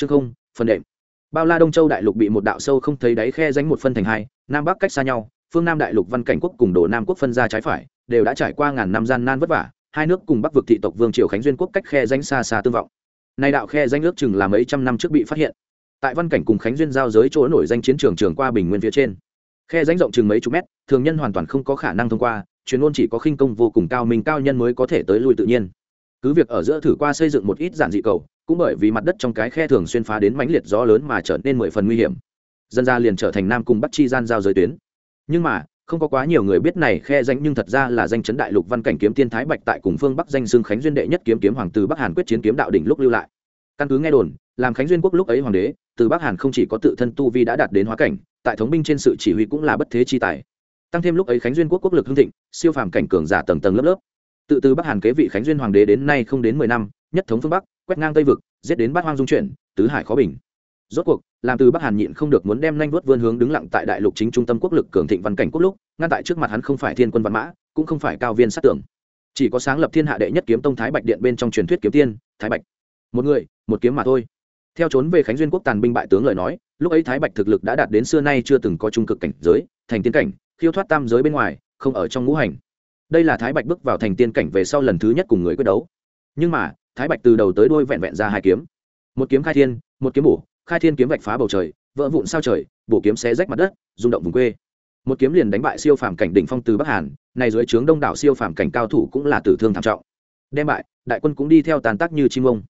chương không, phần đệm. Bao la đông châu đại lục bị một đạo sâu không thấy đáy khe danh một phân thành hai, nam bắc cách xa nhau, phương nam đại lục văn cảnh quốc cùng đồ nam quốc phân ra trái phải, đều đã trải qua ngàn năm gian nan vất vả, hai nước cùng bắc vực thị tộc vương triều khánh duyên quốc cách khe danh xa xa tương vọng. Nay đạo khe danh ước chừng là mấy trăm năm trước bị phát hiện. Tại văn cảnh cùng khánh duyên giao giới chỗ nổi danh chiến trường trường qua bình nguyên phía trên. Khe danh rộng chừng mấy chục mét, thường nhân hoàn toàn không có khả năng thông qua, chuyên môn chỉ có khinh công vô cùng cao mình cao nhân mới có thể tới lui tự nhiên. Cứ việc ở giữa thử qua xây dựng một ít giản dị cầu cũng bởi vì mặt đất trong cái khe thường xuyên phá đến mãnh liệt gió lớn mà trở nên mười phần nguy hiểm. Dân ra liền trở thành nam cùng bắc chi gian giao giới tuyến. Nhưng mà, không có quá nhiều người biết này khe danh nhưng thật ra là danh chấn đại lục văn cảnh kiếm tiên thái bạch tại cùng phương bắc danh xưng khánh duyên đệ nhất kiếm kiếm hoàng từ bắc hàn quyết chiến kiếm đạo đỉnh lúc lưu lại. Căn cứ nghe đồn, làm khánh duyên quốc lúc ấy hoàng đế, từ bắc hàn không chỉ có tự thân tu vi đã đạt đến hóa cảnh, tại thống binh trên sự chỉ huy cũng là bất thế chi tài. Tăng thêm lúc ấy khánh duyên quốc quốc lực hưng thịnh, siêu phàm cảnh cường giả tầng tầng lớp lớp. Tự từ bắc hàn kế vị khánh duyên hoàng đế đến nay không đến mười năm, nhất thống phương bắc quét ngang tây vực, giết đến bát hoang dung chuyển, tứ hải khó bình. Rốt cuộc, làm từ bắc hàn nhịn không được muốn đem nhanh vuốt vươn hướng đứng lặng tại đại lục chính trung tâm quốc lực cường thịnh văn cảnh quốc lúc, ngăn tại trước mặt hắn không phải thiên quân văn mã, cũng không phải cao viên sát tưởng chỉ có sáng lập thiên hạ đệ nhất kiếm tông thái bạch điện bên trong truyền thuyết kiếm tiên, thái bạch. Một người, một kiếm mà thôi. Theo trốn về khánh duyên quốc tàn binh bại tướng lời nói, lúc ấy thái bạch thực lực đã đạt đến xưa nay chưa từng có trung cực cảnh giới, thành tiên cảnh, khiêu thoát tam giới bên ngoài, không ở trong ngũ hành. Đây là thái bạch bước vào thành tiên cảnh về sau lần thứ nhất cùng người quyết đấu. Nhưng mà thái bạch từ đầu tới đuôi vẹn vẹn ra hai kiếm. Một kiếm khai thiên, một kiếm bổ, khai thiên kiếm vạch phá bầu trời, vỡ vụn sao trời, bổ kiếm xé rách mặt đất, rung động vùng quê. Một kiếm liền đánh bại siêu phàm cảnh đỉnh phong từ bắc hàn, này dưới trướng đông đảo siêu phàm cảnh cao thủ cũng là tử thương thảm trọng. Đem bại, đại quân cũng đi theo tàn tác như chim ông.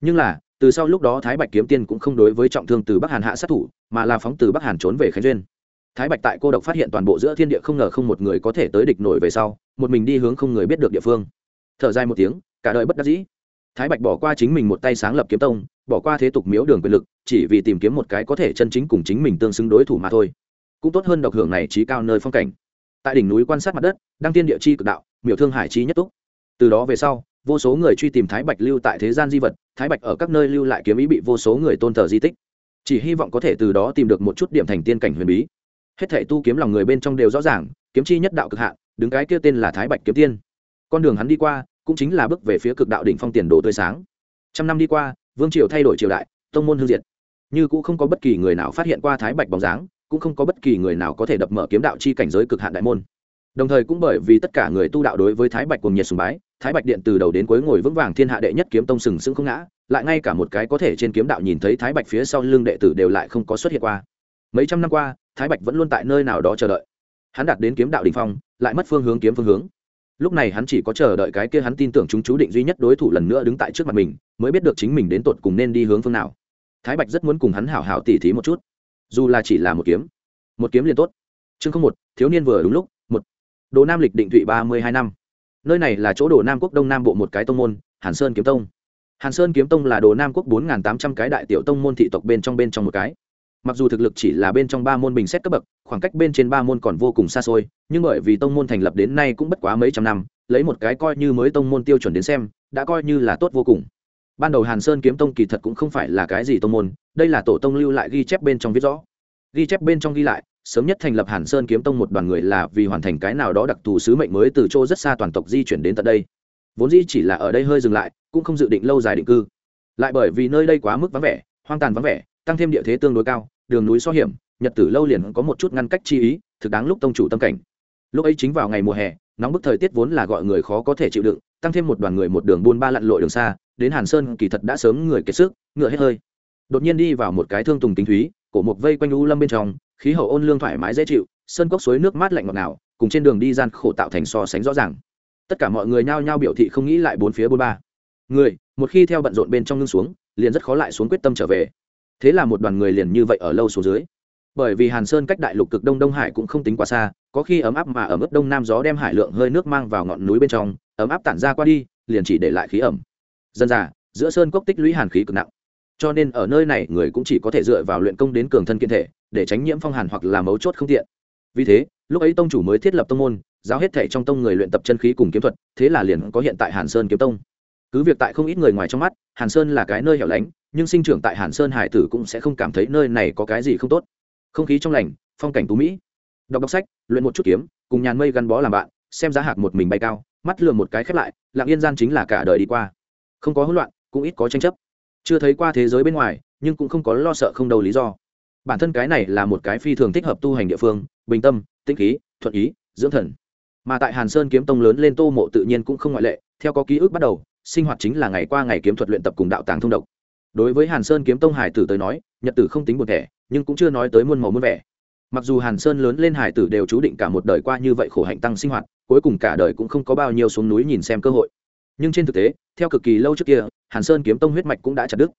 Nhưng là, từ sau lúc đó thái bạch kiếm tiên cũng không đối với trọng thương từ bắc hàn hạ sát thủ, mà là phóng từ bắc hàn trốn về khánh duyên. Thái bạch tại cô độc phát hiện toàn bộ giữa thiên địa không ngờ không một người có thể tới địch nổi về sau, một mình đi hướng không người biết được địa phương. Thở dài một tiếng, cả đời bất đắc dĩ thái bạch bỏ qua chính mình một tay sáng lập kiếm tông, bỏ qua thế tục miếu đường quyền lực, chỉ vì tìm kiếm một cái có thể chân chính cùng chính mình tương xứng đối thủ mà thôi. Cũng tốt hơn độc hưởng này trí cao nơi phong cảnh. Tại đỉnh núi quan sát mặt đất, đăng tiên địa chi cực đạo, miểu thương hải trí nhất túc. Từ đó về sau, vô số người truy tìm thái bạch lưu tại thế gian di vật, thái bạch ở các nơi lưu lại kiếm ý bị vô số người tôn thờ di tích. Chỉ hy vọng có thể từ đó tìm được một chút điểm thành tiên cảnh huyền bí. Hết thể tu kiếm lòng người bên trong đều rõ ràng, kiếm chi nhất đạo cực hạn, đứng cái kia tên là thái bạch kiếm tiên. Con đường hắn đi qua cũng chính là bước về phía cực đạo đỉnh phong tiền đồ tươi sáng. Trăm năm đi qua, vương triều thay đổi triều đại, tông môn hương diệt. Như cũng không có bất kỳ người nào phát hiện qua thái bạch bóng dáng, cũng không có bất kỳ người nào có thể đập mở kiếm đạo chi cảnh giới cực hạn đại môn. Đồng thời cũng bởi vì tất cả người tu đạo đối với thái bạch cùng nhiệt sùng bái, thái bạch điện từ đầu đến cuối ngồi vững vàng thiên hạ đệ nhất kiếm tông sừng sững không ngã, lại ngay cả một cái có thể trên kiếm đạo nhìn thấy thái bạch phía sau lưng đệ tử đều lại không có xuất hiện qua. Mấy trăm năm qua, thái bạch vẫn luôn tại nơi nào đó chờ đợi. Hắn đạt đến kiếm đạo đình phong, lại mất phương hướng kiếm phương hướng lúc này hắn chỉ có chờ đợi cái kia hắn tin tưởng chúng chú định duy nhất đối thủ lần nữa đứng tại trước mặt mình, mới biết được chính mình đến tột cùng nên đi hướng phương nào. Thái bạch rất muốn cùng hắn hảo hảo tỉ thí một chút. Dù là chỉ là một kiếm. Một kiếm liền tốt. Chương không một, thiếu niên vừa đúng lúc, một. Đồ nam lịch định thụy ba mươi hai năm. Nơi này là chỗ đồ nam quốc đông nam bộ một cái tông môn, hàn sơn kiếm tông. Hàn sơn kiếm tông là đồ nam quốc bốn tám trăm cái đại tiểu tông môn thị tộc bên trong bên trong một cái mặc dù thực lực chỉ là bên trong ba môn bình xét cấp bậc, khoảng cách bên trên ba môn còn vô cùng xa xôi, nhưng bởi vì tông môn thành lập đến nay cũng bất quá mấy trăm năm, lấy một cái coi như mới tông môn tiêu chuẩn đến xem, đã coi như là tốt vô cùng. Ban đầu hàn sơn kiếm tông kỳ thật cũng không phải là cái gì tông môn, đây là tổ tông lưu lại ghi chép bên trong viết rõ. Ghi chép bên trong ghi lại, sớm nhất thành lập hàn sơn kiếm tông một đoàn người là vì hoàn thành cái nào đó đặc thù sứ mệnh mới từ chỗ rất xa toàn tộc di chuyển đến tận đây. Vốn dĩ chỉ là ở đây hơi dừng lại, cũng không dự định lâu dài định cư. Lại bởi vì nơi đây quá mức vắng vẻ, hoang tàn vắng vẻ, tăng thêm địa thế tương đối cao đường núi so hiểm, nhật tử lâu liền có một chút ngăn cách chi ý, thực đáng lúc tông chủ tâm cảnh. Lúc ấy chính vào ngày mùa hè, nóng bức thời tiết vốn là gọi người khó có thể chịu đựng, tăng thêm một đoàn người một đường buôn ba lặn lội đường xa, đến hàn sơn kỳ thật đã sớm người kiệt sức, ngựa hết hơi. Đột nhiên đi vào một cái thương tùng tính thúy, cổ một vây quanh u lâm bên trong, khí hậu ôn lương thoải mái dễ chịu, sơn cốc suối nước mát lạnh ngọt ngào, cùng trên đường đi gian khổ tạo thành so sánh rõ ràng. Tất cả mọi người nhao nhao biểu thị không nghĩ lại bốn phía bốn ba. Người, một khi theo bận rộn bên trong ngưng xuống, liền rất khó lại xuống quyết tâm trở về thế là một đoàn người liền như vậy ở lâu xuống dưới. Bởi vì hàn sơn cách đại lục cực đông đông hải cũng không tính quá xa, có khi ấm áp mà ở mức đông nam gió đem hải lượng hơi nước mang vào ngọn núi bên trong, ấm áp tản ra qua đi, liền chỉ để lại khí ẩm. Dân già, giữa sơn cốc tích lũy hàn khí cực nặng. Cho nên ở nơi này người cũng chỉ có thể dựa vào luyện công đến cường thân kiện thể, để tránh nhiễm phong hàn hoặc là mấu chốt không tiện. Vì thế, lúc ấy tông chủ mới thiết lập tông môn, giáo hết thể trong tông người luyện tập chân khí cùng kiếm thuật, thế là liền có hiện tại hàn sơn kiếm tông. Cứ việc tại không ít người ngoài trong mắt, hàn sơn là cái nơi hẻo lánh nhưng sinh trưởng tại hàn sơn hải tử cũng sẽ không cảm thấy nơi này có cái gì không tốt. Không khí trong lành, phong cảnh tú mỹ. Đọc đọc sách, luyện một chút kiếm, cùng nhàn mây gắn bó làm bạn, xem giá hạc một mình bay cao, mắt lườm một cái khép lại, lặng yên gian chính là cả đời đi qua. Không có hỗn loạn, cũng ít có tranh chấp. Chưa thấy qua thế giới bên ngoài, nhưng cũng không có lo sợ không đâu lý do. Bản thân cái này là một cái phi thường thích hợp tu hành địa phương, bình tâm, tĩnh khí, thuận ý, dưỡng thần. Mà tại hàn sơn kiếm tông lớn lên tô mộ tự nhiên cũng không ngoại lệ, theo có ký ức bắt đầu, sinh hoạt chính là ngày qua ngày kiếm thuật luyện tập cùng đạo tàng thông độc đối với hàn sơn kiếm tông hải tử tới nói, nhật tử không tính một thẻ, nhưng cũng chưa nói tới muôn màu muôn vẻ. Mặc dù hàn sơn lớn lên hải tử đều chú định cả một đời qua như vậy khổ hạnh tăng sinh hoạt, cuối cùng cả đời cũng không có bao nhiêu xuống núi nhìn xem cơ hội. Nhưng trên thực tế, theo cực kỳ lâu trước kia, hàn sơn kiếm tông huyết mạch cũng đã chặt đứt.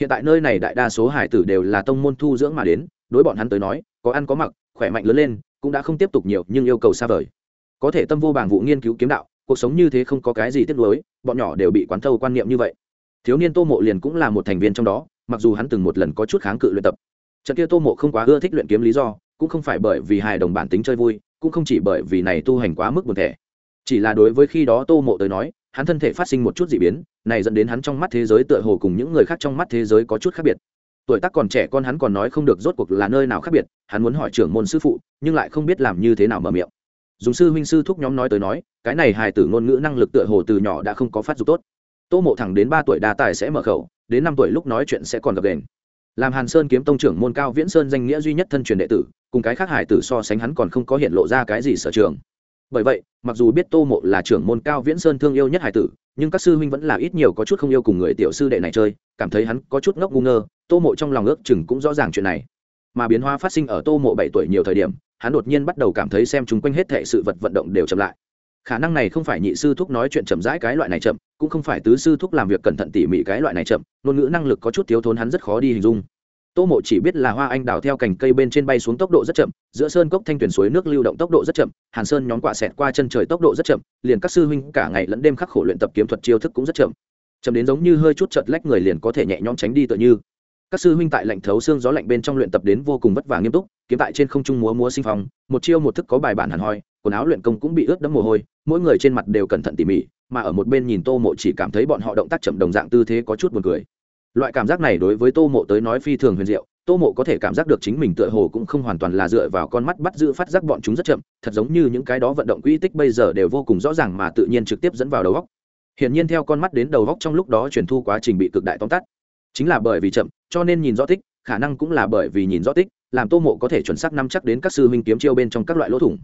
Hiện tại nơi này đại đa số hải tử đều là tông môn thu dưỡng mà đến, đối bọn hắn tới nói, có ăn có mặc, khỏe mạnh lớn lên, cũng đã không tiếp tục nhiều nhưng yêu cầu xa vời. Có thể tâm vô bảng vụ nghiên cứu kiếm đạo, cuộc sống như thế không có cái gì tiếc nuối, bọn nhỏ đều bị quán thâu quan niệm như vậy thiếu niên tô mộ liền cũng là một thành viên trong đó, mặc dù hắn từng một lần có chút kháng cự luyện tập. Trận kia tô mộ không quá ưa thích luyện kiếm lý do, cũng không phải bởi vì hài đồng bản tính chơi vui, cũng không chỉ bởi vì này tu hành quá mức buồn thẻ. Chỉ là đối với khi đó tô mộ tới nói, hắn thân thể phát sinh một chút d ị biến, này dẫn đến hắn trong mắt thế giới tựa hồ cùng những người khác trong mắt thế giới có chút khác biệt. Tuổi tác còn trẻ con hắn còn nói không được rốt cuộc là nơi nào khác biệt, hắn muốn hỏi trưởng môn sư phụ, nhưng lại không biết làm như thế nào mở miệng. Dùng sư huynh sư thúc nhóm nói tới nói, cái này hài tử ngôn ngữ năng lực tựa hồ từ nhỏ đã không có phát dục tốt tô mộ thẳng đến ba tuổi đa tài sẽ mở khẩu, đến năm tuổi lúc nói chuyện sẽ còn gặp đền. Làm hàn sơn kiếm tông trưởng môn cao viễn sơn danh nghĩa duy nhất thân truyền đệ tử, cùng cái khác hải tử so sánh hắn còn không có hiện lộ ra cái gì sở trường. Bởi vậy, mặc dù biết tô mộ là trưởng môn cao viễn sơn thương yêu nhất hải tử, nhưng các sư huynh vẫn là ít nhiều có chút không yêu cùng người tiểu sư đệ này chơi, cảm thấy hắn có chút ngốc ngu ngơ, tô mộ trong lòng ước chừng cũng rõ ràng chuyện này. Mà biến hóa phát sinh ở tô mộ bảy tuổi nhiều thời điểm, hắn đột nhiên bắt đầu cảm thấy xem chúng quanh hết thệ sự vật vận động đều chậm lại. Khả năng này không phải nhị sư thúc nói chuyện chậm rãi cái loại này chậm cũng không phải tứ sư thúc làm việc cẩn thận tỉ mỉ cái loại này chậm, ngôn ngữ năng lực có chút thiếu thốn hắn rất khó đi hình dung. Tô mộ chỉ biết là hoa anh đào theo cành cây bên trên bay xuống tốc độ rất chậm, giữa sơn cốc thanh tuyển suối nước lưu động tốc độ rất chậm, hàn sơn nhóm quả xẹt qua chân trời tốc độ rất chậm, liền các sư huynh cả ngày lẫn đêm khắc khổ luyện tập kiếm thuật chiêu thức cũng rất chậm. Chậm đến giống như hơi chút chợt lách người liền có thể nhẹ nhõm tránh đi tựa như các sư huynh tại lạnh thấu xương gió lạnh bên trong luyện tập đến vô cùng vất vả nghiêm túc, kiếm tại trên không trung múa múa sinh phong, một chiêu một thức có bài bản hẳn hoi, quần áo luyện công cũng bị ướt đẫm mồ hôi, mỗi người trên mặt đều cẩn thận tỉ mỉ, mà ở một bên nhìn tô mộ chỉ cảm thấy bọn họ động tác chậm đồng dạng tư thế có chút buồn cười. Loại cảm giác này đối với tô mộ tới nói phi thường huyền diệu, tô mộ có thể cảm giác được chính mình tựa hồ cũng không hoàn toàn là dựa vào con mắt bắt giữ phát giác bọn chúng rất chậm, thật giống như những cái đó vận động quỹ tích bây giờ đều vô cùng rõ ràng mà tự nhiên trực tiếp dẫn vào đầu góc hiển nhiên theo con mắt đến đầu góc trong lúc đó truyền thu quá trình bị cực đại tóm tắt chính là bởi vì chậm, cho nên nhìn rõ tích, khả năng cũng là bởi vì nhìn rõ tích, làm tô mộ có thể chuẩn xác nắm chắc đến các sư huynh kiếm chiêu bên trong các loại lỗ thủng.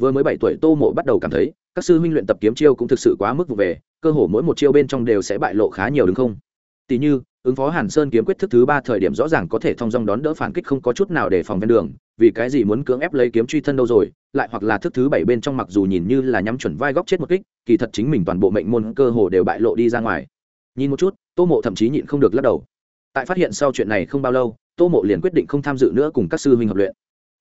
Vừa mới bảy tuổi tô mộ bắt đầu cảm thấy, các sư huynh luyện tập kiếm chiêu cũng thực sự quá mức vụ về, cơ hồ mỗi một chiêu bên trong đều sẽ bại lộ khá nhiều đúng không? Tỉ như, ứng phó hàn sơn kiếm quyết thức thứ ba thời điểm rõ ràng có thể thong dong đón đỡ phản kích không có chút nào để phòng ven đường, vì cái gì muốn cưỡng ép lấy kiếm truy thân đâu rồi, lại hoặc là thức thứ bảy bên trong mặc dù nhìn như là nhắm chuẩn vai góc chết một kích, kỳ thật chính mình toàn bộ mệnh môn cơ hồ đều bại lộ đi ra ngoài nhìn một chút, tô mộ thậm chí nhịn không được lắc đầu. Tại phát hiện sau chuyện này không bao lâu, tô mộ liền quyết định không tham dự nữa cùng các sư huynh hợp luyện.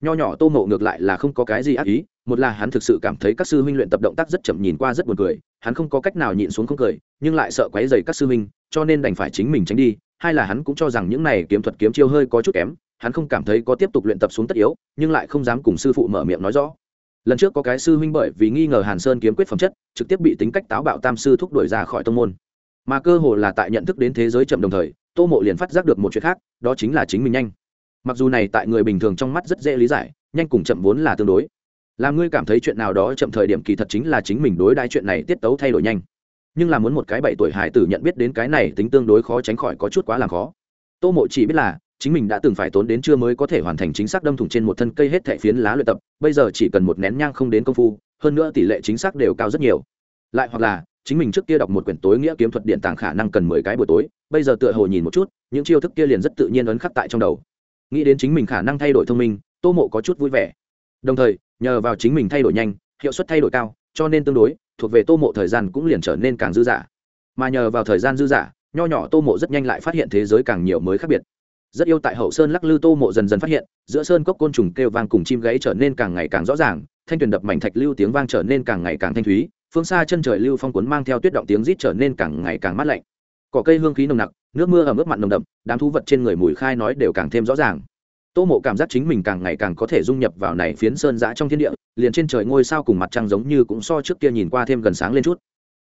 Nho nhỏ tô mộ ngược lại là không có cái gì ác ý, một là hắn thực sự cảm thấy các sư huynh luyện tập động tác rất chậm nhìn qua rất buồn cười, hắn không có cách nào nhịn xuống không cười, nhưng lại sợ quấy dày các sư huynh, cho nên đành phải chính mình tránh đi, hai là hắn cũng cho rằng những này kiếm thuật kiếm chiêu hơi có chút kém, hắn không cảm thấy có tiếp tục luyện tập xuống tất yếu, nhưng lại không dám cùng sư phụ mở miệng nói rõ. Lần trước có cái sư huynh bởi vì nghi ngờ hàn sơn kiếm quyết phẩm chất, trực tiếp bị tính cách táo bạo tam sư thúc đuổi ra khỏi tông môn mà cơ hồ là tại nhận thức đến thế giới chậm đồng thời, tô mộ liền phát giác được một chuyện khác, đó chính là chính mình nhanh. Mặc dù này tại người bình thường trong mắt rất dễ lý giải, nhanh cùng chậm vốn là tương đối. Làm ngươi cảm thấy chuyện nào đó chậm thời điểm kỳ thật chính là chính mình đối đãi chuyện này tiết tấu thay đổi nhanh. Nhưng là muốn một cái bảy tuổi hải tử nhận biết đến cái này tính tương đối khó tránh khỏi có chút quá làm khó. Tô mộ chỉ biết là, chính mình đã từng phải tốn đến chưa mới có thể hoàn thành chính xác đâm thủng trên một thân cây hết thẻ phiến lá luyện tập, bây giờ chỉ cần một nén nhang không đến công phu, hơn nữa tỷ lệ chính xác đều cao rất nhiều. Lại hoặc là chính mình trước kia đọc một quyển tối nghĩa kiếm thuật điện tàng khả năng cần mười cái buổi tối, bây giờ tựa hồ nhìn một chút, những chiêu thức kia liền rất tự nhiên ấn khắc tại trong đầu. Nghĩ đến chính mình khả năng thay đổi thông minh, tô mộ có chút vui vẻ. Đồng thời, nhờ vào chính mình thay đổi nhanh, hiệu suất thay đổi cao, cho nên tương đối, thuộc về tô mộ thời gian cũng liền trở nên càng dư dả. Mà nhờ vào thời gian dư dả, nho nhỏ tô mộ rất nhanh lại phát hiện thế giới càng nhiều mới khác biệt. Rất yêu tại hậu sơn lắc lư tô mộ dần dần phát hiện, giữa sơn cốc côn trùng kêu vang cùng chim gáy trở nên càng ngày càng rõ ràng, thanh tuyền đập mảnh thạch lưu tiếng vang trở nên càng ngày càng thanh thúy phương xa chân trời lưu phong cuốn mang theo tuyết động tiếng rít trở nên càng ngày càng mát lạnh. Cỏ cây hương khí nồng nặc, nước mưa ẩm ướt mặn nồng đậm, đám thú vật trên người mùi khai nói đều càng thêm rõ ràng. Tô mộ cảm giác chính mình càng ngày càng có thể dung nhập vào này phiến sơn giã trong thiên địa, liền trên trời ngôi sao cùng mặt trăng giống như cũng so trước kia nhìn qua thêm gần sáng lên chút.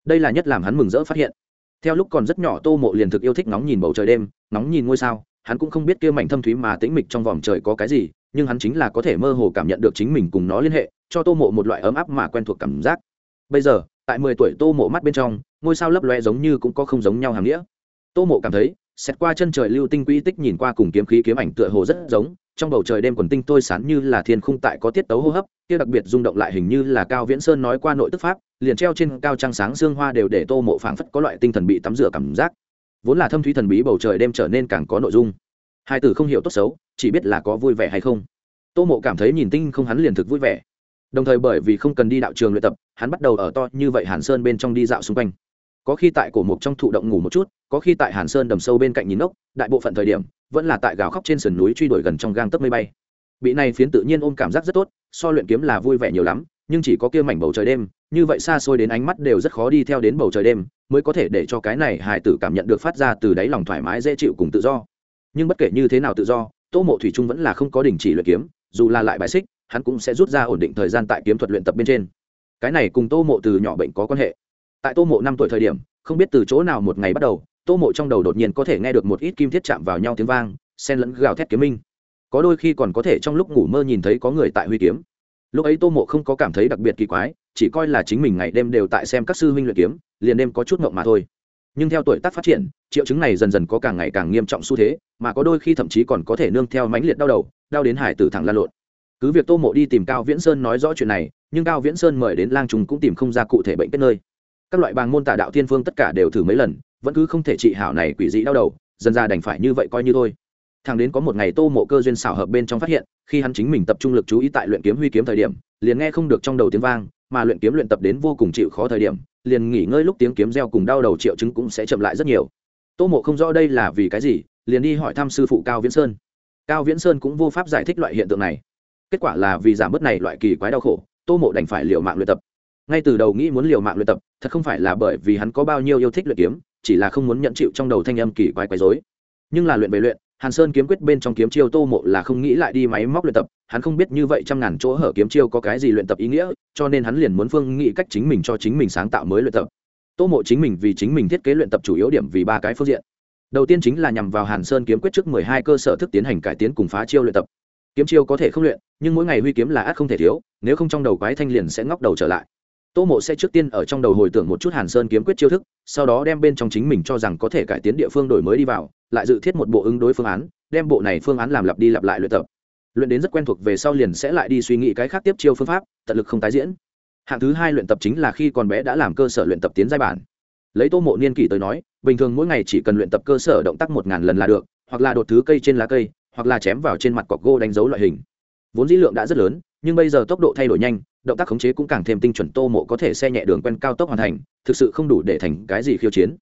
Đây là nhất làm hắn mừng rỡ phát hiện. Theo lúc còn rất nhỏ, tô mộ liền thực yêu thích nóng nhìn bầu trời đêm nóng nhìn ngôi sao, hắn cũng không biết kia mảnh thâm thúy mà tĩnh mịch trong vòng trời có cái gì, nhưng hắn chính là có thể mơ hồ cảm nhận được chính mình cùng nó liên hệ, cho tô mộ một loại ấm áp mà quen thuộc cảm giác bây giờ, tại mười tuổi tô mộ mắt bên trong, ngôi sao lấp loe giống như cũng có không giống nhau hàm nghĩa. Tô mộ cảm thấy, xét qua chân trời lưu tinh quỹ tích nhìn qua cùng kiếm khí kiếm ảnh tựa hồ rất giống, trong bầu trời đêm quần tinh tôi sán như là thiên khung tại có tiết tấu hô hấp, kia đặc biệt rung động lại hình như là cao viễn sơn nói qua nội tức pháp, liền treo trên cao trăng sáng xương hoa đều để tô mộ phảng phất có loại tinh thần bị tắm rửa cảm giác. Vốn là thâm thúy thần bí bầu trời đêm trở nên càng có nội dung. Hai từ không hiểu tốt xấu, chỉ biết là có vui vẻ hay không. Tô mộ cảm thấy nhìn tinh không hắn liền thực vui vẻ đồng thời bởi vì không cần đi đạo trường luyện tập, hắn bắt đầu ở to như vậy hàn sơn bên trong đi dạo xung quanh. Có khi tại cổ mục trong thụ động ngủ một chút, có khi tại hàn sơn đầm sâu bên cạnh nhìn ốc đại bộ phận thời điểm, vẫn là tại gào khóc trên sườn núi truy đuổi gần trong gang tấc mây bay. Bị này phiến tự nhiên ôm cảm giác rất tốt, so luyện kiếm là vui vẻ nhiều lắm, nhưng chỉ có kia mảnh bầu trời đêm, như vậy xa xôi đến ánh mắt đều rất khó đi theo đến bầu trời đêm, mới có thể để cho cái này hài tử cảm nhận được phát ra từ đáy lòng thoải mái, dễ chịu cùng tự do. Nhưng bất kể như thế nào tự do, tô mộ thủy trung vẫn là không có đình chỉ luyện kiếm, dù là lại bài xích hắn cũng sẽ rút ra ổn định thời gian tại kiếm thuật luyện tập bên trên. Cái này cùng tô mộ từ nhỏ bệnh có quan hệ. Tại tô mộ năm tuổi thời điểm, không biết từ chỗ nào một ngày bắt đầu, tô mộ trong đầu đột nhiên có thể nghe được một ít kim thiết chạm vào nhau tiếng vang sen lẫn gào thét kiếm minh. Có đôi khi còn có thể trong lúc ngủ mơ nhìn thấy có người tại huy kiếm. Lúc ấy tô mộ không có cảm thấy đặc biệt kỳ quái, chỉ coi là chính mình ngày đêm đều tại xem các sư huynh luyện kiếm, liền đêm có chút mộng mà thôi. Nhưng theo tuổi tác phát triển, triệu chứng này dần dần có càng ngày càng nghiêm trọng xu thế, mà có đôi khi thậm chí còn có thể nương theo mãnh liệt đau đầu, đau đến hải tử thẳng la lộn cứ việc tô mộ đi tìm cao viễn sơn nói rõ chuyện này, nhưng cao viễn sơn mời đến lang trùng cũng tìm không ra cụ thể bệnh kết nơi. Các loại bàng môn tà đạo thiên phương tất cả đều thử mấy lần, vẫn cứ không thể trị hảo này quỷ dị đau đầu, dần ra đành phải như vậy coi như thôi. Thằng đến có một ngày tô mộ cơ duyên xảo hợp bên trong phát hiện, khi hắn chính mình tập trung lực chú ý tại luyện kiếm huy kiếm thời điểm, liền nghe không được trong đầu tiếng vang, mà luyện kiếm luyện tập đến vô cùng chịu khó thời điểm, liền nghỉ ngơi lúc tiếng kiếm reo cùng đau đầu triệu chứng cũng sẽ chậm lại rất nhiều. Tô mộ không rõ đây là vì cái gì, liền đi hỏi thăm sư phụ cao viễn sơn. Cao viễn sơn cũng vô pháp giải thích loại hiện tượng này kết quả là vì giảm bớt này loại kỳ quái đau khổ, tô mộ đành phải liều mạng luyện tập. Ngay từ đầu nghĩ muốn liều mạng luyện tập, thật không phải là bởi vì hắn có bao nhiêu yêu thích luyện kiếm, chỉ là không muốn nhận chịu trong đầu thanh âm kỳ quái quái dối nhưng là luyện về luyện, hàn sơn kiếm quyết bên trong kiếm chiêu tô mộ là không nghĩ lại đi máy móc luyện tập, hắn không biết như vậy trăm ngàn chỗ hở kiếm chiêu có cái gì luyện tập ý nghĩa, cho nên hắn liền muốn phương nghĩ cách chính mình cho chính mình sáng tạo mới luyện tập. Tô mộ chính mình vì chính mình thiết kế luyện tập chủ yếu điểm vì ba cái phương diện. Đầu tiên chính là nhằm vào hàn sơn kiếm quyết trước mười hai cơ sở thức tiến hành cải tiến cùng phá chiêu luyện tập kiếm chiêu có thể không luyện, nhưng mỗi ngày huy kiếm là át không thể thiếu, nếu không trong đầu quái thanh liền sẽ ngóc đầu trở lại. Tô mộ sẽ trước tiên ở trong đầu hồi tưởng một chút hàn sơn kiếm quyết chiêu thức, sau đó đem bên trong chính mình cho rằng có thể cải tiến địa phương đổi mới đi vào, lại dự thiết một bộ ứng đối phương án, đem bộ này phương án làm lặp đi lặp lại luyện tập. Luyện đến rất quen thuộc về sau liền sẽ lại đi suy nghĩ cái khác tiếp chiêu phương pháp, tận lực không tái diễn. Hạng thứ hai luyện tập chính là khi còn bé đã làm cơ sở luyện tập tiến giai bản. Lấy tô mộ niên kỷ tới nói, bình thường mỗi ngày chỉ cần luyện tập cơ sở động tác một ngàn lần là được, hoặc là đột thứ cây trên lá cây hoặc là chém vào trên mặt cọc gỗ đánh dấu loại hình. Vốn dĩ lượng đã rất lớn, nhưng bây giờ tốc độ thay đổi nhanh, động tác khống chế cũng càng thêm tinh chuẩn, tô mộ có thể xe nhẹ đường quen cao tốc hoàn thành, thực sự không đủ để thành cái gì khiêu chiến.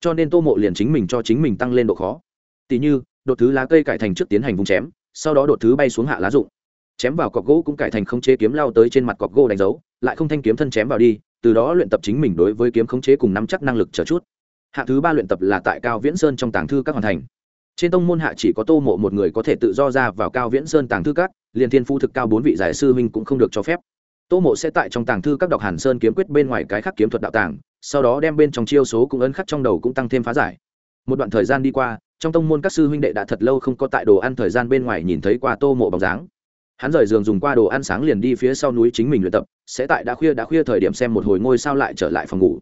Cho nên tô mộ liền chính mình cho chính mình tăng lên độ khó. Tỷ như, đột thứ lá cây cải thành trước tiến hành vùng chém, sau đó đột thứ bay xuống hạ lá rụng. Chém vào cọc gỗ cũng cải thành khống chế kiếm lao tới trên mặt cọc gỗ đánh dấu, lại không thanh kiếm thân chém vào đi, từ đó luyện tập chính mình đối với kiếm khống chế cùng nắm chắc năng lực chờ chút. Hạ thứ ba luyện tập là tại cao viễn sơn trong tàng thư các hoàn thành trên tông môn hạ chỉ có tô mộ một người có thể tự do ra vào cao viễn sơn tàng thư các, liền thiên phu thực cao bốn vị giải sư huynh cũng không được cho phép. Tô mộ sẽ tại trong tàng thư các đọc hàn sơn kiếm quyết bên ngoài cái khắc kiếm thuật đạo tàng, sau đó đem bên trong chiêu số cũng ấn khắc trong đầu cũng tăng thêm phá giải. Một đoạn thời gian đi qua, trong tông môn các sư huynh đệ đã thật lâu không có tại đồ ăn thời gian bên ngoài nhìn thấy qua tô mộ bóng dáng. Hắn rời giường dùng qua đồ ăn sáng liền đi phía sau núi chính mình luyện tập, sẽ tại đã khuya đã khuya thời điểm xem một hồi ngôi sao lại trở lại phòng ngủ.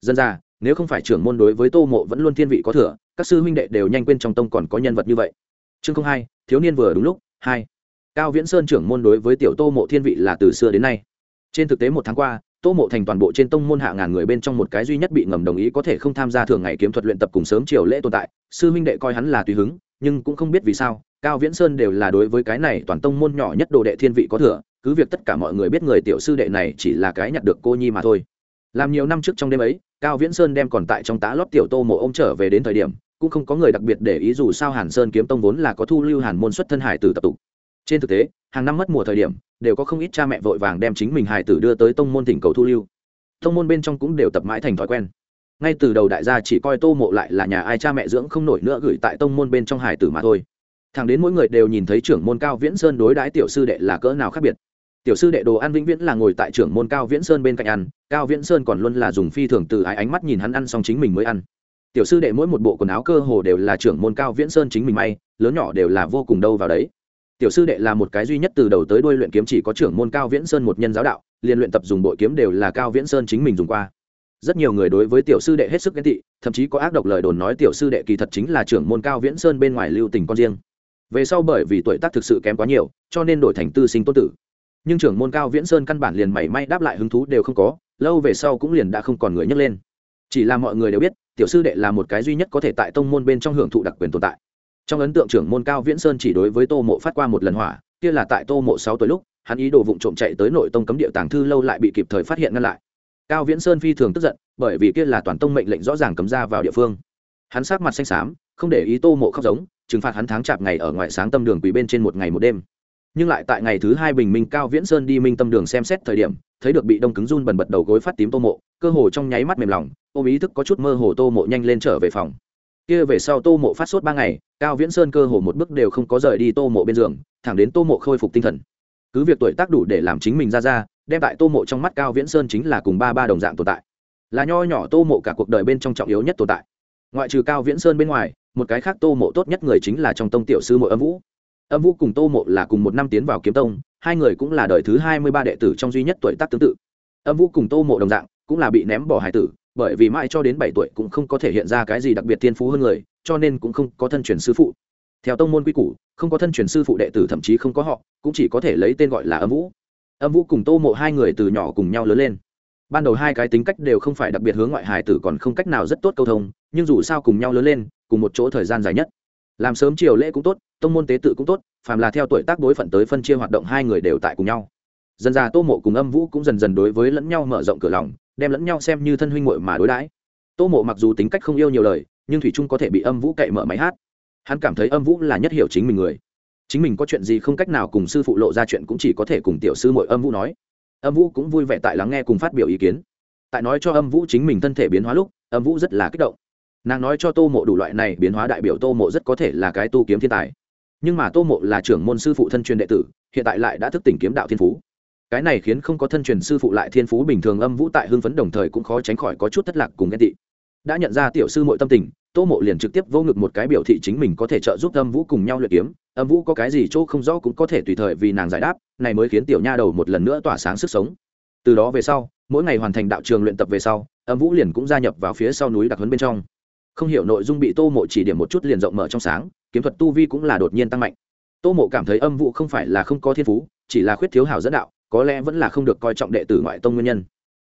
Dân ra nếu không phải trưởng môn đối với tô mộ vẫn luôn thiên vị có thừa, các sư huynh đệ đều nhanh quên trong tông còn có nhân vật như vậy. Chương không hai, thiếu niên vừa đúng lúc, hai. Cao viễn sơn trưởng môn đối với tiểu tô mộ thiên vị là từ xưa đến nay. Trên thực tế một tháng qua, tô mộ thành toàn bộ trên tông môn hạ ngàn người bên trong một cái duy nhất bị ngầm đồng ý có thể không tham gia thường ngày kiếm thuật luyện tập cùng sớm chiều lễ tồn tại, sư huynh đệ coi hắn là tùy hứng, nhưng cũng không biết vì sao, cao viễn sơn đều là đối với cái này toàn tông môn nhỏ nhất đồ đệ thiên vị có thừa, cứ việc tất cả mọi người biết người tiểu sư đệ này chỉ là cái nhặt được cô nhi mà thôi. Làm nhiều năm trước trong đêm ấy cao viễn sơn đem còn tại trong tá lót tiểu tô mộ ô m trở về đến thời điểm, cũng không có người đặc biệt để ý dù sao hàn sơn kiếm tông vốn là có thu lưu hàn môn xuất thân hải tử tập tục. Trên thực tế, hàng năm mất mùa thời điểm, đều có không ít cha mẹ vội vàng đem chính mình Hải tử đưa tới tông môn thỉnh cầu thu lưu. Tông môn bên trong cũng đều tập mãi thành thói quen. Ngay từ đầu đại gia chỉ coi tô mộ lại là nhà ai cha mẹ dưỡng không nổi nữa gửi tại tông môn bên trong Hải tử mà thôi. Thẳng đến mỗi người đều nhìn thấy trưởng môn cao viễn sơn đối đãi tiểu sư đệ là cỡ nào khác biệt tiểu sư đệ đồ ăn vĩnh viễn là ngồi tại trưởng môn cao viễn sơn bên cạnh ăn, cao viễn sơn còn luôn là dùng phi thường từ ái ánh mắt nhìn hắn ăn xong chính mình mới ăn. Tiểu sư đệ mỗi một bộ quần áo cơ hồ đều là trưởng môn cao viễn sơn chính mình may, lớn nhỏ đều là vô cùng đâu vào đấy. Tiểu sư đệ là một cái duy nhất từ đầu tới đuôi luyện kiếm chỉ có trưởng môn cao viễn sơn một nhân giáo đạo, liền luyện tập dùng bội kiếm đều là cao viễn sơn chính mình dùng qua. Rất nhiều người đối với tiểu sư đệ hết sức ghen tị, thậm chí có ác độc lời đồn nói tiểu sư đệ kỳ thật chính là trưởng môn cao viễn sơn bên ngoài lưu tình con riêng. Về sau bởi vì tuổi tác thực sự kém quá nhiều, cho nên đổi thành tư sinh tôn tử nhưng trưởng môn cao viễn sơn căn bản liền mảy may đáp lại hứng thú đều không có, lâu về sau cũng liền đã không còn người nhấc lên. Chỉ là mọi người đều biết, tiểu sư đệ là một cái duy nhất có thể tại tông môn bên trong hưởng thụ đặc quyền tồn tại. Trong ấn tượng trưởng môn cao viễn sơn chỉ đối với tô mộ phát qua một lần hỏa, kia là tại tô mộ sáu tuổi lúc, hắn ý đồ vụng trộm chạy tới nội tông cấm địa tàng thư lâu lại bị kịp thời phát hiện ngăn lại. Cao viễn sơn phi thường tức giận, bởi vì kia là toàn tông mệnh lệnh rõ ràng cấm ra vào địa phương. Hắn sát mặt xanh xám, không để ý tô mộ khóc giống, trừng phạt hắn tháng chạp ngày ở ngoại sáng tâm đường quỳ bên trên một ngày một đêm nhưng lại tại ngày thứ hai bình minh cao viễn sơn đi minh tâm đường xem xét thời điểm, thấy được bị đông cứng run bần bật đầu gối phát tím tô mộ, cơ hồ trong nháy mắt mềm lòng, ôm ý thức có chút mơ hồ tô mộ nhanh lên trở về phòng. Kia về sau tô mộ phát sốt ba ngày, cao viễn sơn cơ hồ một bước đều không có rời đi tô mộ bên giường, thẳng đến tô mộ khôi phục tinh thần. Cứ việc tuổi tác đủ để làm chính mình ra ra, đem tại tô mộ trong mắt cao viễn sơn chính là cùng ba ba đồng dạng tồn tại. Là nho nhỏ tô mộ cả cuộc đời bên trong trọng yếu nhất tồn tại. Ngoại trừ cao viễn sơn bên ngoài, một cái khác tô mộ tốt nhất người chính là trong tông tiểu sư mộ âm vũ âm vũ cùng tô mộ là cùng một năm tiến vào kiếm tông, hai người cũng là đời thứ hai mươi ba đệ tử trong duy nhất tuổi tác tương tự. Âm vũ cùng tô mộ đồng dạng, cũng là bị ném bỏ hải tử, bởi vì mãi cho đến bảy tuổi cũng không có thể hiện ra cái gì đặc biệt thiên phú hơn người, cho nên cũng không có thân truyền sư phụ. Theo tông môn quy củ, không có thân truyền sư phụ đệ tử thậm chí không có họ, cũng chỉ có thể lấy tên gọi là âm vũ. Âm vũ cùng tô mộ hai người từ nhỏ cùng nhau lớn lên. Ban đầu hai cái tính cách đều không phải đặc biệt hướng ngoại hải tử còn không cách nào rất tốt câu thông, nhưng dù sao cùng nhau lớn lên, cùng một chỗ thời gian dài nhất làm sớm chiều lễ cũng tốt, tông môn tế tự cũng tốt, phàm là theo tuổi tác đối phận tới phân chia hoạt động hai người đều tại cùng nhau. Dần ra tô mộ cùng âm vũ cũng dần dần đối với lẫn nhau mở rộng cửa lòng, đem lẫn nhau xem như thân huynh muội mà đối đãi. Tô mộ mặc dù tính cách không yêu nhiều lời, nhưng thủy trung có thể bị âm vũ cậy mở máy hát. Hắn cảm thấy âm vũ là nhất hiểu chính mình người. Chính mình có chuyện gì không cách nào cùng sư phụ lộ ra chuyện cũng chỉ có thể cùng tiểu sư mội âm vũ nói. Âm vũ cũng vui vẻ tại lắng nghe cùng phát biểu ý kiến. Tại nói cho âm vũ chính mình thân thể biến hóa lúc, âm vũ rất là kích động nàng nói cho tô mộ đủ loại này biến hóa đại biểu tô mộ rất có thể là cái tu kiếm thiên tài. Nhưng mà tô mộ là trưởng môn sư phụ thân truyền đệ tử, hiện tại lại đã thức tỉnh kiếm đạo thiên phú. Cái này khiến không có thân truyền sư phụ lại thiên phú bình thường âm vũ tại hưng phấn đồng thời cũng khó tránh khỏi có chút thất lạc cùng ghen tị. Đã nhận ra tiểu sư mội tâm tình, tô mộ liền trực tiếp vô ngực một cái biểu thị chính mình có thể trợ giúp âm vũ cùng nhau luyện kiếm. Âm vũ có cái gì chỗ không rõ cũng có thể tùy thời vì nàng giải đáp, này mới khiến tiểu nha đầu một lần nữa tỏa sáng sức sống. Từ đó về sau, mỗi ngày hoàn thành đạo trường luyện tập về sau, âm vũ liền cũng gia nhập vào phía sau núi đặc huấn bên trong không hiểu nội dung bị tô mộ chỉ điểm một chút liền rộng mở trong sáng, kiếm thuật tu vi cũng là đột nhiên tăng mạnh. Tô mộ cảm thấy âm vụ không phải là không có thiên phú, chỉ là khuyết thiếu hảo dẫn đạo, có lẽ vẫn là không được coi trọng đệ tử ngoại tông nguyên nhân.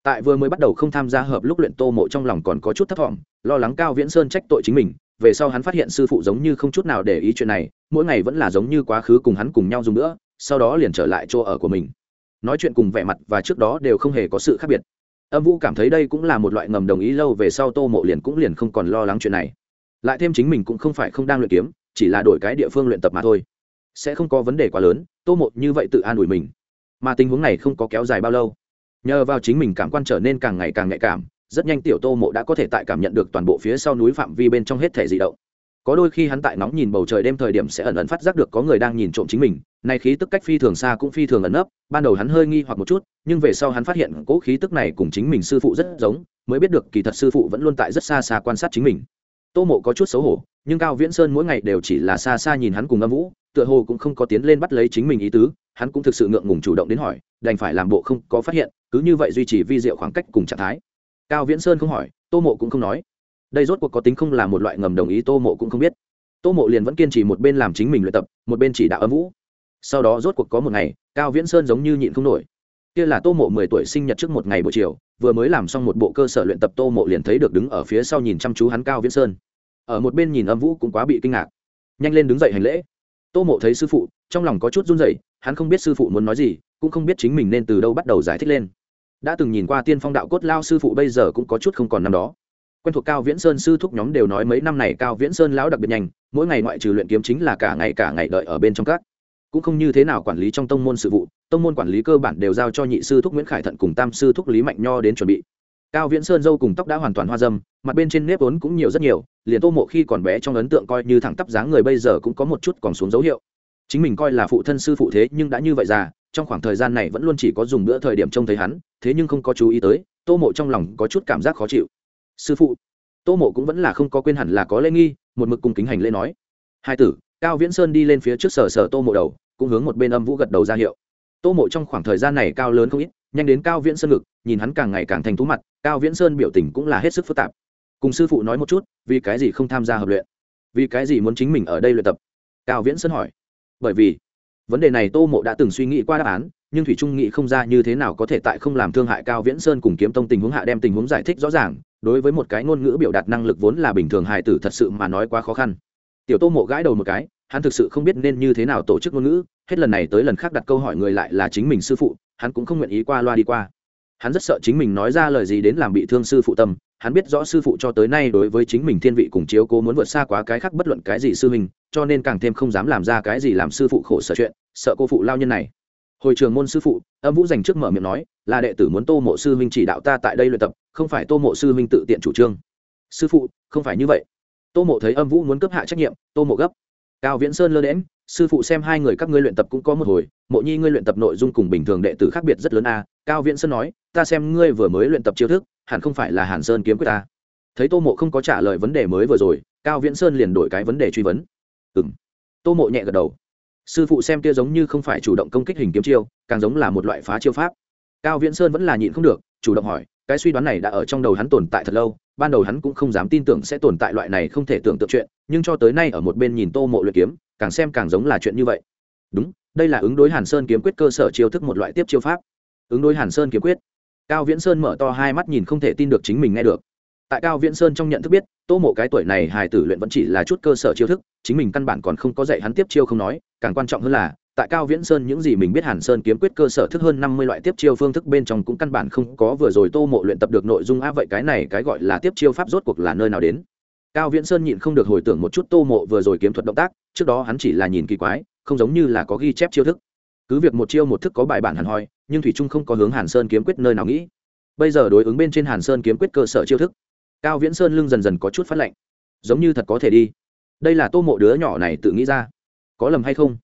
Tại vừa mới bắt đầu không tham gia hợp lúc luyện tô mộ trong lòng còn có chút thất vọng lo lắng cao viễn sơn trách tội chính mình, về sau hắn phát hiện sư phụ giống như không chút nào để ý chuyện này, mỗi ngày vẫn là giống như quá khứ cùng hắn cùng nhau dùng nữa, sau đó liền trở lại chỗ ở của mình. Nói chuyện cùng vẻ mặt và trước đó đều không hề có sự khác biệt âm vũ cảm thấy đây cũng là một loại ngầm đồng ý lâu về sau tô mộ liền cũng liền không còn lo lắng chuyện này. Lại thêm chính mình cũng không phải không đang luyện kiếm, chỉ là đổi cái địa phương luyện tập mà thôi. Sẽ không có vấn đề quá lớn, tô mộ như vậy tự an ủi mình. Mà tình huống này không có kéo dài bao lâu. Nhờ vào chính mình cảm quan trở nên càng ngày càng nhạy cảm, rất nhanh tiểu tô mộ đã có thể tại cảm nhận được toàn bộ phía sau núi phạm vi bên trong hết thể di động có đôi khi hắn tại nóng nhìn bầu trời đêm thời điểm sẽ ẩn ẩn phát giác được có người đang nhìn trộm chính mình, nay khí tức cách phi thường xa cũng phi thường ẩn nấp, ban đầu hắn hơi nghi hoặc một chút, nhưng về sau hắn phát hiện cỗ khí tức này cùng chính mình sư phụ rất giống, mới biết được kỳ thật sư phụ vẫn luôn tại rất xa xa quan sát chính mình. Tô mộ có chút xấu hổ, nhưng cao viễn sơn mỗi ngày đều chỉ là xa xa nhìn hắn cùng âm vũ, tựa hồ cũng không có tiến lên bắt lấy chính mình ý tứ, hắn cũng thực sự ngượng ngùng chủ động đến hỏi, đành phải làm bộ không có phát hiện, cứ như vậy duy trì vi diệu khoảng cách cùng trạng thái. Cao viễn sơn không hỏi, tô mộ cũng không nói đây rốt cuộc có tính không là một loại ngầm đồng ý tô mộ cũng không biết tô mộ liền vẫn kiên trì một bên làm chính mình luyện tập một bên chỉ đạo âm vũ sau đó rốt cuộc có một ngày cao viễn sơn giống như nhịn không nổi kia là tô mộ mười tuổi sinh nhật trước một ngày buổi chiều vừa mới làm xong một bộ cơ sở luyện tập tô mộ liền thấy được đứng ở phía sau nhìn chăm chú hắn cao viễn sơn ở một bên nhìn âm vũ cũng quá bị kinh ngạc nhanh lên đứng dậy hành lễ tô mộ thấy sư phụ trong lòng có chút run rẩy, hắn không biết sư phụ muốn nói gì, cũng không biết chính mình nên từ đâu bắt đầu giải thích lên. Đã từng nhìn qua tiên phong đạo cốt lao sư phụ bây giờ cũng có chút không còn năm đó quen thuộc cao viễn sơn sư thúc nhóm đều nói mấy năm này cao viễn sơn lão đặc biệt nhanh, mỗi ngày ngoại trừ luyện kiếm chính là cả ngày cả ngày đợi ở bên trong các. Cũng không như thế nào quản lý trong tông môn sự vụ, tông môn quản lý cơ bản đều giao cho nhị sư thúc nguyễn khải thận cùng tam sư thúc lý mạnh nho đến chuẩn bị. Cao viễn sơn dâu cùng tóc đã hoàn toàn hoa dâm, mặt bên trên nếp ốn cũng nhiều rất nhiều, liền tô mộ khi còn bé trong ấn tượng coi như thẳng tắp dáng người bây giờ cũng có một chút còn xuống dấu hiệu. Chính mình coi là phụ thân sư phụ thế nhưng đã như vậy già, trong khoảng thời gian này vẫn luôn chỉ có dùng bữa thời điểm trông thấy hắn, thế nhưng không có chú ý tới, tô mộ trong lòng có chút cảm giác khó chịu sư phụ. Tô mộ cũng vẫn là không có quên hẳn là có lễ nghi, một mực cùng kính hành lễ nói. Hai tử, cao viễn sơn đi lên phía trước sở sở tô mộ đầu, cũng hướng một bên âm vũ gật đầu ra hiệu. Tô mộ trong khoảng thời gian này cao lớn không ít, nhanh đến cao viễn sơn ngực, nhìn hắn càng ngày càng thành thú mặt, cao viễn sơn biểu tình cũng là hết sức phức tạp. Cùng sư phụ nói một chút, vì cái gì không tham gia hợp luyện? Vì cái gì muốn chính mình ở đây luyện tập? Cao viễn sơn hỏi. Bởi vì, vấn đề này tô mộ đã từng suy nghĩ qua đáp án, nhưng thủy trung nghĩ không ra như thế nào có thể tại không làm thương hại cao viễn sơn cùng kiếm tông tình huống hạ đem tình huống giải thích rõ ràng đối với một cái ngôn ngữ biểu đạt năng lực vốn là bình thường hài tử thật sự mà nói quá khó khăn. Tiểu tô mộ gãi đầu một cái, hắn thực sự không biết nên như thế nào tổ chức ngôn ngữ, hết lần này tới lần khác đặt câu hỏi người lại là chính mình sư phụ, hắn cũng không nguyện ý qua loa đi qua. Hắn rất sợ chính mình nói ra lời gì đến làm bị thương sư phụ tâm, hắn biết rõ sư phụ cho tới nay đối với chính mình thiên vị cùng chiếu cố muốn vượt xa quá cái khác bất luận cái gì sư mình cho nên càng thêm không dám làm ra cái gì làm sư phụ khổ sở chuyện, sợ cô phụ lao nhân này hồi trường môn sư phụ, âm vũ dành trước mở miệng nói, là đệ tử muốn tô mộ sư huynh chỉ đạo ta tại đây luyện tập, không phải tô mộ sư huynh tự tiện chủ trương. Sư phụ, không phải như vậy. Tô mộ thấy âm vũ muốn cấp hạ trách nhiệm, tô mộ gấp. Cao viễn sơn lơ đễm sư phụ xem hai người các ngươi luyện tập cũng có một hồi, mộ nhi ngươi luyện tập nội dung cùng bình thường đệ tử khác biệt rất lớn a. Cao viễn sơn nói, ta xem ngươi vừa mới luyện tập chiêu thức, hẳn không phải là hàn sơn kiếm quyết ta. Thấy tô mộ không có trả lời vấn đề mới vừa rồi, cao viễn sơn liền đổi cái vấn đề truy vấn. Ừ m tô mộ nhẹ gật đầu sư phụ xem kia giống như không phải chủ động công kích hình kiếm chiêu, càng giống là một loại phá chiêu pháp. Cao viễn sơn vẫn là nhịn không được, chủ động hỏi, cái suy đoán này đã ở trong đầu hắn tồn tại thật lâu, ban đầu hắn cũng không dám tin tưởng sẽ tồn tại loại này không thể tưởng tượng chuyện, nhưng cho tới nay ở một bên nhìn tô mộ luyện kiếm, càng xem càng giống là chuyện như vậy. Đúng, đây là ứng đối hàn sơn kiếm quyết cơ sở chiêu thức một loại tiếp chiêu pháp. Ứng đối hàn sơn kiếm quyết. Cao viễn sơn mở to hai mắt nhìn không thể tin được chính mình nghe được tại cao viễn sơn trong nhận thức biết, tô mộ cái tuổi này hài tử luyện vẫn chỉ là chút cơ sở chiêu thức, chính mình căn bản còn không có dạy hắn tiếp chiêu không nói, càng quan trọng hơn là, tại cao viễn sơn những gì mình biết hàn sơn kiếm quyết cơ sở thức hơn năm mươi loại tiếp chiêu phương thức bên trong cũng căn bản không có vừa rồi tô mộ luyện tập được nội dung á vậy cái này cái gọi là tiếp chiêu pháp rốt cuộc là nơi nào đến? Cao viễn sơn nhịn không được hồi tưởng một chút tô mộ vừa rồi kiếm thuật động tác, trước đó hắn chỉ là nhìn kỳ quái, không giống như là có ghi chép chiêu thức. Cứ việc một chiêu một thức có bài bản hẳn hoi, nhưng thủy trung không có hướng hàn sơn kiếm quyết nơi nào nghĩ. Bây giờ đối ứng bên trên hàn sơn kiếm quyết cơ sở chiêu thức cao viễn sơn lưng dần dần có chút phát lạnh. Giống như thật có thể đi. Đây là tô mộ đứa nhỏ này tự nghĩ ra. Có lầm hay không?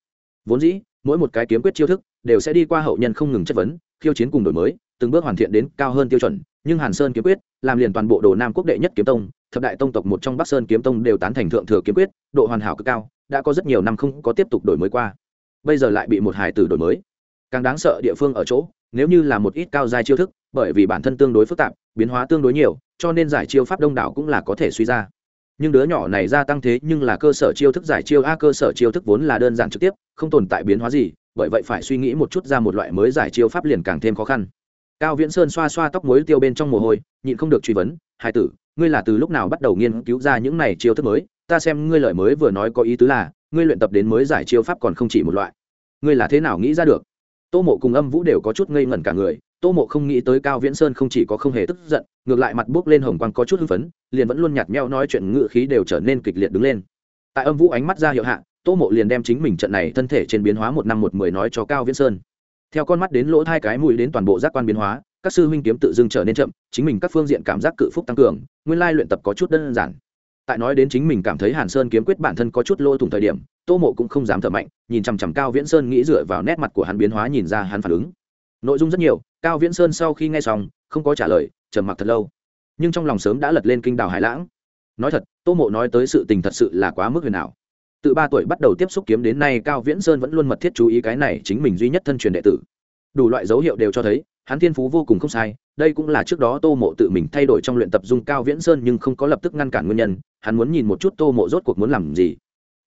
Vốn dĩ, mỗi một cái kiếm quyết chiêu thức đều sẽ đi qua hậu nhân không ngừng chất vấn, khiêu chiến cùng đổi mới, từng bước hoàn thiện đến cao hơn tiêu chuẩn. Nhưng hàn sơn kiếm quyết làm liền toàn bộ đồ nam quốc đệ nhất kiếm tông, thập đại tông tộc một trong bắc sơn kiếm tông đều tán thành thượng thừa kiếm quyết, độ hoàn hảo cực cao, đã có rất nhiều năm không có tiếp tục đổi mới qua. Bây giờ lại bị một hải tử đổi mới. Càng đáng sợ địa phương ở chỗ, nếu như là một ít cao dài chiêu thức, bởi vì bản thân tương đối phức tạp biến hóa tương đối nhiều, cho nên giải chiêu pháp đông đảo cũng là có thể suy ra. Nhưng đứa nhỏ này gia tăng thế nhưng là cơ sở chiêu thức giải chiêu, a, cơ sở chiêu thức vốn là đơn giản trực tiếp, không tồn tại biến hóa gì, bởi vậy phải suy nghĩ một chút ra một loại mới giải chiêu pháp liền càng thêm khó khăn. Cao viễn sơn xoa xoa tóc mối tiêu bên trong mồ hôi, nhịn không được truy vấn hai tử, ngươi là từ lúc nào bắt đầu nghiên cứu ra những này chiêu thức mới? Ta xem ngươi lời mới vừa nói có ý tứ là, ngươi luyện tập đến mới giải chiêu pháp còn không chỉ một loại. Ngươi là thế nào nghĩ ra được? Tô mộ cùng âm vũ đều có chút ngây ngẩn cả người tô mộ không nghĩ tới cao viễn sơn không chỉ có không hề tức giận, ngược lại mặt buốc lên hồng quang có chút hưng phấn, liền vẫn luôn nhạt nhẽo nói chuyện ngự khí đều trở nên kịch liệt đứng lên. Tại âm vũ ánh mắt ra hiệu hạ, tô mộ liền đem chính mình trận này thân thể trên biến hóa một năm một mười nói cho cao viễn sơn. Theo con mắt đến lỗ hai cái mũi đến toàn bộ giác quan biến hóa, các sư huynh kiếm tự dưng trở nên chậm, chính mình các phương diện cảm giác cự phúc tăng cường, nguyên lai luyện tập có chút đơn giản. Tại nói đến chính mình cảm thấy hàn sơn kiếm quyết bản thân có chút lỗ thủng thời điểm, tô mộ cũng không dám thở mạnh, nhìn chằm chằm cao viễn sơn nghĩ dựa vào nét mặt của hắn biến hóa nhìn ra hắn phản ứng. Nội dung rất nhiều cao viễn sơn sau khi nghe xong, không có trả lời, trầm mặc thật lâu. Nhưng trong lòng sớm đã lật lên kinh đảo hải lãng. Nói thật, tô mộ nói tới sự tình thật sự là quá mức huyền ảo. Từ ba tuổi bắt đầu tiếp xúc kiếm đến nay, cao viễn sơn vẫn luôn mật thiết chú ý cái này chính mình duy nhất thân truyền đệ tử. Đủ loại dấu hiệu đều cho thấy, hắn thiên phú vô cùng không sai, đây cũng là trước đó tô mộ tự mình thay đổi trong luyện tập dung cao viễn sơn nhưng không có lập tức ngăn cản nguyên nhân, hắn muốn nhìn một chút tô mộ rốt cuộc muốn làm gì.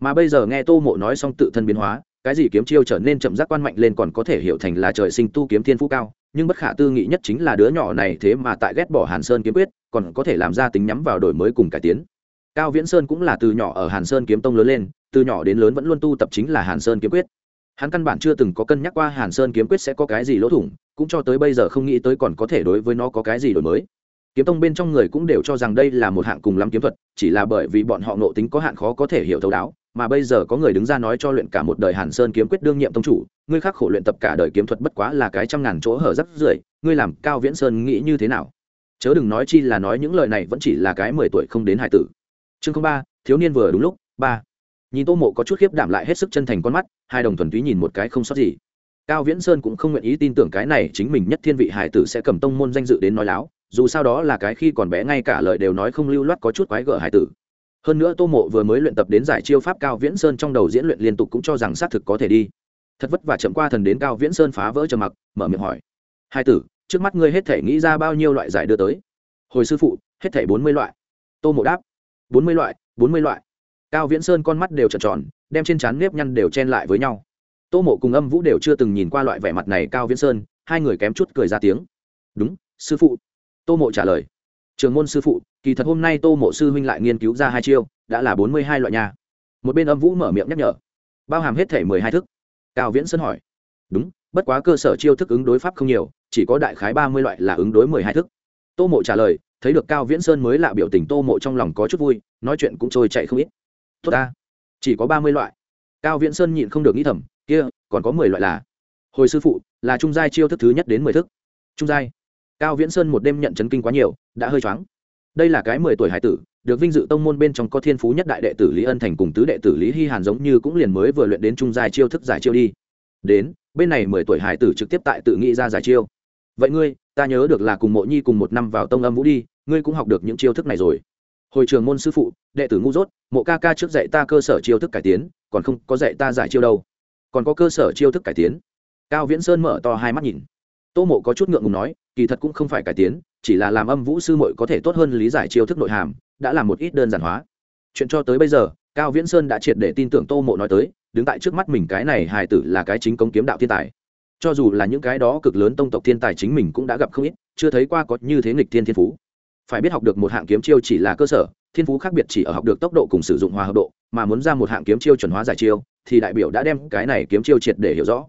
Mà bây giờ nghe tô mộ nói xong tự thân biến hóa, cái gì kiếm chiêu trở nên chậm giác quan mạnh lên còn có thể hiểu thành là trời sinh tu kiếm thiên phú cao nhưng bất khả tư nghị nhất chính là đứa nhỏ này thế mà tại ghét bỏ hàn sơn kiếm quyết, còn có thể làm ra tính nhắm vào đổi mới cùng cải tiến. Cao viễn sơn cũng là từ nhỏ ở hàn sơn kiếm tông lớn lên, từ nhỏ đến lớn vẫn luôn tu tập chính là hàn sơn kiếm quyết. Hắn căn bản chưa từng có cân nhắc qua hàn sơn kiếm quyết sẽ có cái gì lỗ thủng, cũng cho tới bây giờ không nghĩ tới còn có thể đối với nó có cái gì đổi mới kiếm tông bên trong người cũng đều cho rằng đây là một hạng cùng lắm kiếm thuật, chỉ là bởi vì bọn họ nộ tính có hạn khó có thể hiểu thấu đáo, mà bây giờ có người đứng ra nói cho luyện cả một đời hàn sơn kiếm quyết đương nhiệm tông chủ, ngươi khác khổ luyện tập cả đời kiếm thuật bất quá là cái trăm ngàn chỗ hở rắc rưởi, ngươi làm cao viễn sơn nghĩ như thế nào? Chớ đừng nói chi là nói những lời này vẫn chỉ là cái mười tuổi không đến hải tử. Chương ba, thiếu niên vừa đúng lúc, ba. Nhìn tô mộ có chút khiếp đảm lại hết sức chân thành con mắt, hai đồng thuần túy nhìn một cái không sót gì. Cao viễn sơn cũng không nguyện ý tin tưởng cái này chính mình nhất thiên vị hải tử sẽ cầm tông môn danh dự đến nói láo dù sao đó là cái khi còn bé ngay cả lời đều nói không lưu loát có chút quái gở hải tử. Hơn nữa tô mộ vừa mới luyện tập đến giải chiêu pháp cao viễn sơn trong đầu diễn luyện liên tục cũng cho rằng xác thực có thể đi. Thật vất vả chậm qua thần đến cao viễn sơn phá vỡ trầm mặc, mở miệng hỏi. Hai tử, trước mắt ngươi hết thể nghĩ ra bao nhiêu loại giải đưa tới? Hồi sư phụ, hết thể bốn mươi loại. Tô mộ đáp. Bốn mươi loại, bốn mươi loại. Cao viễn sơn con mắt đều trợn tròn, đem trên trán nếp nhăn đều chen lại với nhau. Tô mộ cùng âm vũ đều chưa từng nhìn qua loại vẻ mặt này cao viễn sơn, hai người kém chút cười ra tiếng. Đúng, sư phụ tô mộ trả lời, trường môn sư phụ, kỳ thật hôm nay tô mộ sư huynh lại nghiên cứu ra hai chiêu, đã là bốn mươi hai loại nhà một bên âm vũ mở miệng nhắc nhở, bao hàm hết thể mười hai thức. Cao viễn sơn hỏi, đúng, bất quá cơ sở chiêu thức ứng đối pháp không nhiều, chỉ có đại khái ba mươi loại là ứng đối mười hai thức. Tô mộ trả lời, thấy được cao viễn sơn mới lạ biểu tình tô mộ trong lòng có chút vui, nói chuyện cũng trôi chạy không ít. Tốt ta, chỉ có ba mươi loại. Cao viễn sơn nhịn không được nghĩ thầm, kia, còn có mười loại là? Hồi sư phụ, là trung giai chiêu thức thứ nhất đến mười thức. Trung giai? Cao viễn sơn một đêm nhận chấn kinh quá nhiều, đã hơi choáng. Đây là cái mười tuổi hải tử, được vinh dự tông môn bên trong có thiên phú nhất đại đệ tử lý ân thành cùng tứ đệ tử lý hy hàn giống như cũng liền mới vừa luyện đến trung dài chiêu thức giải chiêu đi. Đến, bên này mười tuổi hải tử trực tiếp tại tự nghĩ ra giải chiêu. Vậy ngươi, ta nhớ được là cùng mộ nhi cùng một năm vào tông âm vũ đi, ngươi cũng học được những chiêu thức này rồi. Hồi trường môn sư phụ, đệ tử ngu dốt, mộ ca ca trước dạy ta cơ sở chiêu thức cải tiến, còn không có dạy ta giải chiêu đâu. Còn có cơ sở chiêu thức cải tiến. Cao viễn sơn mở to hai mắt nhìn tô mộ có chút ngượng ngùng nói, kỳ thật cũng không phải cải tiến, chỉ là làm âm vũ sư mội có thể tốt hơn lý giải chiêu thức nội hàm, đã làm một ít đơn giản hóa. Chuyện cho tới bây giờ, cao viễn sơn đã triệt để tin tưởng tô mộ nói tới, đứng tại trước mắt mình cái này hài tử là cái chính công kiếm đạo thiên tài. Cho dù là những cái đó cực lớn tông tộc thiên tài chính mình cũng đã gặp không ít, chưa thấy qua có như thế nghịch thiên thiên phú. Phải biết học được một hạng kiếm chiêu chỉ là cơ sở, thiên phú khác biệt chỉ ở học được tốc độ cùng sử dụng hòa hợp độ, mà muốn ra một hạng kiếm chiêu chuẩn hóa giải chiêu, thì đại biểu đã đem cái này kiếm chiêu triệt để hiểu rõ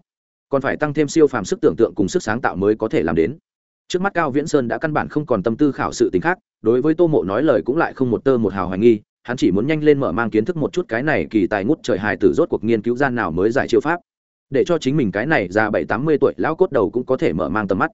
còn phải tăng thêm siêu phàm sức tưởng tượng cùng sức sáng tạo mới có thể làm đến. Trước mắt cao viễn sơn đã căn bản không còn tâm tư khảo sự tính khác, đối với tô mộ nói lời cũng lại không một tơ một hào hoài nghi, hắn chỉ muốn nhanh lên mở mang kiến thức một chút cái này kỳ tài ngút trời hài tử rốt cuộc nghiên cứu gian nào mới giải chiêu pháp. Để cho chính mình cái này già bảy tám mươi tuổi lão cốt đầu cũng có thể mở mang tầm mắt.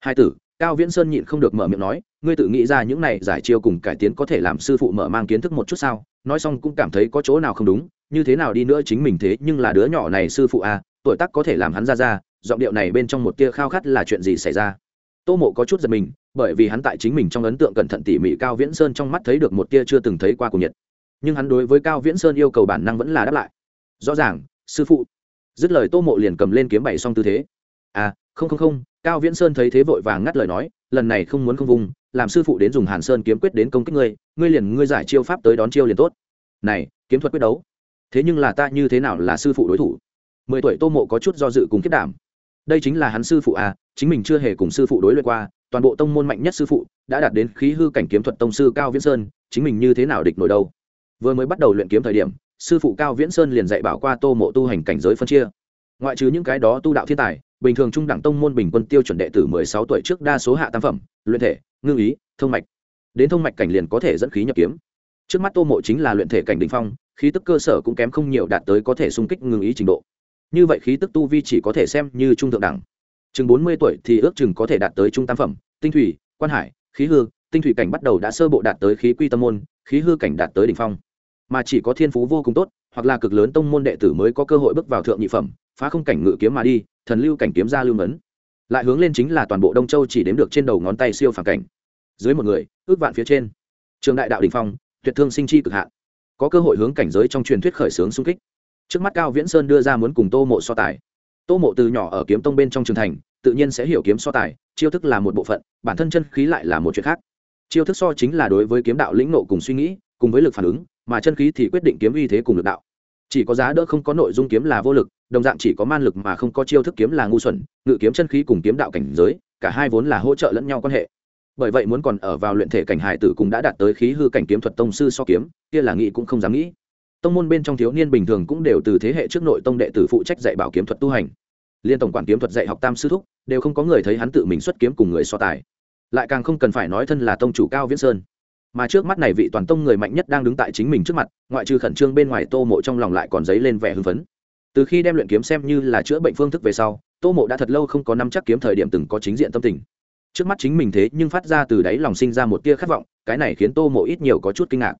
Hai tử, cao viễn sơn nhịn không được mở miệng nói, ngươi tự nghĩ ra những này giải chiêu cùng cải tiến có thể làm sư phụ mở mang kiến thức một chút sao? Nói xong cũng cảm thấy có chỗ nào không đúng, như thế nào đi nữa chính mình thế nhưng là đứa nhỏ này sư phụ à tuổi tác có thể làm hắn ra ra, giọng điệu này bên trong một tia khao khát là chuyện gì xảy ra? Tô mộ có chút giật mình, bởi vì hắn tại chính mình trong ấn tượng cẩn thận tỉ mỉ cao viễn sơn trong mắt thấy được một tia chưa từng thấy qua cùng nhiệt. Nhưng hắn đối với cao viễn sơn yêu cầu bản năng vẫn là đáp lại. Rõ ràng, sư phụ. Dứt lời tô mộ liền cầm lên kiếm bảy xong tư thế. À không không không, cao viễn sơn thấy thế vội vàng ngắt lời nói, lần này không muốn không vùng, làm sư phụ đến dùng hàn sơn kiếm quyết đến công kích ngươi ngươi liền, ngươi giải chiêu pháp tới đón chiêu liền tốt. Này, kiếm thuật quyết đấu. Thế nhưng là ta như thế nào là sư phụ đối thủ? Mười tuổi tô mộ có chút do dự cùng kết đảm. Đây chính là hắn sư phụ à chính mình chưa hề cùng sư phụ đối luyện qua, toàn bộ tông môn mạnh nhất sư phụ đã đạt đến khí hư cảnh kiếm thuật tông sư cao viễn sơn, chính mình như thế nào địch nổi đâu? Vừa mới bắt đầu luyện kiếm thời điểm, sư phụ cao viễn sơn liền dạy bảo qua tô mộ tu hành cảnh giới phân chia. Ngoại trừ những cái đó tu đạo thiên tài, bình thường trung đẳng tông môn bình quân tiêu chuẩn đệ tử mười sáu tuổi trước đa số hạ tam phẩm, luyện thể ngư ý, thông mạch. Đến thông mạch cảnh liền có thể dẫn khí nhập kiếm. Trước mắt tô mộ chính là luyện thể cảnh đình phong, khí tức cơ sở cũng kém không nhiều đạt tới có thể xung kích ngưng ý trình độ như vậy khí tức tu vi chỉ có thể xem như trung thượng đẳng. Chừng bốn mươi tuổi thì ước chừng có thể đạt tới trung tam phẩm, tinh thủy, quan hải, khí hư, tinh thủy cảnh bắt đầu đã sơ bộ đạt tới khí quy tâm môn, khí hư cảnh đạt tới đ ỉ n h phong. Mà chỉ có thiên phú vô cùng tốt, hoặc là cực lớn tông môn đệ tử mới có cơ hội bước vào thượng nhị phẩm, phá không cảnh ngự kiếm mà đi, thần lưu cảnh kiếm ra lưu ngấn lại hướng lên chính là toàn bộ đông châu chỉ đếm được trên đầu ngón tay siêu phản cảnh. Dưới một người, ước vạn phía trên. Trường đại đạo đình phong, tuyệt thương sinh chi cực hạn. Có cơ hội hướng cảnh giới trong truyền thuyết khởi xướng xung kích trước mắt cao viễn sơn đưa ra muốn cùng tô mộ so tài. Tô mộ từ nhỏ ở kiếm tông bên trong trường thành, tự nhiên sẽ hiểu kiếm so tài, chiêu thức là một bộ phận, bản thân chân khí lại là một chuyện khác. Chiêu thức so chính là đối với kiếm đạo lĩnh nộ cùng suy nghĩ, cùng với lực phản ứng, mà chân khí thì quyết định kiếm uy thế cùng lực đạo. Chỉ có giá đỡ không có nội dung kiếm là vô lực, đồng dạng chỉ có man lực mà không có chiêu thức kiếm là ngu xuẩn, ngự kiếm chân khí cùng kiếm đạo cảnh giới, cả hai vốn là hỗ trợ lẫn nhau quan hệ. Bởi vậy muốn còn ở vào luyện thể cảnh hải tử cũng đã đạt tới khí hư cảnh kiếm thuật tông sư so kiếm, kia là nghĩ cũng không dám nghĩ tông môn bên trong thiếu niên bình thường cũng đều từ thế hệ trước nội tông đệ tử phụ trách dạy bảo kiếm thuật tu hành. Liên tổng quản kiếm thuật dạy học tam sư thúc, đều không có người thấy hắn tự mình xuất kiếm cùng người so tài. Lại càng không cần phải nói thân là tông chủ cao viễn sơn. Mà trước mắt này vị toàn tông người mạnh nhất đang đứng tại chính mình trước mặt, ngoại trừ khẩn trương bên ngoài tô mộ trong lòng lại còn dấy lên vẻ hưng phấn. Từ khi đem luyện kiếm xem như là chữa bệnh phương thức về sau, tô mộ đã thật lâu không có năm chắc kiếm thời điểm từng có chính diện tâm tình. Trước mắt chính mình thế nhưng phát ra từ đáy lòng sinh ra một tia khát vọng, cái này khiến tô mộ ít nhiều có chút kinh ngạc.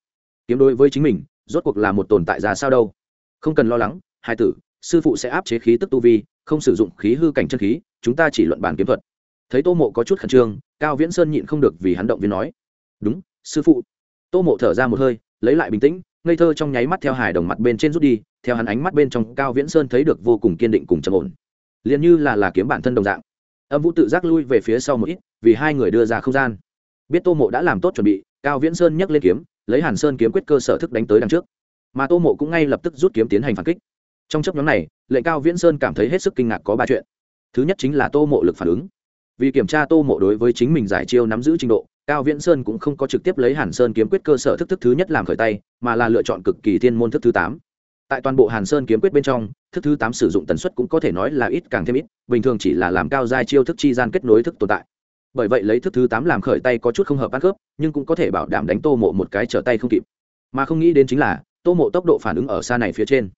Kiếm đối với chính mình rốt cuộc là một tồn tại ra sao đâu. Không cần lo lắng, hai tử, sư phụ sẽ áp chế khí tức tu vi, không sử dụng khí hư cảnh chân khí, chúng ta chỉ luận bàn kiếm thuật. Thấy tô mộ có chút khẩn trương, cao viễn sơn nhịn không được vì hắn động viên nói. Đúng, sư phụ. Tô mộ thở ra một hơi, lấy lại bình tĩnh, ngây thơ trong nháy mắt theo hài đồng mặt bên trên rút đi, theo hắn ánh mắt bên trong cao viễn sơn thấy được vô cùng kiên định cùng trầm ổn. Liền như là là kiếm bản thân đồng dạng. Âm vũ tự giác lui về phía sau một ít, vì hai người đưa ra không gian. Biết tô mộ đã làm tốt chuẩn bị, cao viễn sơn nhấc lên kiếm lấy hàn sơn kiếm quyết cơ sở thức đánh tới đằng trước. Mà tô mộ cũng ngay lập tức rút kiếm tiến hành phản kích. Trong chấp nhóm này, lệnh cao viễn sơn cảm thấy hết sức kinh ngạc có ba chuyện. Thứ nhất chính là tô mộ lực phản ứng. Vì kiểm tra tô mộ đối với chính mình giải chiêu nắm giữ trình độ, cao viễn sơn cũng không có trực tiếp lấy hàn sơn kiếm quyết cơ sở thức thức thứ nhất làm khởi tay, mà là lựa chọn cực kỳ thiên môn thức thứ tám. Tại toàn bộ hàn sơn kiếm quyết bên trong, thức thứ tám sử dụng tần suất cũng có thể nói là ít càng thêm ít, bình thường chỉ là làm cao giai chiêu thức chi gian kết nối thức tồn tại bởi vậy lấy thức thứ tám làm khởi tay có chút không hợp ăn khớp, nhưng cũng có thể bảo đảm đánh tô mộ một cái trở tay không kịp. Mà không nghĩ đến chính là, tô mộ tốc độ phản ứng ở xa này phía trên.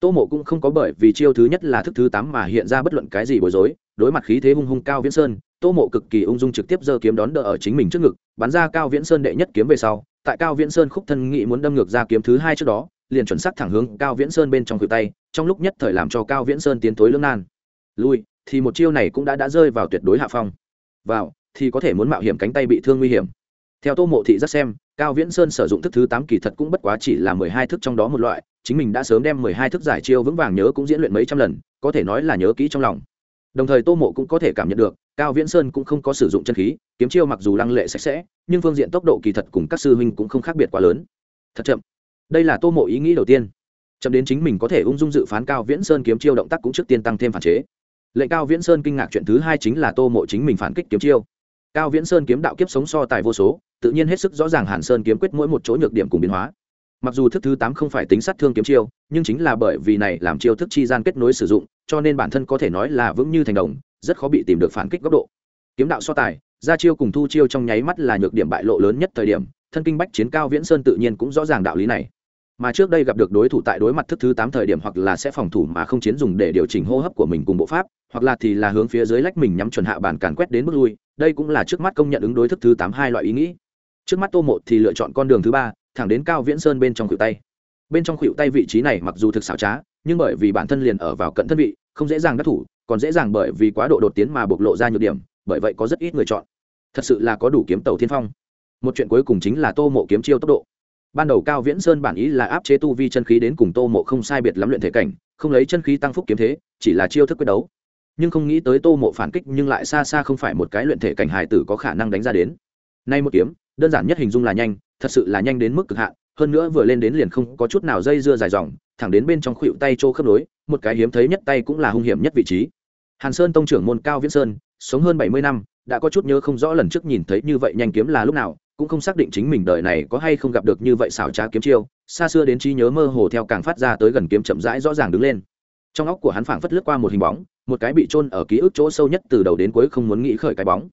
Tô mộ cũng không có bởi vì chiêu thứ nhất là thức thứ tám mà hiện ra bất luận cái gì bối rối, đối mặt khí thế hung hung cao viễn sơn, tô mộ cực kỳ ung dung trực tiếp giơ kiếm đón đỡ ở chính mình trước ngực, bắn ra cao viễn sơn đệ nhất kiếm về sau, tại cao viễn sơn khúc thân nghị muốn đâm ngược ra kiếm thứ hai trước đó, liền chuẩn xác thẳng hướng cao viễn sơn bên trong cự tay, trong lúc nhất thời làm cho cao viễn sơn tiến tối lưỡng nan. Lui, thì một chiêu này cũng đã đã rơi vào tuyệt đối hạ phong. Vào thì có thể muốn mạo hiểm cánh tay bị thương nguy hiểm. Theo tô mộ thị rất xem, cao viễn sơn sử dụng thức thứ tám kỳ thật cũng bất quá chỉ là mười hai thức trong đó một loại, chính mình đã sớm đem mười hai thức giải chiêu vững vàng nhớ cũng diễn luyện mấy trăm lần, có thể nói là nhớ kỹ trong lòng. Đồng thời tô mộ cũng có thể cảm nhận được, cao viễn sơn cũng không có sử dụng chân khí, kiếm chiêu mặc dù lăng lệ sạch sẽ, nhưng phương diện tốc độ kỳ thật cùng các sư huynh cũng không khác biệt quá lớn. Thật chậm. Đây là tô mộ ý nghĩ đầu tiên. Chậm đến chính mình có thể ung dung dự phán cao viễn sơn kiếm chiêu động tác cũng trước tiên tăng thêm phản chế. Lệnh cao viễn sơn kinh ngạc chuyện thứ hai chính là tô mộ chính mình phản kích kiếm chiêu cao viễn sơn kiếm đạo kiếp sống so tài vô số, tự nhiên hết sức rõ ràng hàn sơn kiếm quyết mỗi một chỗ nhược điểm cùng biến hóa. Mặc dù thức thứ tám không phải tính sát thương kiếm chiêu, nhưng chính là bởi vì này làm chiêu thức chi gian kết nối sử dụng, cho nên bản thân có thể nói là vững như thành đồng, rất khó bị tìm được phản kích góc độ. Kiếm đạo so tài, ra chiêu cùng thu chiêu trong nháy mắt là nhược điểm bại lộ lớn nhất thời điểm, thân kinh bách chiến cao viễn sơn tự nhiên cũng rõ ràng đạo lý này. Mà trước đây gặp được đối thủ tại đối mặt thức thứ tám thời điểm hoặc là sẽ phòng thủ mà không chiến dùng để điều chỉnh hô hấp của mình cùng bộ pháp, hoặc là thì là hướng phía dưới lách mình nhắm chuẩn hạ bàn càn quét đến bước lui đây cũng là trước mắt công nhận ứng đối thức thứ tám hai loại ý nghĩ. Trước mắt tô mộ thì lựa chọn con đường thứ ba, thẳng đến cao viễn sơn bên trong khuỷu tay. Bên trong khuỷu tay vị trí này mặc dù thực xảo trá, nhưng bởi vì bản thân liền ở vào cận thân vị, không dễ dàng đắc thủ, còn dễ dàng bởi vì quá độ đột tiến mà bộc lộ ra nhược điểm, bởi vậy có rất ít người chọn. Thật sự là có đủ kiếm tàu thiên phong. Một chuyện cuối cùng chính là tô mộ kiếm chiêu tốc độ. Ban đầu cao viễn sơn bản ý là áp chế tu vi chân khí đến cùng tô mộ không sai biệt lắm luyện thể cảnh, không lấy chân khí tăng phúc kiếm thế, chỉ là chiêu thức quyết đấu nhưng không nghĩ tới tô mộ phản kích nhưng lại xa xa không phải một cái luyện thể cảnh hài tử có khả năng đánh ra đến. Nay một kiếm, đơn giản nhất hình dung là nhanh, thật sự là nhanh đến mức cực hạn, hơn nữa vừa lên đến liền không có chút nào dây dưa dài dòng, thẳng đến bên trong khuỵu tay chỗ khớp nối, một cái hiếm thấy nhất tay cũng là hung hiểm nhất vị trí. Hàn sơn tông trưởng môn cao viễn sơn, sống hơn bảy mươi năm, đã có chút nhớ không rõ lần trước nhìn thấy như vậy nhanh kiếm là lúc nào, cũng không xác định chính mình đời này có hay không gặp được như vậy xảo trá kiếm chiêu, xa xưa đến trí nhớ mơ hồ theo càng phát ra tới gần kiếm chậm rãi rõ ràng đứng lên trong óc của hắn phảng phất lướt qua một hình bóng, một cái bị trôn ở ký ức chỗ sâu nhất từ đầu đến cuối không muốn nghĩ khởi cái bóng.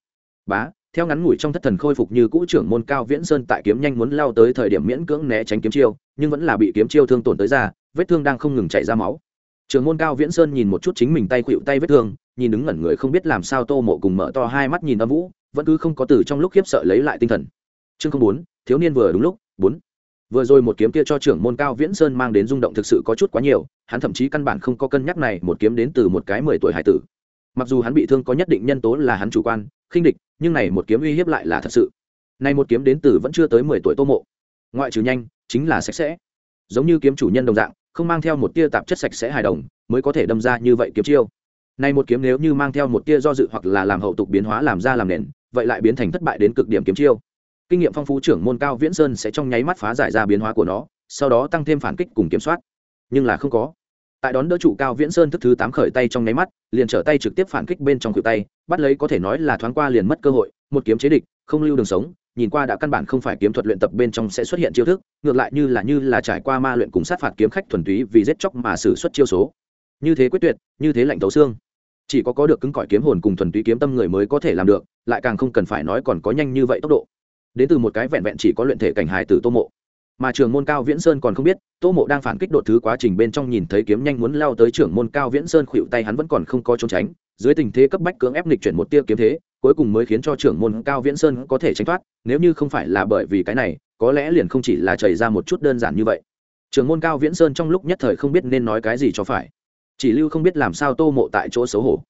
Bá, theo ngắn ngủi trong thất thần khôi phục như cũ trưởng môn cao viễn sơn tại kiếm nhanh muốn lao tới thời điểm miễn cưỡng né tránh kiếm chiêu, nhưng vẫn là bị kiếm chiêu thương tổn tới ra vết thương đang không ngừng chảy ra máu. Trưởng môn cao viễn sơn nhìn một chút chính mình tay khuỵu tay vết thương, nhìn đứng ngẩn người không biết làm sao tô mộ cùng mở to hai mắt nhìn âm vũ, vẫn cứ không có từ trong lúc khiếp sợ lấy lại tinh thần. Chương không bốn, thiếu niên vừa đúng lúc, bốn vừa rồi một kiếm kia cho trưởng môn cao viễn sơn mang đến rung động thực sự có chút quá nhiều, hắn thậm chí căn bản không có cân nhắc này một kiếm đến từ một cái mười tuổi hải tử. Mặc dù hắn bị thương có nhất định nhân tố là hắn chủ quan, khinh địch, nhưng này một kiếm uy hiếp lại là thật sự. Này một kiếm đến từ vẫn chưa tới mười tuổi tô mộ. Ngoại trừ nhanh, chính là sạch sẽ. Giống như kiếm chủ nhân đồng dạng, không mang theo một tia tạp chất sạch sẽ hài đồng, mới có thể đâm ra như vậy kiếm chiêu. Này một kiếm nếu như mang theo một tia do dự hoặc là làm hậu tục biến hóa làm ra làm nền, vậy lại biến thành thất bại đến cực điểm kiếm chiêu kinh nghiệm phong phú trưởng môn cao viễn sơn sẽ trong nháy mắt phá giải ra biến hóa của nó, sau đó tăng thêm phản kích cùng kiểm soát. Nhưng là không có. Tại đón đỡ trụ cao viễn sơn thức thứ tám khởi tay trong nháy mắt, liền trở tay trực tiếp phản kích bên trong cựu tay, bắt lấy có thể nói là thoáng qua liền mất cơ hội, một kiếm chế địch, không lưu đường sống, nhìn qua đã căn bản không phải kiếm thuật luyện tập bên trong sẽ xuất hiện chiêu thức, ngược lại như là như là trải qua ma luyện cùng sát phạt kiếm khách thuần túy vì giết chóc mà xử xuất chiêu số. Như thế quyết tuyệt, như thế lạnh thấu xương. Chỉ có có được cứng cỏi kiếm hồn cùng thuần túy kiếm tâm người mới có thể làm được, lại càng không cần phải nói còn có nhanh như vậy tốc độ đến từ một cái vẹn vẹn chỉ có luyện thể cảnh hài từ tô mộ. Mà trường môn cao viễn sơn còn không biết, tô mộ đang phản kích đột thứ quá trình bên trong nhìn thấy kiếm nhanh muốn lao tới trưởng môn cao viễn sơn khuỵu tay hắn vẫn còn không có trốn tránh. Dưới tình thế cấp bách cưỡng ép nghịch chuyển một tia kiếm thế, cuối cùng mới khiến cho trưởng môn cao viễn sơn có thể tránh thoát, nếu như không phải là bởi vì cái này, có lẽ liền không chỉ là chảy ra một chút đơn giản như vậy. Trưởng môn cao viễn sơn trong lúc nhất thời không biết nên nói cái gì cho phải. Chỉ lưu không biết làm sao tô mộ tại chỗ xấu hổ.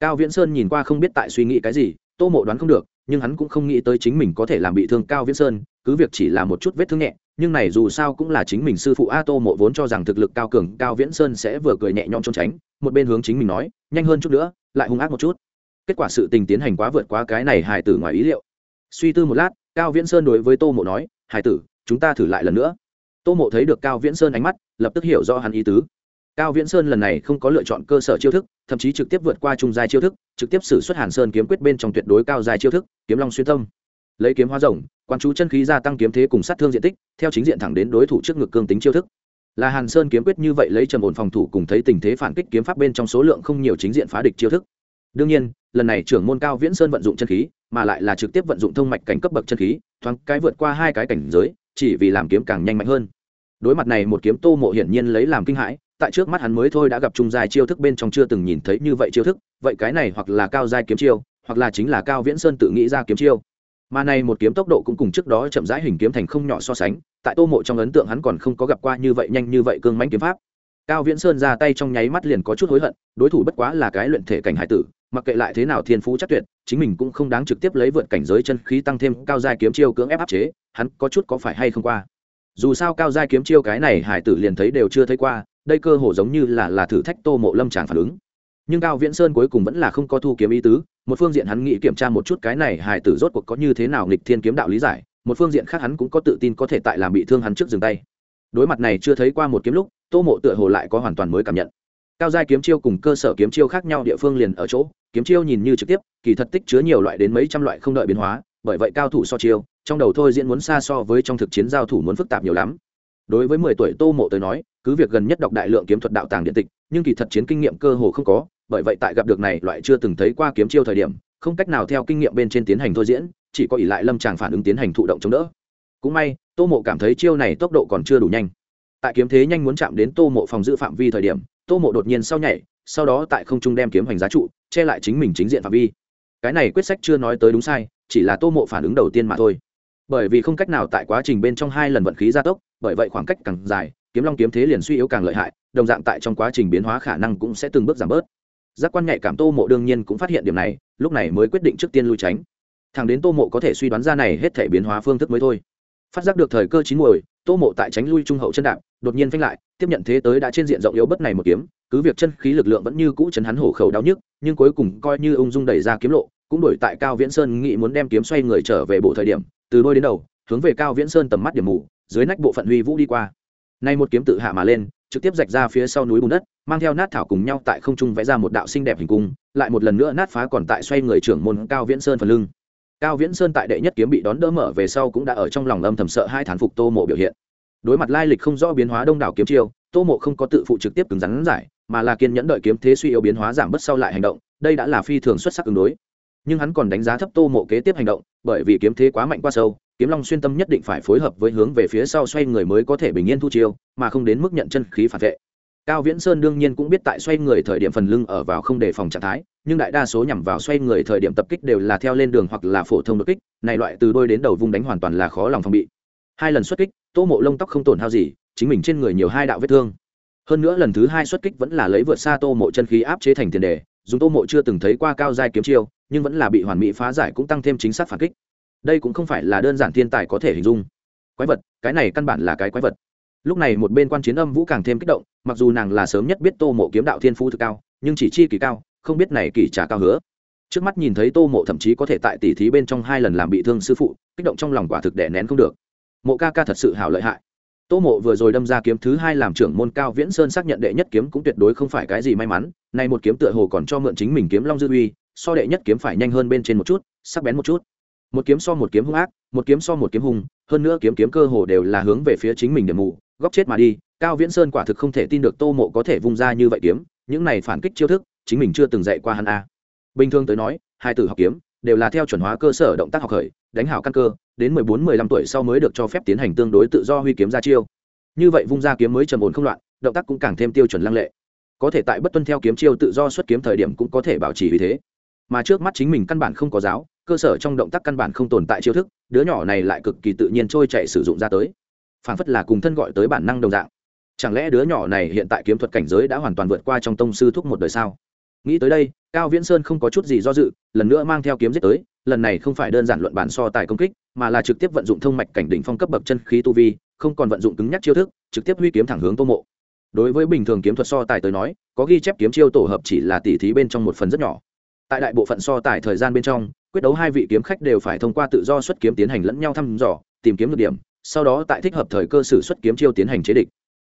Cao viễn sơn nhìn qua không biết tại suy nghĩ cái gì, tô mộ đoán không được nhưng hắn cũng không nghĩ tới chính mình có thể làm bị thương cao viễn sơn, cứ việc chỉ là một chút vết thương nhẹ, nhưng này dù sao cũng là chính mình sư phụ a tô mộ vốn cho rằng thực lực cao cường, cao viễn sơn sẽ vừa cười nhẹ nhõm trốn tránh, một bên hướng chính mình nói, nhanh hơn chút nữa, lại hung ác một chút. Kết quả sự tình tiến hành quá vượt quá cái này hài tử ngoài ý liệu. Suy tư một lát, cao viễn sơn đối với tô mộ nói, hài tử, chúng ta thử lại lần nữa. Tô mộ thấy được cao viễn sơn ánh mắt, lập tức hiểu rõ hắn ý tứ cao viễn sơn lần này không có lựa chọn cơ sở chiêu thức, thậm chí trực tiếp vượt qua trung giai chiêu thức, trực tiếp xử xuất hàn sơn kiếm quyết bên trong tuyệt đối cao giai chiêu thức, kiếm long xuyên tâm. Lấy kiếm hoa rồng quan chú chân khí gia tăng kiếm thế cùng sát thương diện tích, theo chính diện thẳng đến đối thủ trước ngực cương tính chiêu thức. Là hàn sơn kiếm quyết như vậy lấy trầm ổn phòng thủ cùng thấy tình thế phản kích kiếm pháp bên trong số lượng không nhiều chính diện phá địch chiêu thức. Đương nhiên, lần này trưởng môn cao viễn sơn vận dụng chân khí, mà lại là trực tiếp vận dụng thông mạch cảnh cấp bậc chân khí, thoáng cái vượt qua hai cái cảnh giới, chỉ vì làm kiếm càng nhanh mạnh hơn. Đối mặt này một kiếm tô mộ hiển nhiên lấy làm kinh hãi tại trước mắt hắn mới thôi đã gặp trung giai chiêu thức bên trong chưa từng nhìn thấy như vậy chiêu thức, vậy cái này hoặc là cao giai kiếm chiêu, hoặc là chính là cao viễn sơn tự nghĩ ra kiếm chiêu. Mà này một kiếm tốc độ cũng cùng trước đó chậm rãi hình kiếm thành không nhỏ so sánh, tại tô mộ trong ấn tượng hắn còn không có gặp qua như vậy nhanh như vậy cương mãnh kiếm pháp. Cao viễn sơn ra tay trong nháy mắt liền có chút hối hận, đối thủ bất quá là cái luyện thể cảnh hải tử, mặc kệ lại thế nào thiên phú chắc tuyệt, chính mình cũng không đáng trực tiếp lấy vượt cảnh giới chân khí tăng thêm cao giai kiếm chiêu cưỡng ép áp chế, hắn có chút có phải hay không qua. Dù sao cao giai kiếm chiêu cái này hải tử liền thấy đều chưa thấy qua đây cơ hồ giống như là là thử thách tô mộ lâm tràng phản ứng. Nhưng cao viễn sơn cuối cùng vẫn là không có thu kiếm ý tứ, một phương diện hắn nghĩ kiểm tra một chút cái này hải tử rốt cuộc có như thế nào nghịch thiên kiếm đạo lý giải, một phương diện khác hắn cũng có tự tin có thể tại làm bị thương hắn trước dừng tay. Đối mặt này chưa thấy qua một kiếm lúc, tô mộ tựa hồ lại có hoàn toàn mới cảm nhận. Cao giai kiếm chiêu cùng cơ sở kiếm chiêu khác nhau địa phương liền ở chỗ, kiếm chiêu nhìn như trực tiếp, kỳ thật tích chứa nhiều loại đến mấy trăm loại không đợi biến hóa, bởi vậy cao thủ so chiêu, trong đầu thôi diễn muốn xa so với trong thực chiến giao thủ muốn phức tạp nhiều lắm đối với mười tuổi tô mộ tới nói, cứ việc gần nhất đọc đại lượng kiếm thuật đạo tàng điện tịch, nhưng kỳ thật chiến kinh nghiệm cơ hồ không có, bởi vậy tại gặp được này loại chưa từng thấy qua kiếm chiêu thời điểm, không cách nào theo kinh nghiệm bên trên tiến hành thôi diễn, chỉ có ỷ lại lâm tràng phản ứng tiến hành thụ động chống đỡ. Cũng may, tô mộ cảm thấy chiêu này tốc độ còn chưa đủ nhanh. Tại kiếm thế nhanh muốn chạm đến tô mộ phòng giữ phạm vi thời điểm, tô mộ đột nhiên sau nhảy, sau đó tại không trung đem kiếm hoành giá trụ, che lại chính mình chính diện phạm vi. Cái này quyết sách chưa nói tới đúng sai, chỉ là tô mộ phản ứng đầu tiên mà thôi. Bởi vì không cách nào tại quá trình bên trong hai lần vận khí gia tốc bởi vậy khoảng cách càng dài, kiếm long kiếm thế liền suy yếu càng lợi hại, đồng dạng tại trong quá trình biến hóa khả năng cũng sẽ từng bước giảm bớt. Giác quan nhạy cảm tô mộ đương nhiên cũng phát hiện điểm này, lúc này mới quyết định trước tiên lui tránh. Thằng đến tô mộ có thể suy đoán ra này hết thể biến hóa phương thức mới thôi. Phát giác được thời cơ chín muồi, tô mộ tại tránh lui trung hậu chân đạp, đột nhiên phanh lại, tiếp nhận thế tới đã trên diện rộng yếu bất này một kiếm, cứ việc chân khí lực lượng vẫn như cũ chấn hắn hổ khẩu đau nhức, nhưng cuối cùng coi như ung dung đẩy ra kiếm lộ, cũng đổi tại cao viễn sơn nghĩ muốn đem kiếm xoay người trở về bộ thời điểm, từ đôi đến đầu, hướng về cao viễn sơn tầm mắt điểm mù dưới nách bộ phận huy vũ đi qua. Nay một kiếm tự hạ mà lên, trực tiếp rạch ra phía sau núi bùn đất, mang theo nát thảo cùng nhau tại không trung vẽ ra một đạo xinh đẹp hình cung, lại một lần nữa nát phá còn tại xoay người trưởng môn cao viễn sơn phần lưng. Cao viễn sơn tại đệ nhất kiếm bị đón đỡ mở về sau cũng đã ở trong lòng âm thầm sợ hai thán phục tô mộ biểu hiện. Đối mặt lai lịch không rõ biến hóa đông đảo kiếm chiêu, tô mộ không có tự phụ trực tiếp cứng rắn giải, mà là kiên nhẫn đợi kiếm thế suy yếu biến hóa giảm bớt sau lại hành động, đây đã là phi thường xuất sắc ứng đối. Nhưng hắn còn đánh giá thấp tô mộ kế tiếp hành động, bởi vì kiếm thế quá mạnh quá sâu kiếm long xuyên tâm nhất định phải phối hợp với hướng về phía sau xoay người mới có thể bình yên thu chiêu, mà không đến mức nhận chân khí phản vệ. Cao viễn sơn đương nhiên cũng biết tại xoay người thời điểm phần lưng ở vào không đề phòng trạng thái, nhưng đại đa số nhằm vào xoay người thời điểm tập kích đều là theo lên đường hoặc là phổ thông đột kích, này loại từ đôi đến đầu vung đánh hoàn toàn là khó lòng phòng bị. Hai lần xuất kích, tô mộ lông tóc không tổn hao gì, chính mình trên người nhiều hai đạo vết thương. Hơn nữa lần thứ hai xuất kích vẫn là lấy vượt xa tô mộ chân khí áp chế thành tiền đề dùng tô mộ chưa từng thấy qua cao giai kiếm chiêu, nhưng vẫn là bị hoàn mỹ phá giải cũng tăng thêm chính xác phản kích đây cũng không phải là đơn giản thiên tài có thể hình dung. Quái vật, cái này căn bản là cái quái vật. Lúc này một bên quan chiến âm vũ càng thêm kích động, mặc dù nàng là sớm nhất biết tô mộ kiếm đạo thiên phú thực cao, nhưng chỉ chi kỳ cao, không biết này kỳ trả cao hứa. Trước mắt nhìn thấy tô mộ thậm chí có thể tại tỉ thí bên trong hai lần làm bị thương sư phụ, kích động trong lòng quả thực đẻ nén không được. Mộ ca ca thật sự hào lợi hại. Tô mộ vừa rồi đâm ra kiếm thứ hai làm trưởng môn cao viễn sơn xác nhận đệ nhất kiếm cũng tuyệt đối không phải cái gì may mắn nay một kiếm tựa hồ còn cho mượn chính mình kiếm long dư uy, so đệ nhất kiếm phải nhanh hơn bên trên một chút, sắc bén một chút một kiếm so một kiếm hung ác, một kiếm so một kiếm hung, hơn nữa kiếm kiếm cơ hồ đều là hướng về phía chính mình để mù, góc chết mà đi. Cao viễn sơn quả thực không thể tin được tô mộ có thể vung ra như vậy kiếm, những này phản kích chiêu thức, chính mình chưa từng dạy qua hắn a. Bình thường tới nói, hai tử học kiếm đều là theo chuẩn hóa cơ sở động tác học khởi, đánh hảo căn cơ, đến mười bốn, mười lăm tuổi sau mới được cho phép tiến hành tương đối tự do huy kiếm ra chiêu. Như vậy vung ra kiếm mới trầm ổn không loạn, động tác cũng càng thêm tiêu chuẩn lăng lệ. Có thể tại bất tuân theo kiếm chiêu tự do xuất kiếm thời điểm cũng có thể bảo trì vì thế. Mà trước mắt chính mình căn bản không có giáo cơ sở trong động tác căn bản không tồn tại chiêu thức, đứa nhỏ này lại cực kỳ tự nhiên trôi chạy sử dụng ra tới. Phản phất là cùng thân gọi tới bản năng đồng dạng. Chẳng lẽ đứa nhỏ này hiện tại kiếm thuật cảnh giới đã hoàn toàn vượt qua trong tông sư thúc một đời sao? Nghĩ tới đây, cao viễn sơn không có chút gì do dự, lần nữa mang theo kiếm giết tới, lần này không phải đơn giản luận bản so tài công kích, mà là trực tiếp vận dụng thông mạch cảnh đỉnh phong cấp bậc chân khí tu vi, không còn vận dụng cứng nhắc chiêu thức, trực tiếp huy kiếm thẳng hướng tô mộ. Đối với bình thường kiếm thuật so tài tới nói, có ghi chép kiếm chiêu tổ hợp chỉ là tỉ thí bên trong một phần rất nhỏ. Tại đại bộ phận so tài thời gian bên trong quyết đấu hai vị kiếm khách đều phải thông qua tự do xuất kiếm tiến hành lẫn nhau thăm dò, tìm kiếm được điểm, sau đó tại thích hợp thời cơ sử xuất kiếm chiêu tiến hành chế địch.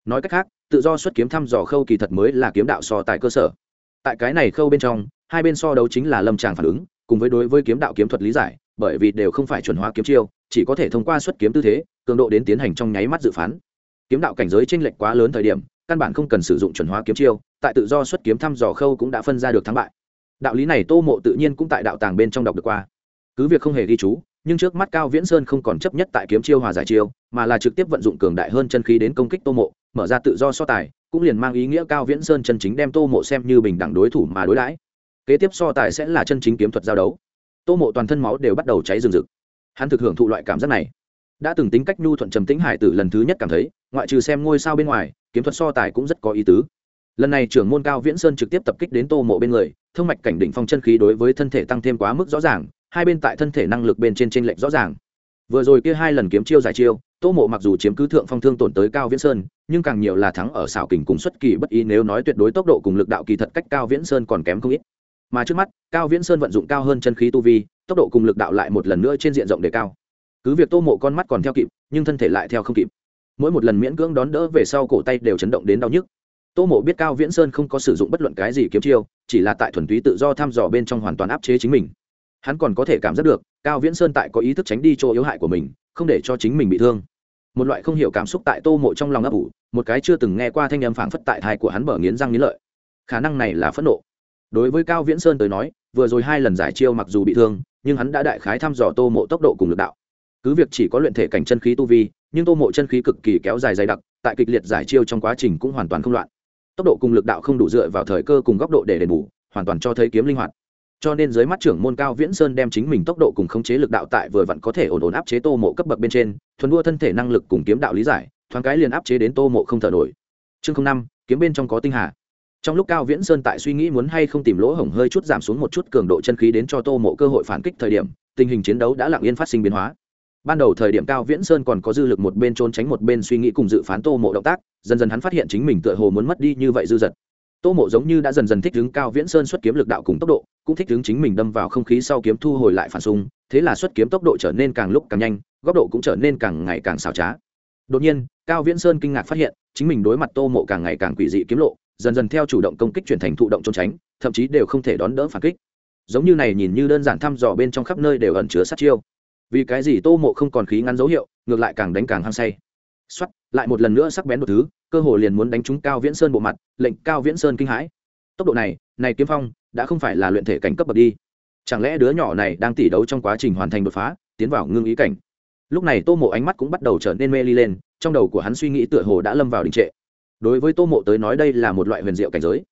Nói cách khác, tự do xuất kiếm thăm dò khâu kỳ thật mới là kiếm đạo so tại cơ sở. Tại cái này khâu bên trong, hai bên so đấu chính là lâm tràng phản ứng, cùng với đối với kiếm đạo kiếm thuật lý giải, bởi vì đều không phải chuẩn hóa kiếm chiêu, chỉ có thể thông qua xuất kiếm tư thế, cường độ đến tiến hành trong nháy mắt dự phán. Kiếm đạo cảnh giới t r ê n lệch quá lớn thời điểm, căn bản không cần sử dụng chuẩn hóa kiếm chiêu, tại tự do xuất kiếm thăm dò khâu cũng đã phân ra được thắng bại đạo lý này tô mộ tự nhiên cũng tại đạo tàng bên trong đọc được qua. Cứ việc không hề ghi chú, nhưng trước mắt cao viễn sơn không còn chấp nhất tại kiếm chiêu hòa giải chiêu, mà là trực tiếp vận dụng cường đại hơn chân khí đến công kích tô mộ, mở ra tự do so tài, cũng liền mang ý nghĩa cao viễn sơn chân chính đem tô mộ xem như bình đẳng đối thủ mà đối đãi. Kế tiếp so tài sẽ là chân chính kiếm thuật giao đấu. Tô mộ toàn thân máu đều bắt đầu cháy rừng rực. Hắn thực hưởng thụ loại cảm giác này. Đã từng tính cách nhu thuận trầm tĩnh hải tử lần thứ nhất cảm thấy, ngoại trừ xem ngôi sao bên ngoài, kiếm thuật so tài cũng rất có ý tứ lần này trưởng môn cao viễn sơn trực tiếp tập kích đến tô mộ bên người thương mạch cảnh đỉnh phong chân khí đối với thân thể tăng thêm quá mức rõ ràng, hai bên tại thân thể năng lực bên trên t r ê n lệch rõ ràng. Vừa rồi kia hai lần kiếm chiêu giải chiêu, tô mộ mặc dù chiếm cứ thượng phong thương tổn tới cao viễn sơn, nhưng càng nhiều là thắng ở xảo kình cùng xuất kỳ bất ý nếu nói tuyệt đối tốc độ cùng lực đạo kỳ thật cách cao viễn sơn còn kém không ít. Mà trước mắt, cao viễn sơn vận dụng cao hơn chân khí tu vi, tốc độ cùng lực đạo lại một lần nữa trên diện rộng đề cao. Cứ việc tô mộ con mắt còn theo kịp, nhưng thân thể lại theo không kịp. Mỗi một lần miễn cưỡng đón đỡ về sau cổ tay đều chấn động đến đau nhức tô mộ biết cao viễn sơn không có sử dụng bất luận cái gì kiếm chiêu, chỉ là tại thuần túy tự do thăm dò bên trong hoàn toàn áp chế chính mình. Hắn còn có thể cảm giác được, cao viễn sơn tại có ý thức tránh đi chỗ yếu hại của mình, không để cho chính mình bị thương. Một loại không hiểu cảm xúc tại tô mộ trong lòng ấp ủ, một cái chưa từng nghe qua thanh âm phảng phất tại thai của hắn mở nghiến răng nghiến lợi. Khả năng này là phẫn nộ. Đối với cao viễn sơn tới nói, vừa rồi hai lần giải chiêu mặc dù bị thương, nhưng hắn đã đại khái thăm dò tô mộ tốc độ cùng lực đạo. Cứ việc chỉ có luyện thể cảnh chân khí tu vi, nhưng tô mộ chân khí cực kỳ kéo dài dày đặc, tại kịch liệt giải chiêu trong quá trình cũng hoàn toàn không loạn tốc độ cùng lực đạo không đủ dựa vào thời cơ cùng góc độ để đền bù, hoàn toàn cho thấy kiếm linh hoạt. Cho nên dưới mắt trưởng môn cao viễn sơn đem chính mình tốc độ cùng khống chế lực đạo tại vừa vặn có thể ổn ổn áp chế tô mộ cấp bậc bên trên, thuần đua thân thể năng lực cùng kiếm đạo lý giải, thoáng cái liền áp chế đến tô mộ không thở nổi. Chương năm, kiếm bên trong có tinh hà. Trong lúc cao viễn sơn tại suy nghĩ muốn hay không tìm lỗ hổng hơi chút giảm xuống một chút cường độ chân khí đến cho tô mộ cơ hội phản kích thời điểm, tình hình chiến đấu đã lặng yên phát sinh biến hóa ban đầu thời điểm cao viễn sơn còn có dư lực một bên trốn tránh một bên suy nghĩ cùng dự phán tô mộ động tác, dần dần hắn phát hiện chính mình tựa hồ muốn mất đi như vậy dư dật. Tô mộ giống như đã dần dần thích ứng cao viễn sơn xuất kiếm lực đạo cùng tốc độ, cũng thích ứng chính mình đâm vào không khí sau kiếm thu hồi lại phản xung, thế là xuất kiếm tốc độ trở nên càng lúc càng nhanh, góc độ cũng trở nên càng ngày càng xảo trá. Đột nhiên, cao viễn sơn kinh ngạc phát hiện, chính mình đối mặt tô mộ càng ngày càng quỷ dị kiếm lộ, dần dần theo chủ động công kích chuyển thành thụ động trốn tránh, thậm chí đều không thể đón đỡ phản kích. Giống như này nhìn như đơn giản thăm dò bên trong khắp nơi đều ẩn chứa sát chiêu vì cái gì tô mộ không còn khí ngắn dấu hiệu, ngược lại càng đánh càng hăng say. Xoắt lại một lần nữa sắc bén một thứ, cơ hồ liền muốn đánh trúng cao viễn sơn bộ mặt, lệnh cao viễn sơn kinh hãi. Tốc độ này này kiếm phong, đã không phải là luyện thể cảnh cấp bậc đi. Chẳng lẽ đứa nhỏ này đang tỉ đấu trong quá trình hoàn thành đột phá, tiến vào ngưng ý cảnh? Lúc này tô mộ ánh mắt cũng bắt đầu trở nên mê ly lên, trong đầu của hắn suy nghĩ tựa hồ đã lâm vào đình trệ. Đối với tô mộ tới nói đây là một loại huyền diệu cảnh giới.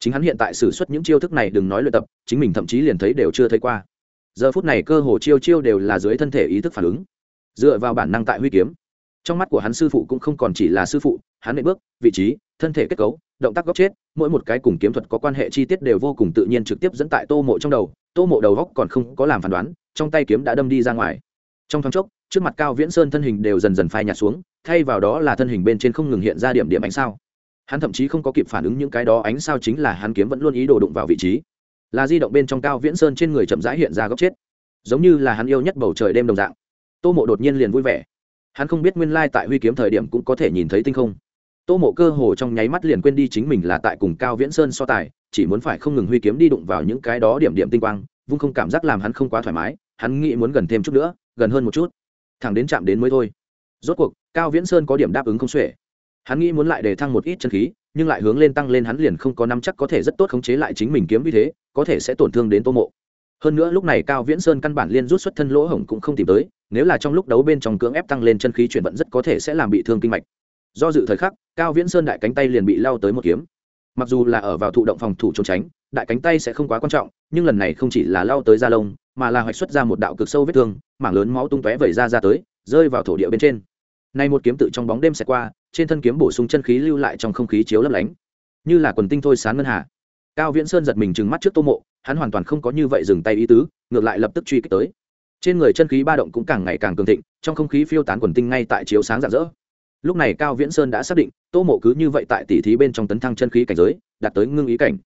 Chính hắn hiện tại xử suất những chiêu thức này đừng nói luyện tập, chính mình thậm chí liền thấy đều chưa thấy qua giờ phút này cơ hồ chiêu chiêu đều là dưới thân thể ý thức phản ứng, dựa vào bản năng tại huy kiếm. Trong mắt của hắn sư phụ cũng không còn chỉ là sư phụ, hắn nệm bước, vị trí, thân thể kết cấu, động tác góc chết, mỗi một cái cùng kiếm thuật có quan hệ chi tiết đều vô cùng tự nhiên trực tiếp dẫn tại tô mộ trong đầu, tô mộ đầu góc còn không có làm phán đoán, trong tay kiếm đã đâm đi ra ngoài. Trong thoáng chốc, trước mặt cao viễn sơn thân hình đều dần dần phai nhạt xuống, thay vào đó là thân hình bên trên không ngừng hiện ra điểm điểm ánh sao. Hắn thậm chí không có kịp phản ứng những cái đó ánh sao chính là hắn kiếm vẫn luôn ý đồ đụng vào vị trí là di động bên trong cao viễn sơn trên người chậm rãi hiện ra góc chết. Giống như là hắn yêu nhất bầu trời đêm đồng dạng. Tô mộ đột nhiên liền vui vẻ. Hắn không biết nguyên lai tại huy kiếm thời điểm cũng có thể nhìn thấy tinh không. Tô mộ cơ hồ trong nháy mắt liền quên đi chính mình là tại cùng cao viễn sơn so tài, chỉ muốn phải không ngừng huy kiếm đi đụng vào những cái đó điểm điểm tinh quang, vung không cảm giác làm hắn không quá thoải mái, hắn nghĩ muốn gần thêm chút nữa, gần hơn một chút. Thẳng đến chạm đến mới thôi. Rốt cuộc, cao viễn sơn có điểm đáp ứng không xuể hắn nghĩ muốn lại đề thăng một ít chân khí, nhưng lại hướng lên tăng lên hắn liền không có năm chắc có thể rất tốt khống chế lại chính mình kiếm vì thế, có thể sẽ tổn thương đến tô mộ. Hơn nữa lúc này cao viễn sơn căn bản liên rút xuất thân lỗ hổng cũng không tìm tới, nếu là trong lúc đấu bên trong cưỡng ép tăng lên chân khí chuyển vận rất có thể sẽ làm bị thương kinh mạch. Do dự thời khắc, cao viễn sơn đại cánh tay liền bị lao tới một kiếm. Mặc dù là ở vào thụ động phòng thủ trốn tránh, đại cánh tay sẽ không quá quan trọng, nhưng lần này không chỉ là lao tới da lông, mà là hoạch xuất ra một đạo cực sâu vết thương, mảng lớn máu tung tóe vẩy ra ra tới, rơi vào thổ địa bên trên. Nay một kiếm tự trong bóng đêm xẹt qua trên thân kiếm bổ sung chân khí lưu lại trong không khí chiếu lấp lánh. Như là quần tinh thôi sán ngân hà. Cao viễn sơn giật mình trừng mắt trước tô mộ, hắn hoàn toàn không có như vậy dừng tay ý tứ, ngược lại lập tức truy kích tới. Trên người chân khí ba động cũng càng ngày càng cường thịnh, trong không khí phiêu tán quần tinh ngay tại chiếu sáng rạng rỡ. Lúc này cao viễn sơn đã xác định, tô mộ cứ như vậy tại tỉ thí bên trong tấn thăng chân khí cảnh giới, đạt tới ngưng ý cảnh.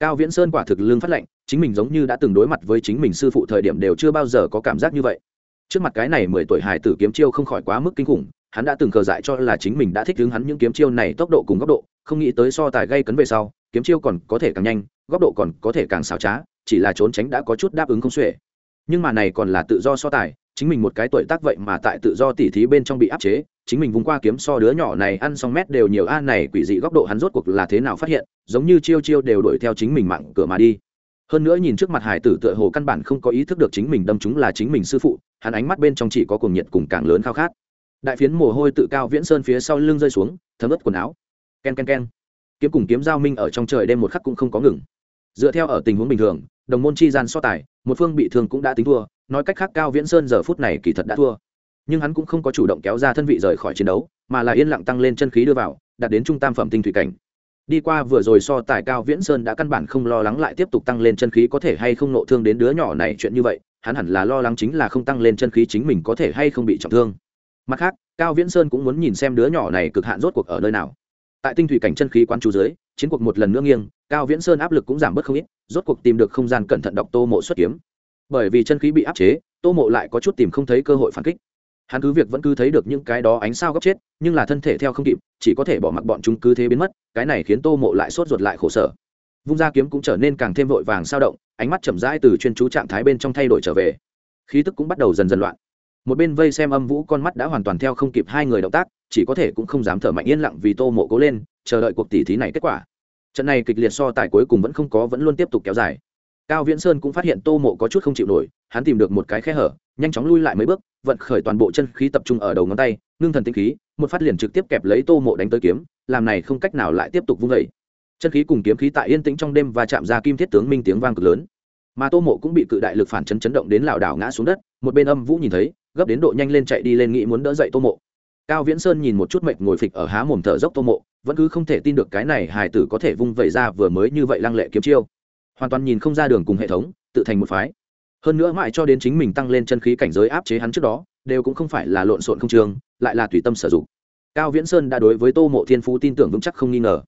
Cao viễn sơn quả thực lương phát lệnh chính mình giống như đã từng đối mặt với chính mình sư phụ thời điểm đều chưa bao giờ có cảm giác như vậy. Trước mặt cái này mười tuổi hải tử kiếm chiêu không khỏi quá mức kinh khủng hắn đã từng cờ dại cho là chính mình đã thích hướng hắn những kiếm chiêu này tốc độ cùng góc độ, không nghĩ tới so tài gây cấn về sau, kiếm chiêu còn có thể càng nhanh, góc độ còn có thể càng xảo trá, chỉ là trốn tránh đã có chút đáp ứng không xuể. Nhưng mà này còn là tự do so tài, chính mình một cái tuổi tác vậy mà tại tự do tỉ thí bên trong bị áp chế, chính mình vùng qua kiếm so đứa nhỏ này ăn xong mét đều nhiều, a, này quỷ dị góc độ hắn rốt cuộc là thế nào phát hiện, giống như chiêu chiêu đều đuổi theo chính mình mạng cửa mà đi. Hơn nữa nhìn trước mặt hải tử tựa hồ căn bản không có ý thức được chính mình đâm chúng là chính mình sư phụ, hắn ánh mắt bên trong chỉ có cuồng nhiệt cùng càng lớn khao khát đại phiến mồ hôi tự cao viễn sơn phía sau lưng rơi xuống, thấm ướt quần áo. K e n k e n k e n kiếm cùng kiếm giao minh ở trong trời đêm một khắc cũng không có ngừng. Dựa theo ở tình huống bình thường, đồng môn chi gian so tài, một phương bị thương cũng đã tính thua, nói cách khác cao viễn sơn giờ phút này kỳ thật đã thua. Nhưng hắn cũng không có chủ động kéo ra thân vị rời khỏi chiến đấu, mà là yên lặng tăng lên chân khí đưa vào, đạt đến trung tam phẩm tinh thủy cảnh. Đi qua vừa rồi so tài cao viễn sơn đã căn bản không lo lắng lại tiếp tục tăng lên chân khí có thể hay không nộ thương đến đứa nhỏ này chuyện như vậy, hắn hẳn là lo lắng chính là không tăng lên chân khí chính mình có thể hay không bị trọng thương mặt khác, cao viễn sơn cũng muốn nhìn xem đứa nhỏ này cực hạn rốt cuộc ở nơi nào. Tại tinh thủy cảnh chân khí quán chú dưới, chiến cuộc một lần nữa nghiêng, cao viễn sơn áp lực cũng giảm bớt không ít, rốt cuộc tìm được không gian cẩn thận đọc tô mộ xuất kiếm. Bởi vì chân khí bị áp chế, tô mộ lại có chút tìm không thấy cơ hội phản kích. Hắn cứ việc vẫn cứ thấy được những cái đó ánh sao góc chết, nhưng là thân thể theo không kịp, chỉ có thể bỏ mặc bọn chúng cứ thế biến mất, cái này khiến tô mộ lại sốt ruột lại khổ sở. Vung ra kiếm cũng trở nên càng thêm vội vàng sao động, ánh mắt chậm rãi từ chuyên chú trạng thái bên trong thay đổi trở về. Khí tức cũng bắt đầu dần dần loạn một bên vây xem âm vũ con mắt đã hoàn toàn theo không kịp hai người động tác, chỉ có thể cũng không dám thở mạnh yên lặng vì tô mộ cố lên, chờ đợi cuộc tỉ thí này kết quả. Trận này kịch liệt so tài cuối cùng vẫn không có, vẫn luôn tiếp tục kéo dài. Cao viễn sơn cũng phát hiện tô mộ có chút không chịu nổi, hắn tìm được một cái khe hở, nhanh chóng lui lại mấy bước, vận khởi toàn bộ chân khí tập trung ở đầu ngón tay, ngưng thần tinh khí, một phát liền trực tiếp kẹp lấy tô mộ đánh tới kiếm, làm này không cách nào lại tiếp tục vung vẩy chân khí cùng kiếm khí tại yên tĩnh trong đêm và chạm ra kim thiết tướng minh tiếng vang cực lớn. Mà tô mộ cũng bị cự đại lực phản chấn chấn động đến lảo đảo ngã xuống đất, một bên âm vũ nhìn thấy gấp đến độ nhanh lên chạy đi lên nghĩ muốn đỡ dậy tô mộ. Cao viễn sơn nhìn một chút mệt ngồi phịch ở há mồm thở dốc tô mộ, vẫn cứ không thể tin được cái này hài tử có thể vung vẩy ra vừa mới như vậy lăng lệ kiếm chiêu. Hoàn toàn nhìn không ra đường cùng hệ thống, tự thành một phái. Hơn nữa mãi cho đến chính mình tăng lên chân khí cảnh giới áp chế hắn trước đó, đều cũng không phải là lộn xộn không trường, lại là tùy tâm sử dụng. Cao viễn sơn đã đối với tô mộ thiên phú tin tưởng vững chắc không nghi ngờ.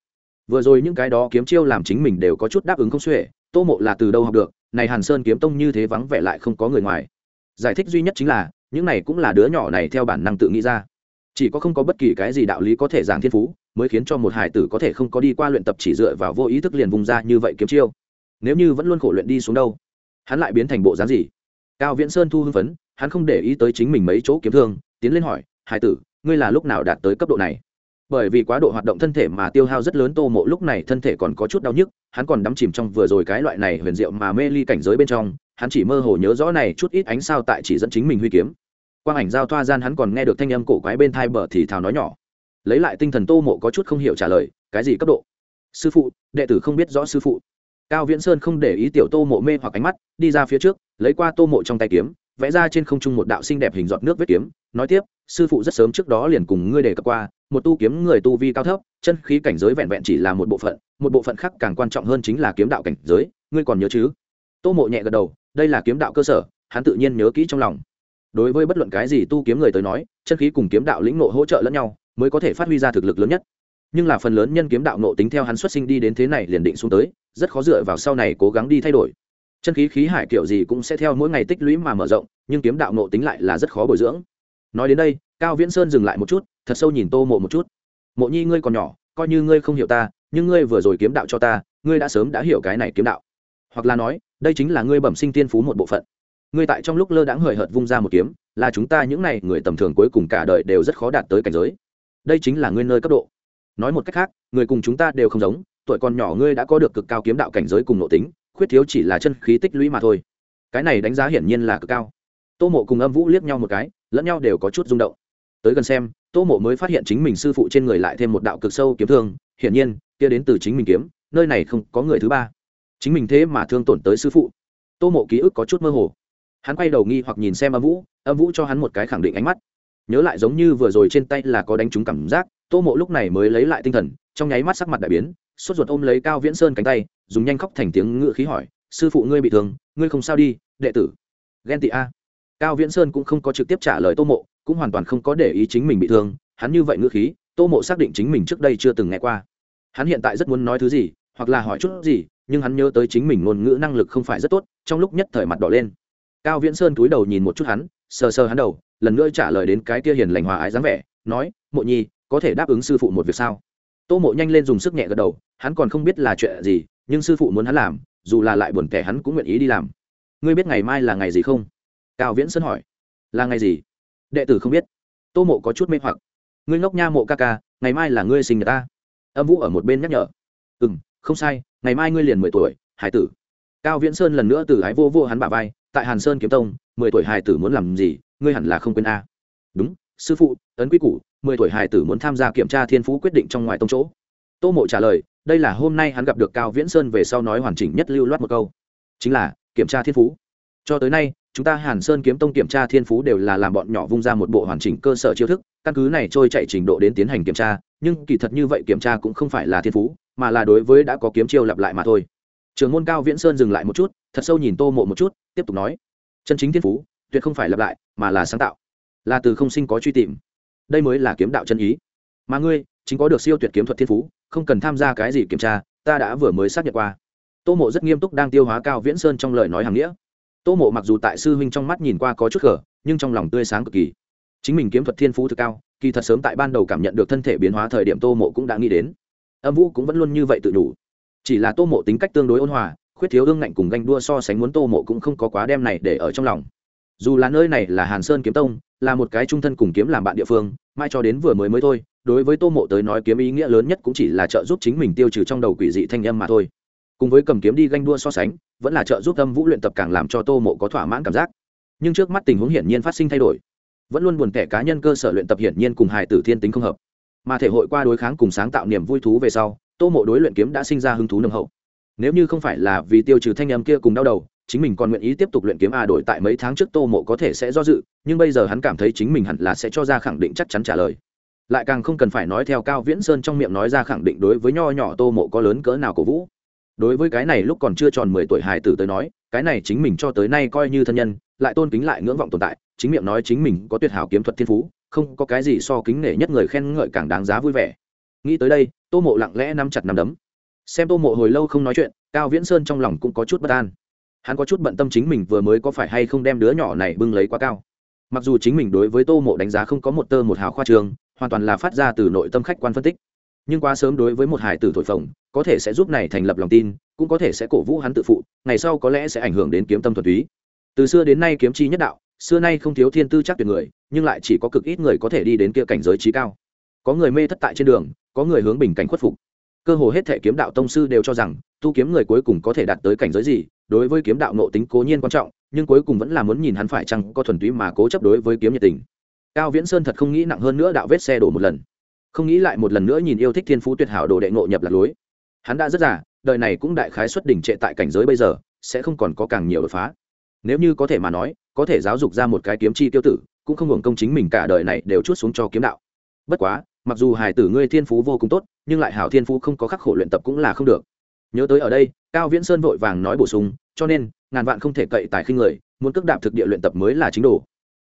Vừa rồi những cái đó kiếm chiêu làm chính mình đều có chút đáp ứng không xuể, tô mộ là từ đâu học được, này hàn sơn kiếm tông như thế vắng vẻ lại không có người ngoài. Giải thích duy nhất chính là những này cũng là đứa nhỏ này theo bản năng tự nghĩ ra. Chỉ có không có bất kỳ cái gì đạo lý có thể giảng thiên phú, mới khiến cho một hải tử có thể không có đi qua luyện tập chỉ dựa vào vô ý thức liền vùng ra như vậy kiếm chiêu. Nếu như vẫn luôn khổ luyện đi xuống đâu, hắn lại biến thành bộ dáng gì? Cao viễn sơn thu hưng phấn, hắn không để ý tới chính mình mấy chỗ kiếm thương, tiến lên hỏi hải tử, ngươi là lúc nào đạt tới cấp độ này? Bởi vì quá độ hoạt động thân thể mà tiêu hao rất lớn tô mộ lúc này thân thể còn có chút đau nhức, hắn còn đắm chìm trong vừa rồi cái loại này huyền diệu mà mê ly cảnh giới bên trong, hắn chỉ mơ hồ nhớ rõ này chút ít ánh sao tại chỉ dẫn chính mình huy kiếm quang ảnh giao thoa gian hắn còn nghe được thanh âm cổ quái bên thai bờ thì thào nói nhỏ. Lấy lại tinh thần tô mộ có chút không hiểu trả lời, cái gì cấp độ? Sư phụ, đệ tử không biết rõ sư phụ. Cao viễn sơn không để ý tiểu tô mộ mê hoặc ánh mắt, đi ra phía trước, lấy qua tô mộ trong tay kiếm, vẽ ra trên không trung một đạo xinh đẹp hình giọt nước vết kiếm, nói tiếp, sư phụ rất sớm trước đó liền cùng ngươi đề cập qua, một tu kiếm người tu vi cao thấp, chân khí cảnh giới vẹn vẹn chỉ là một bộ phận, một bộ phận khác càng quan trọng hơn chính là kiếm đạo cảnh giới, ngươi còn nhớ chứ? Tô mộ nhẹ gật đầu, đây là kiếm đạo cơ sở, hắn tự nhiên nhớ kỹ trong lòng đối với bất luận cái gì tu kiếm người tới nói, chân khí cùng kiếm đạo lĩnh nộ hỗ trợ lẫn nhau, mới có thể phát huy ra thực lực lớn nhất. Nhưng là phần lớn nhân kiếm đạo nộ tính theo hắn xuất sinh đi đến thế này liền định xuống tới, rất khó dựa vào sau này cố gắng đi thay đổi. Chân khí khí hải kiểu gì cũng sẽ theo mỗi ngày tích lũy mà mở rộng, nhưng kiếm đạo nộ tính lại là rất khó bồi dưỡng. Nói đến đây, cao viễn sơn dừng lại một chút, thật sâu nhìn tô mộ một chút. Mộ nhi, ngươi còn nhỏ, coi như ngươi không hiểu ta, nhưng ngươi vừa rồi kiếm đạo cho ta, ngươi đã sớm đã hiểu cái này kiếm đạo. Hoặc là nói, đây chính là ngươi bẩm sinh tiên phú một bộ phận ngươi tại trong lúc lơ đãng hời hợt vung ra một kiếm, là chúng ta những này người tầm thường cuối cùng cả đời đều rất khó đạt tới cảnh giới. Đây chính là ngươi nơi cấp độ. Nói một cách khác, người cùng chúng ta đều không giống, tuổi còn nhỏ ngươi đã có được cực cao kiếm đạo cảnh giới cùng nội tính, khuyết thiếu chỉ là chân khí tích lũy mà thôi. Cái này đánh giá hiển nhiên là cực cao. Tô mộ cùng âm vũ liếc nhau một cái, lẫn nhau đều có chút rung động. Tới gần xem, tô mộ mới phát hiện chính mình sư phụ trên người lại thêm một đạo cực sâu kiếm thương, hiển nhiên, kia đến từ chính mình kiếm, nơi này không có người thứ ba. Chính mình thế mà thương tổn tới sư phụ. Tô mộ ký ức có chút mơ hồ hắn quay đầu nghi hoặc nhìn xem âm vũ âm vũ cho hắn một cái khẳng định ánh mắt. Nhớ lại giống như vừa rồi trên tay là có đánh trúng cảm giác, tô mộ lúc này mới lấy lại tinh thần, trong nháy mắt sắc mặt đại biến, sốt ruột ôm lấy cao viễn sơn cánh tay, dùng nhanh khóc thành tiếng ngựa khí hỏi, sư phụ ngươi bị thương, ngươi không sao đi, đệ tử. Ghen tị a. Cao viễn sơn cũng không có trực tiếp trả lời tô mộ, cũng hoàn toàn không có để ý chính mình bị thương, hắn như vậy ngựa khí, tô mộ xác định chính mình trước đây chưa từng nghe qua. Hắn hiện tại rất muốn nói thứ gì, hoặc là hỏi chút gì, nhưng hắn nhớ tới chính mình ngôn ngữ năng lực không phải rất tốt, trong lúc nhất thời mặt đỏ lên cao viễn sơn túi đầu nhìn một chút hắn, sờ sờ hắn đầu, lần nữa trả lời đến cái kia hiền lành hòa ái dáng vẻ, nói, mộ nhi, có thể đáp ứng sư phụ một việc sao? Tô mộ nhanh lên dùng sức nhẹ gật đầu, hắn còn không biết là chuyện gì, nhưng sư phụ muốn hắn làm, dù là lại buồn kẻ hắn cũng nguyện ý đi làm. Ngươi biết ngày mai là ngày gì không? Cao viễn sơn hỏi. Là ngày gì? Đệ tử không biết. Tô mộ có chút mê hoặc. Ngươi ngốc nha mộ ca ca, ngày mai là ngươi sinh nhật ta. Âm vũ ở một bên nhắc nhở. Ừ m không sai, ngày mai ngươi liền mười tuổi, hải tử cao viễn sơn lần nữa từ ái vô vô hắn bà vai, tại hàn sơn kiếm tông, mười tuổi hài tử muốn làm gì, ngươi hẳn là không quên a. Đúng, sư phụ, ấn quy củ, mười tuổi hài tử muốn tham gia kiểm tra thiên phú quyết định trong ngoài tông chỗ. Tô mộ trả lời, đây là hôm nay hắn gặp được cao viễn sơn về sau nói hoàn chỉnh nhất lưu loát một câu. Chính là, kiểm tra thiên phú. Cho tới nay, chúng ta hàn sơn kiếm tông kiểm tra thiên phú đều là làm bọn nhỏ vung ra một bộ hoàn chỉnh cơ sở chiêu thức, căn cứ này trôi chạy trình độ đến tiến hành kiểm tra, nhưng kỳ thật như vậy kiểm tra cũng không phải là thiên phú, mà là đối với đã có kiếm chiêu lặp lại mà thôi trường môn cao viễn sơn dừng lại một chút, thật sâu nhìn tô mộ một chút, tiếp tục nói, chân chính thiên phú, tuyệt không phải lặp lại, mà là sáng tạo, là từ không sinh có truy tìm. Đây mới là kiếm đạo chân ý. Mà ngươi, chính có được siêu tuyệt kiếm thuật thiên phú, không cần tham gia cái gì kiểm tra, ta đã vừa mới xác nhận qua. Tô mộ rất nghiêm túc đang tiêu hóa cao viễn sơn trong lời nói hàng nghĩa. Tô mộ mặc dù tại sư huynh trong mắt nhìn qua có chút khở nhưng trong lòng tươi sáng cực kỳ. Chính mình kiếm thuật thiên phú thực cao, kỳ thật sớm tại ban đầu cảm nhận được thân thể biến hóa thời điểm tô mộ cũng đã nghĩ đến. Âm vũ cũng vẫn luôn như vậy tự đủ chỉ là tô mộ tính cách tương đối ôn hòa, khuyết thiếu ương ngạnh cùng ganh đua so sánh muốn tô mộ cũng không có quá đem này để ở trong lòng. Dù là nơi này là hàn sơn kiếm tông, là một cái trung thân cùng kiếm làm bạn địa phương, mai cho đến vừa mới mới thôi, đối với tô mộ tới nói kiếm ý nghĩa lớn nhất cũng chỉ là trợ giúp chính mình tiêu trừ trong đầu quỷ dị thanh âm mà thôi. Cùng với cầm kiếm đi ganh đua so sánh, vẫn là trợ giúp âm vũ luyện tập càng làm cho tô mộ có thỏa mãn cảm giác. Nhưng trước mắt tình huống hiển nhiên phát sinh thay đổi. Vẫn luôn buồn kẻ cá nhân cơ sở luyện tập hiển nhiên cùng hài tử thiên tính không hợp. Mà thể hội qua đối kháng cùng sáng tạo niềm vui thú về sau tô mộ đối luyện kiếm đã sinh ra hứng thú nồng hậu. Nếu như không phải là vì tiêu trừ thanh âm kia cùng đau đầu, chính mình còn nguyện ý tiếp tục luyện kiếm à đổi tại mấy tháng trước tô mộ có thể sẽ do dự, nhưng bây giờ hắn cảm thấy chính mình hẳn là sẽ cho ra khẳng định chắc chắn trả lời. Lại càng không cần phải nói theo cao viễn sơn trong miệng nói ra khẳng định đối với nho nhỏ tô mộ có lớn cỡ nào cổ vũ. Đối với cái này lúc còn chưa tròn mười tuổi hài tử tới nói, cái này chính mình cho tới nay coi như thân nhân, lại tôn kính lại ngưỡng vọng tồn tại, chính miệng nói chính mình có tuyệt hảo kiếm thuật thiên phú, không có cái gì so kính nể nhất người khen ngợi càng đáng giá vui vẻ nghĩ tới đây, tô mộ lặng lẽ nắm chặt nắm đấm. Xem tô mộ hồi lâu không nói chuyện, cao viễn sơn trong lòng cũng có chút bất an. Hắn có chút bận tâm chính mình vừa mới có phải hay không đem đứa nhỏ này bưng lấy quá cao. Mặc dù chính mình đối với tô mộ đánh giá không có một tơ một hào khoa trường, hoàn toàn là phát ra từ nội tâm khách quan phân tích. Nhưng quá sớm đối với một hải tử thổi phồng, có thể sẽ giúp này thành lập lòng tin, cũng có thể sẽ cổ vũ hắn tự phụ, ngày sau có lẽ sẽ ảnh hưởng đến kiếm tâm thuần túy. Từ xưa đến nay kiếm chi nhất đạo, xưa nay không thiếu thiên tư chắc tuyệt người, nhưng lại chỉ có cực ít người có thể đi đến kia cảnh giới trí cao. Có người mê thất tại trên đường có người hướng bình cảnh khuất phục. Cơ hồ hết thể kiếm đạo tông sư đều cho rằng, tu kiếm người cuối cùng có thể đạt tới cảnh giới gì, đối với kiếm đạo nộ tính cố nhiên quan trọng, nhưng cuối cùng vẫn là muốn nhìn hắn phải chăng có thuần túy mà cố chấp đối với kiếm nhiệt tình. Cao viễn sơn thật không nghĩ nặng hơn nữa đạo vết xe đổ một lần. Không nghĩ lại một lần nữa nhìn yêu thích thiên phú tuyệt hảo đồ đệ ngộ nhập lạc lối. Hắn đã rất già, đời này cũng đại khái xuất đỉnh trệ tại cảnh giới bây giờ, sẽ không còn có càng nhiều đột phá. Nếu như có thể mà nói, có thể giáo dục ra một cái kiếm chi tiêu tử, cũng không hưởng công chính mình cả đời này đều chút xuống cho kiếm đạo. Bất quá mặc dù hải tử ngươi thiên phú vô cùng tốt, nhưng lại hảo thiên phú không có khắc khổ luyện tập cũng là không được. Nhớ tới ở đây, cao viễn sơn vội vàng nói bổ sung, cho nên, ngàn vạn không thể cậy tài khinh người, muốn cước đạp thực địa luyện tập mới là chính đồ.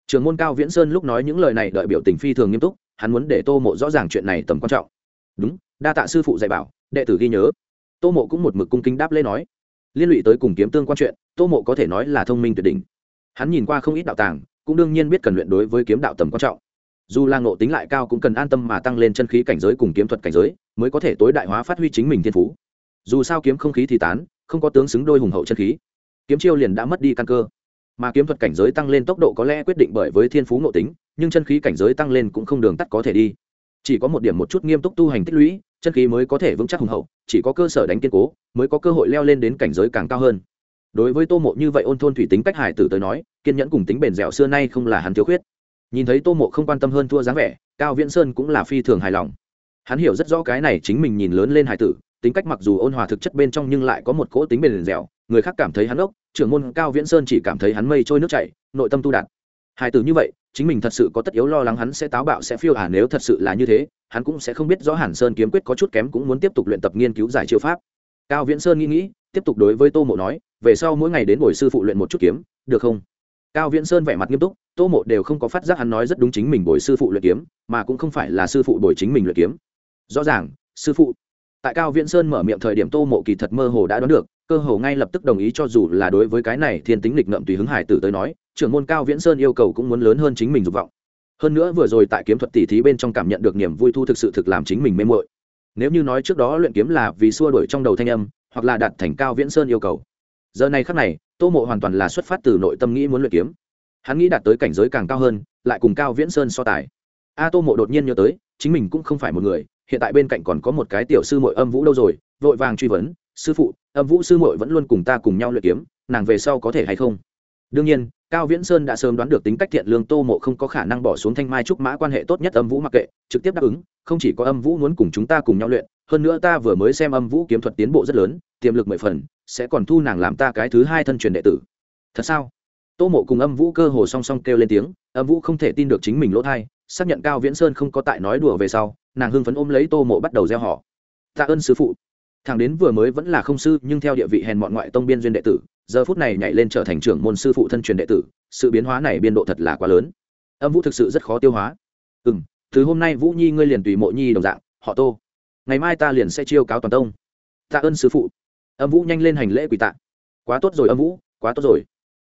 Trường môn cao viễn sơn lúc nói những lời này đợi biểu tình phi thường nghiêm túc, hắn muốn để tô mộ rõ ràng chuyện này tầm quan trọng. Đúng, đa tạ sư phụ dạy bảo, đệ tử ghi nhớ. Tô mộ cũng một mực cung kính đáp lê nói. Liên lụy tới cùng kiếm tương quan chuyện, tô mộ có thể nói là thông minh tuyệt đỉnh. Hắn nhìn qua không ít đạo tàng, cũng đương nhiên biết cần luyện đối với kiếm đạo tầm quan trọng dù là ngộ tính lại cao cũng cần an tâm mà tăng lên chân khí cảnh giới cùng kiếm thuật cảnh giới, mới có thể tối đại hóa phát huy chính mình thiên phú. Dù sao kiếm không khí thì tán, không có tướng xứng đôi hùng hậu chân khí. Kiếm chiêu liền đã mất đi căn cơ. Mà kiếm thuật cảnh giới tăng lên tốc độ có lẽ quyết định bởi với thiên phú ngộ tính, nhưng chân khí cảnh giới tăng lên cũng không đường tắt có thể đi. Chỉ có một điểm một chút nghiêm túc tu hành tích lũy, chân khí mới có thể vững chắc hùng hậu, chỉ có cơ sở đánh kiên cố, mới có cơ hội leo lên đến cảnh giới càng cao hơn. Đối với tô mộ như vậy ôn thôn thủy tính cách hải tử tới nói, kiên nhẫn cùng tính bền dẻo xưa nay không là hắn thiếu khuyết nhìn thấy tô mộ không quan tâm hơn thua dáng vẻ, cao viễn sơn cũng là phi thường hài lòng. Hắn hiểu rất rõ cái này chính mình nhìn lớn lên hải tử, tính cách mặc dù ôn hòa thực chất bên trong nhưng lại có một cỗ tính bền dẻo, người khác cảm thấy hắn ốc, trưởng môn cao viễn sơn chỉ cảm thấy hắn mây trôi nước chảy, nội tâm tu đạt. Hải tử như vậy, chính mình thật sự có tất yếu lo lắng hắn sẽ táo bạo sẽ phiêu à nếu thật sự là như thế, hắn cũng sẽ không biết rõ hàn sơn kiếm quyết có chút kém cũng muốn tiếp tục luyện tập nghiên cứu giải chiêu pháp. Cao viễn sơn nghĩ nghĩ, tiếp tục đối với tô mộ nói, về sau mỗi ngày đến buổi sư phụ luyện một chút kiếm, được không? Cao viễn sơn vẻ mặt nghiêm túc, tô mộ đều không có phát giác hắn nói rất đúng chính mình bồi sư phụ luyện kiếm, mà cũng không phải là sư phụ bồi chính mình luyện kiếm. Rõ ràng, sư phụ. Tại cao viễn sơn mở miệng thời điểm tô mộ kỳ thật mơ hồ đã đoán được, cơ hồ ngay lập tức đồng ý cho dù là đối với cái này thiên tính lịch ngậm tùy hứng hải tử tới nói, trưởng môn cao viễn sơn yêu cầu cũng muốn lớn hơn chính mình dục vọng. Hơn nữa vừa rồi tại kiếm thuật tỉ thí bên trong cảm nhận được niềm vui thu thực sự thực làm chính mình mê mội nếu như nói trước đó luyện kiếm là vì xua đuổi trong đầu thanh âm, hoặc là đạt thành cao viễn sơn yêu cầu. Giờ này khắc này tô mộ hoàn toàn là xuất phát từ nội tâm nghĩ muốn luyện kiếm. Hắn nghĩ đạt tới cảnh giới càng cao hơn, lại cùng cao viễn sơn so tài. A tô mộ đột nhiên nhớ tới, chính mình cũng không phải một người, hiện tại bên cạnh còn có một cái tiểu sư mội âm vũ đâu rồi, vội vàng truy vấn, sư phụ, âm vũ sư mội vẫn luôn cùng ta cùng nhau luyện kiếm, nàng về sau có thể hay không? Đương nhiên, cao viễn sơn đã sớm đoán được tính cách thiện lương tô mộ không có khả năng bỏ xuống thanh mai trúc mã quan hệ tốt nhất âm vũ mặc kệ, trực tiếp đáp ứng, không chỉ có âm vũ muốn cùng chúng ta cùng nhau luyện hơn nữa ta vừa mới xem âm vũ kiếm thuật tiến bộ rất lớn, tiềm lực mười phần, sẽ còn thu nàng làm ta cái thứ hai thân truyền đệ tử. Thật sao? Tô mộ cùng âm vũ cơ hồ song song kêu lên tiếng, âm vũ không thể tin được chính mình lỗ thai, xác nhận cao viễn sơn không có tại nói đùa về sau, nàng hưng phấn ôm lấy tô mộ bắt đầu gieo họ. Tạ ơn sư phụ. Thằng đến vừa mới vẫn là không sư, nhưng theo địa vị hèn mọn ngoại tông biên duyên đệ tử, giờ phút này nhảy lên trở thành trưởng môn sư phụ thân truyền đệ tử, sự biến hóa này biên độ thật là quá lớn. Âm vũ thực sự rất khó tiêu hóa. Ừ m từ hôm nay vũ nhi ngươi liền tùy mộ nhi đồng dạng, họ tô ngày mai ta liền sẽ chiêu cáo toàn tông. Tạ ơn sư phụ. Âm vũ nhanh lên hành lễ quỳ tạ. Quá tốt rồi, âm vũ, quá tốt rồi.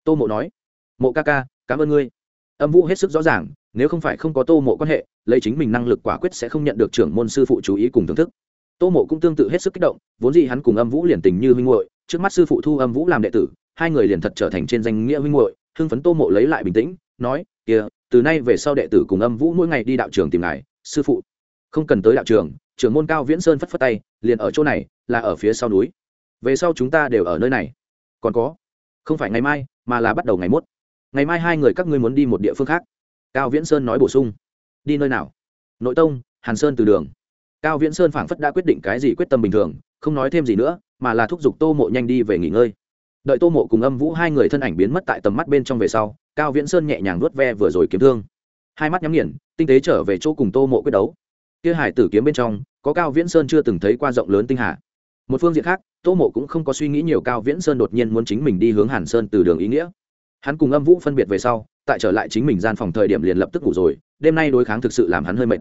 Tô mộ nói. Mộ ca ca, cảm ơn ngươi. Âm vũ hết sức rõ ràng, nếu không phải không có tô mộ quan hệ, lấy chính mình năng lực quả quyết sẽ không nhận được trưởng môn sư phụ chú ý cùng thưởng thức. Tô mộ cũng tương tự hết sức kích động, vốn gì hắn cùng âm vũ liền tình như huynh hội trước mắt sư phụ thu âm vũ làm đệ tử, hai người liền thật trở thành trên danh nghĩa huynh hội hưng phấn tô mộ lấy lại bình tĩnh, nói, kìa, từ nay về sau đệ tử cùng âm vũ mỗi ngày đi đạo trường tìm ngài, sư phụ. Không cần tới đạo trường trưởng môn cao viễn sơn phất phất tay, liền ở chỗ này, là ở phía sau núi. Về sau chúng ta đều ở nơi này. Còn có, không phải ngày mai, mà là bắt đầu ngày mốt. Ngày mai hai người các ngươi muốn đi một địa phương khác. Cao viễn sơn nói bổ sung. Đi nơi nào? Nội tông, hàn sơn từ đường. Cao viễn sơn phảng phất đã quyết định cái gì quyết tâm bình thường, không nói thêm gì nữa, mà là thúc giục tô mộ nhanh đi về nghỉ ngơi. Đợi tô mộ cùng âm vũ hai người thân ảnh biến mất tại tầm mắt bên trong về sau, cao viễn sơn nhẹ nhàng nuốt ve vừa rồi kiếm thương. Hai mắt nhắm nghiền, tinh tế trở về chỗ cùng tô mộ quyết đấu. Kia hải tử kiếm bên trong có cao viễn sơn chưa từng thấy qua rộng lớn tinh hà. Một phương diện khác, tô mộ cũng không có suy nghĩ nhiều, cao viễn sơn đột nhiên muốn chính mình đi hướng hàn sơn từ đường ý nghĩa. Hắn cùng âm vũ phân biệt về sau, tại trở lại chính mình gian phòng thời điểm liền lập tức ngủ rồi, đêm nay đối kháng thực sự làm hắn hơi mệt.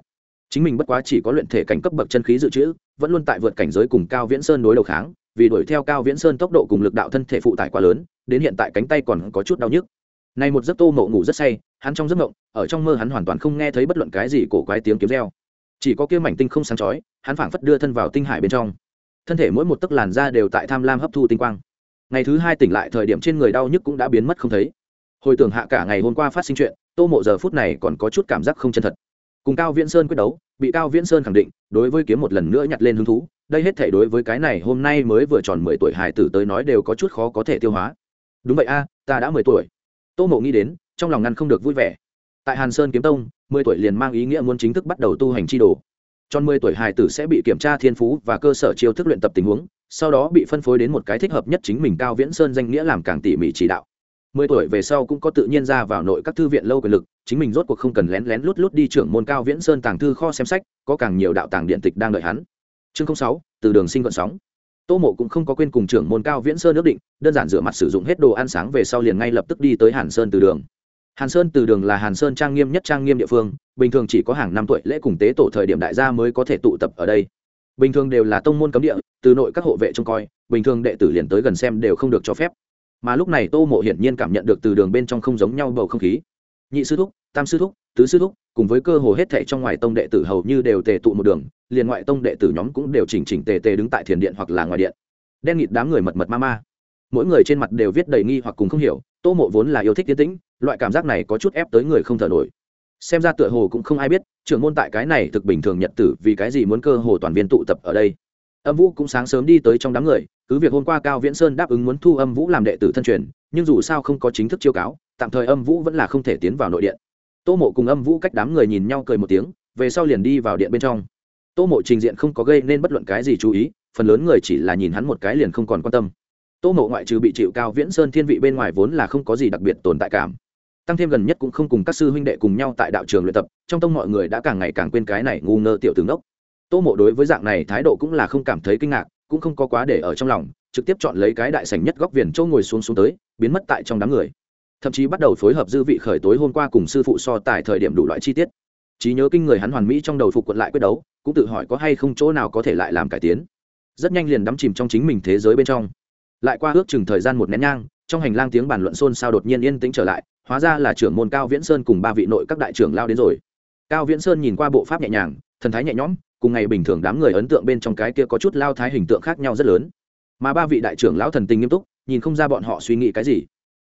Chính mình bất quá chỉ có luyện thể cảnh cấp bậc chân khí dự trữ, vẫn luôn tại vượt cảnh giới cùng cao viễn sơn đối đầu kháng, vì đuổi theo cao viễn sơn tốc độ cùng lực đạo thân thể phụ tải quá lớn, đến hiện tại cánh tay còn có chút đau nhức. Nay một giấc tô mộ ngủ rất say, hắn trong giấc mộng, ở trong mơ hắn hoàn toàn không nghe thấy bất luận cái gì cổ quái tiếng kiếm reo chỉ có kia mảnh tinh không sáng chói, hắn phảng phất đưa thân vào tinh hải bên trong. Thân thể mỗi một tấc làn da đều tại tham lam hấp thu tinh quang. Ngày thứ hai tỉnh lại thời điểm trên người đau nhức cũng đã biến mất không thấy. Hồi tưởng hạ cả ngày hôm qua phát sinh chuyện, tô mộ giờ phút này còn có chút cảm giác không chân thật. Cùng cao viễn sơn quyết đấu, bị cao viễn sơn khẳng định, đối với kiếm một lần nữa nhặt lên hứng thú, đây hết thể đối với cái này hôm nay mới vừa tròn mười tuổi hải tử tới nói đều có chút khó có thể tiêu hóa. Đúng vậy a, ta đã mười tuổi. Tô mộ nghĩ đến, trong lòng ngăn không được vui vẻ tại hàn sơn kiếm tông, mười tuổi liền mang ý nghĩa muốn chính thức bắt đầu tu hành chi đồ. Tròn mười tuổi hải tử sẽ bị kiểm tra thiên phú và cơ sở chiêu thức luyện tập tình huống, sau đó bị phân phối đến một cái thích hợp nhất chính mình cao viễn sơn danh nghĩa làm càng tỉ mỉ chỉ đạo. Mười tuổi về sau cũng có tự nhiên ra vào nội các thư viện lâu quyền lực, chính mình rốt cuộc không cần lén lén lút lút đi trưởng môn cao viễn sơn tàng thư kho xem sách, có càng nhiều đạo tàng điện tịch đang đợi hắn. Chương sáu, từ đường sinh vận sóng. Tô mộ cũng không có quên cùng trưởng môn cao viễn sơn ước định, đơn giản rửa mặt sử dụng hết đồ ăn sáng về sau liền ngay lập tức đi tới hàn sơn từ đường hàn sơn từ đường là hàn sơn trang nghiêm nhất trang nghiêm địa phương, bình thường chỉ có hàng năm tuổi lễ cùng tế tổ thời điểm đại gia mới có thể tụ tập ở đây. Bình thường đều là tông môn cấm địa, từ nội các hộ vệ trông coi, bình thường đệ tử liền tới gần xem đều không được cho phép. Mà lúc này tô mộ hiển nhiên cảm nhận được từ đường bên trong không giống nhau bầu không khí. Nhị sư thúc, tam sư thúc, tứ sư thúc, cùng với cơ hồ hết thệ trong ngoài tông đệ tử hầu như đều tề tụ một đường, liền ngoại tông đệ tử nhóm cũng đều chỉnh chỉnh tề tề đứng tại thiền điện hoặc là ngoài điện. Đen nghịt đám người mật mật ma ma mỗi người trên mặt đều viết đầy nghi hoặc cùng không hiểu, tô mộ vốn là yêu thích tiến tĩnh, loại cảm giác này có chút ép tới người không thở nổi. Xem ra tựa hồ cũng không ai biết, trưởng môn tại cái này thực bình thường nhận tử vì cái gì muốn cơ hồ toàn viên tụ tập ở đây. Âm vũ cũng sáng sớm đi tới trong đám người, cứ việc hôm qua cao viễn sơn đáp ứng muốn thu âm vũ làm đệ tử thân truyền, nhưng dù sao không có chính thức chiêu cáo, tạm thời âm vũ vẫn là không thể tiến vào nội điện. Tô mộ cùng âm vũ cách đám người nhìn nhau cười một tiếng, về sau liền đi vào điện bên trong. Tô mộ trình diện không có gây nên bất luận cái gì chú ý, phần lớn người chỉ là nhìn hắn một cái liền không còn quan tâm tô mộ ngoại trừ bị chịu cao viễn sơn thiên vị bên ngoài vốn là không có gì đặc biệt tồn tại cảm. Tăng thêm gần nhất cũng không cùng các sư huynh đệ cùng nhau tại đạo trường luyện tập, trong tông mọi người đã càng ngày càng quên cái này ngu ngơ tiểu tướng đốc tô mộ đối với dạng này thái độ cũng là không cảm thấy kinh ngạc, cũng không có quá để ở trong lòng, trực tiếp chọn lấy cái đại sảnh nhất góc viền châu ngồi xuống xuống tới, biến mất tại trong đám người. Thậm chí bắt đầu phối hợp dư vị khởi tối hôm qua cùng sư phụ so tài thời điểm đủ loại chi tiết. Trí nhớ kinh người hắn hoàn mỹ trong đầu phục quận lại quyết đấu, cũng tự hỏi có hay không chỗ nào có thể lại làm cải tiến. Rất nhanh liền đắm chìm trong chính mình thế giới bên trong lại qua ước chừng thời gian một nén nhang, trong hành lang tiếng bàn luận xôn xao đột nhiên yên tĩnh trở lại, hóa ra là trưởng môn cao viễn sơn cùng ba vị nội các đại trưởng lao đến rồi. Cao viễn sơn nhìn qua bộ pháp nhẹ nhàng, thần thái nhẹ nhõm, cùng ngày bình thường đám người ấn tượng bên trong cái kia có chút lao thái hình tượng khác nhau rất lớn. Mà ba vị đại trưởng lão thần tình nghiêm túc, nhìn không ra bọn họ suy nghĩ cái gì.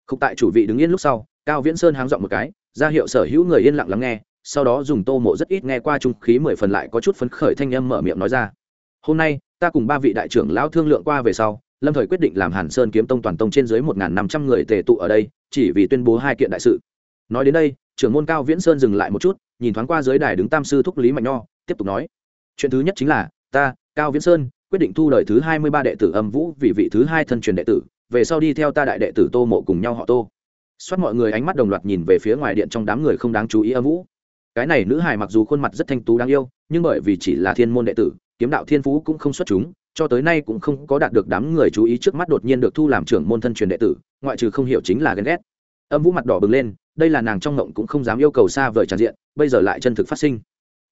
Khúc tại chủ vị đứng yên lúc sau, cao viễn sơn háng dọn một cái, ra hiệu sở hữu người yên lặng lắng nghe, sau đó dùng tô mộ rất ít nghe qua trung khí mười phần lại có chút phấn khởi thanh âm mở miệng nói ra. Hôm nay, ta cùng ba vị đại trưởng lão thương lượng qua về sau lâm thời quyết định làm hàn sơn kiếm tông toàn tông trên dưới một n g h n năm trăm người tề tụ ở đây, chỉ vì tuyên bố hai kiện đại sự. Nói đến đây, trưởng môn cao viễn sơn dừng lại một chút, nhìn thoáng qua dưới đài đứng tam sư thúc lý mạnh nho, tiếp tục nói. Chuyện thứ nhất chính là, ta, cao viễn sơn, quyết định thu đời thứ hai mươi ba đệ tử âm vũ vì vị thứ hai thân truyền đệ tử, về sau đi theo ta đại đệ tử tô mộ cùng nhau họ tô. Xoát mọi người ánh mắt đồng loạt nhìn về phía ngoài điện trong đám người không đáng chú ý âm vũ. Cái này nữ hài mặc dù khuôn mặt rất thanh tú đáng yêu, nhưng bởi vì chỉ là thiên môn đệ tử, kiếm đạo thiên phú cũng không xuất chúng cho tới nay cũng không có đạt được đám người chú ý trước mắt đột nhiên được thu làm trưởng môn thân truyền đệ tử, ngoại trừ không hiểu chính là ghen ghét. Âm vũ mặt đỏ bừng lên, đây là nàng trong ngộng cũng không dám yêu cầu xa vời tràn diện, bây giờ lại chân thực phát sinh.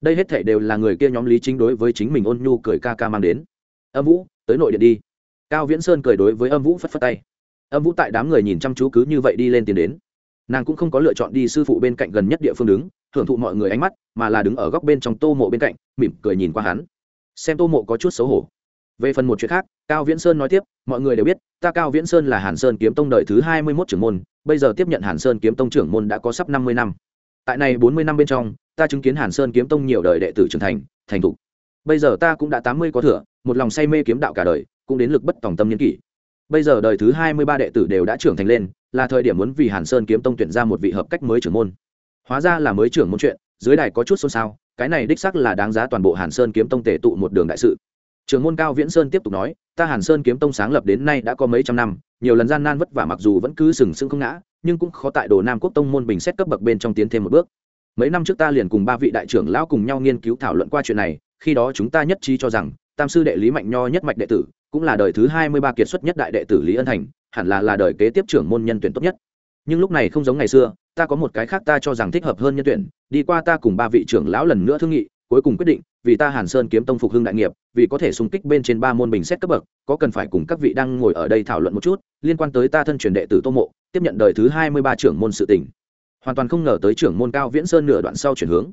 Đây hết thể đều là người kia nhóm lý chính đối với chính mình ôn nhu cười ca ca mang đến. Âm vũ, tới nội điện đi. Cao viễn sơn cười đối với âm vũ phất phất tay. Âm vũ tại đám người nhìn chăm chú cứ như vậy đi lên tiến đến. Nàng cũng không có lựa chọn đi sư phụ bên cạnh gần nhất địa phương đứng, hưởng thụ mọi người ánh mắt, mà là đứng ở góc bên trong tô mộ bên cạnh, mỉm cười nhìn qua hắn. Xem tô mộ có chút xấu hổ về phần một chuyện khác, cao viễn sơn nói tiếp, mọi người đều biết, ta cao viễn sơn là hàn sơn kiếm tông đời thứ hai mươi mốt trưởng môn, bây giờ tiếp nhận hàn sơn kiếm tông trưởng môn đã có sắp năm mươi năm. Tại này bốn mươi năm bên trong, ta chứng kiến hàn sơn kiếm tông nhiều đời đệ tử trưởng thành thành thục. Bây giờ ta cũng đã tám mươi có thừa, một lòng say mê kiếm đạo cả đời, cũng đến lực bất tòng tâm nhân kỷ. Bây giờ đời thứ hai mươi ba đệ tử đều đã trưởng thành lên, là thời điểm muốn vì hàn sơn kiếm tông tuyển ra một vị hợp cách mới trưởng môn. Hóa ra là mới trưởng môn chuyện, dưới đài có chút xôn xao, cái này đích sắc là đáng giá toàn bộ hàn sơn kiếm tông tề tụ một đường đại sự trưởng môn cao viễn sơn tiếp tục nói, ta hàn sơn kiếm tông sáng lập đến nay đã có mấy trăm năm, nhiều lần gian nan vất vả mặc dù vẫn cứ sừng sững không ngã, nhưng cũng khó tại đồ nam quốc tông môn bình xét cấp bậc bên trong tiến thêm một bước. Mấy năm trước ta liền cùng ba vị đại trưởng lão cùng nhau nghiên cứu thảo luận qua chuyện này, khi đó chúng ta nhất trí cho rằng, tam sư đệ lý mạnh nho nhất mạch đệ tử, cũng là đời thứ hai mươi ba kiệt xuất nhất đại đệ tử lý ân thành, hẳn là là đời kế tiếp trưởng môn nhân tuyển tốt nhất. Nhưng lúc này không giống ngày xưa, ta có một cái khác ta cho rằng thích hợp hơn nhân tuyển, đi qua ta cùng ba vị trưởng lão lần nữa thương nghị cuối cùng quyết định, vì ta hàn sơn kiếm tông phục hưng đại nghiệp, vì có thể xung kích bên trên ba môn bình xét cấp bậc, có cần phải cùng các vị đang ngồi ở đây thảo luận một chút, liên quan tới ta thân truyền đệ tử tô mộ, tiếp nhận đời thứ hai mươi ba trưởng môn sự tỉnh hoàn toàn không ngờ tới trưởng môn cao viễn sơn nửa đoạn sau chuyển hướng.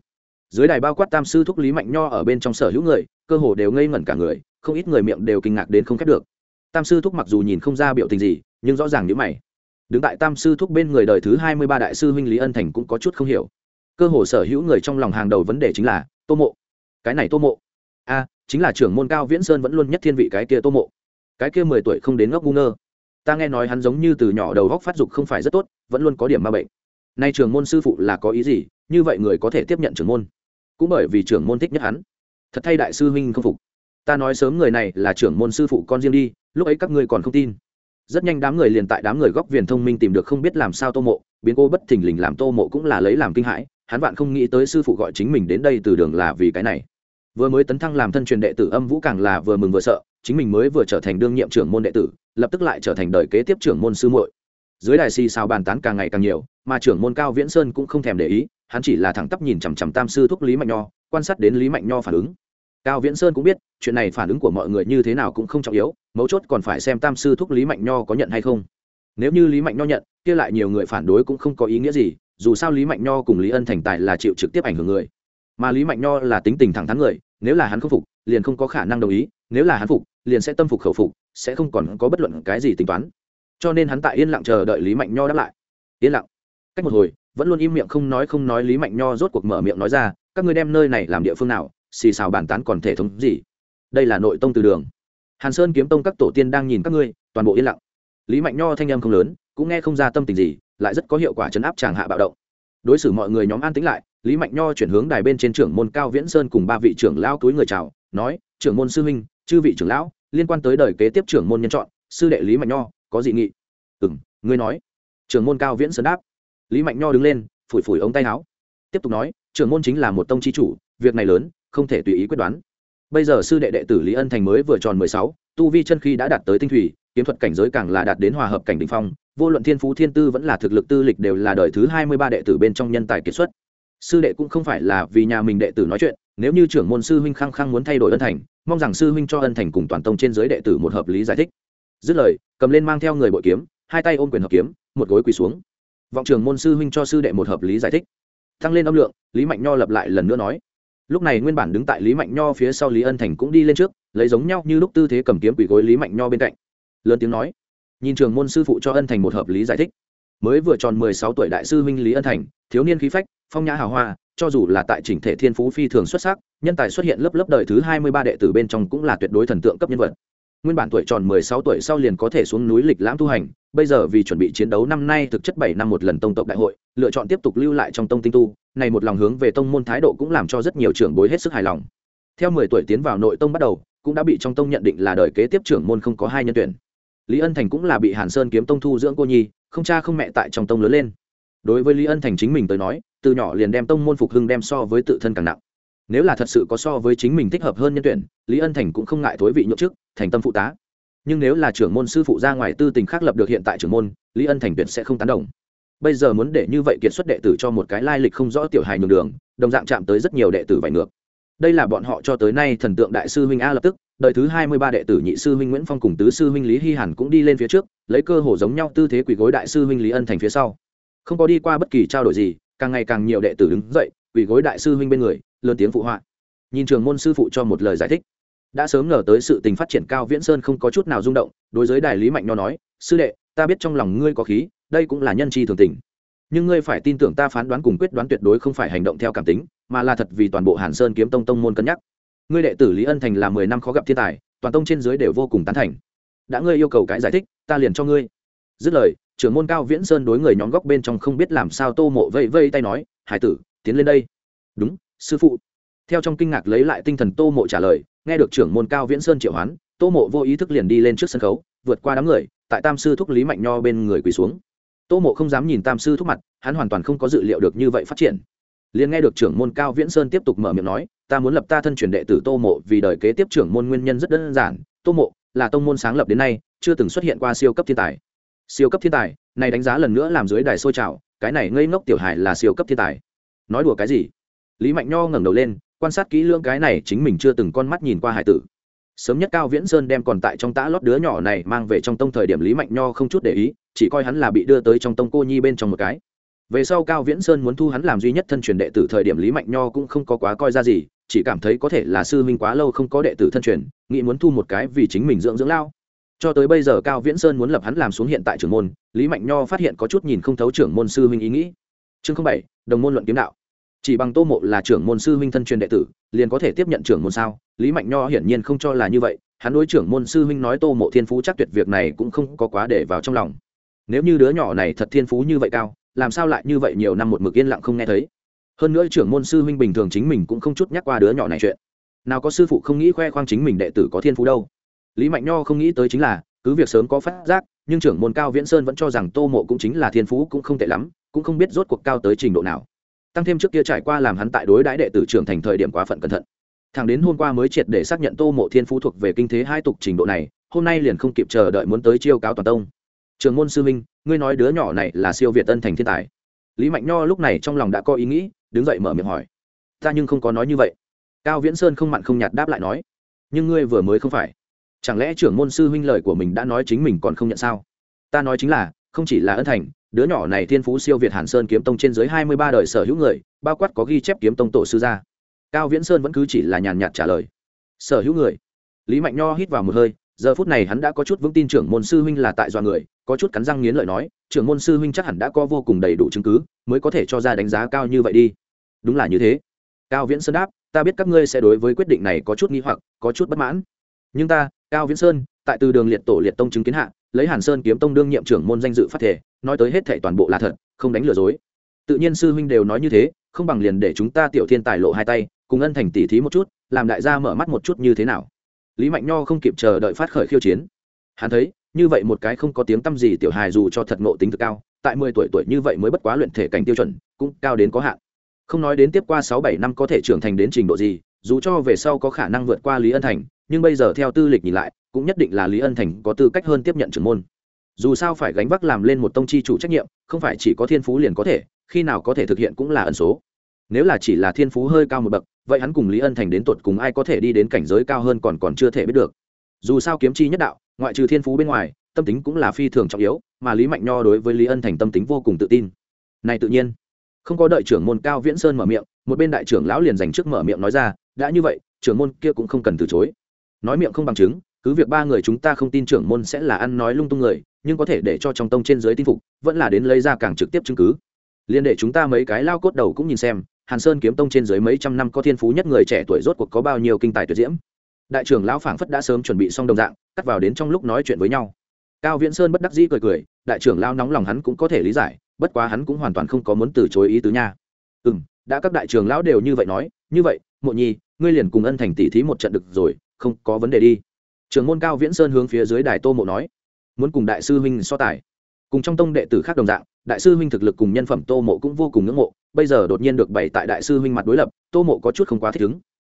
Dưới đài bao quát tam sư thúc lý mạnh nho ở bên trong sở hữu người, cơ hồ đều ngây ngẩn cả người, không ít người miệng đều kinh ngạc đến không khép được. Tam sư thúc mặc dù nhìn không ra biểu tình gì, nhưng rõ ràng nhữ mày. Đứng tại tam sư thúc bên người đời thứ hai mươi ba đại sư huynh lý ân thành cũng có chút không hiểu. Cơ hồ sở hữu người trong lòng hàng đầu vấn đề chính là tô mộ. Cái này tô mộ. A chính là trưởng môn cao viễn sơn vẫn luôn nhất thiên vị cái kia tô mộ. Cái kia mười tuổi không đến ngốc ngu ngơ. Ta nghe nói hắn giống như từ nhỏ đầu góc phát dục không phải rất tốt, vẫn luôn có điểm ma bệnh. Nay trưởng môn sư phụ là có ý gì, như vậy người có thể tiếp nhận trưởng môn. Cũng bởi vì trưởng môn thích nhất hắn. Thật thay đại sư huynh không phục. Ta nói sớm người này là trưởng môn sư phụ con riêng đi, lúc ấy các ngươi còn không tin. Rất nhanh đám người liền tại đám người góc viền thông minh tìm được không biết làm sao tô mộ, biến cô bất thình lình làm tô mộ cũng là lấy làm kinh hãi hắn vạn không nghĩ tới sư phụ gọi chính mình đến đây từ đường là vì cái này. Vừa mới tấn thăng làm thân truyền đệ tử âm vũ càng là vừa mừng vừa sợ, chính mình mới vừa trở thành đương nhiệm trưởng môn đệ tử, lập tức lại trở thành đời kế tiếp trưởng môn sư muội. Dưới đài xì xào bàn tán càng ngày càng nhiều, mà trưởng môn cao viễn sơn cũng không thèm để ý, hắn chỉ là thẳng tắp nhìn chằm chằm tam sư thúc lý mạnh nho, quan sát đến lý mạnh nho phản ứng. Cao viễn sơn cũng biết, chuyện này phản ứng của mọi người như thế nào cũng không trọng yếu, mấu chốt còn phải xem tam sư thúc lý mạnh nho có nhận hay không. Nếu như lý mạnh nho nhận, kia lại nhiều người phản đối cũng không có ý nghĩa gì dù sao lý mạnh nho cùng lý ân thành tài là chịu trực tiếp ảnh hưởng người. Mà lý mạnh nho là tính tình thẳng thắn người, nếu là hắn không phục, liền không có khả năng đồng ý, nếu là hắn phục, liền sẽ tâm phục khẩu phục, sẽ không còn có bất luận cái gì tính toán. Cho nên hắn tại yên lặng chờ đợi lý mạnh nho đáp lại. Yên lặng. Cách một hồi, vẫn luôn im miệng không nói không nói lý mạnh nho rốt cuộc mở miệng nói ra, các ngươi đem nơi này làm địa phương nào, xì xào bàn tán còn thể thống gì? Đây là nội tông từ đường. Hàn sơn kiếm tông các tổ tiên đang nhìn các ngươi, toàn bộ yên lặng. Lý mạnh nho thanh âm không lớn, cũng nghe không ra tâm tình gì lại rất có hiệu quả chấn áp tràng hạ bạo động. Đối xử mọi người nhóm an tĩnh lại, lý mạnh nho chuyển hướng đài bên trên trưởng môn cao viễn sơn cùng ba vị trưởng lão túi người chào, nói, trưởng môn sư huynh, chư vị trưởng lão, liên quan tới đời kế tiếp trưởng môn nhân chọn, sư đệ lý mạnh nho, có dị nghị. Ừ m ngươi nói. Trưởng môn cao viễn sơn đáp. Lý mạnh nho đứng lên, phủi phủi ống tay áo. Tiếp tục nói, trưởng môn chính là một tông chi chủ, việc này lớn, không thể tùy ý quyết đoán. Bây giờ sư đệ đệ tử lý ân thành mới vừa tròn mười sáu, tu vi chân khi đã đạt tới tinh thủy, kiếm thuật cảnh giới càng là đạt đến hòa hợp cảnh đ ỉ n h phong vô luận thiên phú thiên tư vẫn là thực lực tư lịch đều là đời thứ hai mươi ba đệ tử bên trong nhân tài kiệt xuất. Sư đệ cũng không phải là vì nhà mình đệ tử nói chuyện, nếu như trưởng môn sư huynh khăng khăng muốn thay đổi ân thành, mong rằng sư huynh cho ân thành cùng toàn tông trên giới đệ tử một hợp lý giải thích. Dứt lời, cầm lên mang theo người bội kiếm, hai tay ôm quyền hợp kiếm, một gối quỳ xuống. Vọng trưởng môn sư huynh cho sư đệ một hợp lý giải thích. Tăng lên âm lượng, lý mạnh nho lập lại lần nữa nói. Lúc này nguyên bản đứng tại lý mạnh nho phía sau lý ân thành cũng đi lên trước, lấy giống nhau như lúc tư thế cầm kiếm quỳ gối lý mạnh nho bên cạnh. Lớn tiếng nói nhìn trường môn sư phụ cho ân thành một hợp lý giải thích. Mới vừa tròn mười sáu tuổi đại sư huynh lý ân thành, thiếu niên khí phách, phong nhã hào hoa, cho dù là tại chỉnh thể thiên phú phi thường xuất sắc, nhân tài xuất hiện lớp lớp đời thứ hai mươi ba đệ tử bên trong cũng là tuyệt đối thần tượng cấp nhân vật. Nguyên bản tuổi tròn mười sáu tuổi sau liền có thể xuống núi lịch lãm tu hành, bây giờ vì chuẩn bị chiến đấu năm nay thực chất bảy năm một lần tông tộc đại hội, lựa chọn tiếp tục lưu lại trong tông tinh tu, này một lòng hướng về tông môn thái độ cũng làm cho rất nhiều trưởng bối hết sức hài lòng. Theo mười tuổi tiến vào nội tông bắt đầu, cũng đã bị trong tông nhận định là đời kế tiếp trưởng môn không có hai nhân tuyển lý ân thành cũng là bị hàn sơn kiếm tông thu dưỡng cô nhi, không cha không mẹ tại trong tông lớn lên. Đối với lý ân thành chính mình tới nói, từ nhỏ liền đem tông môn phục hưng đem so với tự thân càng nặng. Nếu là thật sự có so với chính mình thích hợp hơn nhân tuyển, lý ân thành cũng không ngại thối vị nhậu chức, thành tâm phụ tá. Nhưng nếu là trưởng môn sư phụ ra ngoài tư tình khác lập được hiện tại trưởng môn, lý ân thành tuyệt sẽ không tán đồng. Bây giờ muốn để như vậy kiệt xuất đệ tử cho một cái lai lịch không rõ tiểu hài nhường đường, đồng dạng chạm tới rất nhiều đệ tử vải ngược. Đây là bọn họ cho tới nay thần tượng đại sư huynh a lập tức đời thứ hai mươi ba đệ tử nhị sư huynh nguyễn phong cùng tứ sư huynh lý hy hàn cũng đi lên phía trước, lấy cơ hồ giống nhau tư thế quỳ gối đại sư huynh lý ân thành phía sau. Không có đi qua bất kỳ trao đổi gì, càng ngày càng nhiều đệ tử đứng dậy, quỳ gối đại sư huynh bên người, lớn tiếng phụ họa. Nhìn trường môn sư phụ cho một lời giải thích. Đã sớm ngờ tới sự tình phát triển cao viễn sơn không có chút nào rung động, đối với đại lý mạnh nho nói, sư đệ, ta biết trong lòng ngươi có khí, đây cũng là nhân chi thường tình. Nhưng ngươi phải tin tưởng ta phán đoán cùng quyết đoán tuyệt đối không phải hành động theo cảm tính, mà là thật vì toàn bộ hàn sơn kiếm tông tông môn cân nhắc ngươi đệ tử lý ân thành là mười năm khó gặp thiên tài, toàn tông trên dưới đều vô cùng tán thành. Đã ngươi yêu cầu cái giải thích, ta liền cho ngươi. Dứt lời, trưởng môn cao viễn sơn đối người nhóm góc bên trong không biết làm sao tô mộ vây vây tay nói, hải tử, tiến lên đây. Đúng, sư phụ. Theo trong kinh ngạc lấy lại tinh thần tô mộ trả lời, nghe được trưởng môn cao viễn sơn triệu hoán, tô mộ vô ý thức liền đi lên trước sân khấu, vượt qua đám người, tại tam sư thúc lý mạnh nho bên người quỳ xuống. Tô mộ không dám nhìn tam sư thúc mặt, hắn hoàn toàn không có dự liệu được như vậy phát triển. Liền nghe được trưởng môn cao viễn sơn tiếp tục mở miệng nói ta muốn lập ta thân truyền đệ tử tô mộ vì đời kế tiếp trưởng môn nguyên nhân rất đơn giản. Tô mộ là tông môn sáng lập đến nay, chưa từng xuất hiện qua siêu cấp thiên tài. Siêu cấp thiên tài, này đánh giá lần nữa làm dưới đài sôi trào, cái này ngây ngốc tiểu hài là siêu cấp thiên tài. Nói đùa cái gì? Lý mạnh nho ngẩng đầu lên, quan sát kỹ lưỡng cái này chính mình chưa từng con mắt nhìn qua hải tử. Sớm nhất cao viễn sơn đem còn tại trong tã lót đứa nhỏ này mang về trong tông thời điểm lý mạnh nho không chút để ý, chỉ coi hắn là bị đưa tới trong tông cô nhi bên trong một cái. Về sau cao viễn sơn muốn thu hắn làm duy nhất thân truyền đệ tử thời điểm lý mạnh nho cũng không có quá coi ra gì chỉ cảm thấy có thể là sư huynh quá lâu không có đệ tử thân truyền, nghĩ muốn thu một cái vì chính mình dưỡng dưỡng lao. Cho tới bây giờ cao viễn sơn muốn lập hắn làm xuống hiện tại trưởng môn, lý mạnh nho phát hiện có chút nhìn không thấu trưởng môn sư huynh ý nghĩ. Chương bảy, đồng môn luận kiếm đạo. Chỉ bằng tô mộ là trưởng môn sư huynh thân truyền đệ tử, liền có thể tiếp nhận trưởng môn sao? Lý mạnh nho hiển nhiên không cho là như vậy, hắn đối trưởng môn sư huynh nói tô mộ thiên phú chắc tuyệt việc này cũng không có quá để vào trong lòng. Nếu như đứa nhỏ này thật thiên phú như vậy cao, làm sao lại như vậy nhiều năm một mực yên lặng không nghe thấy? Hơn nữa trưởng môn sư huynh bình thường chính mình cũng không chút nhắc qua đứa nhỏ này chuyện. Nào có sư phụ không nghĩ khoe khoang chính mình đệ tử có thiên phú đâu. Lý mạnh nho không nghĩ tới chính là, cứ việc sớm có phát giác, nhưng trưởng môn cao viễn sơn vẫn cho rằng tô mộ cũng chính là thiên phú cũng không tệ lắm, cũng không biết rốt cuộc cao tới trình độ nào. Tăng thêm trước kia trải qua làm hắn tại đối đãi đệ tử trưởng thành thời điểm quá phận cẩn thận. Thằng đến hôm qua mới triệt để xác nhận tô mộ thiên phú thuộc về kinh thế hai tục trình độ này, hôm nay liền không kịp chờ đợi muốn tới chiêu cáo toàn tông. Trường môn sư minh ngươi nói đứa nhỏ này là siêu việt tân thành thiên tài. Lý mạnh nho lúc này trong lòng đã có ý nghĩ đứng dậy mở miệng hỏi. Ta nhưng không có nói như vậy. Cao viễn sơn không mặn không nhạt đáp lại nói. Nhưng ngươi vừa mới không phải. Chẳng lẽ trưởng môn sư huynh lời của mình đã nói chính mình còn không nhận sao? Ta nói chính là, không chỉ là ân thành, đứa nhỏ này thiên phú siêu việt hàn sơn kiếm tông trên dưới hai mươi ba đời sở hữu người, bao quát có ghi chép kiếm tông tổ sư gia. Cao viễn sơn vẫn cứ chỉ là nhàn nhạt trả lời. Sở hữu người. Lý mạnh nho hít vào một hơi, giờ phút này hắn đã có chút vững tin trưởng môn sư huynh là tại do người, có chút cắn răng nghiến lợi nói, trưởng môn sư huynh chắc hẳn đã có vô cùng đầy đủ chứng cứ, mới có thể cho ra đánh giá cao như vậy đi đúng là như thế. Cao viễn sơn đáp, ta biết các ngươi sẽ đối với quyết định này có chút nghi hoặc, có chút bất mãn. Nhưng ta, cao viễn sơn, tại từ đường liệt tổ liệt tông chứng kiến hạ, lấy hàn sơn kiếm tông đương nhiệm trưởng môn danh dự phát thể, nói tới hết thảy toàn bộ là thật, không đánh lừa dối. Tự nhiên sư huynh đều nói như thế, không bằng liền để chúng ta tiểu thiên tài lộ hai tay, cùng ân thành tỉ thí một chút, làm đại gia mở mắt một chút như thế nào. Lý mạnh nho không kịp chờ đợi phát khởi khiêu chiến. Hắn thấy, như vậy một cái không có tiếng tăm gì tiểu hài dù cho thật ngộ tính thực cao, tại mười tuổi tuổi như vậy mới bất quá luyện thể cảnh tiêu chuẩn, cũng cao đến có hạn không nói đến tiếp qua sáu bảy năm có thể trưởng thành đến trình độ gì, dù cho về sau có khả năng vượt qua lý ân thành, nhưng bây giờ theo tư lịch nhìn lại, cũng nhất định là lý ân thành có tư cách hơn tiếp nhận trưởng môn. Dù sao phải gánh vác làm lên một tông chi chủ trách nhiệm, không phải chỉ có thiên phú liền có thể, khi nào có thể thực hiện cũng là ẩn số. Nếu là chỉ là thiên phú hơi cao một bậc, vậy hắn cùng lý ân thành đến tột cùng ai có thể đi đến cảnh giới cao hơn còn còn chưa thể biết được. Dù sao kiếm chi nhất đạo, ngoại trừ thiên phú bên ngoài, tâm tính cũng là phi thường trọng yếu, mà lý mạnh nho đối với lý ân thành tâm tính vô cùng tự tin. Này tự nhiên không có đợi trưởng môn cao viễn sơn mở miệng, một bên đại trưởng lão liền dành trước mở miệng nói ra, đã như vậy, trưởng môn kia cũng không cần từ chối. Nói miệng không bằng chứng, cứ việc ba người chúng ta không tin trưởng môn sẽ là ăn nói lung tung người, nhưng có thể để cho trong tông trên dưới tin phục, vẫn là đến lấy ra càng trực tiếp chứng cứ. Liên để chúng ta mấy cái lao cốt đầu cũng nhìn xem, hàn sơn kiếm tông trên dưới mấy trăm năm có thiên phú nhất người trẻ tuổi rốt cuộc có bao nhiêu kinh tài tuyệt diễm. Đại trưởng lão phảng phất đã sớm chuẩn bị xong đồng dạng, cắt vào đến trong lúc nói chuyện với nhau. Cao viễn sơn bất đắc dĩ cười cười, đại trưởng lão nóng lòng hắn cũng có thể lý giải bất quá hắn cũng hoàn toàn không có muốn từ chối ý tứ nha. Ừ m đã các đại trưởng lão đều như vậy nói, như vậy, mộ nhi, ngươi liền cùng ân thành tỷ thí một trận được rồi, không có vấn đề đi. Trưởng môn cao viễn sơn hướng phía dưới đài tô mộ nói, muốn cùng đại sư huynh so tài. Cùng trong tông đệ tử khác đồng dạng, đại sư huynh thực lực cùng nhân phẩm tô mộ cũng vô cùng ngưỡng mộ, bây giờ đột nhiên được bày tại đại sư huynh mặt đối lập, tô mộ có chút không quá thích ứng.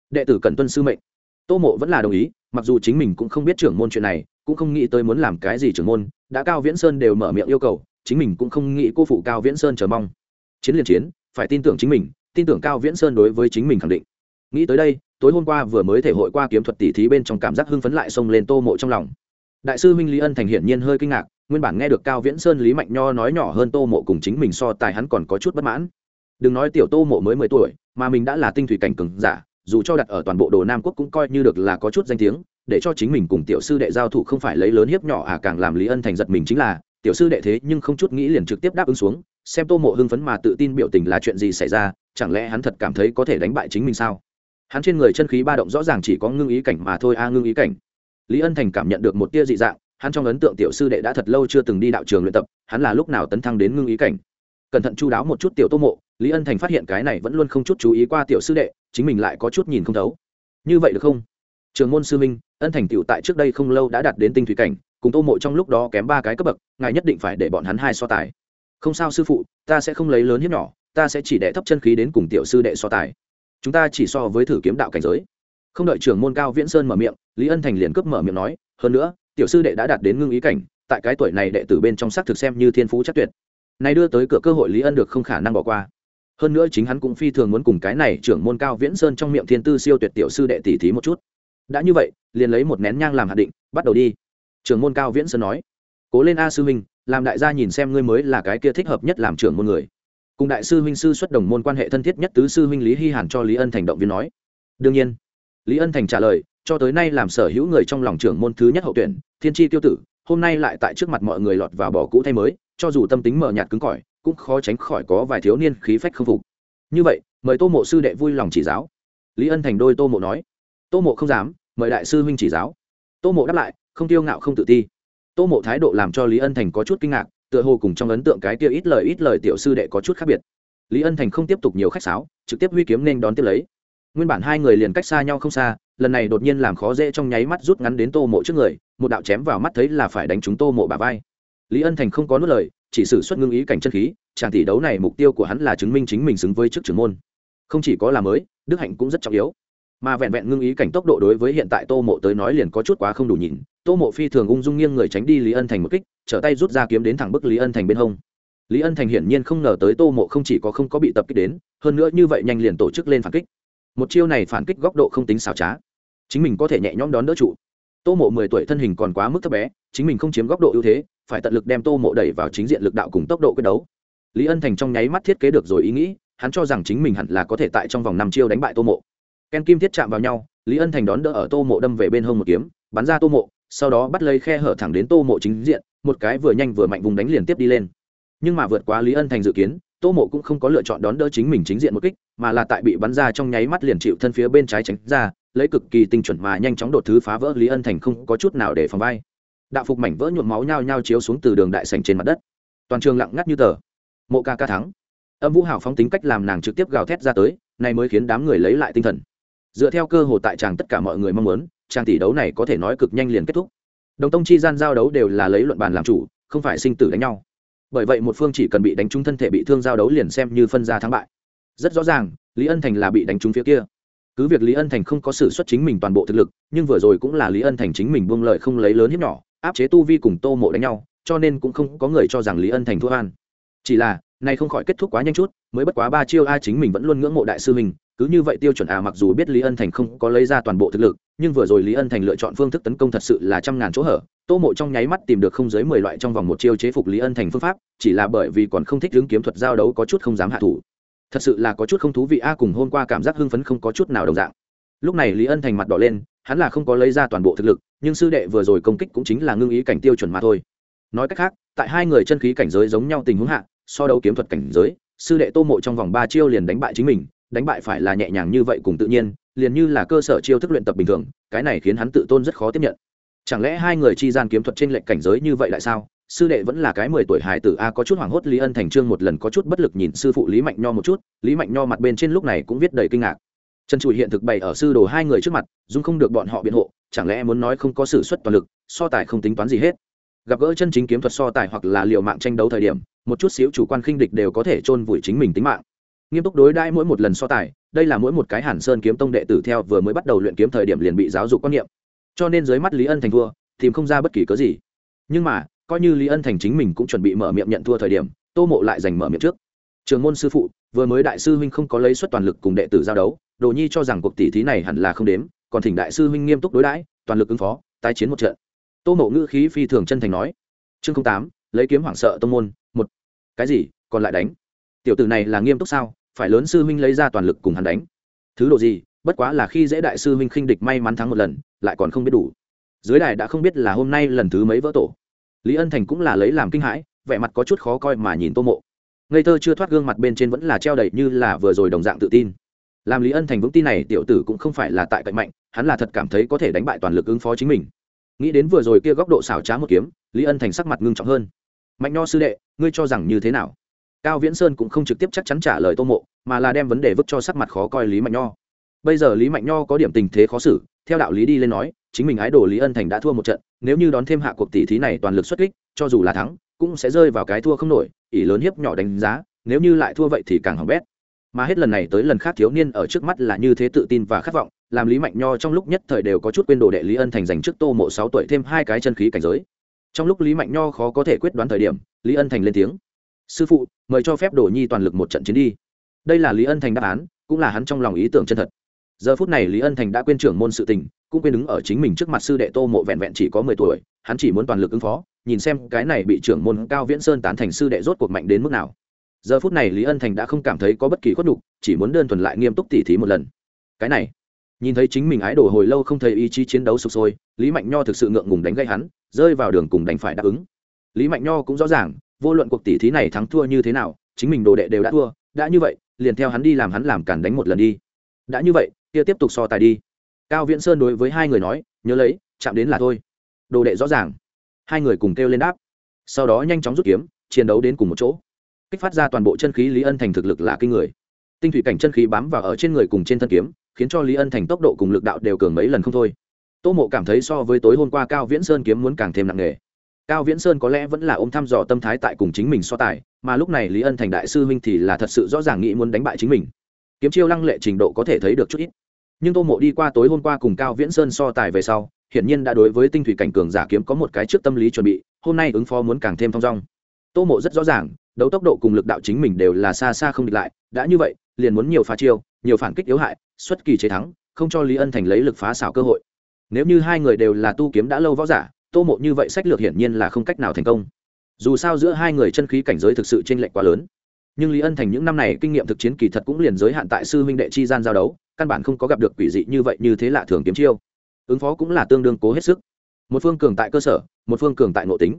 Đệ tử cần tuân sư mệnh. Tô mộ vẫn là đồng ý, mặc dù chính mình cũng không biết trưởng môn chuyện này, cũng không nghĩ tới muốn làm cái gì trưởng môn, đã cao viễn sơn đều mở miệng yêu cầu chính mình cũng không nghĩ cô phụ cao viễn sơn chờ mong. Chiến liền chiến, phải tin tưởng chính mình, tin tưởng cao viễn sơn đối với chính mình khẳng định. Nghĩ tới đây, tối hôm qua vừa mới thể hội qua kiếm thuật tỉ thí bên trong cảm giác hưng phấn lại xông lên tô mộ trong lòng. Đại sư minh lý ân thành hiển nhiên hơi kinh ngạc, nguyên bản nghe được cao viễn sơn lý mạnh nho nói nhỏ hơn tô mộ cùng chính mình so tài hắn còn có chút bất mãn. Đừng nói tiểu tô mộ mới mười tuổi, mà mình đã là tinh thủy cảnh cừng giả, dù cho đặt ở toàn bộ đồ nam quốc cũng coi như được là có chút danh tiếng, để cho chính mình cùng tiểu sư đệ giao thủ không phải lấy lớn hiếp nhỏ à càng làm lý ân thành giật mình chính là tiểu sư đệ thế nhưng không chút nghĩ liền trực tiếp đáp ứng xuống, xem tô mộ hưng phấn mà tự tin biểu tình là chuyện gì xảy ra, chẳng lẽ hắn thật cảm thấy có thể đánh bại chính mình sao? Hắn trên người chân khí ba động rõ ràng chỉ có ngưng ý cảnh mà thôi a ngưng ý cảnh. Lý ân thành cảm nhận được một tia dị dạng, hắn trong ấn tượng tiểu sư đệ đã thật lâu chưa từng đi đạo trường luyện tập, hắn là lúc nào tấn thăng đến ngưng ý cảnh? Cẩn thận chu đáo một chút tiểu tô mộ, lý ân thành phát hiện cái này vẫn luôn không chút chú ý qua tiểu sư đệ, chính mình lại có chút nhìn không thấu. Như vậy được không? Trường môn sư minh ân thành tựu tại trước đây không lâu đã đạt đến tinh thủy cảnh, cùng tô mộ trong lúc đó kém ba cái cấp bậc, ngài nhất định phải để bọn hắn hai so tài. Không sao sư phụ, ta sẽ không lấy lớn hiếp nhỏ, ta sẽ chỉ đệ thấp chân khí đến cùng tiểu sư đệ so tài. Chúng ta chỉ so với thử kiếm đạo cảnh giới. Không đợi trưởng môn cao viễn sơn mở miệng, lý ân thành liền cướp mở miệng nói, hơn nữa, tiểu sư đệ đã đạt đến ngưng ý cảnh, tại cái tuổi này đệ tử bên trong xác thực xem như thiên phú chắc tuyệt. Này đưa tới cửa cơ hội lý ân được không khả năng bỏ qua. Hơn nữa chính hắn cũng phi thường muốn cùng cái này trưởng môn cao viễn sơn trong miệng thiên tư siêu tuyệt tiểu sư đệ tỷ thí một chút đã như vậy, liền lấy một nén nhang làm hạt định, bắt đầu đi. Trưởng môn cao viễn sơn nói, cố lên a sư huynh, làm đại gia nhìn xem ngươi mới là cái kia thích hợp nhất làm trưởng môn người. Cùng đại sư huynh sư xuất đồng môn quan hệ thân thiết nhất tứ sư huynh lý hy hàn cho lý ân thành động viên nói, đương nhiên. Lý ân thành trả lời, cho tới nay làm sở hữu người trong lòng trưởng môn thứ nhất hậu tuyển, thiên tri tiêu tử, hôm nay lại tại trước mặt mọi người lọt vào bỏ cũ thay mới, cho dù tâm tính mờ nhạt cứng cỏi, cũng khó tránh khỏi có vài thiếu niên khí phách không phục. Như vậy, mời tô mộ sư đệ vui lòng chỉ giáo. Lý ân thành đôi tô mộ nói tô mộ không dám, mời đại sư huynh chỉ giáo. Tô mộ đáp lại, không tiêu ngạo, không tự ti. Tô mộ thái độ làm cho lý ân thành có chút kinh ngạc, tựa hồ cùng trong ấn tượng cái tiêu ít lời ít lời tiểu sư đệ có chút khác biệt. Lý ân thành không tiếp tục nhiều khách sáo, trực tiếp huy kiếm nên đón tiếp lấy. Nguyên bản hai người liền cách xa nhau không xa, lần này đột nhiên làm khó dễ trong nháy mắt rút ngắn đến tô mộ trước người, một đạo chém vào mắt thấy là phải đánh trúng tô mộ bà vai. Lý ân thành không có nuốt lời, chỉ sử xuất ngưng ý cảnh chân khí, chàng tỷ đấu này mục tiêu của hắn là chứng minh chính mình xứng với chức trưởng môn. Không chỉ có là mới, đức hạnh cũng rất trọng yếu mà vẹn vẹn ngưng ý cảnh tốc độ đối với hiện tại tô mộ tới nói liền có chút quá không đủ nhìn. Tô mộ phi thường ung dung nghiêng người tránh đi lý ân thành một kích, trở tay rút ra kiếm đến thẳng bức lý ân thành bên hông. Lý ân thành hiển nhiên không ngờ tới tô mộ không chỉ có không có bị tập kích đến, hơn nữa như vậy nhanh liền tổ chức lên phản kích. Một chiêu này phản kích góc độ không tính xảo trá. Chính mình có thể nhẹ nhõm đón đỡ trụ. Tô mộ mười tuổi thân hình còn quá mức thấp bé, chính mình không chiếm góc độ ưu thế, phải tận lực đem tô mộ đẩy vào chính diện lực đạo cùng tốc độ quyết đấu. Lý ân thành trong nháy mắt thiết kế được rồi ý nghĩ, hắn cho rằng chính mình hẳn là có thể tại trong vòng năm chiêu đánh bại tô mộ ken kim thiết chạm vào nhau, lý ân thành đón đỡ ở tô mộ đâm về bên hông một kiếm, bắn ra tô mộ, sau đó bắt lấy khe hở thẳng đến tô mộ chính diện, một cái vừa nhanh vừa mạnh vùng đánh liền tiếp đi lên. Nhưng mà vượt quá lý ân thành dự kiến, tô mộ cũng không có lựa chọn đón đỡ chính mình chính diện một kích, mà là tại bị bắn ra trong nháy mắt liền chịu thân phía bên trái tránh ra, lấy cực kỳ tinh chuẩn mà nhanh chóng đột thứ phá vỡ lý ân thành không có chút nào để phòng vai. Đạo phục mảnh vỡ nhuộm máu nhao nhao chiếu xuống từ đường đại sành trên mặt đất. Toàn trường lặng ngắt như tờ. Mộ ca ca thắng. Âm vũ hào phóng tính cách làm nàng trực tiếp gào thét ra tới nay mới khiến đám người lấy lại tinh thần dựa theo cơ hội tại chàng tất cả mọi người mong muốn, chàng tỷ đấu này có thể nói cực nhanh liền kết thúc. Đồng tông chi gian giao đấu đều là lấy luận bàn làm chủ, không phải sinh tử đánh nhau. Bởi vậy một phương chỉ cần bị đánh trúng thân thể bị thương giao đấu liền xem như phân ra thắng bại. Rất rõ ràng, lý ân thành là bị đánh trúng phía kia. Cứ việc lý ân thành không có sự xuất chính mình toàn bộ thực lực, nhưng vừa rồi cũng là lý ân thành chính mình buông lợi không lấy lớn hiếp nhỏ, áp chế tu vi cùng tô mộ đánh nhau, cho nên cũng không có người cho rằng lý ân thành thua an chỉ là, nay không khỏi kết thúc quá nhanh chút, mới bất quá ba chiêu a chính mình vẫn luôn ngưỡng mộ đại sư mình cứ như vậy tiêu chuẩn à mặc dù biết lý ân thành không có lấy ra toàn bộ thực lực, nhưng vừa rồi lý ân thành lựa chọn phương thức tấn công thật sự là trăm ngàn chỗ hở. Tô mộ trong nháy mắt tìm được không dưới mười loại trong vòng một chiêu chế phục lý ân thành phương pháp, chỉ là bởi vì còn không thích đứng kiếm thuật giao đấu có chút không dám hạ thủ. Thật sự là có chút không thú vị a cùng hôm qua cảm giác hưng phấn không có chút nào đồng dạng. Lúc này lý ân thành mặt đỏ lên, hắn là không có lấy ra toàn bộ thực lực, nhưng sư đệ vừa rồi công kích cũng chính là ngưng ý cảnh tiêu chuẩn mà thôi. Nói cách khác, tại hai người chân khí cảnh giới giống nhau tình huống hạ, so đấu kiếm thuật cảnh giới, sư đệ tô mộ trong vòng ba chiêu liền đánh bại chính mình đánh bại phải là nhẹ nhàng như vậy cùng tự nhiên, liền như là cơ sở chiêu thức luyện tập bình thường, cái này khiến hắn tự tôn rất khó tiếp nhận. Chẳng lẽ hai người chi gian kiếm thuật trên lệnh cảnh giới như vậy lại sao? Sư đệ vẫn là cái mười tuổi hài tử a, có chút hoảng hốt, lý ân thành trương một lần có chút bất lực nhìn sư phụ lý mạnh nho một chút, lý mạnh nho mặt bên trên lúc này cũng viết đầy kinh ngạc. Trần trụi hiện thực bày ở sư đồ hai người trước mặt, dung không được bọn họ biện hộ, chẳng lẽ muốn nói không có sự xuất toàn lực, so tài không tính toán gì hết. Gặp gỡ chân chính kiếm thuật so tài hoặc là liều mạng tranh đấu thời điểm, một chút xíu chủ quan khinh địch đều có thể chôn vùi chính mình tính mạng nghiêm túc đối đãi mỗi một lần so tài, đây là mỗi một cái hàn sơn kiếm tông đệ tử theo vừa mới bắt đầu luyện kiếm thời điểm liền bị giáo dục quan niệm. Cho nên dưới mắt lý ân thành thua, tìm không ra bất kỳ cớ gì. Nhưng mà, coi như lý ân thành chính mình cũng chuẩn bị mở miệng nhận thua thời điểm, tô mộ lại giành mở miệng trước. Trường môn sư phụ, vừa mới đại sư huynh không có lấy suất toàn lực cùng đệ tử giao đấu, đồ nhi cho rằng cuộc tỷ thí này hẳn là không đếm, còn thỉnh đại sư huynh nghiêm túc đối đãi, toàn lực ứng phó, tái chiến một trận. Tô mộ ngữ khí phi thường chân thành nói. Chương tám, lấy kiếm hoảng sợ tông môn, một. Cái gì? Còn lại đánh tiểu tử này là nghiêm túc sao? Phải lớn sư huynh lấy ra toàn lực cùng hắn đánh. Thứ độ gì? Bất quá là khi dễ đại sư huynh khinh địch may mắn thắng một lần, lại còn không biết đủ. Dưới đài đã không biết là hôm nay lần thứ mấy vỡ tổ. Lý ân thành cũng là lấy làm kinh hãi, vẻ mặt có chút khó coi mà nhìn tô mộ. Ngây thơ chưa thoát gương mặt bên trên vẫn là treo đầy như là vừa rồi đồng dạng tự tin. Làm lý ân thành vững tin này, tiểu tử cũng không phải là tại cạnh mạnh, hắn là thật cảm thấy có thể đánh bại toàn lực ứng phó chính mình. Nghĩ đến vừa rồi kia góc độ xảo trá một kiếm, lý ân thành sắc mặt ngưng trọng hơn. Mạnh nho sư đệ, ngươi cho rằng như thế nào? Cao viễn sơn cũng không trực tiếp chắc chắn trả lời tô mộ, mà là đem vấn đề vứt cho sắc mặt khó coi lý mạnh nho. Bây giờ lý mạnh nho có điểm tình thế khó xử, theo đạo lý đi lên nói, chính mình ái đồ lý ân thành đã thua một trận, nếu như đón thêm hạ cuộc tỷ thí này toàn lực xuất kích, cho dù là thắng, cũng sẽ rơi vào cái thua không nổi, ỷ lớn hiếp nhỏ đánh giá, nếu như lại thua vậy thì càng hỏng bét. Mà hết lần này tới lần khác thiếu niên ở trước mắt là như thế tự tin và khát vọng, làm lý mạnh nho trong lúc nhất thời đều có chút quên đồ đệ lý ân thành dành trước tô mộ sáu tuổi thêm hai cái chân khí cảnh giới. Trong lúc lý mạnh nho khó có thể quyết đoán thời điểm, lý ân thành lên tiếng sư phụ, mời cho phép đổ nhi toàn lực một trận chiến đi. Đây là lý ân thành đáp án, cũng là hắn trong lòng ý tưởng chân thật. Giờ phút này lý ân thành đã quên trưởng môn sự tình, cũng quên đứng ở chính mình trước mặt sư đệ tô mộ vẹn vẹn chỉ có mười tuổi, hắn chỉ muốn toàn lực ứng phó, nhìn xem cái này bị trưởng môn cao viễn sơn tán thành sư đệ rốt cuộc mạnh đến mức nào. Giờ phút này lý ân thành đã không cảm thấy có bất kỳ khuất nhục, chỉ muốn đơn thuần lại nghiêm túc tỉ thí một lần. Cái này, nhìn thấy chính mình ái đổ hồi lâu không thấy ý chí chiến đấu sụp sôi, lý mạnh nho thực sự ngượng ngùng đánh gây hắn, rơi vào đường cùng đánh phải đáp ứng. Lý mạnh nho cũng rõ ràng vô luận cuộc tỷ thí này thắng thua như thế nào, chính mình đồ đệ đều đã thua, đã như vậy, liền theo hắn đi làm hắn làm cản đánh một lần đi. Đã như vậy, kia tiếp tục so tài đi. Cao viễn sơn đối với hai người nói, nhớ lấy, chạm đến là thôi. Đồ đệ rõ ràng. Hai người cùng kêu lên đáp. Sau đó nhanh chóng rút kiếm, chiến đấu đến cùng một chỗ. Kích phát ra toàn bộ chân khí lý ân thành thực lực là kinh người. Tinh thủy cảnh chân khí bám vào ở trên người cùng trên thân kiếm, khiến cho lý ân thành tốc độ cùng lực đạo đều cường mấy lần không thôi. Tô mộ cảm thấy so với tối hôm qua cao viễn sơn kiếm muốn càng thêm nặng nề cao viễn sơn có lẽ vẫn là ôm thăm dò tâm thái tại cùng chính mình so tài, mà lúc này lý ân thành đại sư huynh thì là thật sự rõ ràng nghĩ muốn đánh bại chính mình. Kiếm chiêu lăng lệ trình độ có thể thấy được chút ít. Nhưng tô mộ đi qua tối hôm qua cùng cao viễn sơn so tài về sau, hiển nhiên đã đối với tinh thủy cảnh cường giả kiếm có một cái trước tâm lý chuẩn bị, hôm nay ứng phó muốn càng thêm thong dong. Tô mộ rất rõ ràng, đấu tốc độ cùng lực đạo chính mình đều là xa xa không địch lại, đã như vậy, liền muốn nhiều phá chiêu, nhiều phản kích yếu hại, xuất kỳ chế thắng, không cho lý ân thành lấy lực phá xảo cơ hội. Nếu như hai người đều là tu kiếm đã lâu võ giả tô mộ như vậy sách lược hiển nhiên là không cách nào thành công. Dù sao giữa hai người chân khí cảnh giới thực sự t r ê n lệch quá lớn. Nhưng lý ân thành những năm này kinh nghiệm thực chiến kỳ thật cũng liền giới hạn tại sư huynh đệ chi gian giao đấu, căn bản không có gặp được quỷ dị như vậy như thế lạ thường kiếm chiêu. Ứng phó cũng là tương đương cố hết sức. Một phương cường tại cơ sở, một phương cường tại nội tính.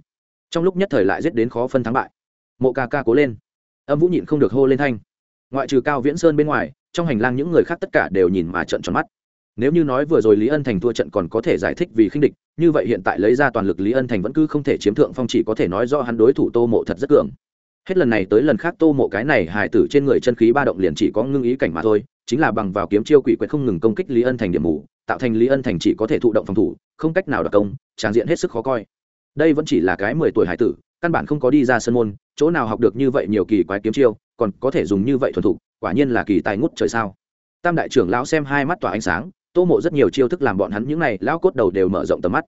Trong lúc nhất thời lại giết đến khó phân thắng bại. Mộ ca ca cố lên. Âm vũ nhịn không được hô lên thanh. Ngoại trừ cao viễn sơn bên ngoài, trong hành lang những người khác tất cả đều nhìn mà trận tròn mắt. Nếu như nói vừa rồi lý ân thành thua trận còn có thể giải thích vì khinh địch như vậy hiện tại lấy ra toàn lực lý ân thành vẫn cứ không thể chiếm thượng phong, chỉ có thể nói do hắn đối thủ tô mộ thật rất cường. Hết lần này tới lần khác tô mộ cái này hài tử trên người chân khí ba động liền chỉ có ngưng ý cảnh mà thôi, chính là bằng vào kiếm chiêu quỷ quyệt không ngừng công kích lý ân thành điểm mù, tạo thành lý ân thành chỉ có thể thụ động phòng thủ, không cách nào đặc công tràng diện hết sức khó coi. Đây vẫn chỉ là cái mười tuổi hải tử, căn bản không có đi ra sân môn, chỗ nào học được như vậy nhiều kỳ quái kiếm chiêu, còn có thể dùng như vậy thuần thục, quả nhiên là kỳ tài ngút trời sao. Tam đại trưởng lão xem hai mắt tỏa ánh sáng tô mộ rất nhiều chiêu thức làm bọn hắn những này lão cốt đầu đều mở rộng tầm mắt.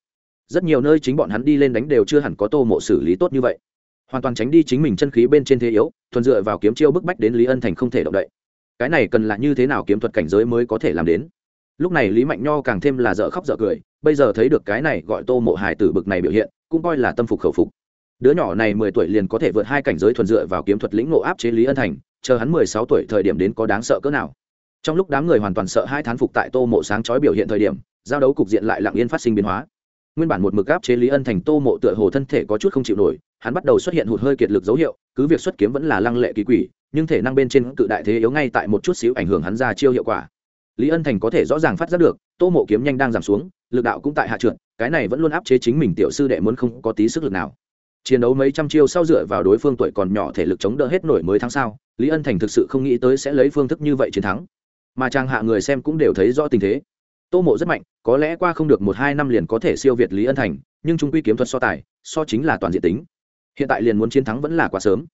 Rất nhiều nơi chính bọn hắn đi lên đánh đều chưa hẳn có tô mộ xử lý tốt như vậy. Hoàn toàn tránh đi chính mình chân khí bên trên thế yếu, thuần dựa vào kiếm chiêu bức bách đến lý ân thành không thể động đậy. Cái này cần là như thế nào kiếm thuật cảnh giới mới có thể làm đến? Lúc này lý mạnh nho càng thêm là dở khóc dở cười, bây giờ thấy được cái này gọi tô mộ hải tử bực này biểu hiện, cũng coi là tâm phục khẩu phục. Đứa nhỏ này mười tuổi liền có thể vượt hai cảnh giới thuần dựa vào kiếm thuật lĩnh ngộ áp chế lý ân thành, chờ hắn mười sáu tuổi thời điểm đến có đáng sợ cỡ nào? Trong lúc đám người hoàn toàn sợ hai thán phục tại tô mộ sáng chói biểu hiện thời điểm, giao đấu cục diện lại lặng yên phát sinh biến hóa. Nguyên bản một mực áp chế lý ân thành, tô mộ tựa hồ thân thể có chút không chịu nổi, hắn bắt đầu xuất hiện hụt hơi kiệt lực dấu hiệu, cứ việc xuất kiếm vẫn là lăng lệ kỳ quỷ, nhưng thể năng bên trên cự đại thế yếu ngay tại một chút xíu ảnh hưởng hắn ra chiêu hiệu quả. Lý ân thành có thể rõ ràng phát giác được, tô mộ kiếm nhanh đang giảm xuống, lực đạo cũng tại hạ trượt, cái này vẫn luôn áp chế chính mình tiểu sư đệ muốn không có tí sức lực nào. Chiến đấu mấy trăm chiêu sau dựa vào đối phương tuổi còn nhỏ thể lực chống đỡ hết nổi mới tháng sau lý ân thành thực sự không nghĩ tới sẽ lấy phương thức như vậy chiến thắng mà trang hạ người xem cũng đều thấy rõ tình thế. Tô mộ rất mạnh, có lẽ qua không được một hai năm liền có thể siêu việt lý ân thành, nhưng trung quy kiếm thuật so tài, so chính là toàn diện tính. Hiện tại liền muốn chiến thắng vẫn là quá sớm.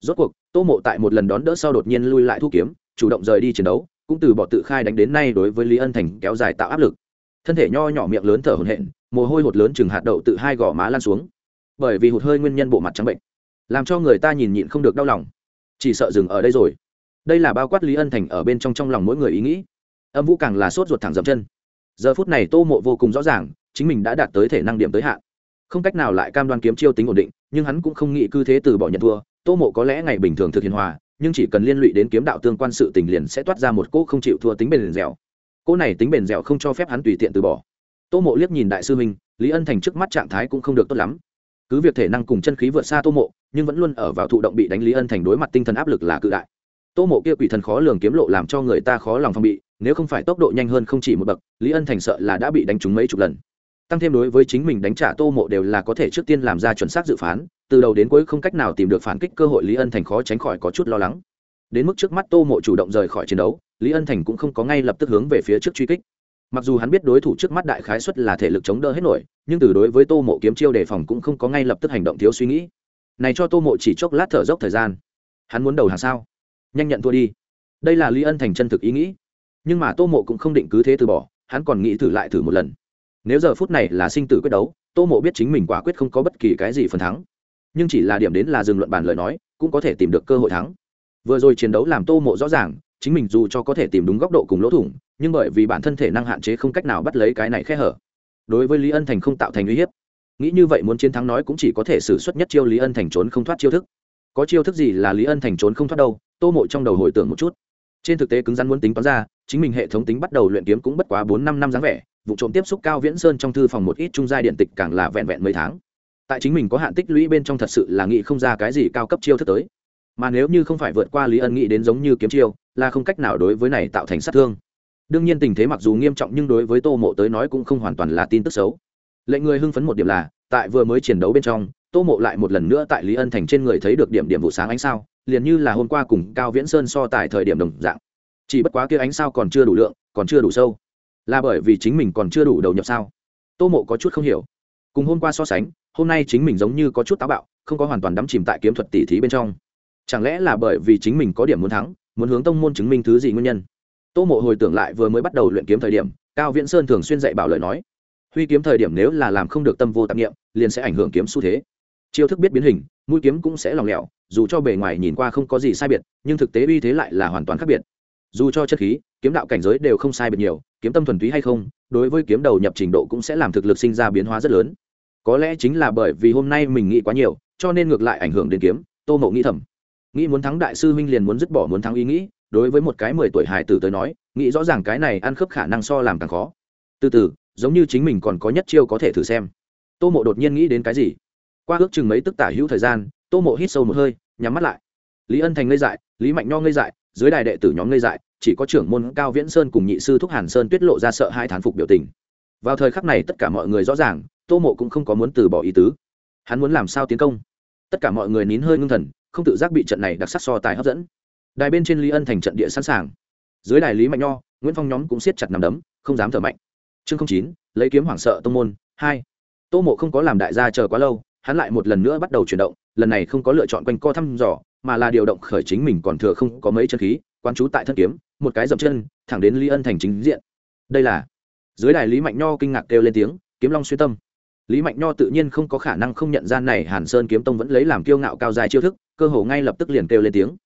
Rốt cuộc, tô mộ tại một lần đón đỡ sau đột nhiên lui lại thu kiếm, chủ động rời đi chiến đấu, cũng từ bỏ tự khai đánh đến nay đối với lý ân thành kéo dài tạo áp lực. Thân thể nho nhỏ miệng lớn thở hổn hển, mồ hôi hột lớn chừng hạt đậu tự hai gò má lan xuống. Bởi vì hụt hơi nguyên nhân bộ mặt trắng bệnh, làm cho người ta nhìn nhịn không được đau lòng. Chỉ sợ dừng ở đây rồi đây là bao quát lý ân thành ở bên trong trong lòng mỗi người ý nghĩ. Âm vũ càng là sốt ruột thẳng dậm chân. Giờ phút này tô mộ vô cùng rõ ràng, chính mình đã đạt tới thể năng điểm tới hạn. Không cách nào lại cam đoan kiếm chiêu tính ổn định, nhưng hắn cũng không nghĩ cứ thế từ bỏ nhận thua. Tô mộ có lẽ ngày bình thường thực hiện hòa, nhưng chỉ cần liên lụy đến kiếm đạo tương quan sự tình liền sẽ toát ra một cỗ không chịu thua tính bền dẻo. Cỗ này tính bền dẻo không cho phép hắn tùy tiện từ bỏ. Tô mộ liếc nhìn đại sư minh, lý ân thành trước mắt trạng thái cũng không được tốt lắm. Cứ việc thể năng cùng chân khí vượt xa tô mộ, nhưng vẫn luôn ở vào thụ động bị đánh lý ân thành đối mặt tinh thần áp lực là cự đại tô mộ kia quỷ thần khó lường kiếm lộ làm cho người ta khó lòng phòng bị, nếu không phải tốc độ nhanh hơn không chỉ một bậc, lý ân thành sợ là đã bị đánh trúng mấy chục lần. Tăng thêm đối với chính mình đánh trả tô mộ đều là có thể trước tiên làm ra chuẩn xác dự phán, từ đầu đến cuối không cách nào tìm được phản kích cơ hội lý ân thành khó tránh khỏi có chút lo lắng. Đến mức trước mắt tô mộ chủ động rời khỏi chiến đấu, lý ân thành cũng không có ngay lập tức hướng về phía trước truy kích. Mặc dù hắn biết đối thủ trước mắt đại khái xuất là thể lực chống đỡ hết nổi, nhưng từ đối với tô mộ kiếm chiêu đề phòng cũng không có ngay lập tức hành động thiếu suy nghĩ. Này cho tô mộ chỉ chốc lát thở dốc thời gian. Hắn muốn đầu hàng sao? Nhanh nhận thua đi. Đây là lý ân thành chân thực ý nghĩ. Nhưng mà tô mộ cũng không định cứ thế từ bỏ, hắn còn nghĩ thử lại thử một lần. Nếu giờ phút này là sinh tử quyết đấu, tô mộ biết chính mình quả quyết không có bất kỳ cái gì phần thắng. Nhưng chỉ là điểm đến là dừng luận bàn lời nói, cũng có thể tìm được cơ hội thắng. Vừa rồi chiến đấu làm tô mộ rõ ràng, chính mình dù cho có thể tìm đúng góc độ cùng lỗ thủng, nhưng bởi vì bản thân thể năng hạn chế không cách nào bắt lấy cái này khe hở. Đối với lý ân thành không tạo thành uy hiếp. Nghĩ như vậy muốn chiến thắng nói cũng chỉ có thể xử suất nhất chiêu lý ân thành trốn không thoát chiêu thức. Có chiêu thức gì là lý ân thành trốn không thoát đâu tô mộ trong đầu hồi tưởng một chút. Trên thực tế cứng rắn muốn tính toán ra, chính mình hệ thống tính bắt đầu luyện kiếm cũng bất quá bốn năm năm dáng vẻ, vụ trộm tiếp xúc cao viễn sơn trong thư phòng một ít trung gia điện tịch càng là vẹn vẹn mấy tháng. Tại chính mình có hạn tích lũy bên trong thật sự là nghĩ không ra cái gì cao cấp chiêu thức tới. Mà nếu như không phải vượt qua lý ân nghĩ đến giống như kiếm chiêu, là không cách nào đối với này tạo thành sát thương. Đương nhiên tình thế mặc dù nghiêm trọng nhưng đối với tô mộ tới nói cũng không hoàn toàn là tin tức xấu. Lệnh người hưng phấn một điểm là, tại vừa mới chiến đấu bên trong, tô mộ lại một lần nữa tại lý ân thành trên người thấy được điểm điểm vụ sáng ánh sao liền như là hôm qua cùng cao viễn sơn so tại thời điểm đồng dạng. Chỉ bất quá kia ánh sao còn chưa đủ lượng, còn chưa đủ sâu. Là bởi vì chính mình còn chưa đủ đầu nhập sao? Tô mộ có chút không hiểu. Cùng hôm qua so sánh, hôm nay chính mình giống như có chút táo bạo, không có hoàn toàn đắm chìm tại kiếm thuật tỉ thí bên trong. Chẳng lẽ là bởi vì chính mình có điểm muốn thắng, muốn hướng tông môn chứng minh thứ gì nguyên nhân? Tô mộ hồi tưởng lại vừa mới bắt đầu luyện kiếm thời điểm, cao viễn sơn thường xuyên dạy bảo lời nói. Huy kiếm thời điểm nếu là làm không được tâm vô tạp nghiệm liền sẽ ảnh hưởng kiếm xu thế chiêu thức biết biến hình, mũi kiếm cũng sẽ lòng lẻo, dù cho bề ngoài nhìn qua không có gì sai biệt, nhưng thực tế uy thế lại là hoàn toàn khác biệt. Dù cho chất khí, kiếm đạo cảnh giới đều không sai biệt nhiều, kiếm tâm thuần túy hay không, đối với kiếm đầu nhập trình độ cũng sẽ làm thực lực sinh ra biến hóa rất lớn. Có lẽ chính là bởi vì hôm nay mình nghĩ quá nhiều, cho nên ngược lại ảnh hưởng đến kiếm, tô mộ nghĩ thầm. Nghĩ muốn thắng đại sư huynh liền muốn dứt bỏ muốn thắng ý nghĩ, đối với một cái mười tuổi hài tử tới nói, nghĩ rõ ràng cái này ăn khớp khả năng so làm càng khó. Từ từ, giống như chính mình còn có nhất chiêu có thể thử xem. Tô mộ đột nhiên nghĩ đến cái gì? Qua ước chừng mấy tức tả hữu thời gian, tô mộ hít sâu một hơi, nhắm mắt lại. Lý ân thành ngây dại, lý mạnh nho ngây dại, dưới đài đệ tử nhóm ngây dại, chỉ có trưởng môn cao viễn sơn cùng nhị sư thúc hàn sơn tuyết lộ ra sợ hai thán phục biểu tình. Vào thời khắc này tất cả mọi người rõ ràng, tô mộ cũng không có muốn từ bỏ ý tứ. Hắn muốn làm sao tiến công? Tất cả mọi người nín hơi ngưng thần, không tự giác bị trận này đặc sắc so tài hấp dẫn. Đài bên trên lý ân thành trận địa sẵn sàng. Dưới đài lý mạnh nho, nguyễn phong nhóm cũng siết chặt nằm đấm, không dám thở mạnh. Chương chín, lấy kiếm hoảng sợ tông môn, hai. Tô mộ không có làm đại gia chờ quá lâu hắn lại một lần nữa bắt đầu chuyển động, lần này không có lựa chọn quanh co thăm dò, mà là điều động khởi chính mình còn thừa không có mấy chân khí quan trú tại thân kiếm, một cái dậm chân, thẳng đến lý ân thành chính diện. Đây là, dưới đài lý mạnh nho kinh ngạc kêu lên tiếng, kiếm long xuyên tâm. Lý mạnh nho tự nhiên không có khả năng không nhận ra này hàn sơn kiếm tông vẫn lấy làm kiêu ngạo cao dài chiêu thức, cơ hồ ngay lập tức liền kêu lên tiếng.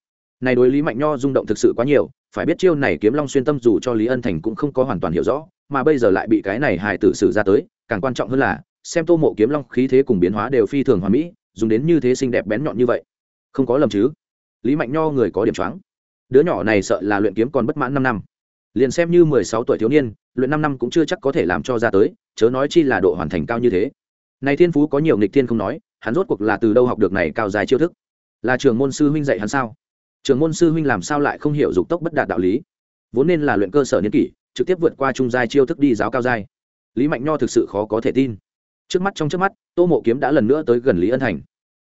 Này đối lý mạnh nho rung động thực sự quá nhiều, phải biết chiêu này kiếm long xuyên tâm dù cho lý ân thành cũng không có hoàn toàn hiểu rõ, mà bây giờ lại bị cái này hài tử sử ra tới, càng quan trọng hơn là xem tô mộ kiếm long khí thế cùng biến hóa đều phi thường hoàn mỹ, dùng đến như thế xinh đẹp bén nhọn như vậy. Không có lầm chứ? Lý mạnh nho người có điểm choáng. Đứa nhỏ này sợ là luyện kiếm còn bất mãn năm năm. Liền xem như mười sáu tuổi thiếu niên, luyện năm năm cũng chưa chắc có thể làm cho ra tới, chớ nói chi là độ hoàn thành cao như thế. Này thiên phú có nhiều nghịch thiên không nói, hắn rốt cuộc là từ đâu học được này cao dài chiêu thức? Là trường môn sư huynh dạy hắn sao? Trường môn sư huynh làm sao lại không hiểu dục tốc bất đạt đạo lý? Vốn nên là luyện cơ sở niên kỷ, trực tiếp vượt qua trung giai chiêu thức đi giáo cao giai. Lý mạnh nho thực sự khó có thể tin trước mắt trong trước mắt, tô mộ kiếm đã lần nữa tới gần lý ân thành.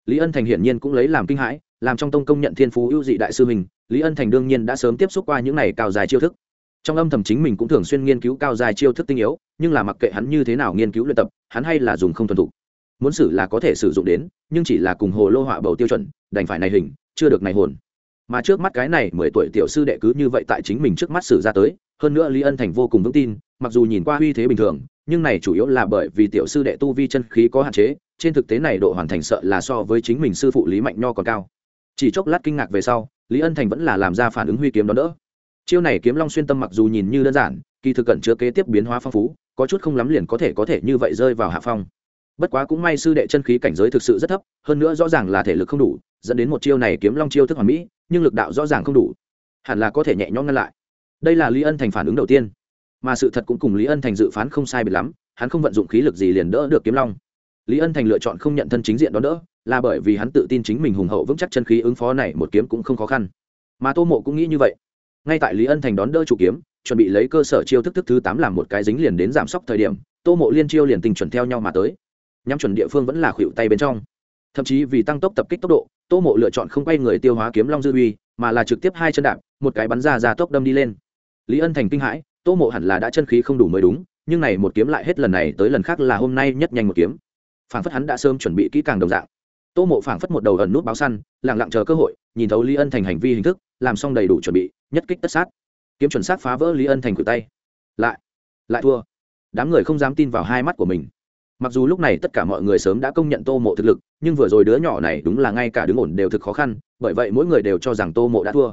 Lý ân thành hiển nhiên cũng lấy làm kinh hãi, làm trong tông công nhận thiên phú ưu dị đại sư mình, lý ân thành đương nhiên đã sớm tiếp xúc qua những này cao dài chiêu thức. Trong âm thầm chính mình cũng thường xuyên nghiên cứu cao dài chiêu thức tinh yếu, nhưng là mặc kệ hắn như thế nào nghiên cứu luyện tập, hắn hay là dùng không thuần thục. Muốn xử là có thể sử dụng đến, nhưng chỉ là cùng hồ lô họa bầu tiêu chuẩn, đành phải này hình, chưa được này hồn. Mà trước mắt cái này mười tuổi tiểu sư đệ cứ như vậy tại chính mình trước mắt xử ra tới, hơn nữa lý ân thành vô cùng vững tin, mặc dù nhìn qua uy thế bình thường nhưng này chủ yếu là bởi vì tiểu sư đệ tu vi chân khí có hạn chế, trên thực tế này độ hoàn thành sợ là so với chính mình sư phụ lý mạnh nho còn cao. Chỉ chốc lát kinh ngạc về sau, lý ân thành vẫn là làm ra phản ứng huy kiếm đó đỡ. Chiêu này kiếm long xuyên tâm mặc dù nhìn như đơn giản, kỳ thực cẩn chứa kế tiếp biến hóa phong phú, có chút không lắm liền có thể có thể như vậy rơi vào hạ phong. Bất quá cũng may sư đệ chân khí cảnh giới thực sự rất thấp, hơn nữa rõ ràng là thể lực không đủ, dẫn đến một chiêu này kiếm long chiêu thức hoàn mỹ, nhưng lực đạo rõ ràng không đủ. Hẳn là có thể nhẹ nhõm ngăn lại. Đây là lý ân thành phản ứng đầu tiên mà sự thật cũng cùng lý ân thành dự phán không sai biệt lắm, hắn không vận dụng khí lực gì liền đỡ được kiếm long. Lý ân thành lựa chọn không nhận thân chính diện đó đỡ, là bởi vì hắn tự tin chính mình hùng hậu vững chắc chân khí ứng phó này một kiếm cũng không khó khăn. Mà tô mộ cũng nghĩ như vậy. Ngay tại lý ân thành đón đỡ chủ kiếm, chuẩn bị lấy cơ sở chiêu thức thức thứ tám làm một cái dính liền đến giảm sốc thời điểm, tô mộ liên chiêu liền tình chuẩn theo nhau mà tới. Nhắm chuẩn địa phương vẫn là khuỵu tay bên trong. Thậm chí vì tăng tốc tập kích tốc độ, tô mộ lựa chọn không quay người tiêu hóa kiếm long dư uy, mà là trực tiếp hai chân đạp, một cái bắn ra ra tốc đâm đi lên. Lý ân thành kinh hãi tô mộ hẳn là đã chân khí không đủ mới đúng, nhưng này một kiếm lại hết lần này tới lần khác là hôm nay nhất nhanh một kiếm. Phảng phất hắn đã sớm chuẩn bị kỹ càng đồng dạng. Tô mộ phảng phất một đầu ẩn nút báo săn lẳng lặng chờ cơ hội, nhìn thấu lý ân thành hành vi hình thức, làm xong đầy đủ chuẩn bị, nhất kích tất sát. Kiếm chuẩn xác phá vỡ lý ân thành cử tay. Lại lại thua. Đám người không dám tin vào hai mắt của mình. Mặc dù lúc này tất cả mọi người sớm đã công nhận tô mộ thực lực, nhưng vừa rồi đứa nhỏ này đúng là ngay cả đứng ổn đều thực khó khăn, bởi vậy mỗi người đều cho rằng tô mộ đã thua.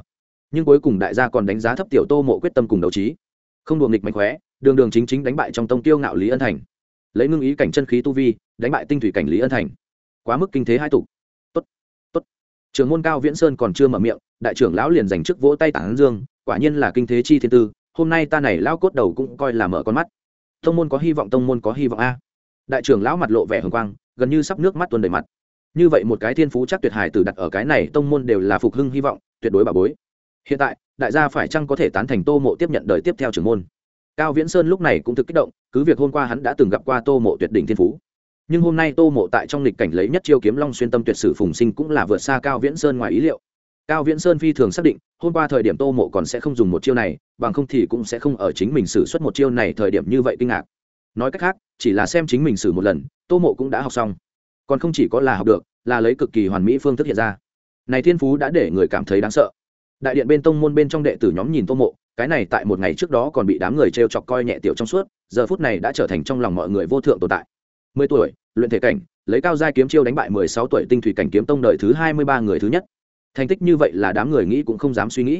Nhưng cuối cùng đại gia còn đánh giá thấp tiểu tô mộ quyết tâm cùng đấu trí không đùa nghịch mạnh khóe, đường đường chính chính đánh bại trong tông tiêu ngạo lý ân thành. Lấy ngưng ý cảnh chân khí tu vi, đánh bại tinh thủy cảnh lý ân thành. Quá mức kinh thế hai tục tốt tốt. Trường môn cao viễn sơn còn chưa mở miệng, đại trưởng lão liền dành trước vỗ tay tản dương, quả nhiên là kinh thế chi thiên tư, hôm nay ta này lao cốt đầu cũng coi là mở con mắt. Tông môn có hy vọng, tông môn có hy vọng a. Đại trưởng lão mặt lộ vẻ hồng quang, gần như sắp nước mắt tuôn đầy mặt. Như vậy một cái thiên phú chắc tuyệt hài từ đặt ở cái này, tông môn đều là phục hưng hy vọng, tuyệt đối bà bối. Hiện tại đại gia phải chăng có thể tán thành tô mộ tiếp nhận đời tiếp theo trưởng môn? Cao viễn sơn lúc này cũng thực kích động, cứ việc hôm qua hắn đã từng gặp qua tô mộ tuyệt đỉnh thiên phú. Nhưng hôm nay tô mộ tại trong lịch cảnh lấy nhất chiêu kiếm long xuyên tâm tuyệt sử phùng sinh cũng là vượt xa cao viễn sơn ngoài ý liệu. Cao viễn sơn phi thường xác định, hôm qua thời điểm tô mộ còn sẽ không dùng một chiêu này, bằng không thì cũng sẽ không ở chính mình xử suất một chiêu này thời điểm như vậy kinh ngạc. Nói cách khác, chỉ là xem chính mình xử một lần, tô mộ cũng đã học xong. Còn không chỉ có là học được, là lấy cực kỳ hoàn mỹ phương thức hiện ra. Này thiên phú đã để người cảm thấy đáng sợ đại điện bên tông môn bên trong đệ tử nhóm nhìn tô mộ, cái này tại một ngày trước đó còn bị đám người t r e o chọc coi nhẹ tiểu trong suốt, giờ phút này đã trở thành trong lòng mọi người vô thượng tồn tại. Mười tuổi, luyện thể cảnh, lấy cao giai kiếm chiêu đánh bại mười sáu tuổi tinh thủy cảnh kiếm tông đời thứ hai mươi ba người thứ nhất. Thành tích như vậy là đám người nghĩ cũng không dám suy nghĩ.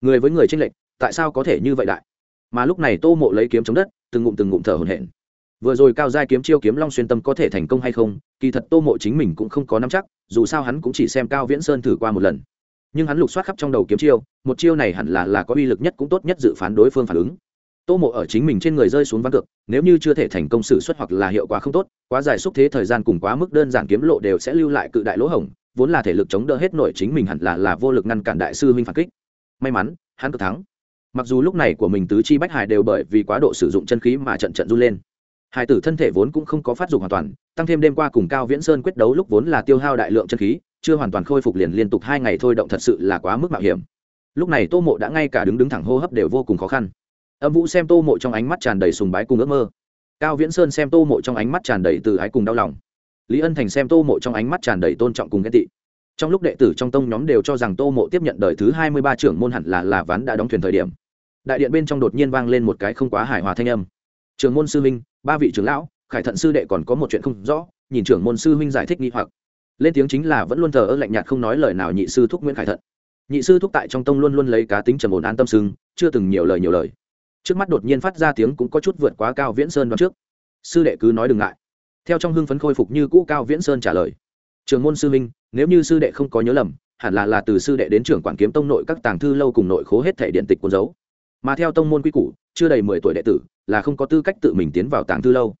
Người với người tranh lệch, tại sao có thể như vậy đại? Mà lúc này tô mộ lấy kiếm chống đất, từng ngụm từng ngụm thở hồn hển. Vừa rồi cao giai kiếm chiêu kiếm long xuyên tâm có thể thành công hay không, kỳ thật tô mộ chính mình cũng không có nắm chắc, dù sao hắn cũng chỉ xem cao viễn sơn thử qua một lần nhưng hắn lục soát khắp trong đầu kiếm chiêu, một chiêu này hẳn là là có uy lực nhất cũng tốt nhất dự phán đối phương phản ứng. Tô mộ ở chính mình trên người rơi xuống ván cược, nếu như chưa thể thành công xử suất hoặc là hiệu quả không tốt, quá dài xúc thế thời gian cùng quá mức đơn giản kiếm lộ đều sẽ lưu lại cự đại lỗ hổng, vốn là thể lực chống đỡ hết nổi chính mình hẳn là là vô lực ngăn cản đại sư huynh phản kích. May mắn, hắn cực thắng. Mặc dù lúc này của mình tứ chi bách hải đều bởi vì quá độ sử dụng chân khí mà trận trận run lên. Hải tử thân thể vốn cũng không có phát dụng hoàn toàn, tăng thêm đêm qua cùng cao viễn sơn quyết đấu lúc vốn là tiêu hao đại lượng chân khí chưa hoàn toàn khôi phục liền liên tục hai ngày thôi động thật sự là quá mức mạo hiểm. Lúc này tô mộ đã ngay cả đứng đứng thẳng hô hấp đều vô cùng khó khăn. Âm vũ xem tô mộ trong ánh mắt tràn đầy sùng bái cùng ước mơ. Cao viễn sơn xem tô mộ trong ánh mắt tràn đầy từ ái cùng đau lòng. Lý ân thành xem tô mộ trong ánh mắt tràn đầy tôn trọng cùng ghen tị. Trong lúc đệ tử trong tông nhóm đều cho rằng tô mộ tiếp nhận đời thứ hai mươi ba trưởng môn hẳn là là ván đã đóng thuyền thời điểm. Đại điện bên trong đột nhiên vang lên một cái không quá hài hòa thanh âm. Trường môn sư minh ba vị trưởng lão, khải thận sư đệ còn có một chuyện không rõ, nhìn trưởng môn sư huynh giải thích nghi hoặc lên tiếng chính là vẫn luôn thờ ơ lạnh nhạt không nói lời nào nhị sư thúc nguyễn khải thận. nhị sư thúc tại trong tông luôn luôn lấy cá tính trầm ổn an tâm sưng, chưa từng nhiều lời nhiều lời. trước mắt đột nhiên phát ra tiếng cũng có chút vượt quá cao viễn sơn đoạn trước. sư đệ cứ nói đừng ngại. theo trong hưng phấn khôi phục như cũ cao viễn sơn trả lời. trường môn sư minh nếu như sư đệ không có nhớ lầm, hẳn là là từ sư đệ đến trưởng quản kiếm tông nội các tàng thư lâu cùng nội khố hết thể điện tịch cuốn dấu mà theo tông môn quy củ, chưa đầy mười tuổi đệ tử, là không có tư cách tự mình tiến vào tàng thư lâu.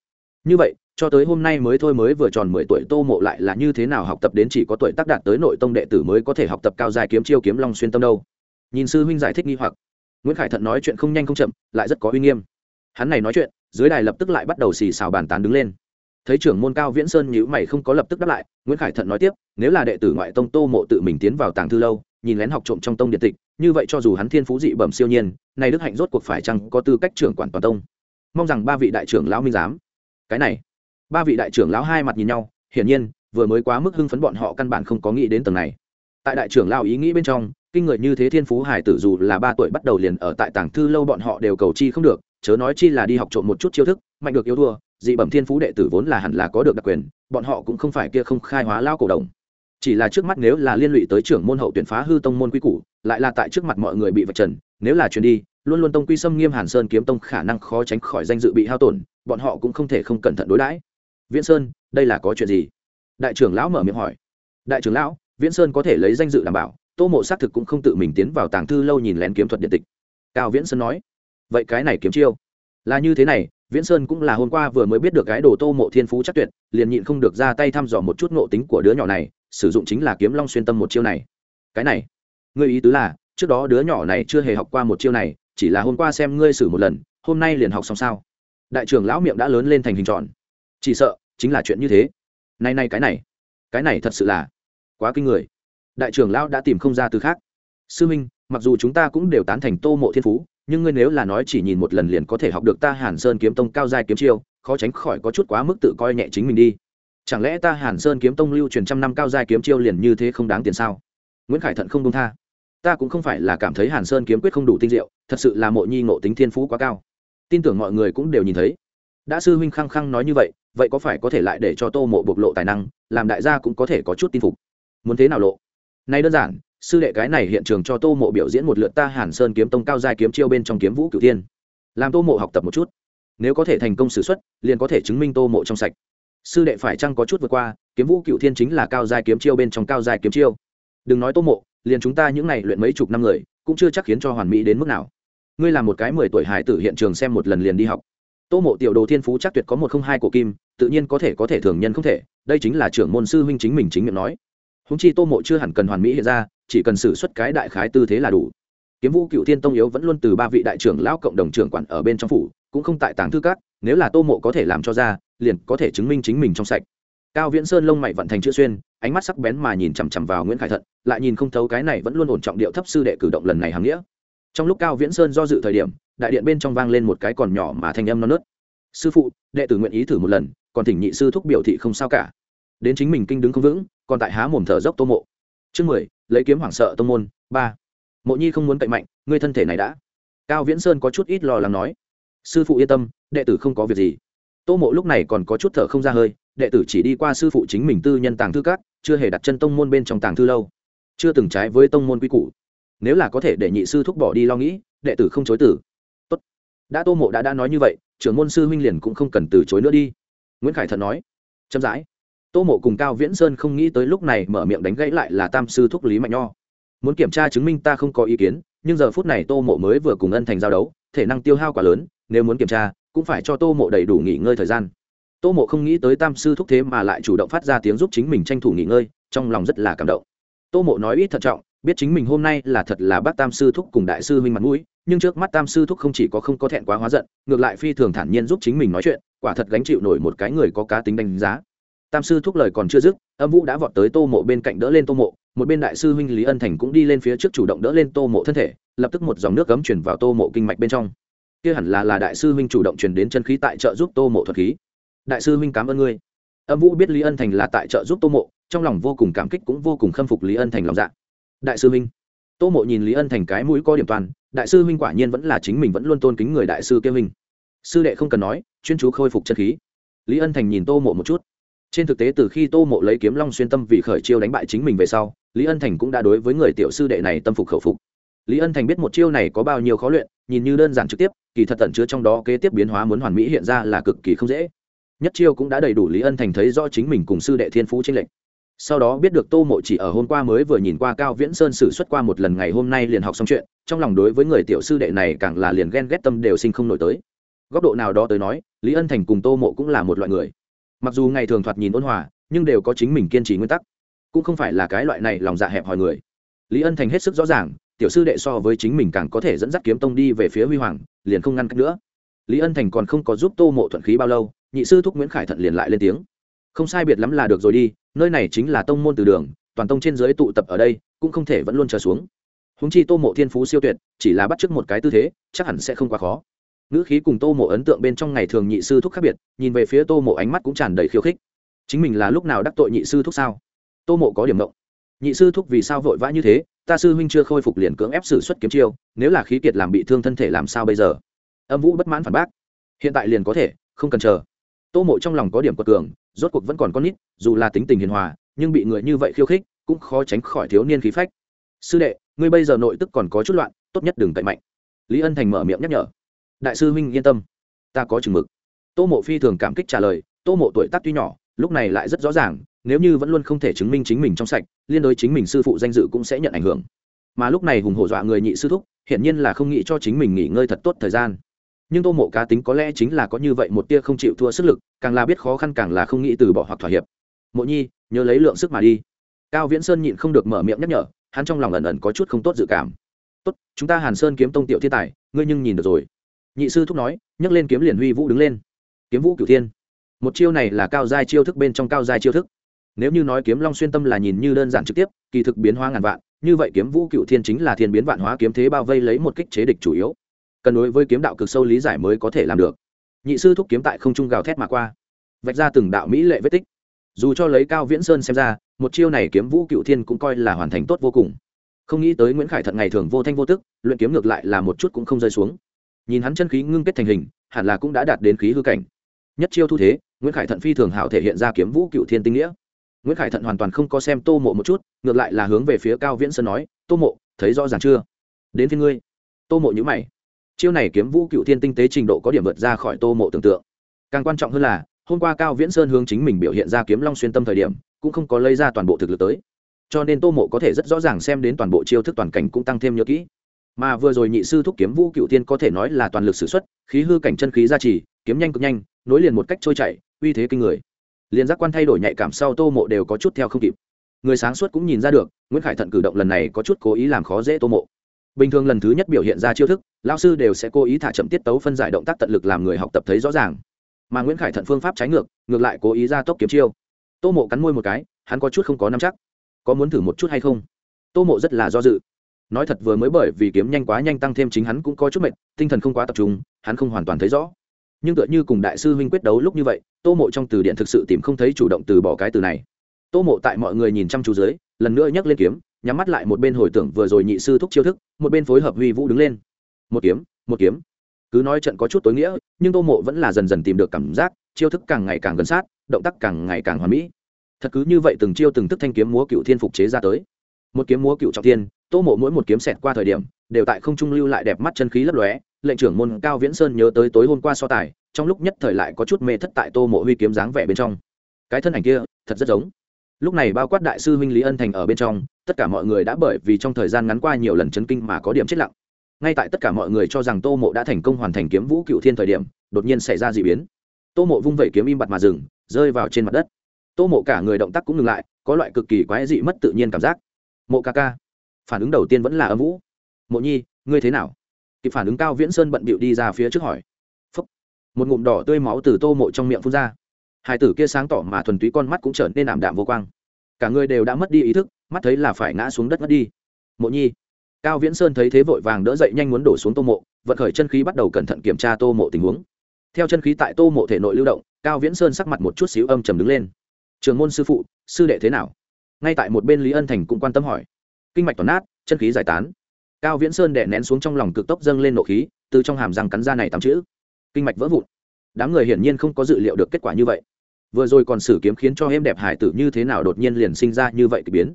như vậy cho tới hôm nay mới thôi mới vừa tròn mười tuổi tô mộ lại là như thế nào học tập đến chỉ có tuổi tác đạt tới nội tông đệ tử mới có thể học tập cao dài kiếm chiêu kiếm long xuyên tâm đâu. Nhìn sư huynh giải thích nghi hoặc, nguyễn khải thận nói chuyện không nhanh không chậm, lại rất có uy nghiêm. Hắn này nói chuyện, dưới đài lập tức lại bắt đầu xì xào bàn tán đứng lên. Thấy trưởng môn cao viễn sơn nhíu mày không có lập tức đáp lại, nguyễn khải thận nói tiếp, nếu là đệ tử ngoại tông tô mộ tự mình tiến vào tàng thư lâu, nhìn lén học trộm trong tông điện tịch, như vậy cho dù hắn thiên phú dị bẩm siêu nhiên, này đức hạnh rốt cuộc phải chăng có tư cách trưởng quản toàn tông? Mong rằng ba vị đại trưởng lão minh giám. Cái này ba vị đại trưởng lão hai mặt nhìn nhau, hiển nhiên, vừa mới quá mức hưng phấn bọn họ căn bản không có nghĩ đến tầng này. Tại đại trưởng lão ý nghĩ bên trong, kinh người như thế thiên phú hải tử dù là ba tuổi bắt đầu liền ở tại tàng thư lâu bọn họ đều cầu chi không được, chớ nói chi là đi học trộm một chút chiêu thức, mạnh được yêu thua, dị bẩm thiên phú đệ tử vốn là hẳn là có được đặc quyền, bọn họ cũng không phải kia không khai hóa lao cổ đồng. Chỉ là trước mắt nếu là liên lụy tới trưởng môn hậu tuyển phá hư tông môn quy củ, lại là tại trước mặt mọi người bị vạch trần, nếu là chuyển đi, luôn luôn tông quy xâm nghiêm hàn sơn kiếm tông khả năng khó tránh khỏi danh dự bị hao tổn, bọn họ cũng không thể không cẩn thận đối đãi viễn sơn, đây là có chuyện gì? Đại trưởng lão mở miệng hỏi. Đại trưởng lão, viễn sơn có thể lấy danh dự đảm bảo, tô mộ xác thực cũng không tự mình tiến vào tàng thư lâu nhìn lén kiếm thuật điện tịch. Cao viễn sơn nói. Vậy cái này kiếm chiêu, là như thế này, viễn sơn cũng là hôm qua vừa mới biết được cái đồ tô mộ thiên phú chắc tuyệt, liền nhịn không được ra tay thăm dò một chút ngộ tính của đứa nhỏ này, sử dụng chính là kiếm long xuyên tâm một chiêu này. Cái này, ngươi ý tứ là, trước đó đứa nhỏ này chưa hề học qua một chiêu này, chỉ là hôm qua xem ngươi xử một lần, hôm nay liền học xong sao? Đại trưởng lão miệng đã lớn lên thành hình tròn. Chỉ sợ chính là chuyện như thế. Nay nay cái này cái này thật sự là quá kinh người. Đại trưởng lão đã tìm không ra từ khác. Sư minh, mặc dù chúng ta cũng đều tán thành tô mộ thiên phú, nhưng ngươi nếu là nói chỉ nhìn một lần liền có thể học được ta hàn sơn kiếm tông cao giai kiếm chiêu, khó tránh khỏi có chút quá mức tự coi nhẹ chính mình đi. Chẳng lẽ ta hàn sơn kiếm tông lưu truyền trăm năm cao giai kiếm chiêu liền như thế không đáng tiền sao? Nguyễn khải thận không công tha. Ta cũng không phải là cảm thấy hàn sơn kiếm quyết không đủ tinh diệu, thật sự là mộ nhi ngộ tính thiên phú quá cao. Tin tưởng mọi người cũng đều nhìn thấy. Đã sư huynh khăng khăng nói như vậy vậy có phải có thể lại để cho tô mộ bộc lộ tài năng, làm đại gia cũng có thể có chút tin phục? Muốn thế nào lộ? Nay đơn giản, sư đệ cái này hiện trường cho tô mộ biểu diễn một lượt ta hàn sơn kiếm tông cao giai kiếm chiêu bên trong kiếm vũ cửu tiên làm tô mộ học tập một chút. Nếu có thể thành công s ử x u ấ t liền có thể chứng minh tô mộ trong sạch. Sư đệ phải chăng có chút vượt qua, kiếm vũ cựu thiên chính là cao giai kiếm chiêu bên trong cao giai kiếm chiêu. Đừng nói tô mộ, liền chúng ta những n à y luyện mấy chục năm người, cũng chưa chắc khiến cho hoàn mỹ đến mức nào. Ngươi là một cái mười tuổi hải tử hiện trường xem một lần liền đi học tô mộ tiểu đồ thiên phú chắc tuyệt có một không hai của kim, tự nhiên có thể có thể thường nhân không thể, đây chính là trưởng môn sư huynh chính mình chính miệng nói. Húng chi tô mộ chưa hẳn cần hoàn mỹ hiện ra, chỉ cần xử suất cái đại khái tư thế là đủ. Kiếm vũ cựu thiên tông yếu vẫn luôn từ ba vị đại trưởng lão cộng đồng trưởng quản ở bên trong phủ, cũng không tại tàng thư các, nếu là tô mộ có thể làm cho ra, liền có thể chứng minh chính mình trong sạch. Cao viễn sơn lông mày vận thành chữ xuyên, ánh mắt sắc bén mà nhìn chằm chằm vào nguyễn khải thận, lại nhìn không thấu cái này vẫn luôn ổn trọng điệu thấp sư đệ cử động lần này hàng nghĩa trong lúc cao viễn sơn do dự thời điểm, đại điện bên trong vang lên một cái còn nhỏ mà thanh âm non nớt. Sư phụ, đệ tử nguyện ý thử một lần, còn thỉnh nhị sư thúc biểu thị không sao cả. Đến chính mình kinh đứng không vững, còn tại há mồm thở dốc tô mộ. Chương mười, lấy kiếm hoảng sợ tông môn, ba. Mộ nhi không muốn cậy mạnh, ngươi thân thể này đã. Cao viễn sơn có chút ít lo lắng nói. Sư phụ yên tâm, đệ tử không có việc gì. Tô mộ lúc này còn có chút thở không ra hơi, đệ tử chỉ đi qua sư phụ chính mình tư nhân tàng thư các, chưa hề đặt chân tông môn bên trong tàng thư lâu. Chưa từng trái với tông môn quy củ nếu là có thể để nhị sư thúc bỏ đi lo nghĩ, đệ tử không chối tử Tốt. đã tô mộ đã đã nói như vậy, trưởng môn sư huynh liền cũng không cần từ chối nữa đi. Nguyễn khải thật nói. Chậm rãi. Tô mộ cùng cao viễn sơn không nghĩ tới lúc này mở miệng đánh gãy lại là tam sư thúc lý mạnh nho. Muốn kiểm tra chứng minh ta không có ý kiến, nhưng giờ phút này tô mộ mới vừa cùng ân thành giao đấu, thể năng tiêu hao quá lớn, nếu muốn kiểm tra, cũng phải cho tô mộ đầy đủ nghỉ ngơi thời gian. Tô mộ không nghĩ tới tam sư thúc thế mà lại chủ động phát ra tiếng giúp chính mình tranh thủ nghỉ ngơi, trong lòng rất là cảm động. Tô mộ nói ít thận trọng biết chính mình hôm nay là thật là bác tam sư thúc cùng đại sư huynh mặt mũi, nhưng trước mắt tam sư thúc không chỉ có không có thẹn quá hóa giận, ngược lại phi thường thản nhiên giúp chính mình nói chuyện, quả thật gánh chịu nổi một cái người có cá tính đánh giá. Tam sư thúc lời còn chưa dứt, âm vũ đã vọt tới tô mộ bên cạnh đỡ lên tô mộ, một bên đại sư huynh lý ân thành cũng đi lên phía trước chủ động đỡ lên tô mộ thân thể, lập tức một dòng nước cấm chuyển vào tô mộ kinh mạch bên trong. Kia hẳn là là đại sư huynh chủ động chuyển đến chân khí tại trợ giúp tô mộ thuật khí. Đại sư huynh cảm ơn ngươi. Âm vũ biết lý ân thành là tại trợ giúp tô mộ, trong lòng vô cùng cảm kích cũng vô cùng khâm phục lý ân thành lòng dạ đại sư huynh. Tô mộ nhìn lý ân thành cái mũi có điểm toàn, đại sư huynh quả nhiên vẫn là chính mình vẫn luôn tôn kính người đại sư kêu huynh. Sư đệ không cần nói, chuyên chú khôi phục chân khí. Lý ân thành nhìn tô mộ một chút. Trên thực tế từ khi tô mộ lấy kiếm long xuyên tâm vì khởi chiêu đánh bại chính mình về sau, lý ân thành cũng đã đối với người tiểu sư đệ này tâm phục khẩu phục. Lý ân thành biết một chiêu này có bao nhiêu khó luyện, nhìn như đơn giản trực tiếp, kỳ thật tận chứa trong đó kế tiếp biến hóa muốn hoàn mỹ hiện ra là cực kỳ không dễ. Nhất chiêu cũng đã đầy đủ lý ân thành thấy rõ chính mình cùng sư đệ thiên phú tranh lệch sau đó biết được tô mộ chỉ ở hôm qua mới vừa nhìn qua cao viễn sơn xử xuất qua một lần ngày hôm nay liền học xong chuyện, trong lòng đối với người tiểu sư đệ này càng là liền ghen ghét tâm đều sinh không nổi tới. Góc độ nào đó tới nói, lý ân thành cùng tô mộ cũng là một loại người. Mặc dù ngày thường thoạt nhìn ôn hòa, nhưng đều có chính mình kiên trì nguyên tắc. Cũng không phải là cái loại này lòng dạ hẹp hòi người. Lý ân thành hết sức rõ ràng, tiểu sư đệ so với chính mình càng có thể dẫn dắt kiếm tông đi về phía huy hoàng, liền không ngăn cách nữa. Lý ân thành còn không có giúp tô mộ thuận khí bao lâu, nhị sư thúc nguyễn khải thận liền lại lên tiếng. Không sai biệt lắm là được rồi đi nơi này chính là tông môn từ đường, toàn tông trên giới tụ tập ở đây, cũng không thể vẫn luôn chờ xuống. Húng chi tô mộ thiên phú siêu tuyệt, chỉ là bắt t r ư ớ c một cái tư thế, chắc hẳn sẽ không quá khó. Ngữ khí cùng tô mộ ấn tượng bên trong ngày thường nhị sư thúc khác biệt, nhìn về phía tô mộ ánh mắt cũng tràn đầy khiêu khích. Chính mình là lúc nào đắc tội nhị sư thúc sao? Tô mộ có điểm động nhị sư thúc vì sao vội vã như thế? Ta sư huynh chưa khôi phục liền cưỡng ép xử suất kiếm chiêu, nếu là khí kiệt làm bị thương thân thể làm sao bây giờ? Âm vũ bất mãn phản bác. Hiện tại liền có thể, không cần chờ tô mộ trong lòng có điểm quật cường, rốt cuộc vẫn còn con nít, dù là tính tình hiền hòa, nhưng bị người như vậy khiêu khích, cũng khó tránh khỏi thiếu niên khí phách. Sư đệ, ngươi bây giờ nội tức còn có chút loạn, tốt nhất đừng cậy mạnh. Lý ân thành mở miệng nhắc nhở. Đại sư huynh, yên tâm, ta có chừng mực. Tô mộ phi thường cảm kích trả lời, tô mộ tuổi tác tuy nhỏ, lúc này lại rất rõ ràng, nếu như vẫn luôn không thể chứng minh chính mình trong sạch, liên đối chính mình sư phụ danh dự cũng sẽ nhận ảnh hưởng. Mà lúc này hùng hổ dọa người nhị sư thúc, hiển nhiên là không nghĩ cho chính mình nghỉ ngơi thật tốt thời gian nhưng tô mộ cá tính có lẽ chính là có như vậy một tia không chịu thua sức lực, càng là biết khó khăn càng là không nghĩ từ bỏ hoặc thỏa hiệp. Mộ nhi, nhớ lấy lượng sức mà đi. Cao viễn sơn nhịn không được mở miệng nhắc nhở, hắn trong lòng ẩn ẩn có chút không tốt dự cảm. Tốt, chúng ta hàn sơn kiếm tông tiểu thiên tài, ngươi nhưng nhìn được rồi. Nhị sư thúc nói, nhấc lên kiếm liền huy vũ đứng lên. Kiếm vũ cửu thiên. Một chiêu này là cao giai chiêu thức bên trong cao giai chiêu thức. Nếu như nói kiếm long xuyên tâm là nhìn như đơn giản trực tiếp, kỳ thực biến hóa ngàn vạn, như vậy kiếm vũ cựu thiên chính là thiên biến vạn hóa kiếm thế bao vây lấy một kích chế địch chủ yếu cần đối với kiếm đạo cực sâu lý giải mới có thể làm được. Nhị sư thúc kiếm tại không trung gào thét mà qua, vạch ra từng đạo mỹ lệ vết tích. Dù cho lấy cao viễn sơn xem ra, một chiêu này kiếm vũ cựu thiên cũng coi là hoàn thành tốt vô cùng. Không nghĩ tới nguyễn khải thận ngày thường vô thanh vô tức, luyện kiếm ngược lại là một chút cũng không rơi xuống. Nhìn hắn chân khí ngưng kết thành hình, hẳn là cũng đã đạt đến khí hư cảnh. Nhất chiêu thu thế, nguyễn khải thận phi thường hảo thể hiện ra kiếm vũ cựu thiên tinh nghĩa. Nguyễn khải thận hoàn toàn không có xem tô mộ một chút, ngược lại là hướng về phía cao viễn sơn nói, tô mộ, thấy rõ ràng chưa? Đến phía ngươi. Tô mộ nhữ mày chiêu này kiếm vũ cựu thiên tinh tế trình độ có điểm vượt ra khỏi tô mộ tưởng tượng. Càng quan trọng hơn là, hôm qua cao viễn sơn hướng chính mình biểu hiện ra kiếm long xuyên tâm thời điểm, cũng không có lấy ra toàn bộ thực lực tới. Cho nên tô mộ có thể rất rõ ràng xem đến toàn bộ chiêu thức toàn cảnh cũng tăng thêm nhớ kỹ. Mà vừa rồi nhị sư thúc kiếm vũ cựu thiên có thể nói là toàn lực s ử x u ấ t khí hư cảnh chân khí gia trì, kiếm nhanh cực nhanh, nối liền một cách trôi chảy, uy thế kinh người. Liền giác quan thay đổi nhạy cảm sau tô mộ đều có chút theo không kịp. Người sáng suốt cũng nhìn ra được, nguyễn khải thận cử động lần này có chút cố ý làm khó dễ tô mộ bình thường lần thứ nhất biểu hiện ra chiêu thức lao sư đều sẽ cố ý thả chậm tiết tấu phân giải động tác tận lực làm người học tập thấy rõ ràng. Mà nguyễn khải thận phương pháp trái ngược ngược lại cố ý ra tốc kiếm chiêu. Tô mộ cắn môi một cái, hắn có chút không có nắm chắc. Có muốn thử một chút hay không? Tô mộ rất là do dự. Nói thật vừa mới bởi vì kiếm nhanh quá nhanh tăng thêm chính hắn cũng có chút mệt, tinh thần không quá tập trung, hắn không hoàn toàn thấy rõ. Nhưng tựa như cùng đại sư huynh quyết đấu lúc như vậy, tô mộ trong từ điện thực sự tìm không thấy chủ động từ bỏ cái từ này. Tô mộ tại mọi người nhìn chăm chú dưới, lần nữa nhấc lên kiếm nhắm mắt lại một bên hồi tưởng vừa rồi nhị sư thúc chiêu thức, một bên phối hợp huy vũ đứng lên. Một kiếm một kiếm. Cứ nói trận có chút tối nghĩa, nhưng tô mộ vẫn là dần dần tìm được cảm giác, chiêu thức càng ngày càng gần sát, động tác càng ngày càng hoàn mỹ. Thật cứ như vậy từng chiêu từng thức thanh kiếm múa cựu thiên phục chế ra tới. Một kiếm múa cựu trọng thiên, tô mộ mỗi một kiếm xẹt qua thời điểm, đều tại không trung lưu lại đẹp mắt chân khí lấp lóe, lệnh trưởng môn cao viễn sơn nhớ tới tối hôm qua so tài, trong lúc nhất thời lại có chút mê thất tại tô mộ huy kiếm dáng vẻ bên trong. Cái thân ảnh kia, thật rất giống lúc này bao quát đại sư huynh lý ân thành ở bên trong, tất cả mọi người đã bởi vì trong thời gian ngắn qua nhiều lần chấn kinh mà có điểm chết lặng. Ngay tại tất cả mọi người cho rằng tô mộ đã thành công hoàn thành kiếm vũ cựu thiên thời điểm, đột nhiên xảy ra d ị biến. Tô mộ vung vẩy kiếm im bặt mà dừng, rơi vào trên mặt đất. Tô mộ cả người động tác cũng ngừng lại, có loại cực kỳ quái dị mất tự nhiên cảm giác. Mộ ca ca. Phản ứng đầu tiên vẫn là âm vũ. Mộ nhi, ngươi thế nào? Kịp phản ứng cao viễn sơn bận bịu đi ra phía trước hỏi. Phúc. một ngụm đỏ tươi máu từ tô mộ trong miệng phun ra hai tử kia sáng tỏ mà thuần túy con mắt cũng trở nên ảm đạm vô quang. Cả người đều đã mất đi ý thức, mắt thấy là phải ngã xuống đất mất đi. Mộ nhi, cao viễn sơn thấy thế vội vàng đỡ dậy nhanh muốn đổ xuống tô mộ, vận khởi chân khí bắt đầu cẩn thận kiểm tra tô mộ tình huống. Theo chân khí tại tô mộ thể nội lưu động, cao viễn sơn sắc mặt một chút xíu âm trầm đứng lên. Trường môn sư phụ, sư đệ thế nào? Ngay tại một bên lý ân thành cũng quan tâm hỏi. Kinh mạch toàn nát, chân khí giải tán. Cao viễn sơn đè nén xuống trong lòng cực tốc dâng lên nộ khí, từ trong hàm răng cắn ra này tắm chữ. Kinh mạch vỡ vụn. Đám người hiển nhiên không có dự liệu được kết quả như vậy vừa rồi còn sử kiếm khiến cho em đẹp hải tử như thế nào đột nhiên liền sinh ra như vậy k ỳ biến.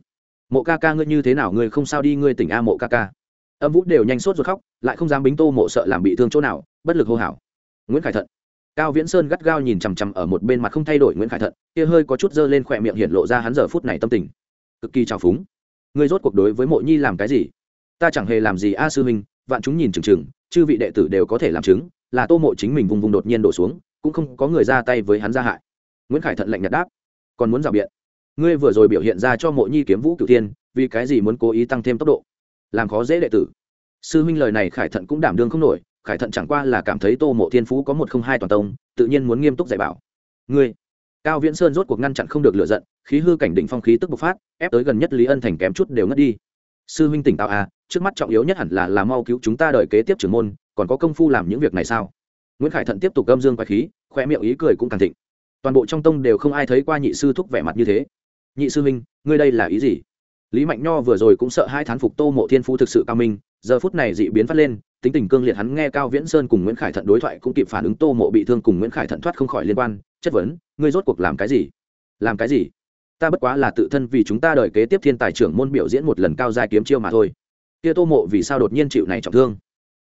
Mộ ca ca ngươi như thế nào, ngươi không sao đi, ngươi tỉnh a mộ ca ca. Âm vũ đều nhanh sốt ruột khóc, lại không dám bính tô mộ sợ làm bị thương chỗ nào, bất lực hô hào. Nguyễn khải thận. Cao viễn sơn gắt gao nhìn chằm chằm ở một bên mặt không thay đổi nguyễn khải thận, kia hơi có chút dơ lên khỏe miệng hiện lộ ra hắn giờ phút này tâm tình. Cực kỳ trào phúng. Ngươi rốt cuộc đối với mộ nhi làm cái gì? Ta chẳng hề làm gì a sư huynh, vạn chúng nhìn chừng chừng, chư vị đệ tử đều có thể làm chứng, là tô mộ chính mình vùng vùng đột nhiên đổ xuống, cũng không có người ra tay với hắn ra hại nguyễn khải thận lạnh nhạt đáp còn muốn rào biện ngươi vừa rồi biểu hiện ra cho mộ nhi kiếm vũ cửu tiên vì cái gì muốn cố ý tăng thêm tốc độ làm khó dễ đệ tử sư huynh lời này khải thận cũng đảm đương không nổi khải thận chẳng qua là cảm thấy tô mộ thiên phú có một không hai toàn tông tự nhiên muốn nghiêm túc dạy bảo ngươi cao viễn sơn rốt cuộc ngăn chặn không được lựa giận khí hư cảnh định phong khí tức bộc phát ép tới gần nhất lý ân thành kém chút đều ngất đi sư huynh tỉnh táo à trước mắt trọng yếu nhất hẳn là làm mau cứu chúng ta đợi kế tiếp trưởng môn còn có công phu làm những việc này sao nguyễn khải thận tiếp tục gâm dương quái khí khoe miệng ý cười cũng càng thịnh toàn bộ trong tông đều không ai thấy qua nhị sư thúc vẻ mặt như thế. Nhị sư huynh, ngươi đây là ý gì? Lý mạnh nho vừa rồi cũng sợ hai thán phục tô mộ thiên phú thực sự cao minh, giờ phút này dị biến phát lên, tính tình cương liệt hắn nghe cao viễn sơn cùng nguyễn khải thận đối thoại cũng kịp phản ứng tô mộ bị thương cùng nguyễn khải thận thoát không khỏi liên quan, chất vấn, ngươi rốt cuộc làm cái gì? Làm cái gì? Ta bất quá là tự thân vì chúng ta đợi kế tiếp thiên tài trưởng môn biểu diễn một lần cao giai kiếm chiêu mà thôi. Kia tô mộ vì sao đột nhiên chịu này trọng thương?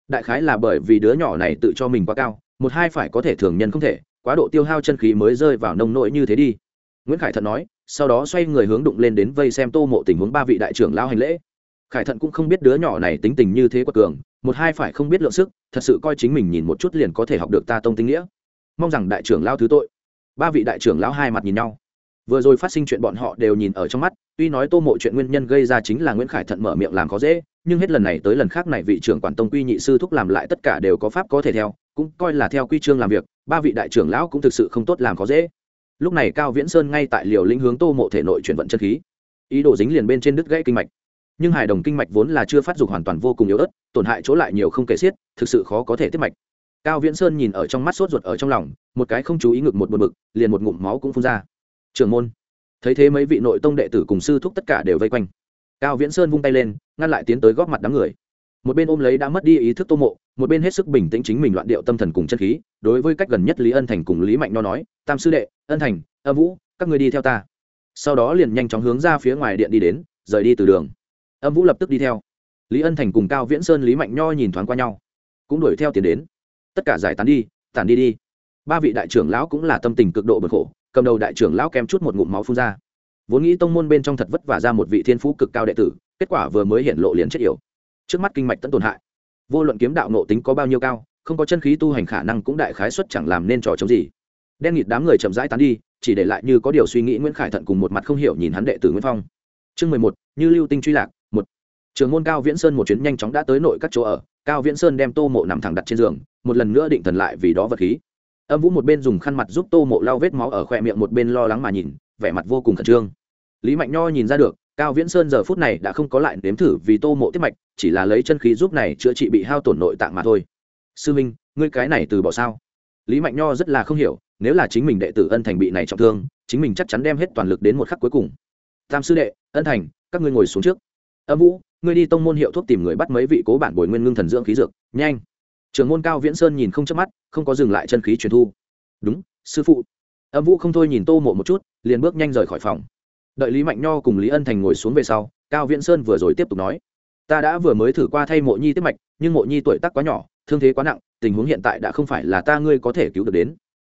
Đại khái là bởi vì đứa nhỏ này tự cho mình quá cao, một hai phải có thể thường nhân không thể quá độ tiêu hao chân khí mới rơi vào nông nỗi như thế đi. Nguyễn khải thận nói, sau đó xoay người hướng đụng lên đến vây xem tô mộ tình huống ba vị đại trưởng lao hành lễ. Khải thận cũng không biết đứa nhỏ này tính tình như thế quật cường, một hai phải không biết lượng sức, thật sự coi chính mình nhìn một chút liền có thể học được ta tông tinh nghĩa. Mong rằng đại trưởng lao thứ tội. Ba vị đại trưởng lão hai mặt nhìn nhau. Vừa rồi phát sinh chuyện bọn họ đều nhìn ở trong mắt, tuy nói tô mộ chuyện nguyên nhân gây ra chính là nguyễn khải thận mở miệng làm khó dễ nhưng hết lần này tới lần khác này vị trưởng quản tông quy nhị sư thúc làm lại tất cả đều có pháp có thể theo, cũng coi là theo quy chương làm việc, ba vị đại trưởng lão cũng thực sự không tốt làm khó dễ. Lúc này cao viễn sơn ngay tại liều lĩnh hướng tô mộ thể nội chuyển vận chân khí. Ý đồ dính liền bên trên đứt gãy kinh mạch. Nhưng hài đồng kinh mạch vốn là chưa phát dục hoàn toàn vô cùng yếu ớt, tổn hại chỗ lại nhiều không kể xiết, thực sự khó có thể tiếp mạch. Cao viễn sơn nhìn ở trong mắt sốt ruột ở trong lòng, một cái không chú ý ngực một một mực liền một ngụm máu cũng phun ra. Trường môn. Thấy thế mấy vị nội tông đệ tử cùng sư thúc tất cả đều vây quanh cao viễn sơn vung tay lên, ngăn lại tiến tới góp mặt đám người. Một bên ôm lấy đã mất đi ý thức tô mộ, một bên hết sức bình tĩnh chính mình loạn điệu tâm thần cùng chân khí, đối với cách gần nhất lý ân thành cùng lý mạnh nho nói, tam sư đệ, ân thành, âm vũ, các người đi theo ta. Sau đó liền nhanh chóng hướng ra phía ngoài điện đi đến, rời đi từ đường. Âm vũ lập tức đi theo. Lý ân thành cùng cao viễn sơn, lý mạnh nho nhìn thoáng qua nhau, cũng đuổi theo tiền đến. Tất cả giải tán đi, tản đi đi. Ba vị đại trưởng lão cũng là tâm tình cực độ bực khổ, cầm đầu đại trưởng lão kém chút một ngụm máu phun ra vốn nghĩ tông môn bên trong thật vất vả ra một vị thiên phú cực cao đệ tử, kết quả vừa mới hiện lộ liền chết yểu. Trước mắt kinh mạch tận tổn hại. Vô luận kiếm đạo nộ tính có bao nhiêu cao, không có chân khí tu hành khả năng cũng đại khái xuất chẳng làm nên trò chống gì. Đen nghịt đám người chậm rãi tán đi, chỉ để lại như có điều suy nghĩ nguyễn khải thận cùng một mặt không hiểu nhìn hắn đệ tử nguyễn phong. Chương mười một, như lưu tinh truy lạc, một. Trường môn cao viễn sơn một chuyến nhanh chóng đã tới nội các chỗ ở, cao viễn sơn đem tô mộ nằm thẳng đặt trên giường, một lần nữa định thần lại vì đó vật khí. Âm vũ một bên dùng khăn mặt giúp tô mộ lau vết máu ở khoe miệng, một bên lo lắng mà nhìn, vẻ mặt vô cùng khẩn trương lý mạnh nho nhìn ra được, cao viễn sơn giờ phút này đã không có lại nếm thử vì tô mộ tiết mạch, chỉ là lấy chân khí giúp này chữa trị bị hao tổn nội tạng mà thôi. Sư minh, ngươi cái này từ bỏ sao? Lý mạnh nho rất là không hiểu, nếu là chính mình đệ tử ân thành bị này trọng thương, chính mình chắc chắn đem hết toàn lực đến một khắc cuối cùng. Tam sư đệ, ân thành, các ngươi ngồi xuống trước. Âm vũ, ngươi đi tông môn hiệu thuốc tìm người bắt mấy vị cố bản bồi nguyên ngưng thần dưỡng khí dược, nhanh. Trưởng môn cao viễn sơn nhìn không chớp mắt, không có dừng lại chân khí truyền thu. Đúng, sư phụ. Âm vũ không thôi nhìn tô mộ một chút, liền bước nhanh rời khỏi phòng đợi lý mạnh nho cùng lý ân thành ngồi xuống về sau, cao viễn sơn vừa rồi tiếp tục nói, ta đã vừa mới thử qua thay mộ nhi tiếp mạch, nhưng mộ nhi tuổi tác quá nhỏ, thương thế quá nặng, tình huống hiện tại đã không phải là ta ngươi có thể cứu được đến.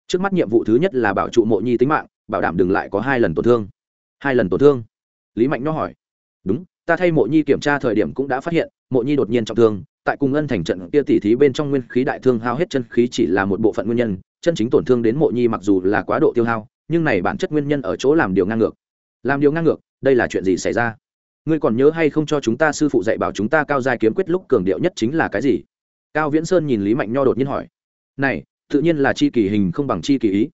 Trước mắt nhiệm vụ thứ nhất là bảo trụ mộ nhi tính mạng, bảo đảm đừng lại có hai lần tổn thương. Hai lần tổn thương? Lý mạnh nho hỏi. Đúng, ta thay mộ nhi kiểm tra thời điểm cũng đã phát hiện, mộ nhi đột nhiên trọng thương, tại cùng ân thành trận kia tỉ thí bên trong nguyên khí đại thương hao hết chân khí chỉ là một bộ phận nguyên nhân, chân chính tổn thương đến mộ nhi mặc dù là quá độ tiêu hao, nhưng này bản chất nguyên nhân ở chỗ làm điều ngang ngược làm điều ngang ngược, đây là chuyện gì xảy ra? Ngươi còn nhớ hay không cho chúng ta sư phụ dạy bảo chúng ta cao giai kiếm quyết lúc cường điệu nhất chính là cái gì? Cao viễn sơn nhìn lý mạnh nho đột nhiên hỏi. Này, tự nhiên là chi kỳ hình không bằng chi kỳ ý.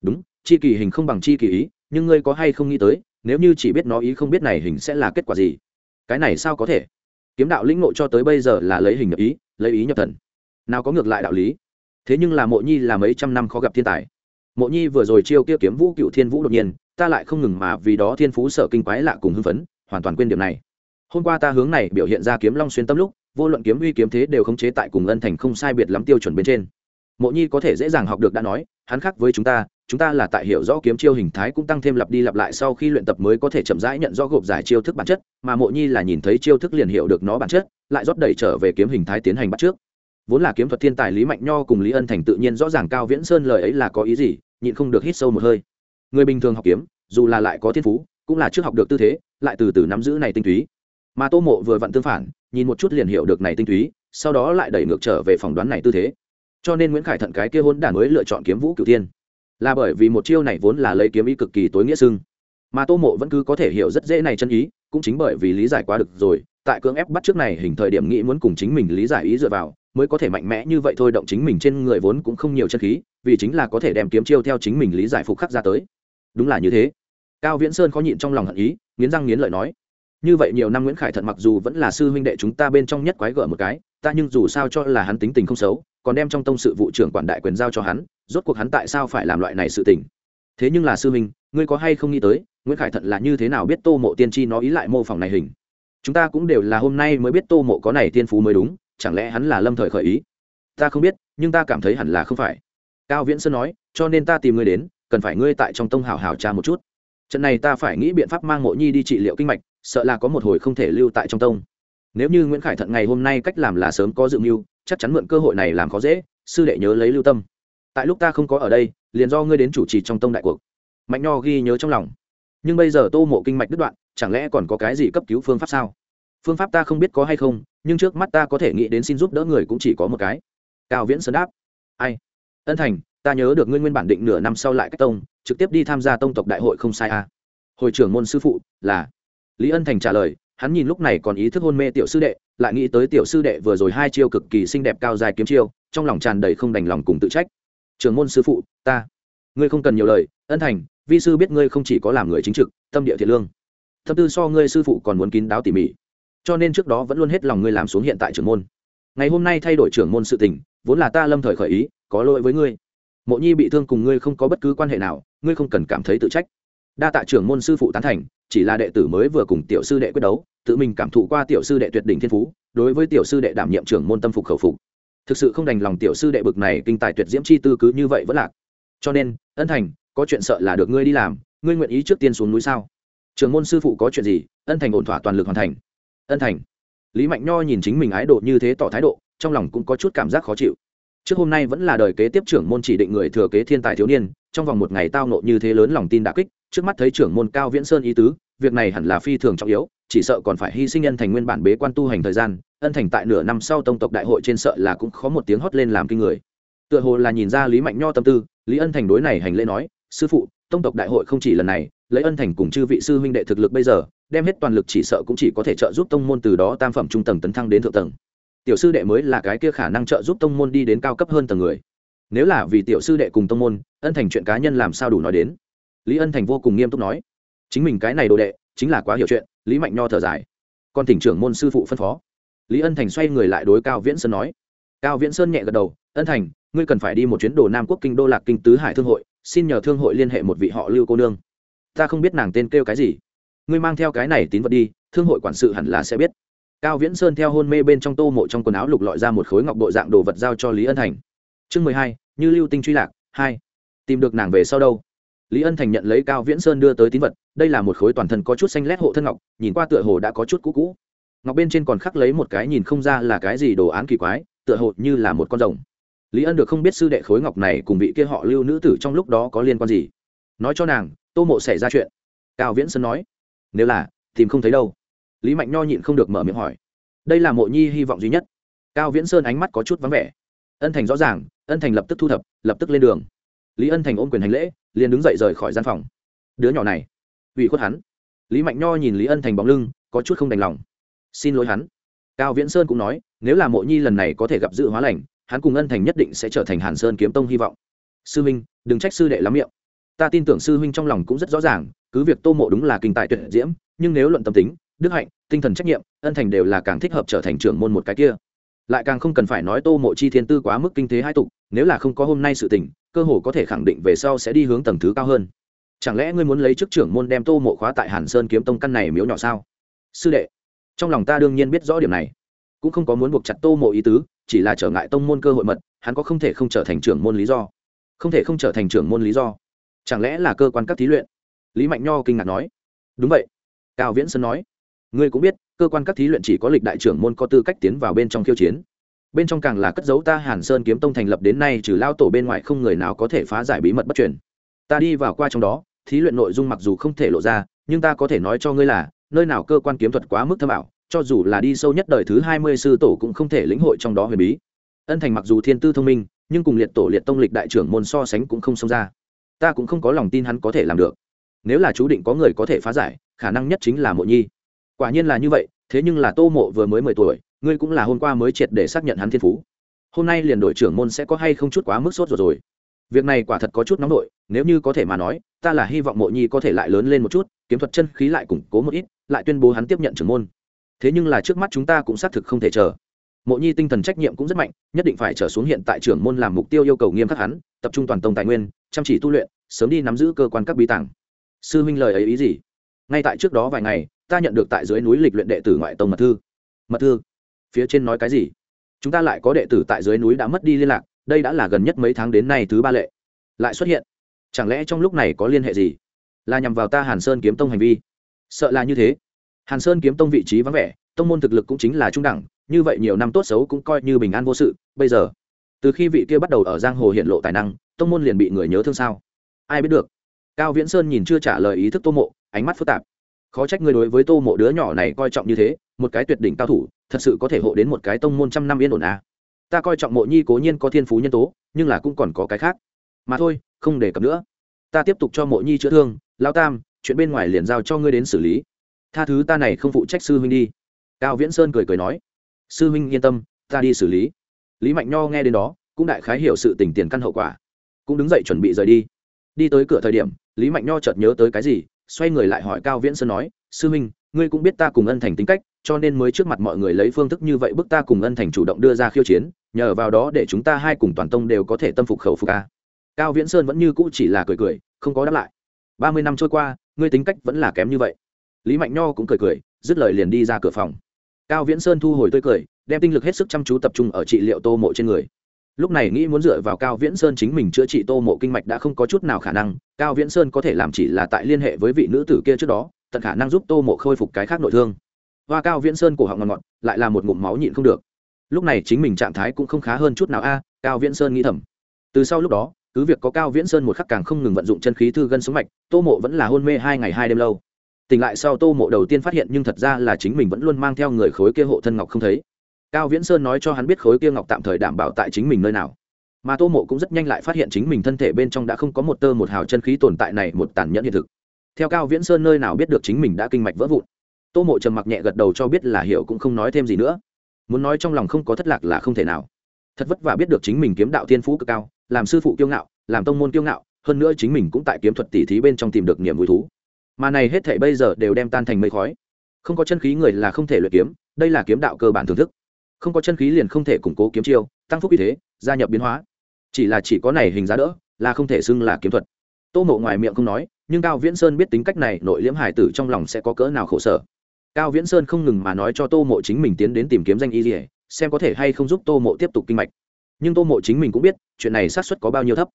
Đúng, chi kỳ hình không bằng chi kỳ ý, nhưng ngươi có hay không nghĩ tới, nếu như chỉ biết nó ý không biết này hình sẽ là kết quả gì? Cái này sao có thể? Kiếm đạo lĩnh ngộ cho tới bây giờ là lấy hình nhập ý, lấy ý nhập thần. Nào có ngược lại đạo lý? Thế nhưng là mộ nhi là mấy trăm năm khó gặp thiên tài. Mộ nhi vừa rồi chiêu kia kiếm vũ cựu thiên vũ đột nhiên ta lại không ngừng mà vì đó thiên phú sở kinh quái lạ cùng hưng phấn, hoàn toàn quên điểm này. Hôm qua ta hướng này biểu hiện ra kiếm long xuyên tâm lúc, vô luận kiếm uy kiếm thế đều khống chế tại cùng ân thành không sai biệt lắm tiêu chuẩn bên trên. Mộ nhi có thể dễ dàng học được đã nói, hắn khác với chúng ta chúng ta là tại hiểu rõ kiếm chiêu hình thái cũng tăng thêm lặp đi lặp lại sau khi luyện tập mới có thể chậm rãi nhận rõ gộp giải chiêu thức bản chất, mà mộ nhi là nhìn thấy chiêu thức liền hiểu được nó bản chất, lại rót đẩy trở về kiếm hình thái tiến hành bắt trước. Vốn là kiếm thuật thiên tài lý mạnh nho cùng lý ân thành tự nhiên rõ ràng cao viễn sơn lời ấy là có ý gì, nhịn không được hít sâu một hơi người bình thường học kiếm, dù là lại có thiên phú, cũng là trước học được tư thế, lại từ từ nắm giữ này tinh túy. Mà tô mộ vừa vặn tương phản, nhìn một chút liền hiểu được này tinh túy, sau đó lại đẩy ngược trở về phỏng đoán này tư thế. Cho nên nguyễn khải thận cái kia hôn đản mới lựa chọn kiếm vũ cửu thiên. Là bởi vì một chiêu này vốn là lấy kiếm ý cực kỳ tối nghĩa sưng. Mà tô mộ vẫn cứ có thể hiểu rất dễ này chân ý, cũng chính bởi vì lý giải quá được rồi, tại cưỡng ép bắt trước này hình thời điểm nghĩ muốn cùng chính mình lý giải ý dựa vào, mới có thể mạnh mẽ như vậy thôi động chính mình trên người vốn cũng không nhiều chân khí, vì chính là có thể đem kiếm chiêu theo chính mình lý giải phục khắc ra tới đúng là như thế. Cao viễn sơn khó nhịn trong lòng hận ý, nghiến răng nghiến lợi nói. Như vậy nhiều năm nguyễn khải thận mặc dù vẫn là sư huynh đệ chúng ta bên trong nhất quái gở một cái, ta nhưng dù sao cho là hắn tính tình không xấu, còn đem trong tông sự vụ trưởng quản đại quyền giao cho hắn, rốt cuộc hắn tại sao phải làm loại này sự tình? Thế nhưng là sư huynh, ngươi có hay không nghĩ tới, nguyễn khải thận là như thế nào biết tô mộ tiên tri nó ý lại mô phỏng này hình? Chúng ta cũng đều là hôm nay mới biết tô mộ có này tiên phú mới đúng, chẳng lẽ hắn là lâm thời khởi ý? Ta không biết, nhưng ta cảm thấy hẳn là không phải. Cao viễn sơn nói, cho nên ta tìm ngươi đến cần phải ngươi tại trong tông hào hào tra một chút. Trận này ta phải nghĩ biện pháp mang mộ nhi đi trị liệu kinh mạch, sợ là có một hồi không thể lưu tại trong tông. Nếu như nguyễn khải thận ngày hôm nay cách làm là sớm có dự mưu, chắc chắn mượn cơ hội này làm khó dễ, sư đệ nhớ lấy lưu tâm. Tại lúc ta không có ở đây, liền do ngươi đến chủ trì trong tông đại cuộc. Mạnh nho ghi nhớ trong lòng. Nhưng bây giờ tô mộ kinh mạch đứt đoạn, chẳng lẽ còn có cái gì cấp cứu phương pháp sao? Phương pháp ta không biết có hay không, nhưng trước mắt ta có thể nghĩ đến xin giúp đỡ người cũng chỉ có một cái. Cao viễn sơn đáp. Ai? Ân thành ta nhớ được ngươi nguyên bản định nửa năm sau lại cách tông, trực tiếp đi tham gia tông tộc đại hội không sai à. hội trưởng môn sư phụ, là. Lý ân thành trả lời, hắn nhìn lúc này còn ý thức hôn mê tiểu sư đệ, lại nghĩ tới tiểu sư đệ vừa rồi hai chiêu cực kỳ xinh đẹp cao dài kiếm chiêu, trong lòng tràn đầy không đành lòng cùng tự trách. Trưởng môn sư phụ, ta. Ngươi không cần nhiều lời, ân thành, vi sư biết ngươi không chỉ có làm người chính trực, tâm địa thiện lương. Thâm tư so ngươi sư phụ còn muốn kín đáo tỉ mỉ. Cho nên trước đó vẫn luôn hết lòng ngươi làm xuống hiện tại trưởng môn. Ngày hôm nay thay đổi trưởng môn sự tình, vốn là ta lâm thời khởi ý, có lỗi với ngươi mộ nhi bị thương cùng ngươi không có bất cứ quan hệ nào, ngươi không cần cảm thấy tự trách. Đa tạ trưởng môn sư phụ tán thành, chỉ là đệ tử mới vừa cùng tiểu sư đệ quyết đấu, tự mình cảm thụ qua tiểu sư đệ tuyệt đỉnh thiên phú, đối với tiểu sư đệ đảm nhiệm trưởng môn tâm phục khẩu phục. Thực sự không đành lòng tiểu sư đệ bực này kinh tài tuyệt diễm chi tư cứ như vậy vẫn lạc. Cho nên, ân thành, có chuyện sợ là được ngươi đi làm, ngươi nguyện ý trước tiên xuống núi sao? Trưởng môn sư phụ có chuyện gì, ân thành ổn thỏa toàn lực hoàn thành. Ân thành. Lý mạnh nho nhìn chính mình ái độ như thế tỏ thái độ, trong lòng cũng có chút cảm giác khó chịu trước hôm nay vẫn là đời kế tiếp trưởng môn chỉ định người thừa kế thiên tài thiếu niên, trong vòng một ngày tao nộ như thế lớn lòng tin đã kích, trước mắt thấy trưởng môn cao viễn sơn ý tứ, việc này hẳn là phi thường trọng yếu, chỉ sợ còn phải hy sinh ân thành nguyên bản bế quan tu hành thời gian, ân thành tại nửa năm sau tông tộc đại hội trên sợ là cũng khó một tiếng hót lên làm kinh người. Tựa hồ là nhìn ra lý mạnh nho tâm tư, lý ân thành đối này hành lễ nói, sư phụ, tông tộc đại hội không chỉ lần này, lấy ân thành cùng chư vị sư huynh đệ thực lực bây giờ, đem hết toàn lực chỉ sợ cũng chỉ có thể trợ giúp tông môn từ đó tam phẩm trung tầng tấn thăng đến thượng tầng tiểu sư đệ mới là cái kia khả năng trợ giúp tông môn đi đến cao cấp hơn tầng người. Nếu là vì tiểu sư đệ cùng tông môn, ân thành chuyện cá nhân làm sao đủ nói đến? Lý ân thành vô cùng nghiêm túc nói. Chính mình cái này đồ đệ, chính là quá hiểu chuyện, lý mạnh nho thở dài. Còn tỉnh trưởng môn sư phụ phân phó. Lý ân thành xoay người lại đối cao viễn sơn nói. Cao viễn sơn nhẹ gật đầu, ân thành, ngươi cần phải đi một chuyến đồ nam quốc kinh đô lạc kinh tứ hải thương hội, xin nhờ thương hội liên hệ một vị họ lưu cô nương. Ta không biết nàng tên kêu cái gì. Ngươi mang theo cái này tín vật đi, thương hội quản sự hẳn là sẽ biết cao viễn sơn theo hôn mê bên trong tô mộ trong quần áo lục lọi ra một khối ngọc bội dạng đồ vật giao cho lý ân thành. Chương mười hai, như lưu tinh truy lạc, hai. Tìm được nàng về sau đâu? Lý ân thành nhận lấy cao viễn sơn đưa tới tín vật, đây là một khối toàn thân có chút xanh lét hộ thân ngọc, nhìn qua tựa hồ đã có chút cũ cũ. Ngọc bên trên còn khắc lấy một cái nhìn không ra là cái gì đồ án kỳ quái, tựa hồ như là một con rồng. Lý ân được không biết sư đệ khối ngọc này cùng vị kia họ lưu nữ tử trong lúc đó có liên quan gì. Nói cho nàng, tô mộ xảy ra chuyện. Cao viễn sơn nói, nếu là, tìm không thấy đâu lý mạnh nho nhịn không được mở miệng hỏi. Đây là mộ nhi hy vọng duy nhất. Cao viễn sơn ánh mắt có chút vắng vẻ. Ân thành rõ ràng, ân thành lập tức thu thập, lập tức lên đường. Lý ân thành ôm quyền hành lễ, liền đứng dậy rời khỏi gian phòng. Đứa nhỏ này, ủy khuất hắn. Lý mạnh nho nhìn lý ân thành bóng lưng, có chút không đành lòng. Xin lỗi hắn. Cao viễn sơn cũng nói, nếu là mộ nhi lần này có thể gặp dự hóa lành, hắn cùng ân thành nhất định sẽ trở thành hàn sơn kiếm tông hy vọng. Sư huynh đừng trách sư đệ lắm miệng. Ta tin tưởng sư huynh trong lòng cũng rất rõ ràng, cứ việc tô mộ đúng là kinh tài tuyệt diễm, nhưng nếu luận tâm tính đức hạnh, tinh thần trách nhiệm, ân thành đều là càng thích hợp trở thành trưởng môn một cái kia. Lại càng không cần phải nói tô mộ chi thiên tư quá mức kinh thế hai tục, nếu là không có hôm nay sự tình, cơ hồ có thể khẳng định về sau sẽ đi hướng tầng thứ cao hơn. Chẳng lẽ ngươi muốn lấy chức trưởng môn đem tô mộ khóa tại hàn sơn kiếm tông căn này miếu nhỏ sao? Sư đệ, trong lòng ta đương nhiên biết rõ điểm này. Cũng không có muốn buộc chặt tô mộ ý tứ, chỉ là trở ngại tông môn cơ hội mật, hắn có không thể không trở thành trưởng môn lý do. Không thể không trở thành trưởng môn lý do. Chẳng lẽ là cơ quan các thí luyện? Lý mạnh nho kinh ngạc nói. Đúng vậy. Cao viễn sơn nói ngươi cũng biết, cơ quan các thí luyện chỉ có lịch đại trưởng môn có tư cách tiến vào bên trong khiêu chiến. Bên trong càng là cất dấu ta hàn sơn kiếm tông thành lập đến nay trừ lao tổ bên ngoài không người nào có thể phá giải bí mật bất truyền. Ta đi vào qua trong đó, thí luyện nội dung mặc dù không thể lộ ra, nhưng ta có thể nói cho ngươi là, nơi nào cơ quan kiếm thuật quá mức thâm ảo, cho dù là đi sâu nhất đời thứ hai mươi sư tổ cũng không thể lĩnh hội trong đó huyền bí. Ân thành mặc dù thiên tư thông minh, nhưng cùng liệt tổ liệt tông lịch đại trưởng môn so sánh cũng không xông ra. Ta cũng không có lòng tin hắn có thể làm được. Nếu là chú định có người có thể phá giải, khả năng nhất chính là mộ nhi quả nhiên là như vậy, thế nhưng là tô mộ vừa mới mười tuổi, ngươi cũng là hôm qua mới triệt để xác nhận hắn thiên phú. Hôm nay liền đội trưởng môn sẽ có hay không chút quá mức sốt rồi rồi. Việc này quả thật có chút nóng nổi nếu như có thể mà nói, ta là hy vọng mộ nhi có thể lại lớn lên một chút, kiếm thuật chân khí lại củng cố một ít, lại tuyên bố hắn tiếp nhận trưởng môn. Thế nhưng là trước mắt chúng ta cũng xác thực không thể chờ. Mộ nhi tinh thần trách nhiệm cũng rất mạnh, nhất định phải trở xuống hiện tại trưởng môn làm mục tiêu yêu cầu nghiêm khắc hắn, tập trung toàn tông tài nguyên, chăm chỉ tu luyện, sớm đi nắm giữ cơ quan các bí tàng. Sư huynh lời ấy ý gì? Ngay tại trước đó vài ngày ta nhận được tại dưới núi lịch luyện đệ tử ngoại tông mật thư. Mật thư? Phía trên nói cái gì? Chúng ta lại có đệ tử tại dưới núi đã mất đi liên lạc, đây đã là gần nhất mấy tháng đến nay thứ ba lệ. Lại xuất hiện. Chẳng lẽ trong lúc này có liên hệ gì? Là nhằm vào ta hàn sơn kiếm tông hành vi? Sợ là như thế. Hàn sơn kiếm tông vị trí vắng vẻ, tông môn thực lực cũng chính là trung đẳng, như vậy nhiều năm tốt xấu cũng coi như bình an vô sự. Bây giờ, từ khi vị kia bắt đầu ở giang hồ hiện lộ tài năng, tông môn liền bị người nhớ thương sao? Ai biết được? Cao viễn sơn nhìn chưa trả lời ý thức tô mộ, ánh mắt phức tạp khó trách người đối với tô mộ đứa nhỏ này coi trọng như thế, một cái tuyệt đỉnh cao thủ, thật sự có thể hộ đến một cái tông môn trăm năm yên ổn à. ta coi trọng mộ nhi cố nhiên có thiên phú nhân tố, nhưng là cũng còn có cái khác. Mà thôi, không đề cập nữa. Ta tiếp tục cho mộ nhi chữa thương, lao tam, chuyện bên ngoài liền giao cho ngươi đến xử lý. Tha thứ ta này không phụ trách sư huynh đi. Cao viễn sơn cười cười nói. Sư huynh yên tâm, ta đi xử lý. Lý mạnh nho nghe đến đó, cũng đại khái hiểu sự tình tiền căn hậu quả. Cũng đứng dậy chuẩn bị rời đi. Đi tới cửa thời điểm, lý mạnh nho chợt nhớ tới cái gì xoay người lại hỏi cao viễn sơn nói sư minh, ngươi cũng biết ta cùng ân thành tính cách cho nên mới trước mặt mọi người lấy phương thức như vậy bức ta cùng ân thành chủ động đưa ra khiêu chiến nhờ vào đó để chúng ta hai cùng toàn tông đều có thể tâm phục khẩu phục ca cao viễn sơn vẫn như cũ chỉ là cười cười không có đáp lại. Ba mươi năm trôi qua ngươi tính cách vẫn là kém như vậy. Lý mạnh nho cũng cười cười dứt lời liền đi ra cửa phòng. Cao viễn sơn thu hồi tươi cười đem tinh lực hết sức chăm chú tập trung ở trị liệu tô mộ trên người lúc này nghĩ muốn dựa vào cao viễn sơn chính mình chữa trị tô mộ kinh mạch đã không có chút nào khả năng, cao viễn sơn có thể làm chỉ là tại liên hệ với vị nữ tử kia trước đó, tận khả năng giúp tô mộ khôi phục cái khác nội thương. Hoa cao viễn sơn cổ họng ngọt ngọt, lại là một ngụm máu nhịn không được. Lúc này chính mình trạng thái cũng không khá hơn chút nào a, cao viễn sơn nghĩ thầm. Từ sau lúc đó, cứ việc có cao viễn sơn một khắc càng không ngừng vận dụng chân khí thư gân sống mạch, tô mộ vẫn là hôn mê hai ngày hai đêm lâu. Tỉnh lại sau tô mộ đầu tiên phát hiện nhưng thật ra là chính mình vẫn luôn mang theo người khối kia hộ thân ngọc không thấy cao viễn sơn nói cho hắn biết khối kia ngọc tạm thời đảm bảo tại chính mình nơi nào. Mà tô mộ cũng rất nhanh lại phát hiện chính mình thân thể bên trong đã không có một tơ một hào chân khí tồn tại này một tàn nhẫn hiện thực. Theo cao viễn sơn nơi nào biết được chính mình đã kinh mạch vỡ vụn, tô mộ trầm mặc nhẹ gật đầu cho biết là hiểu cũng không nói thêm gì nữa. Muốn nói trong lòng không có thất lạc là không thể nào. Thật vất vả biết được chính mình kiếm đạo thiên phú cực cao, làm sư phụ kiêu ngạo, làm tông môn kiêu ngạo, hơn nữa chính mình cũng tại kiếm thuật tỉ thí bên trong tìm được niềm vui thú. Mà này hết thể bây giờ đều đem tan thành mây khói. Không có chân khí người là không thể luyện kiếm, đây là kiếm đạo cơ bản thưởng thức không có chân khí liền không thể củng cố kiếm chiêu, tăng phúc uy thế, gia nhập biến hóa. Chỉ là chỉ có này hình giá đỡ, là không thể xưng là kiếm thuật. Tô mộ ngoài miệng không nói, nhưng cao viễn sơn biết tính cách này, nội liễm hải tử trong lòng sẽ có cỡ nào khổ sở. Cao viễn sơn không ngừng mà nói cho tô mộ chính mình tiến đến tìm kiếm danh y dỉa xem có thể hay không giúp tô mộ tiếp tục kinh mạch. Nhưng tô mộ chính mình cũng biết, chuyện này xác suất có bao nhiêu thấp.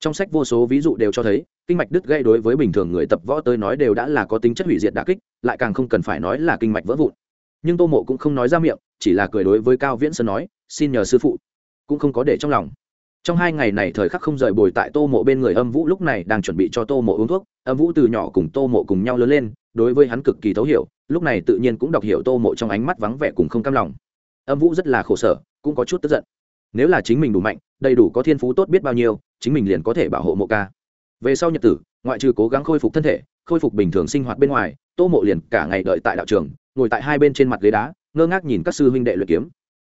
Trong sách vô số ví dụ đều cho thấy, kinh mạch đứt gây đối với bình thường người tập võ tới nói đều đã là có tính chất hủy diệt đà kích, lại càng không cần phải nói là kinh mạch vỡ vụn nhưng tô mộ cũng không nói ra miệng, chỉ là cười đối với cao viễn sơn nói, xin nhờ sư phụ. Cũng không có để trong lòng. Trong hai ngày này thời khắc không rời bồi tại tô mộ bên người âm vũ, lúc này đang chuẩn bị cho tô mộ uống thuốc, âm vũ từ nhỏ cùng tô mộ cùng nhau lớn lên, đối với hắn cực kỳ thấu hiểu, lúc này tự nhiên cũng đọc hiểu tô mộ trong ánh mắt vắng vẻ cùng không cam lòng. Âm vũ rất là khổ sở, cũng có chút tức giận. Nếu là chính mình đủ mạnh, đầy đủ có thiên phú tốt biết bao nhiêu, chính mình liền có thể bảo hộ mộ ca. Về sau nhật tử, ngoại trừ cố gắng khôi phục thân thể, khôi phục bình thường sinh hoạt bên ngoài, tô mộ liền cả ngày đợi tại đạo trường ngồi tại hai bên trên mặt ghế đá, ngơ ngác nhìn các sư huynh đệ luyện kiếm.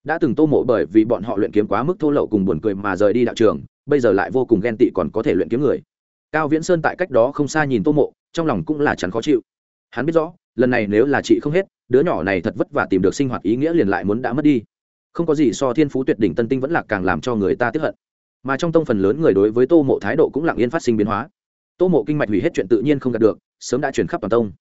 Đã từng tô mộ bởi vì bọn họ luyện kiếm quá mức thô lậu cùng buồn cười mà rời đi đạo trường, bây giờ lại vô cùng ghen tị còn có thể luyện kiếm người. Cao viễn sơn tại cách đó không xa nhìn tô mộ, trong lòng cũng là chắn khó chịu. Hắn biết rõ, lần này nếu là chị không hết, đứa nhỏ này thật vất vả tìm được sinh hoạt ý nghĩa liền lại muốn đã mất đi. Không có gì so thiên phú tuyệt đỉnh tân tinh vẫn là càng làm cho người ta tiếp hận. Mà trong tông phần lớn người đối với tô mộ thái độ cũng lặng yên phát sinh biến hóa. Tô mộ kinh mạch hủy hết chuyện tự nhiên không đạt được, sớm đã chuyển khắp toàn tông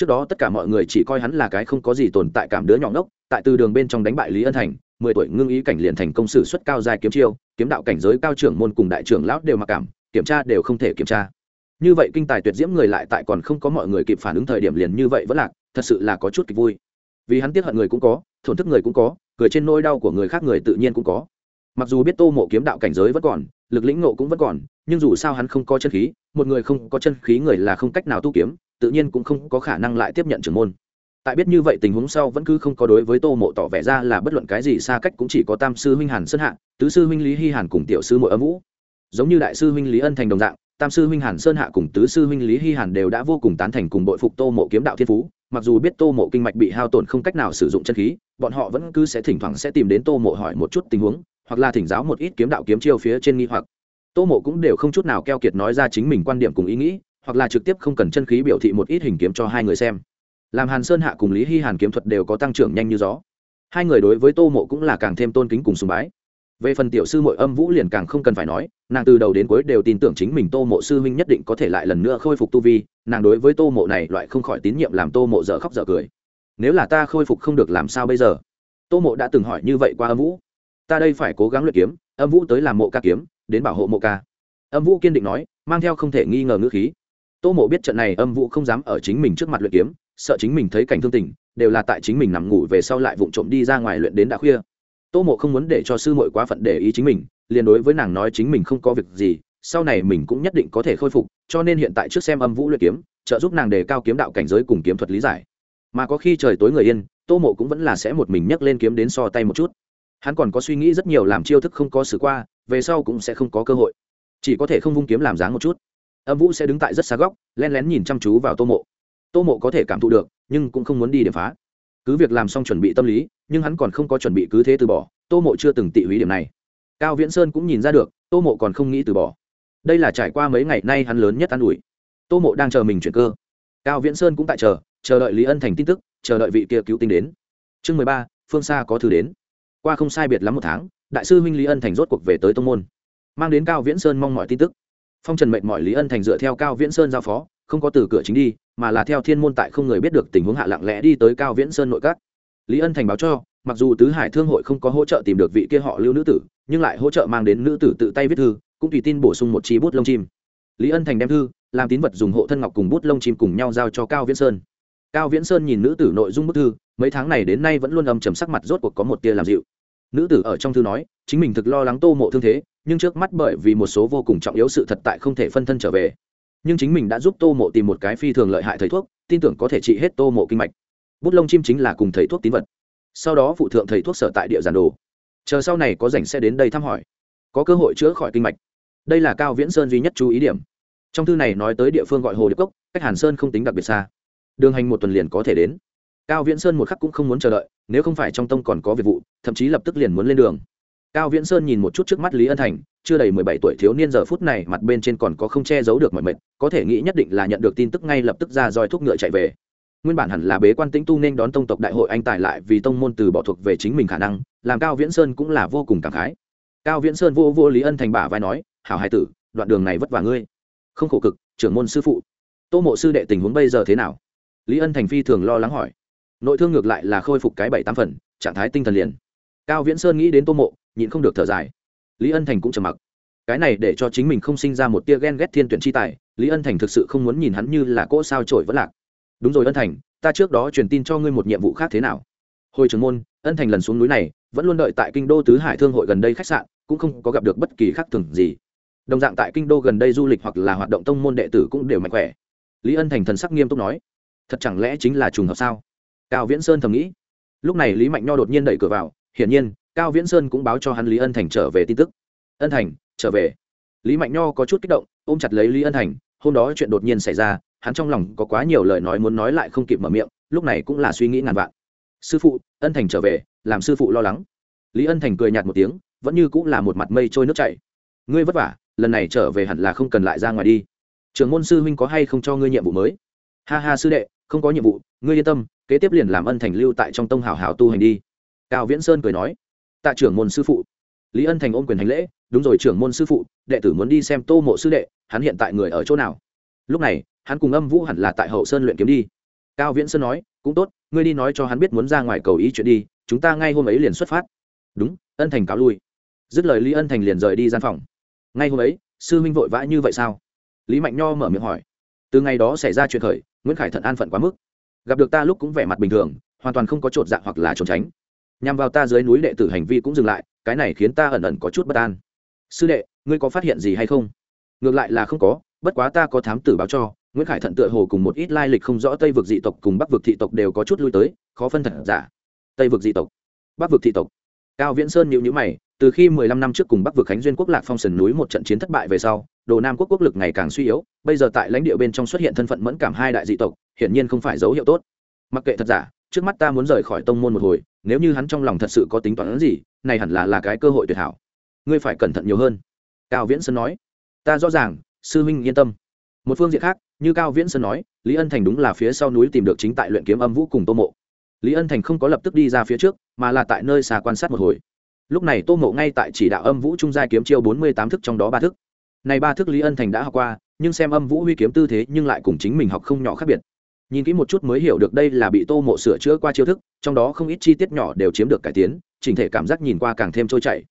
trước đó tất cả mọi người chỉ coi hắn là cái không có gì tồn tại cảm đứa nhỏ ngốc, tại từ đường bên trong đánh bại lý ân thành, mười tuổi ngưng ý cảnh liền thành công sử xuất cao dài kiếm chiêu, kiếm đạo cảnh giới cao trưởng môn cùng đại trưởng lão đều mặc cảm, kiểm tra đều không thể kiểm tra. Như vậy kinh tài tuyệt diễm người lại tại còn không có mọi người kịp phản ứng thời điểm liền như vậy vẫn lạc, thật sự là có chút kịch vui. Vì hắn tiếc hận người cũng có, thổn thức người cũng có, cười trên nỗi đau của người khác người tự nhiên cũng có. Mặc dù biết tô mộ kiếm đạo cảnh giới vẫn còn, lực lĩnh nộ cũng vẫn còn, nhưng dù sao hắn không có chân khí, một người không có chân khí người là không cách nào tu kiếm tự nhiên cũng không có khả năng lại tiếp nhận trưởng môn. Tại biết như vậy tình huống sau vẫn cứ không có đối với tô mộ tỏ vẻ ra là bất luận cái gì xa cách cũng chỉ có tam sư huynh hàn sơn hạ, tứ sư huynh lý hy hàn cùng tiểu sư mộ âm vũ. Giống như đại sư huynh lý ân thành đồng dạng, tam sư huynh hàn sơn hạ cùng tứ sư huynh lý hy hàn đều đã vô cùng tán thành cùng bội phục tô mộ kiếm đạo thiên phú. Mặc dù biết tô mộ kinh mạch bị hao tổn không cách nào sử dụng chân khí, bọn họ vẫn cứ sẽ thỉnh thoảng sẽ tìm đến tô mộ hỏi một chút tình huống, hoặc là thỉnh giáo một ít kiếm đạo kiếm chiêu phía trên nghi hoặc. Tô mộ cũng đều không chút nào keo kiệt nói ra chính mình quan điểm cùng ý nghĩ hoặc là trực tiếp không cần chân khí biểu thị một ít hình kiếm cho hai người xem. Làm hàn sơn hạ cùng lý hy hàn kiếm thuật đều có tăng trưởng nhanh như gió. Hai người đối với tô mộ cũng là càng thêm tôn kính cùng sùng bái. Về phần tiểu sư mội âm vũ liền càng không cần phải nói, nàng từ đầu đến cuối đều tin tưởng chính mình tô mộ sư huynh nhất định có thể lại lần nữa khôi phục tu vi, nàng đối với tô mộ này loại không khỏi tín nhiệm làm tô mộ dở khóc dở cười. Nếu là ta khôi phục không được làm sao bây giờ? Tô mộ đã từng hỏi như vậy qua âm vũ. Ta đây phải cố gắng luyện kiếm, âm vũ tới làm mộ ca kiếm, đến bảo hộ mộ ca. Âm vũ kiên định nói, mang theo không thể nghi ngờ ngữ khí tô mộ biết trận này âm vũ không dám ở chính mình trước mặt luyện kiếm, sợ chính mình thấy cảnh thương tình, đều là tại chính mình nằm ngủ về sau lại vụng trộm đi ra ngoài luyện đến đã khuya. Tô mộ không muốn để cho sư mội quá phận để ý chính mình, liền đối với nàng nói chính mình không có việc gì, sau này mình cũng nhất định có thể khôi phục, cho nên hiện tại trước xem âm vũ luyện kiếm, trợ giúp nàng đề cao kiếm đạo cảnh giới cùng kiếm thuật lý giải. Mà có khi trời tối người yên, tô mộ cũng vẫn là sẽ một mình nhấc lên kiếm đến so tay một chút. Hắn còn có suy nghĩ rất nhiều làm chiêu thức không có xử qua, về sau cũng sẽ không có cơ hội. Chỉ có thể không vung kiếm làm dáng một chút âm vũ sẽ đứng tại rất xa góc, len lén nhìn chăm chú vào tô mộ. Tô mộ có thể cảm thụ được, nhưng cũng không muốn đi điểm phá. Cứ việc làm xong chuẩn bị tâm lý, nhưng hắn còn không có chuẩn bị cứ thế từ bỏ, tô mộ chưa từng tị húy điểm này. Cao viễn sơn cũng nhìn ra được, tô mộ còn không nghĩ từ bỏ. Đây là trải qua mấy ngày nay hắn lớn nhất an ủi. Tô mộ đang chờ mình chuyển cơ. Cao viễn sơn cũng tại chờ chờ đợi lý ân thành tin tức, chờ đợi vị kia cứu tinh đến. Chương mười ba, phương xa có thư đến. Qua không sai biệt lắm một tháng, đại sư huynh lý ân thành rốt cuộc về tới tông môn. Mang đến cao viễn sơn mong mọi tin tức phong trần mệnh mọi lý ân thành dựa theo cao viễn sơn giao phó, không có từ cửa chính đi, mà là theo thiên môn tại không người biết được tình huống hạ lặng lẽ đi tới cao viễn sơn nội các. Lý ân thành báo cho, mặc dù tứ hải thương hội không có hỗ trợ tìm được vị kia họ lưu nữ tử, nhưng lại hỗ trợ mang đến nữ tử tự tay viết thư, cũng tùy tin bổ sung một chi bút lông chim. Lý ân thành đem thư, làm tín vật dùng hộ thân ngọc cùng bút lông chim cùng nhau giao cho cao viễn sơn. Cao viễn sơn nhìn nữ tử nội dung bức thư, mấy tháng này đến nay vẫn luôn âm trầm sắc mặt rốt cuộc có một tia làm dịu. Nữ tử ở trong thư nói, chính mình thực lo lắng tô mộ thương thế nhưng trước mắt bởi vì một số vô cùng trọng yếu sự thật tại không thể phân thân trở về. Nhưng chính mình đã giúp tô mộ tìm một cái phi thường lợi hại thầy thuốc, tin tưởng có thể trị hết tô mộ kinh mạch. Bút lông chim chính là cùng thầy thuốc tín vật. Sau đó phụ thượng thầy thuốc sở tại địa giản đồ. Chờ sau này có rảnh sẽ đến đây thăm hỏi. Có cơ hội chữa khỏi kinh mạch. Đây là cao viễn sơn duy nhất chú ý điểm. Trong thư này nói tới địa phương gọi hồ điệp cốc, cách hàn sơn không tính đặc biệt xa. Đường hành một tuần liền có thể đến. Cao viễn sơn một khắc cũng không muốn chờ đợi, nếu không phải trong tông còn có việc vụ, thậm chí lập tức liền muốn lên đường cao viễn sơn nhìn một chút trước mắt lý ân thành, chưa đầy mười bảy tuổi thiếu niên giờ phút này mặt bên trên còn có không che giấu được mọi mệt, có thể nghĩ nhất định là nhận được tin tức ngay lập tức ra roi thuốc ngựa chạy về. Nguyên bản hẳn là bế quan tĩnh tu nên đón tông tộc đại hội anh tài lại vì tông môn từ bỏ thuộc về chính mình khả năng, làm cao viễn sơn cũng là vô cùng cảm khái. Cao viễn sơn vô vô lý ân thành bả vai nói, hảo hai tử, đoạn đường này vất vả ngươi. Không khổ cực, trưởng môn sư phụ. Tô mộ sư đệ tình huống bây giờ thế nào? Lý ân thành phi thường lo lắng hỏi. Nội thương ngược lại là khôi phục cái bảy tám phần, trạng thái tinh thần liền. Cao viễn sơn nghĩ đến tô mộ nhịn không được thở dài. Lý ân thành cũng trầm mặc. Cái này để cho chính mình không sinh ra một tia ghen ghét thiên tuyển chi tài, lý ân thành thực sự không muốn nhìn hắn như là cỗ sao trổi vẫn lạc. Đúng rồi ân thành, ta trước đó truyền tin cho ngươi một nhiệm vụ khác thế nào? Hồi trường môn, ân thành lần xuống núi này, vẫn luôn đợi tại kinh đô tứ hải thương hội gần đây khách sạn, cũng không có gặp được bất kỳ khác thường gì. Đồng dạng tại kinh đô gần đây du lịch hoặc là hoạt động tông môn đệ tử cũng đều mạnh khỏe. Lý ân thành thần sắc nghiêm túc nói, thật chẳng lẽ chính là trùng hợp sao? Cao viễn sơn thầm nghĩ. Lúc này lý mạnh nho đột nhiên đẩy cửa vào, hiển nhiên cao viễn sơn cũng báo cho hắn lý ân thành trở về tin tức. Ân thành, trở về. Lý mạnh nho có chút kích động, ôm chặt lấy lý ân thành. Hôm đó chuyện đột nhiên xảy ra, hắn trong lòng có quá nhiều lời nói muốn nói lại không kịp mở miệng, lúc này cũng là suy nghĩ ngàn vạn. Sư phụ, ân thành trở về, làm sư phụ lo lắng. Lý ân thành cười nhạt một tiếng, vẫn như cũng là một mặt mây trôi nước chảy. Ngươi vất vả, lần này trở về hẳn là không cần lại ra ngoài đi. Trưởng môn sư huynh có hay không cho ngươi nhiệm vụ mới? Ha ha sư đệ, không có nhiệm vụ, ngươi yên tâm, kế tiếp liền làm ân thành lưu tại trong tông hào hào tu hành đi. Cao viễn sơn cười nói tạ trưởng môn sư phụ. Lý ân thành ôm quyền hành lễ, đúng rồi, trưởng môn sư phụ, đệ tử muốn đi xem tô mộ sư đệ, hắn hiện tại người ở chỗ nào? Lúc này, hắn cùng âm vũ hẳn là tại hậu sơn luyện kiếm đi. Cao viễn sơn nói, cũng tốt, ngươi đi nói cho hắn biết muốn ra ngoài cầu ý chuyện đi, chúng ta ngay hôm ấy liền xuất phát. Đúng, ân thành cáo lui. Dứt lời lý ân thành liền rời đi gian phòng. Ngay hôm ấy, sư huynh vội vã như vậy sao? Lý mạnh nho mở miệng hỏi. Từ ngày đó xảy ra chuyện khởi, nguyễn khải thận an phận quá mức. Gặp được ta lúc cũng vẻ mặt bình thường, hoàn toàn không có chột dạ hoặc là trốn tránh nhằm vào ta dưới núi đệ tử hành vi cũng dừng lại, cái này khiến ta ẩn ẩn có chút bất an. Sư đệ, ngươi có phát hiện gì hay không? Ngược lại là không có, bất quá ta có thám tử báo cho, nguyễn khải thận tựa hồ cùng một ít lai lịch không rõ tây vực dị tộc cùng bắc vực thị tộc đều có chút lui tới, khó phân thật giả. Tây vực dị tộc, bắc vực thị tộc. Cao viễn sơn nhịu nhữ mày, từ khi mười lăm năm trước cùng bắc vực khánh duyên quốc lạc phong sườn núi một trận chiến thất bại về sau, đồ nam quốc quốc lực ngày càng suy yếu, bây giờ tại lãnh địa bên trong xuất hiện thân phận mẫn cảm hai đại dị tộc, hiển nhiên không phải dấu hiệu tốt. Mặc kệ thật giả, trước mắt ta muốn rời khỏi tông môn một hồi nếu như hắn trong lòng thật sự có tính toán gì, này hẳn là là cái cơ hội tuyệt hảo. Ngươi phải cẩn thận nhiều hơn. Cao viễn sơn nói. Ta rõ ràng, sư huynh yên tâm. Một phương diện khác, như cao viễn sơn nói, lý ân thành đúng là phía sau núi tìm được chính tại luyện kiếm âm vũ cùng tô mộ. Lý ân thành không có lập tức đi ra phía trước, mà là tại nơi xa quan sát một hồi. Lúc này tô mộ ngay tại chỉ đạo âm vũ trung giai kiếm chiêu bốn mươi tám thức trong đó ba thức. Này ba thức lý ân thành đã học qua, nhưng xem âm vũ huy kiếm tư thế nhưng lại cùng chính mình học không nhỏ khác biệt nhìn kỹ một chút mới hiểu được đây là bị tô mộ sửa chữa qua chiêu thức, trong đó không ít chi tiết nhỏ đều chiếm được cải tiến, chỉnh thể cảm giác nhìn qua càng thêm trôi chảy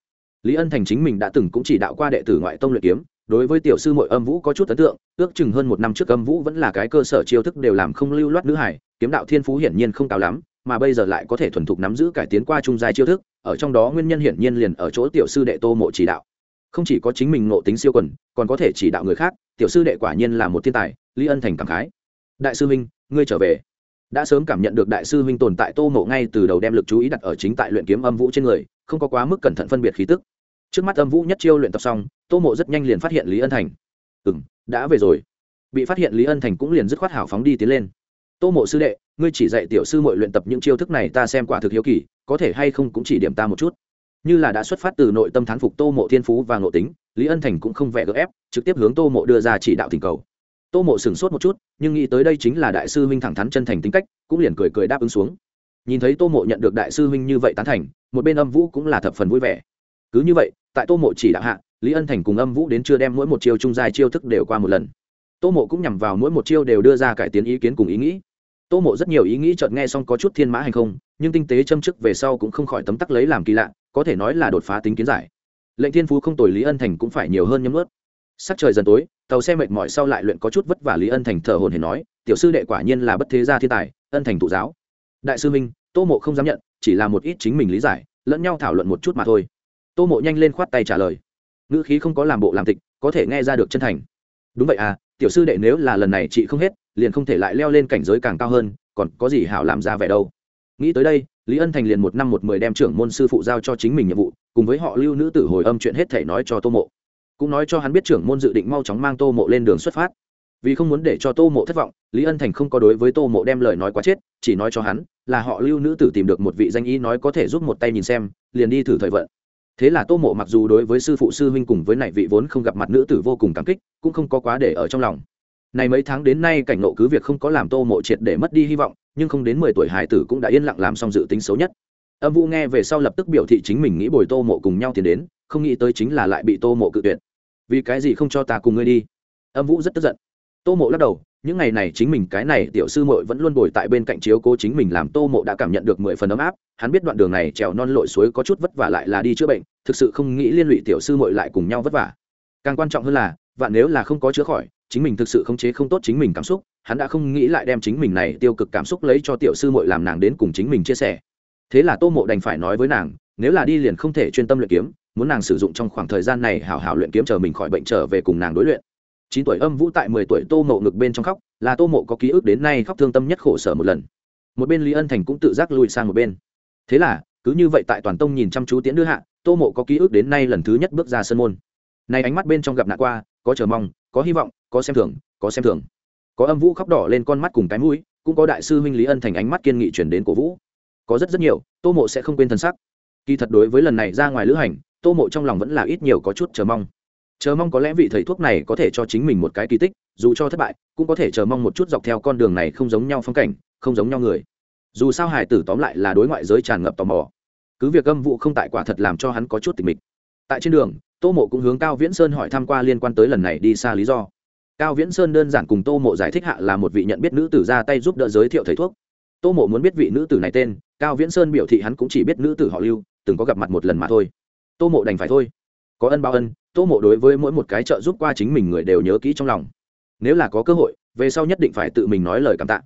lý ân thành chính mình đã từng cũng chỉ đạo qua đệ tử ngoại tông luyện kiếm, đối với tiểu sư mội âm vũ có chút ấn tượng, ước chừng hơn một năm trước âm vũ vẫn là cái cơ sở chiêu thức đều làm không lưu loát nữ hải kiếm đạo thiên phú hiển nhiên không cao lắm, mà bây giờ lại có thể thuần thục nắm giữ cải tiến qua trung giai chiêu thức, ở trong đó nguyên nhân hiển nhiên liền ở chỗ tiểu sư đệ tô mộ chỉ đạo không chỉ có chính mình ngộ tính siêu quần, còn có thể chỉ đạo người khác, tiểu sư đệ quả nhiên là một thiên tài, lý ân thành cảm khái đại sư minh ngươi trở về. Đã sớm cảm nhận được đại sư huynh tồn tại tô mộ ngay từ đầu đem lực chú ý đặt ở chính tại luyện kiếm âm vũ trên người, không có quá mức cẩn thận phân biệt khí tức. Trước mắt âm vũ nhất chiêu luyện tập xong, tô mộ rất nhanh liền phát hiện lý ân thành. Ừ m đã về rồi. Bị phát hiện lý ân thành cũng liền dứt khoát hảo phóng đi tiến lên. Tô mộ sư đệ, ngươi chỉ dạy tiểu sư mội luyện tập những chiêu thức này ta xem quả thực hiếu kỳ, có thể hay không cũng chỉ điểm ta một chút. Như là đã xuất phát từ nội tâm thán phục tô mộ thiên phú và ngộ tính, lý ân thành cũng không vẻ gỡ ép, trực tiếp hướng tô mộ đưa ra chỉ đạo thỉnh cầu tô mộ sửng sốt một chút, nhưng nghĩ tới đây chính là đại sư huynh thẳng thắn chân thành tính cách, cũng liền cười cười đáp ứng xuống. Nhìn thấy tô mộ nhận được đại sư huynh như vậy tán thành, một bên âm vũ cũng là thập phần vui vẻ. Cứ như vậy, tại tô mộ chỉ đạo hạ, lý ân thành cùng âm vũ đến chưa đem mỗi một chiêu trung dài chiêu thức đều qua một lần. Tô mộ cũng nhằm vào mỗi một chiêu đều đưa ra cải tiến ý kiến cùng ý nghĩ. Tô mộ rất nhiều ý nghĩ chợt nghe xong có chút thiên mã hành không, nhưng tinh tế châm chức về sau cũng không khỏi tấm tắc lấy làm kỳ lạ, có thể nói là đột phá tính kiến giải. Lệnh thiên phú không tồi lý ân thành cũng phải nhiều hơn nhấm ướt sắc trời dần tối tàu xe mệt mỏi sau lại luyện có chút vất vả lý ân thành thở hồn hển nói, tiểu sư đệ quả nhiên là bất thế gia thiên tài, ân thành tụ giáo. Đại sư minh, tô mộ không dám nhận, chỉ là một ít chính mình lý giải, lẫn nhau thảo luận một chút mà thôi. Tô mộ nhanh lên khoát tay trả lời. Ngữ khí không có làm bộ làm tịch, có thể nghe ra được chân thành. Đúng vậy à tiểu sư đệ nếu là lần này chị không hết, liền không thể lại leo lên cảnh giới càng cao hơn, còn có gì hảo làm ra vẻ đâu. Nghĩ tới đây, lý ân thành liền một năm một mười đem trưởng môn sư phụ giao cho chính mình nhiệm vụ, cùng với họ lưu nữ tử hồi âm chuyện hết thể nói cho tô mộ cũng nói cho hắn biết trưởng môn dự định mau chóng mang tô mộ lên đường xuất phát. Vì không muốn để cho tô mộ thất vọng, lý ân thành không có đối với tô mộ đem lời nói quá chết, chỉ nói cho hắn là họ lưu nữ tử tìm được một vị danh y nói có thể giúp một tay nhìn xem, liền đi thử thời vận. Thế là tô mộ mặc dù đối với sư phụ sư huynh cùng với này vị vốn không gặp mặt nữ tử vô cùng cảm kích, cũng không có quá để ở trong lòng. Này mấy tháng đến nay cảnh nộ cứ việc không có làm tô mộ triệt để mất đi hy vọng, nhưng không đến mười tuổi hải tử cũng đã yên lặng làm xong dự tính xấu nhất. Âm vũ nghe về sau lập tức biểu thị chính mình nghĩ bồi tô mộ cùng nhau tiến đến, không nghĩ tới chính là lại bị tô mộ cự tuyệt vì cái gì không cho ta cùng ngươi đi? Âm vũ rất tức giận. Tô mộ lắc đầu, những ngày này chính mình cái này tiểu sư mội vẫn luôn bồi tại bên cạnh chiếu cố chính mình làm tô mộ đã cảm nhận được mười phần ấm áp, hắn biết đoạn đường này trèo non lội suối có chút vất vả lại là đi chữa bệnh, thực sự không nghĩ liên lụy tiểu sư mội lại cùng nhau vất vả. Càng quan trọng hơn là, vạn nếu là không có chữa khỏi, chính mình thực sự khống chế không tốt chính mình cảm xúc, hắn đã không nghĩ lại đem chính mình này tiêu cực cảm xúc lấy cho tiểu sư mội làm nàng đến cùng chính mình chia sẻ. Thế là tô mộ đành phải nói với nàng, nếu là đi liền không thể chuyên tâm luyện kiếm muốn nàng sử dụng trong khoảng thời gian này hảo hảo luyện kiếm chờ mình khỏi bệnh trở về cùng nàng đối luyện. Chín tuổi âm vũ tại mười tuổi tô mộ ngực bên trong khóc, là tô mộ có ký ức đến nay khóc thương tâm nhất khổ sở một lần. Một bên lý ân thành cũng tự giác lùi sang một bên. Thế là, cứ như vậy tại toàn tông nhìn chăm chú tiễn đưa hạ, tô mộ có ký ức đến nay lần thứ nhất bước ra sân môn. Này ánh mắt bên trong gặp nạn qua, có chờ mong, có hy vọng, có xem thường, có xem thường. Có âm vũ khóc đỏ lên con mắt cùng cái mũi, cũng có đại sư huynh lý ân thành ánh mắt kiên nghị chuyển đến cổ vũ. Có rất rất nhiều, tô mộ sẽ không quên thân sắc. Kỳ thật đối với lần này ra ngoài lữ hành tô mộ trong lòng vẫn là ít nhiều có chút chờ mong. Chờ mong có lẽ vị thầy thuốc này có thể cho chính mình một cái kỳ tích, dù cho thất bại, cũng có thể chờ mong một chút dọc theo con đường này không giống nhau phong cảnh, không giống nhau người. Dù sao hải tử tóm lại là đối ngoại giới tràn ngập tò mò. Cứ việc âm vụ không tại quả thật làm cho hắn có chút tình mịch. Tại trên đường, tô mộ cũng hướng cao viễn sơn hỏi tham q u a liên quan tới lần này đi xa lý do. Cao viễn sơn đơn giản cùng tô mộ giải thích hạ là một vị nhận biết nữ tử ra tay giúp đỡ giới thiệu thầy thuốc. Tô mộ muốn biết vị nữ tử này tên, cao viễn sơn biểu thị hắn cũng chỉ biết nữ tử họ lưu, từng có gặp mặt một lần mà thôi tô mộ đành phải thôi. Có ân báo ân, tô mộ đối với mỗi một cái trợ giúp qua chính mình người đều nhớ kỹ trong lòng. Nếu là có cơ hội, về sau nhất định phải tự mình nói lời cảm tạ.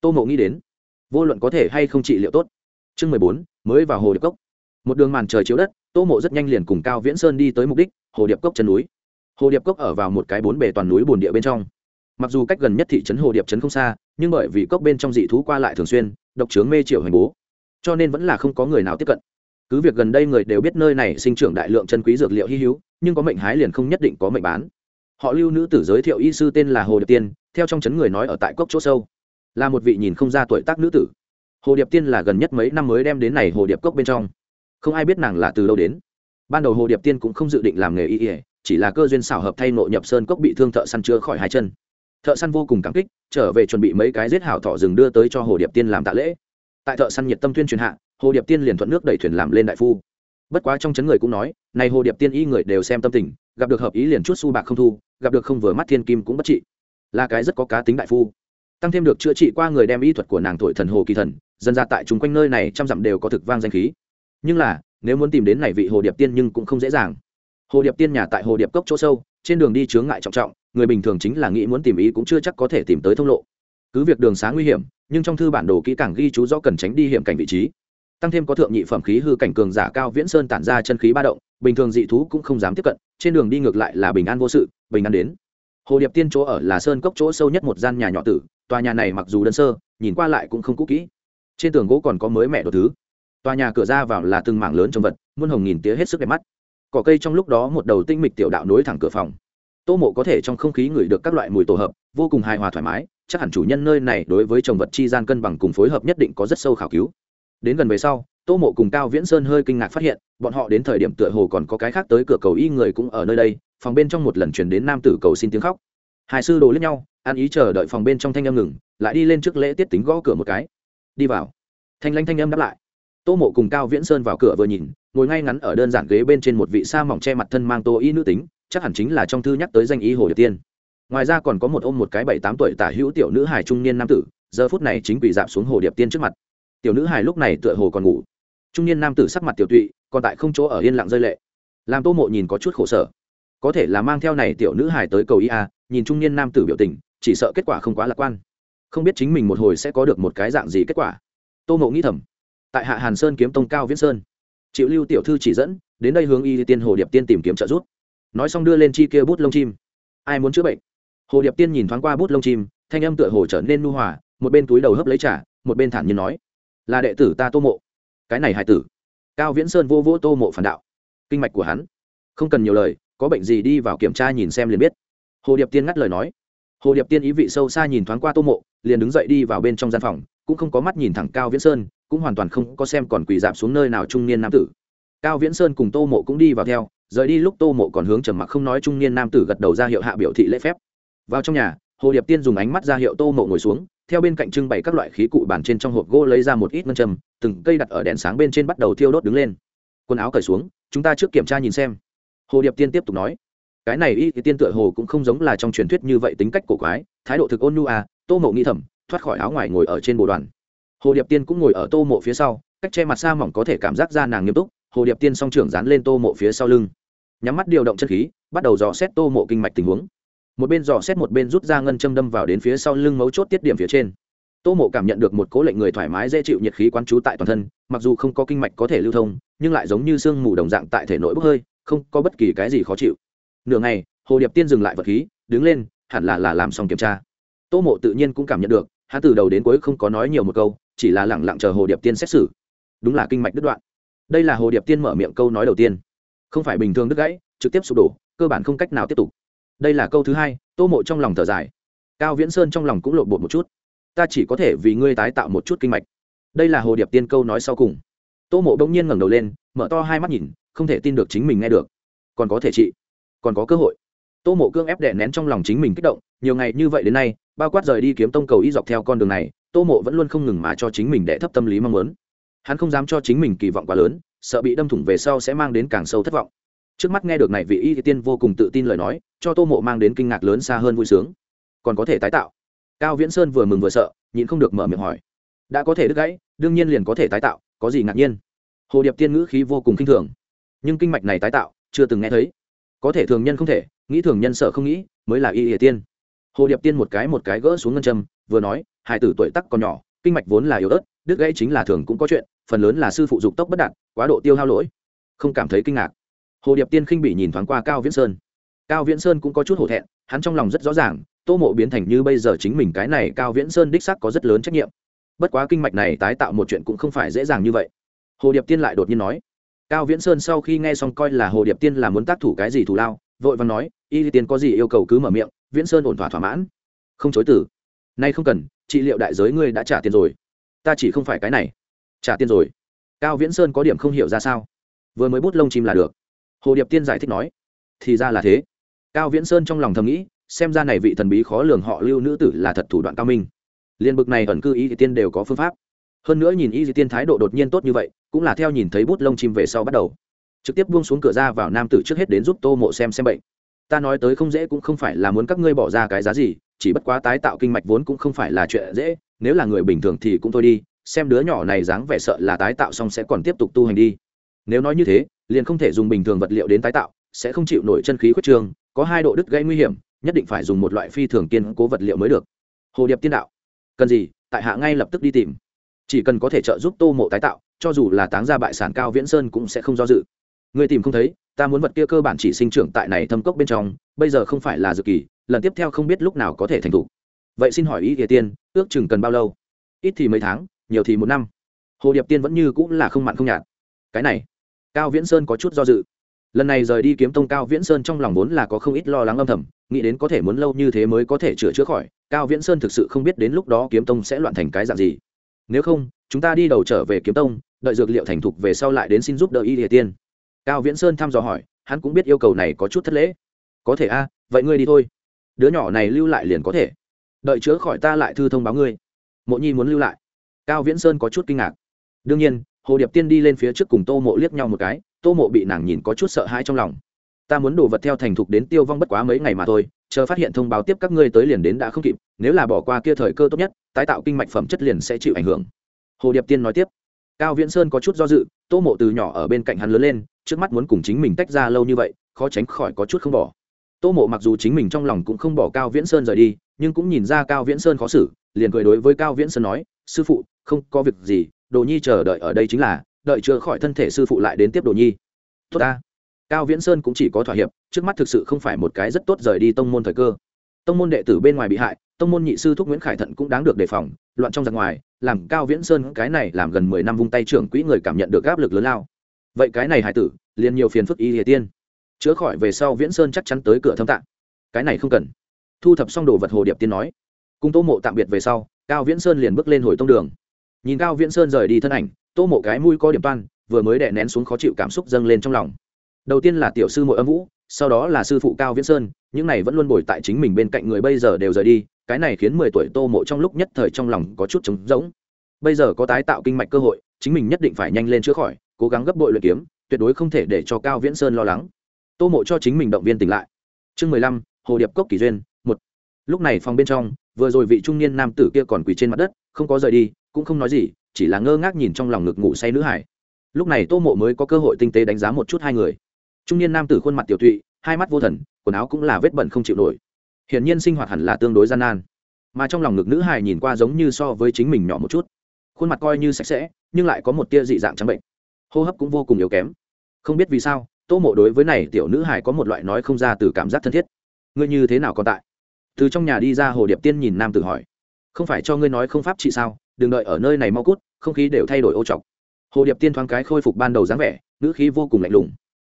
Tô mộ nghĩ đến, vô luận có thể hay không trị liệu tốt. Chương mười bốn, mới vào hồ điệp cốc. Một đường màn trời chiếu đất, tô mộ rất nhanh liền cùng cao viễn sơn đi tới mục đích, hồ điệp cốc chân núi. Hồ điệp cốc ở vào một cái bốn bề toàn núi bồn địa bên trong. Mặc dù cách gần nhất thị trấn hồ điệp trấn không xa, nhưng bởi vì cốc bên trong dị thú qua lại thường xuyên, độc trướng mê triệu hành bố. Cho nên vẫn là không có người nào tiếp cận cứ việc gần đây người đều biết nơi này sinh trưởng đại lượng chân quý dược liệu hy hữu, nhưng có mệnh hái liền không nhất định có mệnh bán. Họ lưu nữ tử giới thiệu y sư tên là hồ điệp tiên, theo trong chấn người nói ở tại cốc chỗ sâu. Là một vị nhìn không ra tuổi tác nữ tử. Hồ điệp tiên là gần nhất mấy năm mới đem đến này hồ điệp cốc bên trong. Không ai biết nàng là từ đâu đến. Ban đầu hồ điệp tiên cũng không dự định làm nghề y ỉa chỉ là cơ duyên xảo hợp thay nội nhập sơn cốc bị thương thợ săn chữa khỏi hai chân. Thợ săn vô cùng cảm kích, trở về chuẩn bị mấy cái giết hảo thọ rừng đưa tới cho hồ điệp tiên làm tạ lễ. Tại thợ săn nhiệt tâm tuyên truyền hạ hồ điệp tiên liền thuận nước đẩy thuyền làm lên đại phu bất quá trong chấn người cũng nói này hồ điệp tiên y người đều xem tâm tình gặp được hợp ý liền chút su bạc không thu gặp được không vừa mắt thiên kim cũng bất trị là cái rất có cá tính đại phu tăng thêm được chữa trị qua người đem y thuật của nàng thổi thần hồ kỳ thần dân ra tại chung quanh nơi này trăm dặm đều có thực vang danh khí nhưng là nếu muốn tìm đến này vị hồ điệp tiên nhưng cũng không dễ dàng hồ điệp tiên nhà tại hồ điệp cốc chỗ sâu trên đường đi chướng ngại trọng trọng người bình thường chính là nghĩ muốn tìm ý cũng chưa chắc có thể tìm tới thông lộ cứ việc đường xá nguy hiểm nhưng trong thư bản đồ kỹ càng ghi chú rõ cần tránh đi hiểm cảnh vị trí tăng thêm có thượng nhị phẩm khí hư cảnh cường giả cao viễn sơn tản ra chân khí ba động, bình thường dị thú cũng không dám tiếp cận, trên đường đi ngược lại là bình an vô sự, bình an đến. Hồ điệp tiên chỗ ở là sơn cốc chỗ sâu nhất một gian nhà nhỏ tử, tòa nhà này mặc dù đơn sơ, nhìn qua lại cũng không cũ kỹ. Trên tường gỗ còn có mới mẹ đồ thứ. Tòa nhà cửa ra vào là từng mảng lớn trong vật, muôn hồng nghìn tía hết sức đẹp mắt. Cỏ cây trong lúc đó một đầu tinh mịch tiểu đạo nối thẳng cửa phòng. Tô mộ có thể trong không khí ngửi được các loại mùi tổ hợp, vô cùng hài hòa thoải mái, chắc hẳn chủ nhân nơi này đối với trồng vật chi gian cân bằng cùng phối hợp nhất định có rất sâu khảo cứu đến gần về sau, tô mộ cùng cao viễn sơn hơi kinh ngạc phát hiện, bọn họ đến thời điểm tựa hồ còn có cái khác tới cửa cầu y người cũng ở nơi đây, phòng bên trong một lần chuyển đến nam tử cầu xin tiếng khóc. Hai sư đồ lướt nhau, ăn ý chờ đợi phòng bên trong thanh âm ngừng, lại đi lên trước lễ tiết tính gõ cửa một cái. Đi vào. Thanh lanh thanh âm đáp lại. Tô mộ cùng cao viễn sơn vào cửa vừa nhìn, ngồi ngay ngắn ở đơn giản ghế bên trên một vị sa mỏng che mặt thân mang tô y nữ tính, chắc hẳn chính là trong thư nhắc tới danh y hồ điệp tiên. Ngoài ra còn có một ôm một cái bảy tám tuổi tả hữu tiểu nữ hài trung niên nam tử, giờ phút này chính quỷ dạp xuống hồ điệp tiên trước mặt tiểu nữ hài lúc này tựa hồ còn ngủ. Trung niên nam tử sắc mặt tiểu tụy, còn tại không chỗ ở yên lặng rơi lệ. Làm tô mộ nhìn có chút khổ sở. Có thể là mang theo này tiểu nữ hài tới cầu ia à, nhìn trung niên nam tử biểu tình, chỉ sợ kết quả không quá lạc quan. Không biết chính mình một hồi sẽ có được một cái dạng gì kết quả. Tô mộ nghĩ thầm. Tại hạ hàn sơn kiếm tông cao viễn sơn chịu lưu tiểu thư chỉ dẫn, đến đây hướng y tiên hồ điệp tiên tìm kiếm trợ giúp. Nói xong đưa lên chi kia bút lông chim. Ai muốn chữa bệnh? Hồ điệp tiên nhìn thoáng qua bút lông chim, thanh âm tựa hồ trở nên nu hòa, một bên túi đầu hấp lấy trả một bên thản nhiên nói là đệ tử ta tô mộ. Cái này hài tử. Cao viễn sơn vô vô tô mộ phản đạo. Kinh mạch của hắn. Không cần nhiều lời, có bệnh gì đi vào kiểm tra nhìn xem liền biết. Hồ điệp tiên ngắt lời nói. Hồ điệp tiên ý vị sâu xa nhìn thoáng qua tô mộ, liền đứng dậy đi vào bên trong gian phòng, cũng không có mắt nhìn thẳng cao viễn sơn, cũng hoàn toàn không có xem còn quỳ dạp xuống nơi nào trung niên nam tử. Cao viễn sơn cùng tô mộ cũng đi vào theo, rời đi lúc tô mộ còn hướng trầm mặc không nói trung niên nam tử gật đầu ra hiệu hạ biểu thị lễ phép. Vào trong nhà, hồ điệp tiên dùng ánh mắt ra hiệu tô mộ ngồi xuống theo bên cạnh trưng bày các loại khí cụ bàn trên trong hộp gỗ lấy ra một ít ngân châm, từng cây đặt ở đèn sáng bên trên bắt đầu thiêu đốt đứng lên. Quần áo cởi xuống, chúng ta trước kiểm tra nhìn xem. Hồ điệp tiên tiếp tục nói, cái này y thì tiên tựa hồ cũng không giống là trong truyền thuyết như vậy tính cách cổ quái, thái độ thực ôn nhu à tô mộ nghĩ thầm, thoát khỏi áo ngoài ngồi ở trên bồ đoàn. Hồ điệp tiên cũng ngồi ở tô mộ phía sau, cách che mặt xa mỏng có thể cảm giác ra nàng nghiêm túc. Hồ điệp tiên song trưởng dán lên tô mộ phía sau lưng, nhắm mắt điều động chân khí, bắt đầu dò xét tô mộ kinh mạch tình huống một bên dò xét một bên rút ra ngân châm đâm vào đến phía sau lưng mấu chốt tiết điểm phía trên. Tô mộ cảm nhận được một cố lệnh người thoải mái dễ chịu nhiệt khí quán trú tại toàn thân, mặc dù không có kinh mạch có thể lưu thông, nhưng lại giống như sương mù đồng dạng tại thể nội bốc hơi, không có bất kỳ cái gì khó chịu. Nửa ngày, hồ điệp tiên dừng lại vật khí, đứng lên, hẳn là là làm xong kiểm tra. Tô mộ tự nhiên cũng cảm nhận được, hắn từ đầu đến cuối không có nói nhiều một câu, chỉ là lẳng lặng chờ hồ điệp tiên xét xử. Đúng là kinh mạch đứt đoạn. Đây là hồ điệp tiên mở miệng câu nói đầu tiên. Không phải bình thường đứt gãy, trực tiếp sụp đổ, cơ bản không cách nào tiếp tục đây là câu thứ hai, tô mộ trong lòng thở dài. Cao viễn sơn trong lòng cũng lộn bột một chút. Ta chỉ có thể vì ngươi tái tạo một chút kinh mạch. Đây là hồ điệp tiên câu nói sau cùng. Tô mộ bỗng nhiên ngẩng đầu lên, mở to hai mắt nhìn, không thể tin được chính mình nghe được. Còn có thể trị, còn có cơ hội. Tô mộ cương ép đè nén trong lòng chính mình kích động, nhiều ngày như vậy đến nay, bao quát rời đi kiếm tông cầu y dọc theo con đường này, tô mộ vẫn luôn không ngừng mà cho chính mình đẻ thấp tâm lý mong muốn. Hắn không dám cho chính mình kỳ vọng quá lớn, sợ bị đâm thủng về sau sẽ mang đến càng sâu thất vọng trước mắt nghe được này vị y tiên vô cùng tự tin lời nói, cho tô mộ mang đến kinh ngạc lớn xa hơn vui sướng. Còn có thể tái tạo. Cao viễn sơn vừa mừng vừa sợ, nhịn không được mở miệng hỏi. Đã có thể đứt gãy, đương nhiên liền có thể tái tạo, có gì ngạc nhiên? Hồ điệp tiên ngữ khí vô cùng kinh thường. Nhưng kinh mạch này tái tạo, chưa từng nghe thấy. Có thể thường nhân không thể, nghĩ thường nhân sợ không nghĩ, mới là y ỉa tiên. Hồ điệp tiên một cái một cái gỡ xuống ngân châm, vừa nói, hải tử tuổi tắc còn nhỏ, kinh mạch vốn là yếu ớt, đứt gãy chính là thường cũng có chuyện, phần lớn là sư phụ dục tốc bất đạt, quá độ tiêu hao lỗi. Không cảm thấy kinh ngạc hồ điệp tiên khinh bị nhìn thoáng qua cao viễn sơn. Cao viễn sơn cũng có chút hổ thẹn, hắn trong lòng rất rõ ràng, tô mộ biến thành như bây giờ chính mình cái này cao viễn sơn đích sắc có rất lớn trách nhiệm. Bất quá kinh mạch này tái tạo một chuyện cũng không phải dễ dàng như vậy. Hồ điệp tiên lại đột nhiên nói, cao viễn sơn sau khi nghe xong coi là hồ điệp tiên là muốn tác thủ cái gì thù lao, vội và nói, y tiên có gì yêu cầu cứ mở miệng, viễn sơn ổn thỏa thỏa mãn. Không chối tử nay không cần, trị liệu đại giới ngươi đã trả tiền rồi. Ta chỉ không phải cái này. Trả tiền rồi. Cao viễn sơn có điểm không hiểu ra sao. Vừa mới bút lông chim là được hồ điệp tiên giải thích nói, thì ra là thế. Cao viễn sơn trong lòng thầm nghĩ, xem ra này vị thần bí khó lường họ lưu nữ tử là thật thủ đoạn cao minh. Liên bực này ẩn cư y di tiên đều có phương pháp. Hơn nữa nhìn y di tiên thái độ đột nhiên tốt như vậy, cũng là theo nhìn thấy bút lông chim về sau bắt đầu. Trực tiếp buông xuống cửa ra vào nam tử trước hết đến giúp tô mộ xem xem bệnh. Ta nói tới không dễ cũng không phải là muốn các ngươi bỏ ra cái giá gì, chỉ bất quá tái tạo kinh mạch vốn cũng không phải là chuyện dễ, nếu là người bình thường thì cũng thôi đi, xem đứa nhỏ này dáng vẻ sợ là tái tạo xong sẽ còn tiếp tục tu hành đi nếu nói như thế, liền không thể dùng bình thường vật liệu đến tái tạo, sẽ không chịu nổi chân khí khuất trường có hai độ đứt gây nguy hiểm, nhất định phải dùng một loại phi thường kiên cố vật liệu mới được. Hồ điệp tiên đạo. Cần gì, tại hạ ngay lập tức đi tìm. Chỉ cần có thể trợ giúp tô mộ tái tạo, cho dù là táng ra bại sản cao viễn sơn cũng sẽ không do dự. Người tìm không thấy, ta muốn vật kia cơ bản chỉ sinh trưởng tại này thâm cốc bên trong, bây giờ không phải là dự kỳ, lần tiếp theo không biết lúc nào có thể thành thủ. Vậy xin hỏi ý kỳ tiên, ước chừng cần bao lâu? Ít thì mấy tháng, nhiều thì một năm. Hồ điệp tiên vẫn như cũng là không mặn không nhạt. Cái này cao viễn sơn có chút do dự. Lần này rời đi kiếm tông cao viễn sơn trong lòng vốn là có không ít lo lắng âm thầm, nghĩ đến có thể muốn lâu như thế mới có thể chữa chữa khỏi, cao viễn sơn thực sự không biết đến lúc đó kiếm tông sẽ loạn thành cái dạng gì. Nếu không, chúng ta đi đầu trở về kiếm tông, đợi dược liệu thành thục về sau lại đến xin giúp đỡ y địa tiên. Cao viễn sơn thăm dò hỏi, hắn cũng biết yêu cầu này có chút thất lễ. Có thể a, vậy ngươi đi thôi. Đứa nhỏ này lưu lại liền có thể. Đợi chữa khỏi ta lại thư thông báo ngươi. Mộ nhi muốn lưu lại. Cao viễn sơn có chút kinh ngạc. Đương nhiên hồ điệp tiên đi lên phía trước cùng tô mộ liếc nhau một cái, tô mộ bị nàng nhìn có chút sợ hãi trong lòng. Ta muốn đồ vật theo thành thục đến tiêu vong bất quá mấy ngày mà thôi, chờ phát hiện thông báo tiếp các ngươi tới liền đến đã không kịp, nếu là bỏ qua kia thời cơ tốt nhất, tái tạo kinh mạch phẩm chất liền sẽ chịu ảnh hưởng. Hồ điệp tiên nói tiếp. Cao viễn sơn có chút do dự, tô mộ từ nhỏ ở bên cạnh hắn lớn lên, trước mắt muốn cùng chính mình tách ra lâu như vậy, khó tránh khỏi có chút không bỏ. Tô mộ mặc dù chính mình trong lòng cũng không bỏ cao viễn sơn rời đi, nhưng cũng nhìn ra cao viễn sơn khó xử, liền cười đối với cao viễn sơn nói, sư phụ, không có việc gì đồ nhi chờ đợi ở đây chính là, đợi chữa khỏi thân thể sư phụ lại đến tiếp đồ nhi. Tốt ta. Cao viễn sơn cũng chỉ có thỏa hiệp, trước mắt thực sự không phải một cái rất tốt rời đi tông môn thời cơ. Tông môn đệ tử bên ngoài bị hại, tông môn nhị sư thúc nguyễn khải thận cũng đáng được đề phòng, loạn trong giặc ngoài, làm cao viễn sơn cái này làm gần mười năm vung tay trưởng quỹ người cảm nhận được áp lực lớn lao. Vậy cái này hải tử, liền nhiều phiền phức y địa tiên. Chữa khỏi về sau viễn sơn chắc chắn tới cửa thâm tạng. Cái này không cần. Thu thập xong đồ vật hồ điệp tiên nói. Cùng tô mộ tạm biệt về sau, cao viễn sơn liền bước lên hồi tông đường nhìn cao viễn sơn rời đi thân ảnh, tô mộ cái mũi có điểm toan, vừa mới đè nén xuống khó chịu cảm xúc dâng lên trong lòng. Đầu tiên là tiểu sư mộ âm vũ, sau đó là sư phụ cao viễn sơn, những này vẫn luôn bồi tại chính mình bên cạnh người bây giờ đều rời đi, cái này khiến mười tuổi tô mộ trong lúc nhất thời trong lòng có chút trống rỗng. Bây giờ có tái tạo kinh mạch cơ hội, chính mình nhất định phải nhanh lên chữa khỏi, cố gắng gấp bội luyện kiếm, tuyệt đối không thể để cho cao viễn sơn lo lắng. Tô mộ cho chính mình động viên tỉnh lại. Chương mười lăm, hồ điệp cốc kỳ duyên, một. Lúc này phòng bên trong, vừa rồi vị trung niên nam tử kia còn quỳ trên mặt đất, không có rời đi cũng không nói gì, chỉ là ngơ ngác nhìn trong lòng ngực ngủ say nữ hải. Lúc này tô mộ mới có cơ hội tinh tế đánh giá một chút hai người. Trung niên nam tử khuôn mặt tiểu thụy hai mắt vô thần, quần áo cũng là vết bẩn không chịu nổi. Hiển nhiên sinh hoạt hẳn là tương đối gian nan. Mà trong lòng ngực nữ hải nhìn qua giống như so với chính mình nhỏ một chút. Khuôn mặt coi như sạch sẽ, nhưng lại có một tia dị dạng trắng bệnh. Hô hấp cũng vô cùng yếu kém. Không biết vì sao, tô mộ đối với này tiểu nữ hải có một loại nói không ra từ cảm giác thân thiết. Ngươi như thế nào còn tại? Từ trong nhà đi ra hồ điệp tiên nhìn nam tử hỏi. Không phải cho ngươi nói không pháp trị sao? Đừng đợi ở nơi này mau cút, không khí đều thay đổi ô trọc hồ điệp tiên thoáng cái khôi phục ban đầu dáng vẻ, ngữ khí vô cùng lạnh lùng.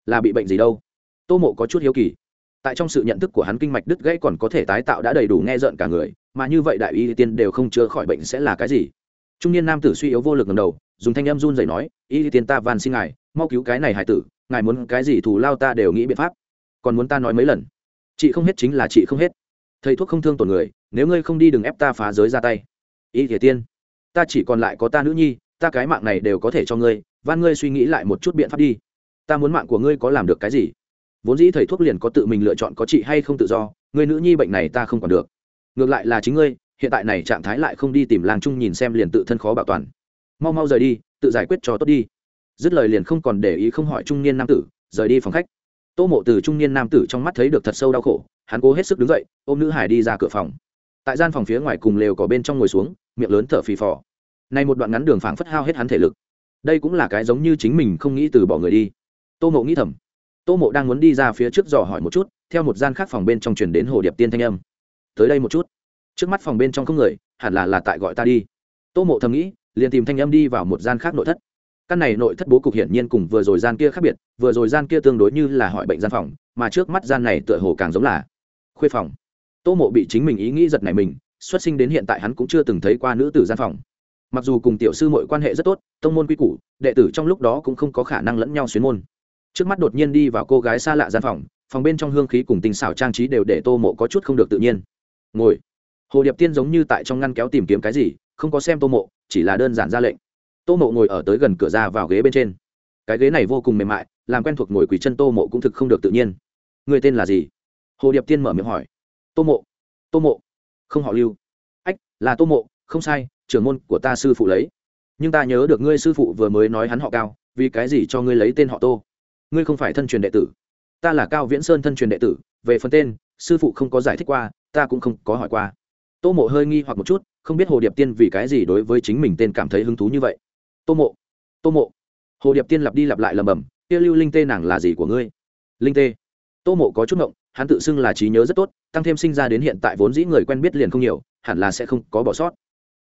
Là bị bệnh gì đâu? Tô mộ có chút hiếu kỳ. Tại trong sự nhận thức của hắn kinh mạch đứt gãy còn có thể tái tạo đã đầy đủ nghe rợn cả người, mà như vậy đại y tiên đều không chữa khỏi bệnh sẽ là cái gì? Trung niên nam tử suy yếu vô lực ngầm đầu, dùng thanh em run dậy nói, y tiên ta van xin ngài, mau cứu cái này hải tử, ngài muốn cái gì thù lao ta đều nghĩ biện pháp. Còn muốn ta nói mấy lần? Chị không hết chính là chị không hết. Thầy thuốc không thương tổn người, nếu ngươi không đi đừng ép ta phá giới ra tay. Y thể tiên ta chỉ còn lại có ta nữ nhi, ta cái mạng này đều có thể cho ngươi, van ngươi suy nghĩ lại một chút biện pháp đi. Ta muốn mạng của ngươi có làm được cái gì? Vốn dĩ thầy thuốc liền có tự mình lựa chọn có trị hay không tự do người nữ nhi bệnh này ta không còn được. Ngược lại là chính ngươi, hiện tại này trạng thái lại không đi tìm làng chung nhìn xem liền tự thân khó bảo toàn. Mau mau rời đi, tự giải quyết cho tốt đi. Dứt lời liền không còn để ý không hỏi trung niên nam tử, rời đi phòng khách. Tô mộ từ trung niên nam tử trong mắt thấy được thật sâu đau khổ, hắn cố hết sức đứng dậy, ôm nữ hải đi ra cửa phòng. Tại gian phòng phía ngoài cùng lều có bên trong ngồi xuống miệng lớn thở phì phò. Nay một đoạn ngắn đường phảng phất hao hết hắn thể lực. Đây cũng là cái giống như chính mình không nghĩ từ bỏ người đi. Tô mộ nghĩ thầm. Tô mộ đang muốn đi ra phía trước dò hỏi một chút, theo một gian khác phòng bên trong truyền đến hồ điệp tiên thanh âm. Tới đây một chút. Trước mắt phòng bên trong không người, hẳn là là tại gọi ta đi. Tô mộ thầm nghĩ, liền tìm thanh âm đi vào một gian khác nội thất. Căn này nội thất bố cục hiển nhiên cùng vừa rồi gian kia khác biệt, vừa rồi gian kia tương đối như là hỏi bệnh gian phòng, mà trước mắt gian này tựa hồ càng giống là khuê phòng. Tô mộ bị chính mình ý nghĩ giật này mình xuất sinh đến hiện tại hắn cũng chưa từng thấy qua nữ tử gian phòng. Mặc dù cùng tiểu sư mọi quan hệ rất tốt, tông môn quy củ, đệ tử trong lúc đó cũng không có khả năng lẫn nhau xuyến môn. Trước mắt đột nhiên đi vào cô gái xa lạ gian phòng phòng bên trong hương khí cùng tình xảo trang trí đều để tô mộ có chút không được tự nhiên. Ngồi. Hồ điệp tiên giống như tại trong ngăn kéo tìm kiếm cái gì, không có xem tô mộ, chỉ là đơn giản ra lệnh. Tô mộ ngồi ở tới gần cửa ra vào ghế bên trên. Cái ghế này vô cùng mềm mại, làm quen thuộc ngồi quỳ chân tô mộ cũng thực không được tự nhiên. Người tên là gì? Hồ điệp tiên mở miệng hỏi. Tô mộ. Tô mộ không họ lưu. Ách, là tô mộ, không sai, trưởng môn của ta sư phụ lấy. Nhưng ta nhớ được ngươi sư phụ vừa mới nói hắn họ cao, vì cái gì cho ngươi lấy tên họ tô? Ngươi không phải thân truyền đệ tử. Ta là cao viễn sơn thân truyền đệ tử, về phần tên, sư phụ không có giải thích qua, ta cũng không có hỏi qua. Tô mộ hơi nghi hoặc một chút, không biết hồ điệp tiên vì cái gì đối với chính mình tên cảm thấy hứng thú như vậy. Tô mộ tô mộ. Hồ điệp tiên lặp đi lặp lại lầm bầm kia lưu linh tê nàng là gì của ngươi? Linh tê. Tô mộ có chút ngộng hắn tự xưng là trí nhớ rất tốt, tăng thêm sinh ra đến hiện tại vốn dĩ người quen biết liền không nhiều, hẳn là sẽ không có bỏ sót.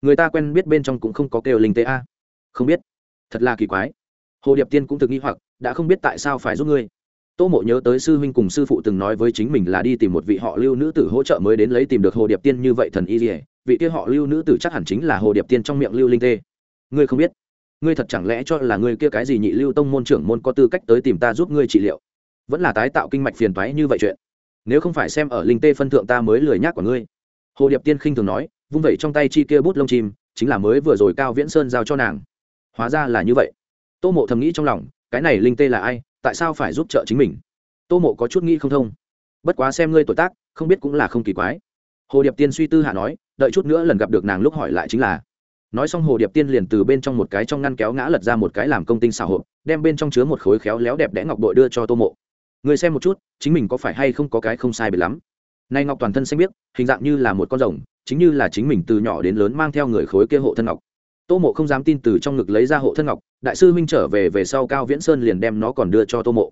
Người ta quen biết bên trong cũng không có kêu linh tê a. Không biết. Thật là kỳ quái. Hồ điệp tiên cũng thực nghi hoặc, đã không biết tại sao phải giúp ngươi. Tô mộ nhớ tới sư huynh cùng sư phụ từng nói với chính mình là đi tìm một vị họ lưu nữ tử hỗ trợ mới đến lấy tìm được hồ điệp tiên như vậy thần y dỉa vị kia họ lưu nữ tử chắc hẳn chính là hồ điệp tiên trong miệng lưu linh tê. Ngươi không biết. Ngươi thật chẳng lẽ cho là ngươi kia cái gì nhị lưu tông môn trưởng môn có tư cách tới tìm ta giúp ngươi trị liệu? Vẫn là tái tạo kinh mạch phiền toái như vậy chuyện nếu không phải xem ở linh tê phân thượng ta mới lười nhác của ngươi. Hồ điệp tiên khinh thường nói, vung vẩy trong tay chi kia bút lông chim, chính là mới vừa rồi cao viễn sơn giao cho nàng. Hóa ra là như vậy. Tô mộ thầm nghĩ trong lòng, cái này linh tê là ai, tại sao phải giúp trợ chính mình? Tô mộ có chút nghĩ không thông. Bất quá xem ngươi tuổi tác, không biết cũng là không kỳ quái. Hồ điệp tiên suy tư hạ nói, đợi chút nữa lần gặp được nàng lúc hỏi lại chính là. Nói xong hồ điệp tiên liền từ bên trong một cái trong ngăn kéo ngã lật ra một cái làm công tinh xảo hộp, đem bên trong chứa một khối khéo léo đẹp đẽ ngọc bội đưa cho tô mộ người xem một chút chính mình có phải hay không có cái không sai biệt lắm? Nay ngọc toàn thân xanh biết, hình dạng như là một con rồng chính như là chính mình từ nhỏ đến lớn mang theo người khối kia hộ thân ngọc. Tô mộ không dám tin từ trong ngực lấy ra hộ thân ngọc đại sư minh trở về về sau cao viễn sơn liền đem nó còn đưa cho tô mộ.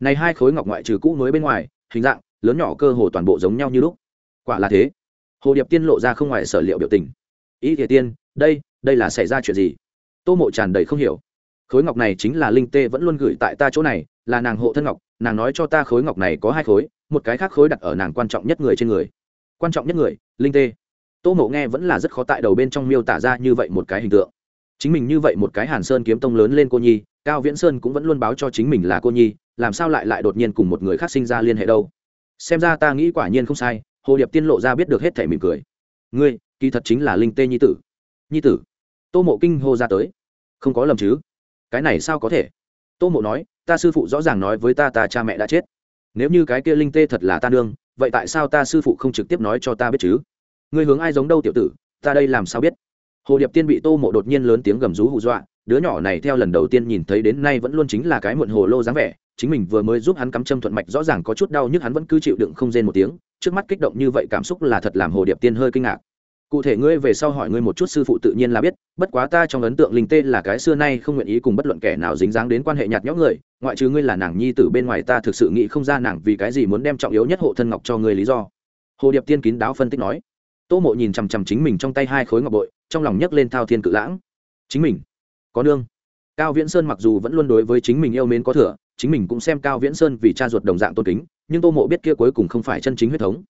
Này hai khối ngọc ngoại trừ cũ mới bên ngoài hình dạng lớn nhỏ cơ hồ toàn bộ giống nhau như lúc. Quả là thế. Hồ điệp tiên lộ ra không ngoài sở liệu biểu tình. Ý thiệt tiên đây đây là xảy ra chuyện gì? Tô mộ tràn đầy không hiểu. Khối ngọc này chính là linh tê vẫn luôn gửi tại ta chỗ này là nàng hộ thân ngọc nàng nói cho ta khối ngọc này có hai khối, một cái khác khối đặt ở nàng quan trọng nhất người trên người. Quan trọng nhất người, linh tê. Tô mộ nghe vẫn là rất khó tại đầu bên trong miêu tả ra như vậy một cái hình tượng. Chính mình như vậy một cái hàn sơn kiếm tông lớn lên cô nhi, cao viễn sơn cũng vẫn luôn báo cho chính mình là cô nhi, làm sao lại lại đột nhiên cùng một người khác sinh ra liên hệ đâu? Xem ra ta nghĩ quả nhiên không sai, hồ điệp tiên lộ ra biết được hết thể mỉm cười. Ngươi, kỳ thật chính là linh tê nhi tử. Nhi tử? Tô mộ kinh hô ra tới. Không có lầm chứ? Cái này sao có thể? Tô mộ nói ta sư phụ rõ ràng nói với ta ta cha mẹ đã chết. Nếu như cái kia linh tê thật là ta nương, vậy tại sao ta sư phụ không trực tiếp nói cho ta biết chứ? Ngươi hướng ai giống đâu tiểu tử, ta đây làm sao biết? Hồ điệp tiên bị tô mộ đột nhiên lớn tiếng gầm rú hù dọa, đứa nhỏ này theo lần đầu tiên nhìn thấy đến nay vẫn luôn chính là cái muộn hồ lô dáng vẻ, chính mình vừa mới giúp hắn cắm châm thuận mạch rõ ràng có chút đau nhưng hắn vẫn cứ chịu đựng không rên một tiếng, trước mắt kích động như vậy cảm xúc là thật làm hồ điệp tiên hơi kinh ngạc cụ thể ngươi về sau hỏi ngươi một chút sư phụ tự nhiên là biết, bất quá ta trong ấn tượng linh tê là cái xưa nay không nguyện ý cùng bất luận kẻ nào dính dáng đến quan hệ nhạt nhẽo người, ngoại trừ ngươi là nàng nhi tử bên ngoài ta thực sự nghĩ không ra nàng vì cái gì muốn đem trọng yếu nhất hộ thân ngọc cho ngươi lý do. Hồ điệp tiên kín đáo phân tích nói. Tô mộ nhìn chằm chằm chính mình trong tay hai khối ngọc bội, trong lòng nhấc lên thao thiên cự lãng. Chính mình? Có nương. Cao viễn sơn mặc dù vẫn luôn đối với chính mình yêu mến có thừa, chính mình cũng xem cao viễn sơn vì cha ruột đồng dạng tôn kính, nhưng tô mộ biết kia cuối cùng không phải chân chính huyết thống.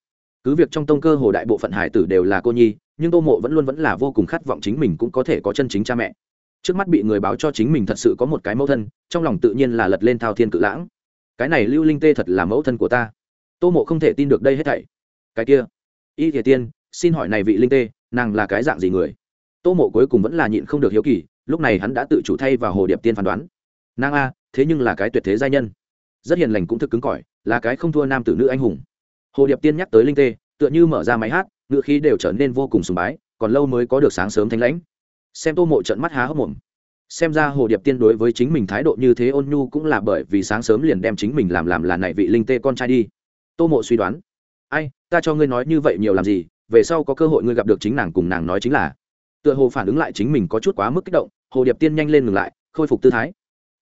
Cứ việc trong tông cơ hồ đại bộ phận hải tử đều là cô nhi nhưng tô mộ vẫn luôn vẫn là vô cùng khát vọng chính mình cũng có thể có chân chính cha mẹ. Trước mắt bị người báo cho chính mình thật sự có một cái mẫu thân, trong lòng tự nhiên là lật lên thao thiên cự lãng. Cái này lưu linh tê thật là mẫu thân của ta. Tô mộ không thể tin được đây hết thảy. Cái kia. Y thể tiên, xin hỏi này vị linh tê, nàng là cái dạng gì người? Tô mộ cuối cùng vẫn là nhịn không được hiếu kỳ, lúc này hắn đã tự chủ thay vào hồ điệp tiên phán đoán. Nàng a, thế nhưng là cái tuyệt thế giai nhân. Rất hiền lành cũng thực cứng cỏi, là cái không thua nam tử nữ anh hùng. Hồ điệp tiên nhắc tới linh tê, tựa như mở ra máy hát ngựa khí đều trở nên vô cùng sùng bái, còn lâu mới có được sáng sớm thanh lãnh. Xem tô mộ trận mắt há hốc mồm. Xem ra hồ điệp tiên đối với chính mình thái độ như thế ôn nhu cũng là bởi vì sáng sớm liền đem chính mình làm làm là này vị linh tê con trai đi. Tô mộ suy đoán. Ai, ta cho ngươi nói như vậy nhiều làm gì, về sau có cơ hội ngươi gặp được chính nàng cùng nàng nói chính là. Tựa hồ phản ứng lại chính mình có chút quá mức kích động, hồ điệp tiên nhanh lên ngừng lại, khôi phục tư thái.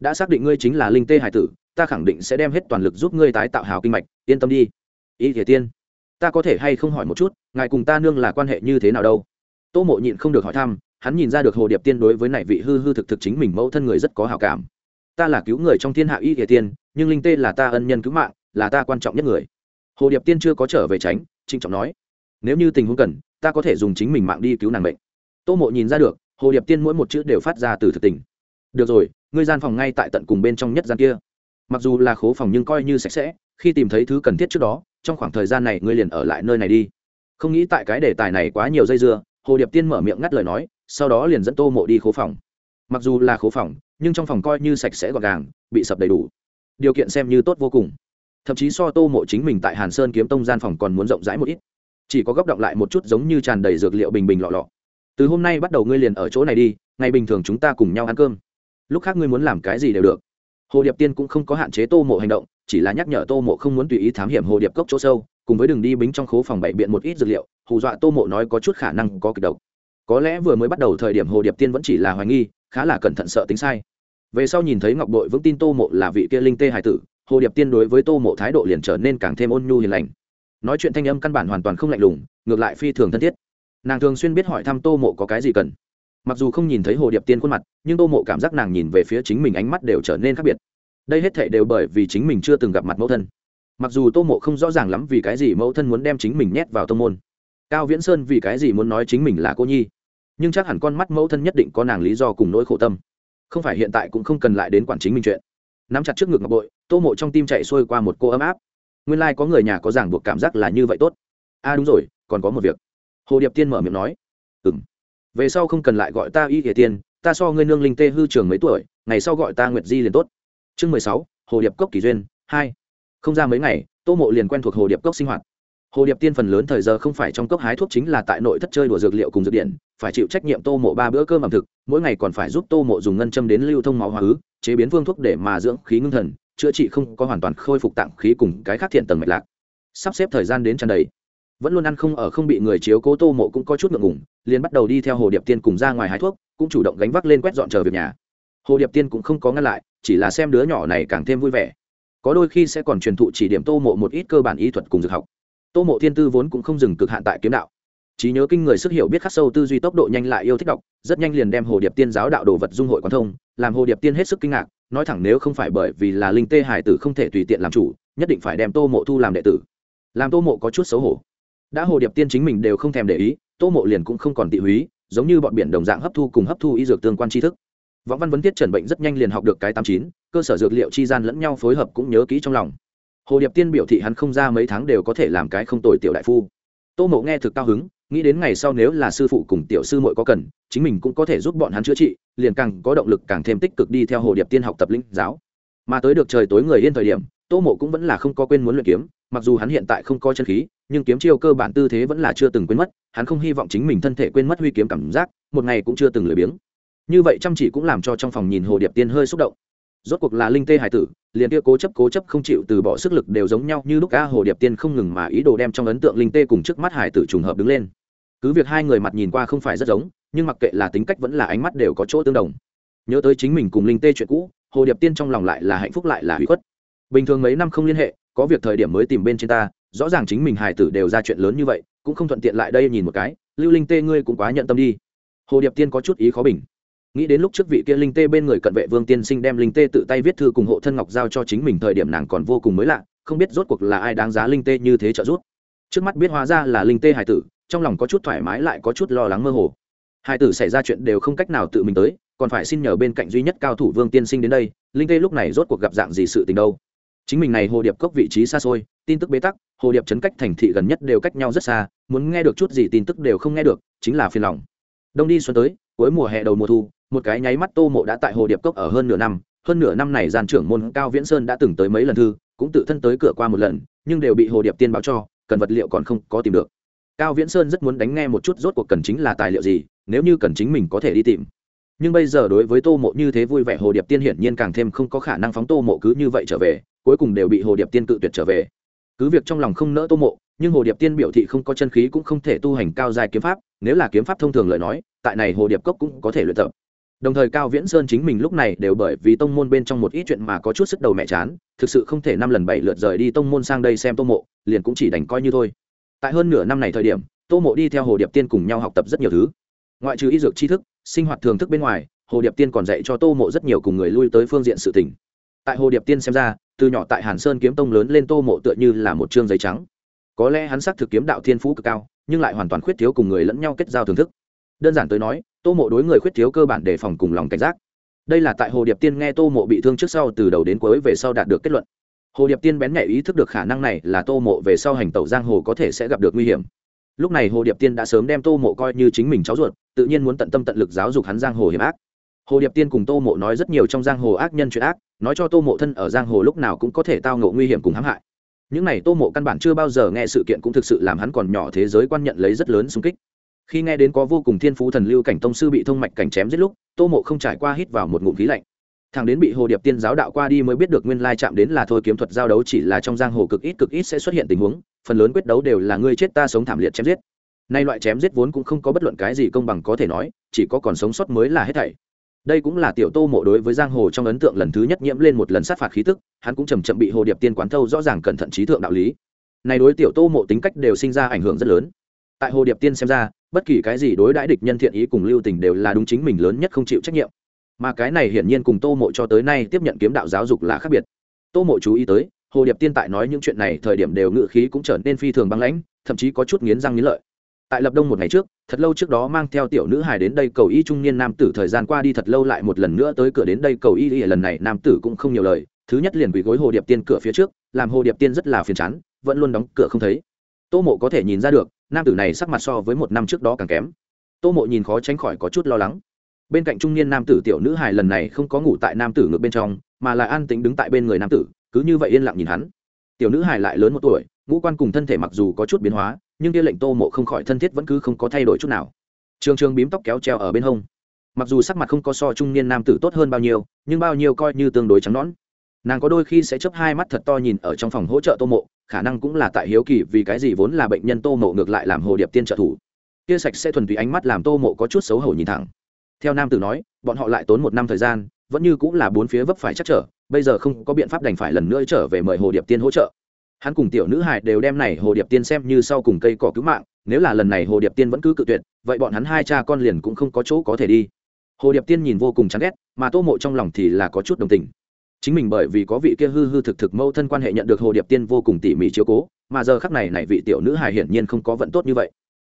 Đã xác định ngươi chính là linh tê hải tử, ta khẳng định sẽ đem hết toàn lực giúp ngươi tái tạo hào kinh mạch, yên tâm đi. Ý thể tiên ta có thể hay không hỏi một chút, ngài cùng ta nương là quan hệ như thế nào đâu? Tô mộ nhịn không được hỏi thăm, hắn nhìn ra được hồ điệp tiên đối với này vị hư hư thực thực chính mình mẫu thân người rất có hào cảm. Ta là cứu người trong thiên hạ y kể tiên, nhưng linh tê là ta ân nhân cứu mạng, là ta quan trọng nhất người. Hồ điệp tiên chưa có trở về tránh, trịnh trọng nói, nếu như tình huống cần, ta có thể dùng chính mình mạng đi cứu nàng bệnh tô mộ nhìn ra được, hồ điệp tiên mỗi một chữ đều phát ra từ thực tình. Được rồi, ngươi gian phòng ngay tại tận cùng bên trong nhất gian kia. Mặc dù là khố phòng nhưng coi như sạch sẽ, khi tìm thấy thứ cần thiết trước đó trong khoảng thời gian này ngươi liền ở lại nơi này đi. Không nghĩ tại cái đề tài này quá nhiều dây dưa, hồ điệp tiên mở miệng ngắt lời nói, sau đó liền dẫn tô mộ đi khố phòng. Mặc dù là khố phòng, nhưng trong phòng coi như sạch sẽ gọn gàng, bị sập đầy đủ. Điều kiện xem như tốt vô cùng. Thậm chí so tô mộ chính mình tại hàn sơn kiếm tông gian phòng còn muốn rộng rãi một ít. Chỉ có góc động lại một chút giống như tràn đầy dược liệu bình bình lọ lọ. Từ hôm nay bắt đầu ngươi liền ở chỗ này đi, ngày bình thường chúng ta cùng nhau ăn cơm. Lúc khác ngươi muốn làm cái gì đều được hồ điệp tiên cũng không có hạn chế tô mộ hành động, chỉ là nhắc nhở tô mộ không muốn tùy ý thám hiểm hồ điệp cốc chỗ sâu, cùng với đường đi bính trong khố phòng bảy biện một ít dược liệu, hù dọa tô mộ nói có chút khả năng có kịch độc. Có lẽ vừa mới bắt đầu thời điểm hồ điệp tiên vẫn chỉ là hoài nghi, khá là cẩn thận sợ tính sai. Về sau nhìn thấy ngọc bội vững tin tô mộ là vị kia linh tê hải tử, hồ điệp tiên đối với tô mộ thái độ liền trở nên càng thêm ôn nhu hiền lành. Nói chuyện thanh âm căn bản hoàn toàn không lạnh lùng, ngược lại phi thường thân thiết. Nàng thường xuyên biết hỏi thăm tô mộ có cái gì cần mặc dù không nhìn thấy hồ điệp tiên khuôn mặt, nhưng tô mộ cảm giác nàng nhìn về phía chính mình ánh mắt đều trở nên khác biệt. Đây hết thể đều bởi vì chính mình chưa từng gặp mặt mẫu thân. Mặc dù tô mộ không rõ ràng lắm vì cái gì mẫu thân muốn đem chính mình nhét vào tô môn. Cao viễn sơn vì cái gì muốn nói chính mình là cô nhi? Nhưng chắc hẳn con mắt mẫu thân nhất định có nàng lý do cùng nỗi khổ tâm. Không phải hiện tại cũng không cần lại đến quản chính mình chuyện. Nắm chặt trước ngực ngọc bội, tô mộ trong tim chạy xuôi qua một cô ấm áp. Nguyên lai、like、có người nhà có ràng buộc cảm giác là như vậy tốt. A à đúng rồi, còn có một việc. Hồ điệp tiên mở miệng nói. Ừng về sau không cần lại gọi ta y kể tiên, ta so ngươi nương linh tê hư trường mấy tuổi, ngày sau gọi ta nguyệt di liền tốt. Chương mười sáu, hồ điệp cốc kỳ duyên, hai. Không ra mấy ngày, tô mộ liền quen thuộc hồ điệp cốc sinh hoạt. Hồ điệp tiên phần lớn thời giờ không phải trong cốc hái thuốc chính là tại nội thất chơi đùa dược liệu cùng dược điện, phải chịu trách nhiệm tô mộ ba bữa cơm ẩm thực, mỗi ngày còn phải giúp tô mộ dùng ngân châm đến lưu thông máu hóa ứ, chế biến phương thuốc để mà dưỡng khí ngưng thần, chữa trị không có hoàn toàn khôi phục tạng khí cùng cái khác thiện tầng mạch lạc. Sắp xếp thời gian đến tràn đầy. Vẫn luôn ăn không ở không bị người chiếu cố, tô mộ cũng có chút ngượng ngùng liền bắt đầu đi theo hồ điệp tiên cùng ra ngoài hái thuốc, cũng chủ động gánh vác lên quét dọn chờ việc nhà. Hồ điệp tiên cũng không có ngăn lại, chỉ là xem đứa nhỏ này càng thêm vui vẻ. Có đôi khi sẽ còn truyền thụ chỉ điểm tô mộ một ít cơ bản ý thuật cùng dược học. Tô mộ thiên tư vốn cũng không dừng cực hạn tại kiếm đạo. Trí nhớ kinh người sức hiểu biết khắc sâu tư duy tốc độ nhanh lại yêu thích đọc, rất nhanh liền đem hồ điệp tiên giáo đạo đồ vật dung hội quán thông, làm hồ điệp tiên hết sức kinh ngạc, nói thẳng nếu không phải bởi vì là linh tê hải tử không thể tùy tiện làm chủ, nhất định phải đem tô mộ thu làm đệ tử. Làm tô mộ có chút xấu hổ đã hồ điệp tiên chính mình đều không thèm để ý, tô mộ liền cũng không còn tị húy, giống như bọn biển đồng dạng hấp thu cùng hấp thu y dược tương quan tri thức. Võ văn vấn tiết trần bệnh rất nhanh liền học được cái tám chín, cơ sở dược liệu chi gian lẫn nhau phối hợp cũng nhớ kỹ trong lòng. Hồ điệp tiên biểu thị hắn không ra mấy tháng đều có thể làm cái không tồi tiểu đại phu. Tô mộ nghe thực cao hứng, nghĩ đến ngày sau nếu là sư phụ cùng tiểu sư muội có cần, chính mình cũng có thể giúp bọn hắn chữa trị, liền càng có động lực càng thêm tích cực đi theo hồ điệp tiên học tập linh giáo. Mà tới được trời tối người yên thời điểm, tô mộ cũng vẫn là không có quên muốn luyện kiếm mặc dù hắn hiện tại không có chân khí, nhưng kiếm chiêu cơ bản tư thế vẫn là chưa từng quên mất, hắn không hy vọng chính mình thân thể quên mất huy kiếm cảm giác, một ngày cũng chưa từng lười biếng. Như vậy chăm chỉ cũng làm cho trong phòng nhìn hồ điệp tiên hơi xúc động. Rốt cuộc là linh tê hải tử, liền kia cố chấp cố chấp không chịu từ bỏ sức lực đều giống nhau như lúc ca hồ điệp tiên không ngừng mà ý đồ đem trong ấn tượng linh tê cùng trước mắt hải tử trùng hợp đứng lên. Cứ việc hai người mặt nhìn qua không phải rất giống, nhưng mặc kệ là tính cách vẫn là ánh mắt đều có chỗ tương đồng. Nhớ tới chính mình cùng linh tê chuyện cũ, hồ điệp tiên trong lòng lại là hạnh phúc lại là hủy khuất. Bình thường mấy năm không liên hệ có việc thời điểm mới tìm bên trên ta, rõ ràng chính mình hải tử đều ra chuyện lớn như vậy, cũng không thuận tiện lại đây nhìn một cái, lưu linh tê ngươi cũng quá nhận tâm đi. Hồ điệp tiên có chút ý khó bình. Nghĩ đến lúc trước vị kia linh tê bên người cận vệ vương tiên sinh đem linh tê tự tay viết thư cùng hộ thân ngọc giao cho chính mình thời điểm nàng còn vô cùng mới lạ, không biết rốt cuộc là ai đáng giá linh tê như thế trợ giúp. Trước mắt biết hóa ra là linh tê hải tử, trong lòng có chút thoải mái lại có chút lo lắng mơ hồ. Hải tử xảy ra chuyện đều không cách nào tự mình tới, còn phải xin nhờ bên cạnh duy nhất cao thủ vương tiên sinh đến đây, linh tê lúc này rốt cuộc gặp dạng gì sự tình đâu? Chính mình này hồ điệp cốc vị trí xa xôi, tin tức bế tắc, hồ điệp chấn cách thành thị gần nhất đều cách nhau rất xa, muốn nghe được chút gì tin tức đều không nghe được, chính là phiền lòng. Đông đi xuân tới, cuối mùa hè đầu mùa thu, một cái nháy mắt tô mộ đã tại hồ điệp cốc ở hơn nửa năm, hơn nửa năm này gian trưởng môn cao viễn sơn đã từng tới mấy lần thư, cũng tự thân tới cửa qua một lần, nhưng đều bị hồ điệp tiên báo cho, cần vật liệu còn không có tìm được. Cao viễn sơn rất muốn đánh nghe một chút rốt cuộc cần chính là tài liệu gì, nếu như cần chính mình có thể đi tìm. Nhưng bây giờ đối với tô mộ như thế vui vẻ hồ điệp tiên hiển nhiên càng thêm không có khả năng phóng tô mộ cứ như vậy trở về cuối cùng đều bị hồ điệp tiên cự tuyệt trở về. Cứ việc trong lòng không nỡ tô mộ, nhưng hồ điệp tiên biểu thị không có chân khí cũng không thể tu hành cao dài kiếm pháp, nếu là kiếm pháp thông thường lời nói, tại này hồ điệp cốc cũng có thể luyện tập. Đồng thời cao viễn sơn chính mình lúc này đều bởi vì tông môn bên trong một ít chuyện mà có chút sức đầu mẹ chán, thực sự không thể năm lần bảy lượt rời đi tông môn sang đây xem tô mộ, liền cũng chỉ đành coi như thôi. Tại hơn nửa năm này thời điểm, tô mộ đi theo hồ điệp tiên cùng nhau học tập rất nhiều thứ. Ngoại trừ y dược tri thức, sinh hoạt thường thức bên ngoài, hồ điệp tiên còn dạy cho tô mộ rất nhiều cùng người lui tới phương diện sự tình. Tại hồ điệp tiên xem ra từ nhỏ tại hàn sơn kiếm tông lớn lên tô mộ tựa như là một chương giấy trắng. Có lẽ hắn xác thực kiếm đạo thiên phú cực cao, nhưng lại hoàn toàn khuyết thiếu cùng người lẫn nhau kết giao thưởng thức. Đơn giản tới nói, tô mộ đối người khuyết thiếu cơ bản đề phòng cùng lòng cảnh giác. Đây là tại hồ điệp tiên nghe tô mộ bị thương trước sau, từ đầu đến cuối về sau đạt được kết luận. Hồ điệp tiên bén nhạy ý thức được khả năng này là tô mộ về sau hành tẩu giang hồ có thể sẽ gặp được nguy hiểm. Lúc này hồ điệp tiên đã sớm đem tô mộ coi như chính mình cháu ruột, tự nhiên muốn tận tâm tận lực giáo dục hắn giang hồ hiểm ác hồ điệp tiên cùng tô mộ nói rất nhiều trong giang hồ ác nhân chuyện ác, nói cho tô mộ thân ở giang hồ lúc nào cũng có thể tao ngộ nguy hiểm cùng hãm hại. Những này tô mộ căn bản chưa bao giờ nghe sự kiện cũng thực sự làm hắn còn nhỏ thế giới quan nhận lấy rất lớn xung kích. Khi nghe đến có vô cùng thiên phú thần lưu cảnh tông sư bị thông mạch cảnh chém giết lúc, tô mộ không trải qua hít vào một ngụm khí lạnh. Thằng đến bị hồ điệp tiên giáo đạo qua đi mới biết được nguyên lai chạm đến là thôi kiếm thuật giao đấu chỉ là trong giang hồ cực ít cực ít sẽ xuất hiện tình huống, phần lớn quyết đấu đều là ngươi chết ta sống thảm liệt chém giết. Nay loại chém giết vốn cũng không có bất luận cái gì công bằng có thể nói, chỉ có còn sống sót mới là hết thảy đây cũng là tiểu tô mộ đối với giang hồ trong ấn tượng lần thứ nhất nhiễm lên một lần sát phạt khí tức, hắn cũng chầm chậm bị hồ điệp tiên quán thâu rõ ràng cẩn thận trí thượng đạo lý. Này đối tiểu tô mộ tính cách đều sinh ra ảnh hưởng rất lớn. Tại hồ điệp tiên xem ra, bất kỳ cái gì đối đãi địch nhân thiện ý cùng lưu tình đều là đúng chính mình lớn nhất không chịu trách nhiệm. Mà cái này hiển nhiên cùng tô mộ cho tới nay tiếp nhận kiếm đạo giáo dục là khác biệt. Tô mộ chú ý tới, hồ điệp tiên tại nói những chuyện này thời điểm đều ngự khí cũng trở nên phi thường băng lãnh, thậm chí có chút nghiến răng nghiến lợi tại lập đông một ngày trước, thật lâu trước đó mang theo tiểu nữ hài đến đây cầu y trung niên nam tử thời gian qua đi thật lâu lại một lần nữa tới cửa đến đây cầu y y, lần này nam tử cũng không nhiều lời. Thứ nhất liền quỳ gối hồ điệp tiên cửa phía trước, làm hồ điệp tiên rất là phiền chán, vẫn luôn đóng cửa không thấy. Tô mộ có thể nhìn ra được, nam tử này sắc mặt so với một năm trước đó càng kém. Tô mộ nhìn khó tránh khỏi có chút lo lắng. Bên cạnh trung niên nam tử tiểu nữ hài lần này không có ngủ tại nam tử ngược bên trong, mà là an tính đứng tại bên người nam tử, cứ như vậy yên lặng nhìn hắn. Tiểu nữ hài lại lớn một tuổi, ngũ quan cùng thân thể mặc dù có chút biến hóa nhưng kia lệnh tô mộ không khỏi thân thiết vẫn cứ không có thay đổi chút nào. Trường trường bím tóc kéo treo ở bên hông. Mặc dù sắc mặt không có so trung niên nam tử tốt hơn bao nhiêu, nhưng bao nhiêu coi như tương đối trắng nõn. Nàng có đôi khi sẽ chấp hai mắt thật to nhìn ở trong phòng hỗ trợ tô mộ, khả năng cũng là tại hiếu kỳ vì cái gì vốn là bệnh nhân tô mộ ngược lại làm hồ điệp tiên trợ thủ. Kia sạch sẽ thuần túy ánh mắt làm tô mộ có chút xấu hổ nhìn thẳng. Theo nam tử nói, bọn họ lại tốn một năm thời gian, vẫn như cũng là bốn phía vấp phải chắc trở, bây giờ không có biện pháp đành phải lần nữa trở về mời hồ điệp tiên hỗ trợ hắn cùng tiểu nữ hải đều đem này hồ điệp tiên xem như sau cùng cây cỏ cứu mạng, nếu là lần này hồ điệp tiên vẫn cứ cự tuyệt, vậy bọn hắn hai cha con liền cũng không có chỗ có thể đi. Hồ điệp tiên nhìn vô cùng chán ghét, mà tô mộ trong lòng thì là có chút đồng tình. Chính mình bởi vì có vị kia hư hư thực thực mâu thân quan hệ nhận được hồ điệp tiên vô cùng tỉ mỉ chiếu cố, mà giờ khắc này này vị tiểu nữ hài hiển nhiên không có vận tốt như vậy.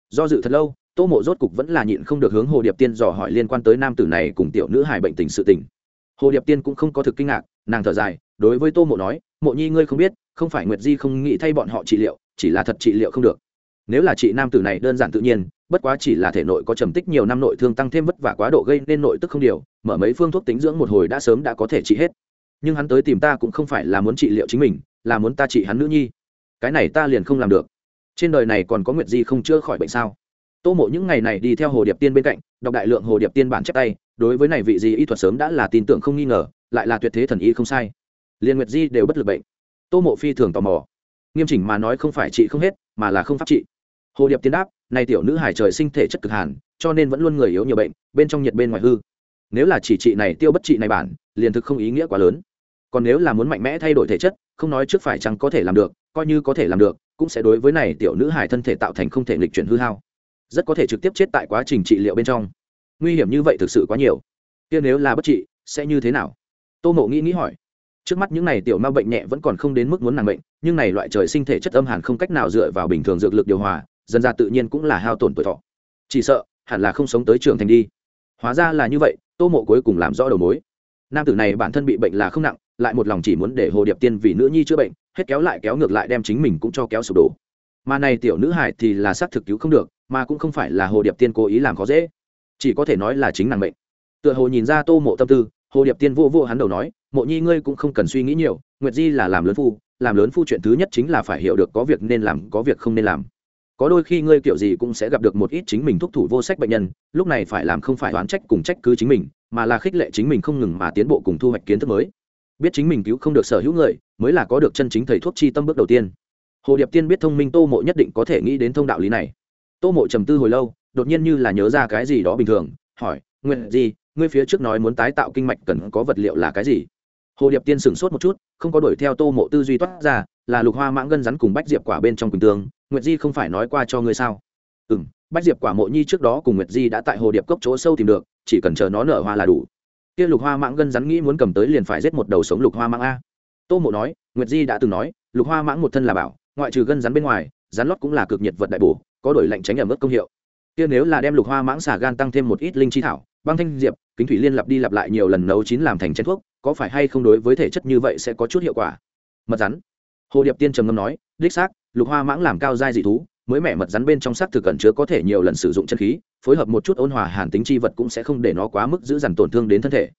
Do dự thật lâu, tô mộ rốt cục vẫn là nhịn không được hướng hồ điệp tiên dò hỏi liên quan tới nam tử này cùng tiểu nữ hài bệnh tình sự tình. Hồ điệp tiên cũng không có thực kinh ngạc, nàng thở dài, đối với tô mộ nói, mộ nhi ngươi không biết không phải nguyệt di không nghĩ thay bọn họ trị liệu, chỉ là thật trị liệu không được. Nếu là chị nam tử này đơn giản tự nhiên, bất quá chỉ là thể nội có trầm tích nhiều năm nội thương tăng thêm vất vả quá độ gây nên nội tức không điều, mở mấy phương thuốc tính dưỡng một hồi đã sớm đã có thể trị hết. Nhưng hắn tới tìm ta cũng không phải là muốn trị liệu chính mình, là muốn ta trị hắn nữ nhi. Cái này ta liền không làm được. Trên đời này còn có nguyệt di không chữa khỏi bệnh sao? Tô mộ những ngày này đi theo hồ điệp tiên bên cạnh, đọc đại lượng hồ điệp tiên bản chép tay, đối với này vị gì y thuật sớm đã là tin tưởng không nghi ngờ, lại là tuyệt thế thần y không sai. Liền nguyệt di đều bất lực bệnh tô mộ phi thường tò mò. Nghiêm chỉnh mà nói không phải trị không hết, mà là không pháp trị. Hồ điệp tiến đáp, này tiểu nữ hải trời sinh thể chất cực hàn, cho nên vẫn luôn người yếu nhiều bệnh, bên trong nhiệt bên ngoài hư. Nếu là chỉ trị này tiêu bất trị này bản, liền thực không ý nghĩa quá lớn. Còn nếu là muốn mạnh mẽ thay đổi thể chất, không nói trước phải chăng có thể làm được, coi như có thể làm được, cũng sẽ đối với này tiểu nữ hải thân thể tạo thành không thể lịch chuyển hư hao. Rất có thể trực tiếp chết tại quá trình trị liệu bên trong. Nguy hiểm như vậy thực sự quá nhiều. Kia nếu là bất trị, sẽ như thế nào? Tô mộ nghĩ nghĩ hỏi trước mắt những này tiểu ma bệnh nhẹ vẫn còn không đến mức muốn nàng bệnh, nhưng này loại trời sinh thể chất âm hàn không cách nào dựa vào bình thường dược lực điều hòa dần ra tự nhiên cũng là hao tổn tuổi thọ. Chỉ sợ, hẳn là không sống tới trường thành đi. Hóa ra là như vậy, tô mộ cuối cùng làm rõ đầu mối. Nam tử này bản thân bị bệnh là không nặng, lại một lòng chỉ muốn để hồ điệp tiên vì nữ nhi chữa bệnh, hết kéo lại kéo ngược lại đem chính mình cũng cho kéo sụp đổ. Mà này tiểu nữ hải thì là xác thực cứu không được, mà cũng không phải là hồ điệp tiên cố ý làm khó dễ. Chỉ có thể nói là chính nàng bệnh. Tựa hồ nhìn ra tô mộ tâm tư, hồ điệp tiên vô vô hắn đầu nói mộ nhi ngươi cũng không cần suy nghĩ nhiều, nguyệt di là làm lớn phu, làm lớn phu chuyện thứ nhất chính là phải hiểu được có việc nên làm, có việc không nên làm. Có đôi khi ngươi kiểu gì cũng sẽ gặp được một ít chính mình thúc thủ vô sách bệnh nhân, lúc này phải làm không phải đoán trách cùng trách cứ chính mình, mà là khích lệ chính mình không ngừng mà tiến bộ cùng thu hoạch kiến thức mới. Biết chính mình cứu không được sở hữu người, mới là có được chân chính thầy thuốc chi tâm bước đầu tiên. Hồ điệp tiên biết thông minh tô mộ nhất định có thể nghĩ đến thông đạo lý này. Tô mộ trầm tư hồi lâu, đột nhiên như là nhớ ra cái gì đó bình thường, hỏi nguyện gì ngươi phía trước nói muốn tái tạo kinh mạch cần có vật liệu là cái gì? Hồ điệp tiên sửng sốt một chút, không có đuổi theo tô mộ tư duy toát ra, là lục hoa mãng gân rắn cùng bách diệp quả bên trong quỳnh tương, nguyệt di không phải nói qua cho ngươi sao? Ừ m bách diệp quả mộ nhi trước đó cùng nguyệt di đã tại hồ điệp cốc chỗ sâu tìm được, chỉ cần chờ nó nở hoa là đủ. Kia lục hoa mãng gân rắn nghĩ muốn cầm tới liền phải giết một đầu sống lục hoa mãng a. Tô mộ nói, nguyệt di đã từng nói, lục hoa mãng một thân là bảo, ngoại trừ gân rắn bên ngoài, rắn lót cũng là cực nhiệt vật đại bổ, có đổi lạnh tránh ẩm ướt công hiệu. Kia nếu là đem lục hoa mãng xả gan tăng thêm một ít linh chi thảo, băng thanh diệp kính thủy liên lặp đi lặp lại nhiều lần nấu chín làm thành chén thuốc, có phải hay không đối với thể chất như vậy sẽ có chút hiệu quả? Mật rắn. Hồ điệp tiên trầm ngâm nói, đích xác, lục hoa mãng làm cao giai dị thú, mới mẻ mật rắn bên trong xác thực cẩn chứa có thể nhiều lần sử dụng chân khí, phối hợp một chút ôn hòa hàn tính chi vật cũng sẽ không để nó quá mức giữ dằn tổn thương đến thân thể.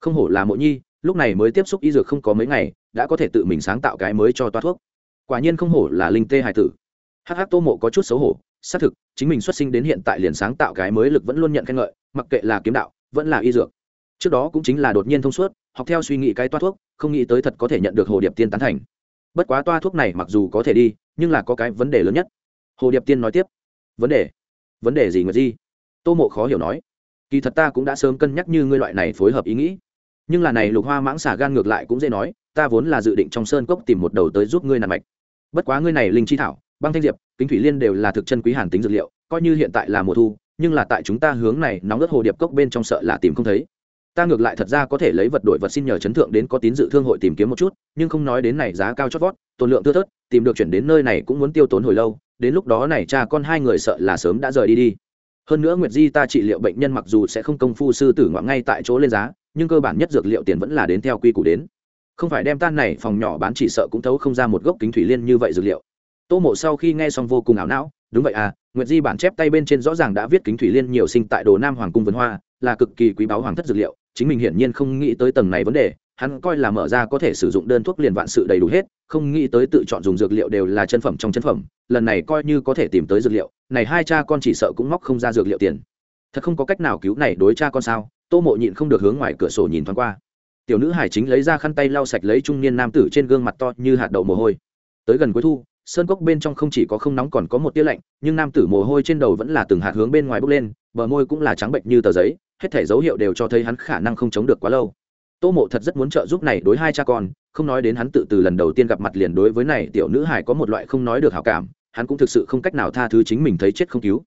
Không hổ là mộ nhi, lúc này mới tiếp xúc y dược không có mấy ngày, đã có thể tự mình sáng tạo cái mới cho toa thuốc. Quả nhiên không hổ là linh tê hải tử. Hắc hắc tô mộ có chút xấu hổ, xác thực, chính mình xuất sinh đến hiện tại liền sáng tạo cái mới lực vẫn luôn nhận khen ngợi, mặc kệ là kiếm đạo vẫn là y dược. Trước đó cũng chính là đột nhiên thông suốt, học theo suy nghĩ cái toa thuốc, không nghĩ tới thật có thể nhận được hồ điệp tiên tán thành. Bất quá toa thuốc này mặc dù có thể đi, nhưng là có cái vấn đề lớn nhất. Hồ điệp tiên nói tiếp, vấn đề? Vấn đề gì ngược gì? Tô mộ khó hiểu nói, kỳ thật ta cũng đã sớm cân nhắc như ngươi loại này phối hợp ý nghĩ. Nhưng là này lục hoa mãng xả gan ngược lại cũng dễ nói, ta vốn là dự định trong sơn cốc tìm một đầu tới giúp ngươi nằm mạch. Bất quá ngươi này linh chi thảo băng thanh diệp, kính thủy liên đều là thực chân quý hàn tính dược liệu, coi như hiện tại là mùa thu, nhưng là tại chúng ta hướng này nóng ớt hồ điệp cốc bên trong sợ là tìm không thấy. Ta ngược lại thật ra có thể lấy vật đổi vật xin nhờ chấn thượng đến có tín dự thương hội tìm kiếm một chút, nhưng không nói đến này giá cao chót vót, tồn lượng thưa thớt, tìm được chuyển đến nơi này cũng muốn tiêu tốn hồi lâu, đến lúc đó này cha con hai người sợ là sớm đã rời đi đi. Hơn nữa nguyệt di ta trị liệu bệnh nhân mặc dù sẽ không công phu sư tử ngoạn ngay tại chỗ lên giá, nhưng cơ bản nhất dược liệu tiền vẫn là đến theo quy củ đến. Không phải đem tan này phòng nhỏ bán chỉ sợ cũng thấu không ra một gốc kính thủy liên như vậy dược liệu tô mộ sau khi nghe xong vô cùng ảo não, đúng vậy à nguyệt di bản chép tay bên trên rõ ràng đã viết kính thủy liên nhiều sinh tại đồ nam hoàng cung vân hoa, là cực kỳ quý báu hoàng thất dược liệu, chính mình hiển nhiên không nghĩ tới tầng này vấn đề, hắn coi là mở ra có thể sử dụng đơn thuốc liền vạn sự đầy đủ hết, không nghĩ tới tự chọn dùng dược liệu đều là chân phẩm trong chân phẩm, lần này coi như có thể tìm tới dược liệu, này hai cha con chỉ sợ cũng móc không ra dược liệu tiền. Thật không có cách nào cứu này đối cha con sao, tô mộ nhịn không được hướng ngoài cửa sổ nhìn thoáng qua. Tiểu nữ hải chính lấy ra khăn tay lau sạch lấy trung niên nam tử trên gương mặt to như hạt đậu mồ hôi. Tới gần cuối thu sơn cốc bên trong không chỉ có không nóng còn có một tia lạnh, nhưng nam tử mồ hôi trên đầu vẫn là từng hạt hướng bên ngoài bốc lên, bờ môi cũng là trắng bệnh như tờ giấy, hết thể dấu hiệu đều cho thấy hắn khả năng không chống được quá lâu. Tô mộ thật rất muốn trợ giúp này đối hai cha con, không nói đến hắn tự từ lần đầu tiên gặp mặt liền đối với này tiểu nữ hải có một loại không nói được hảo cảm, hắn cũng thực sự không cách nào tha thứ chính mình thấy chết không cứu.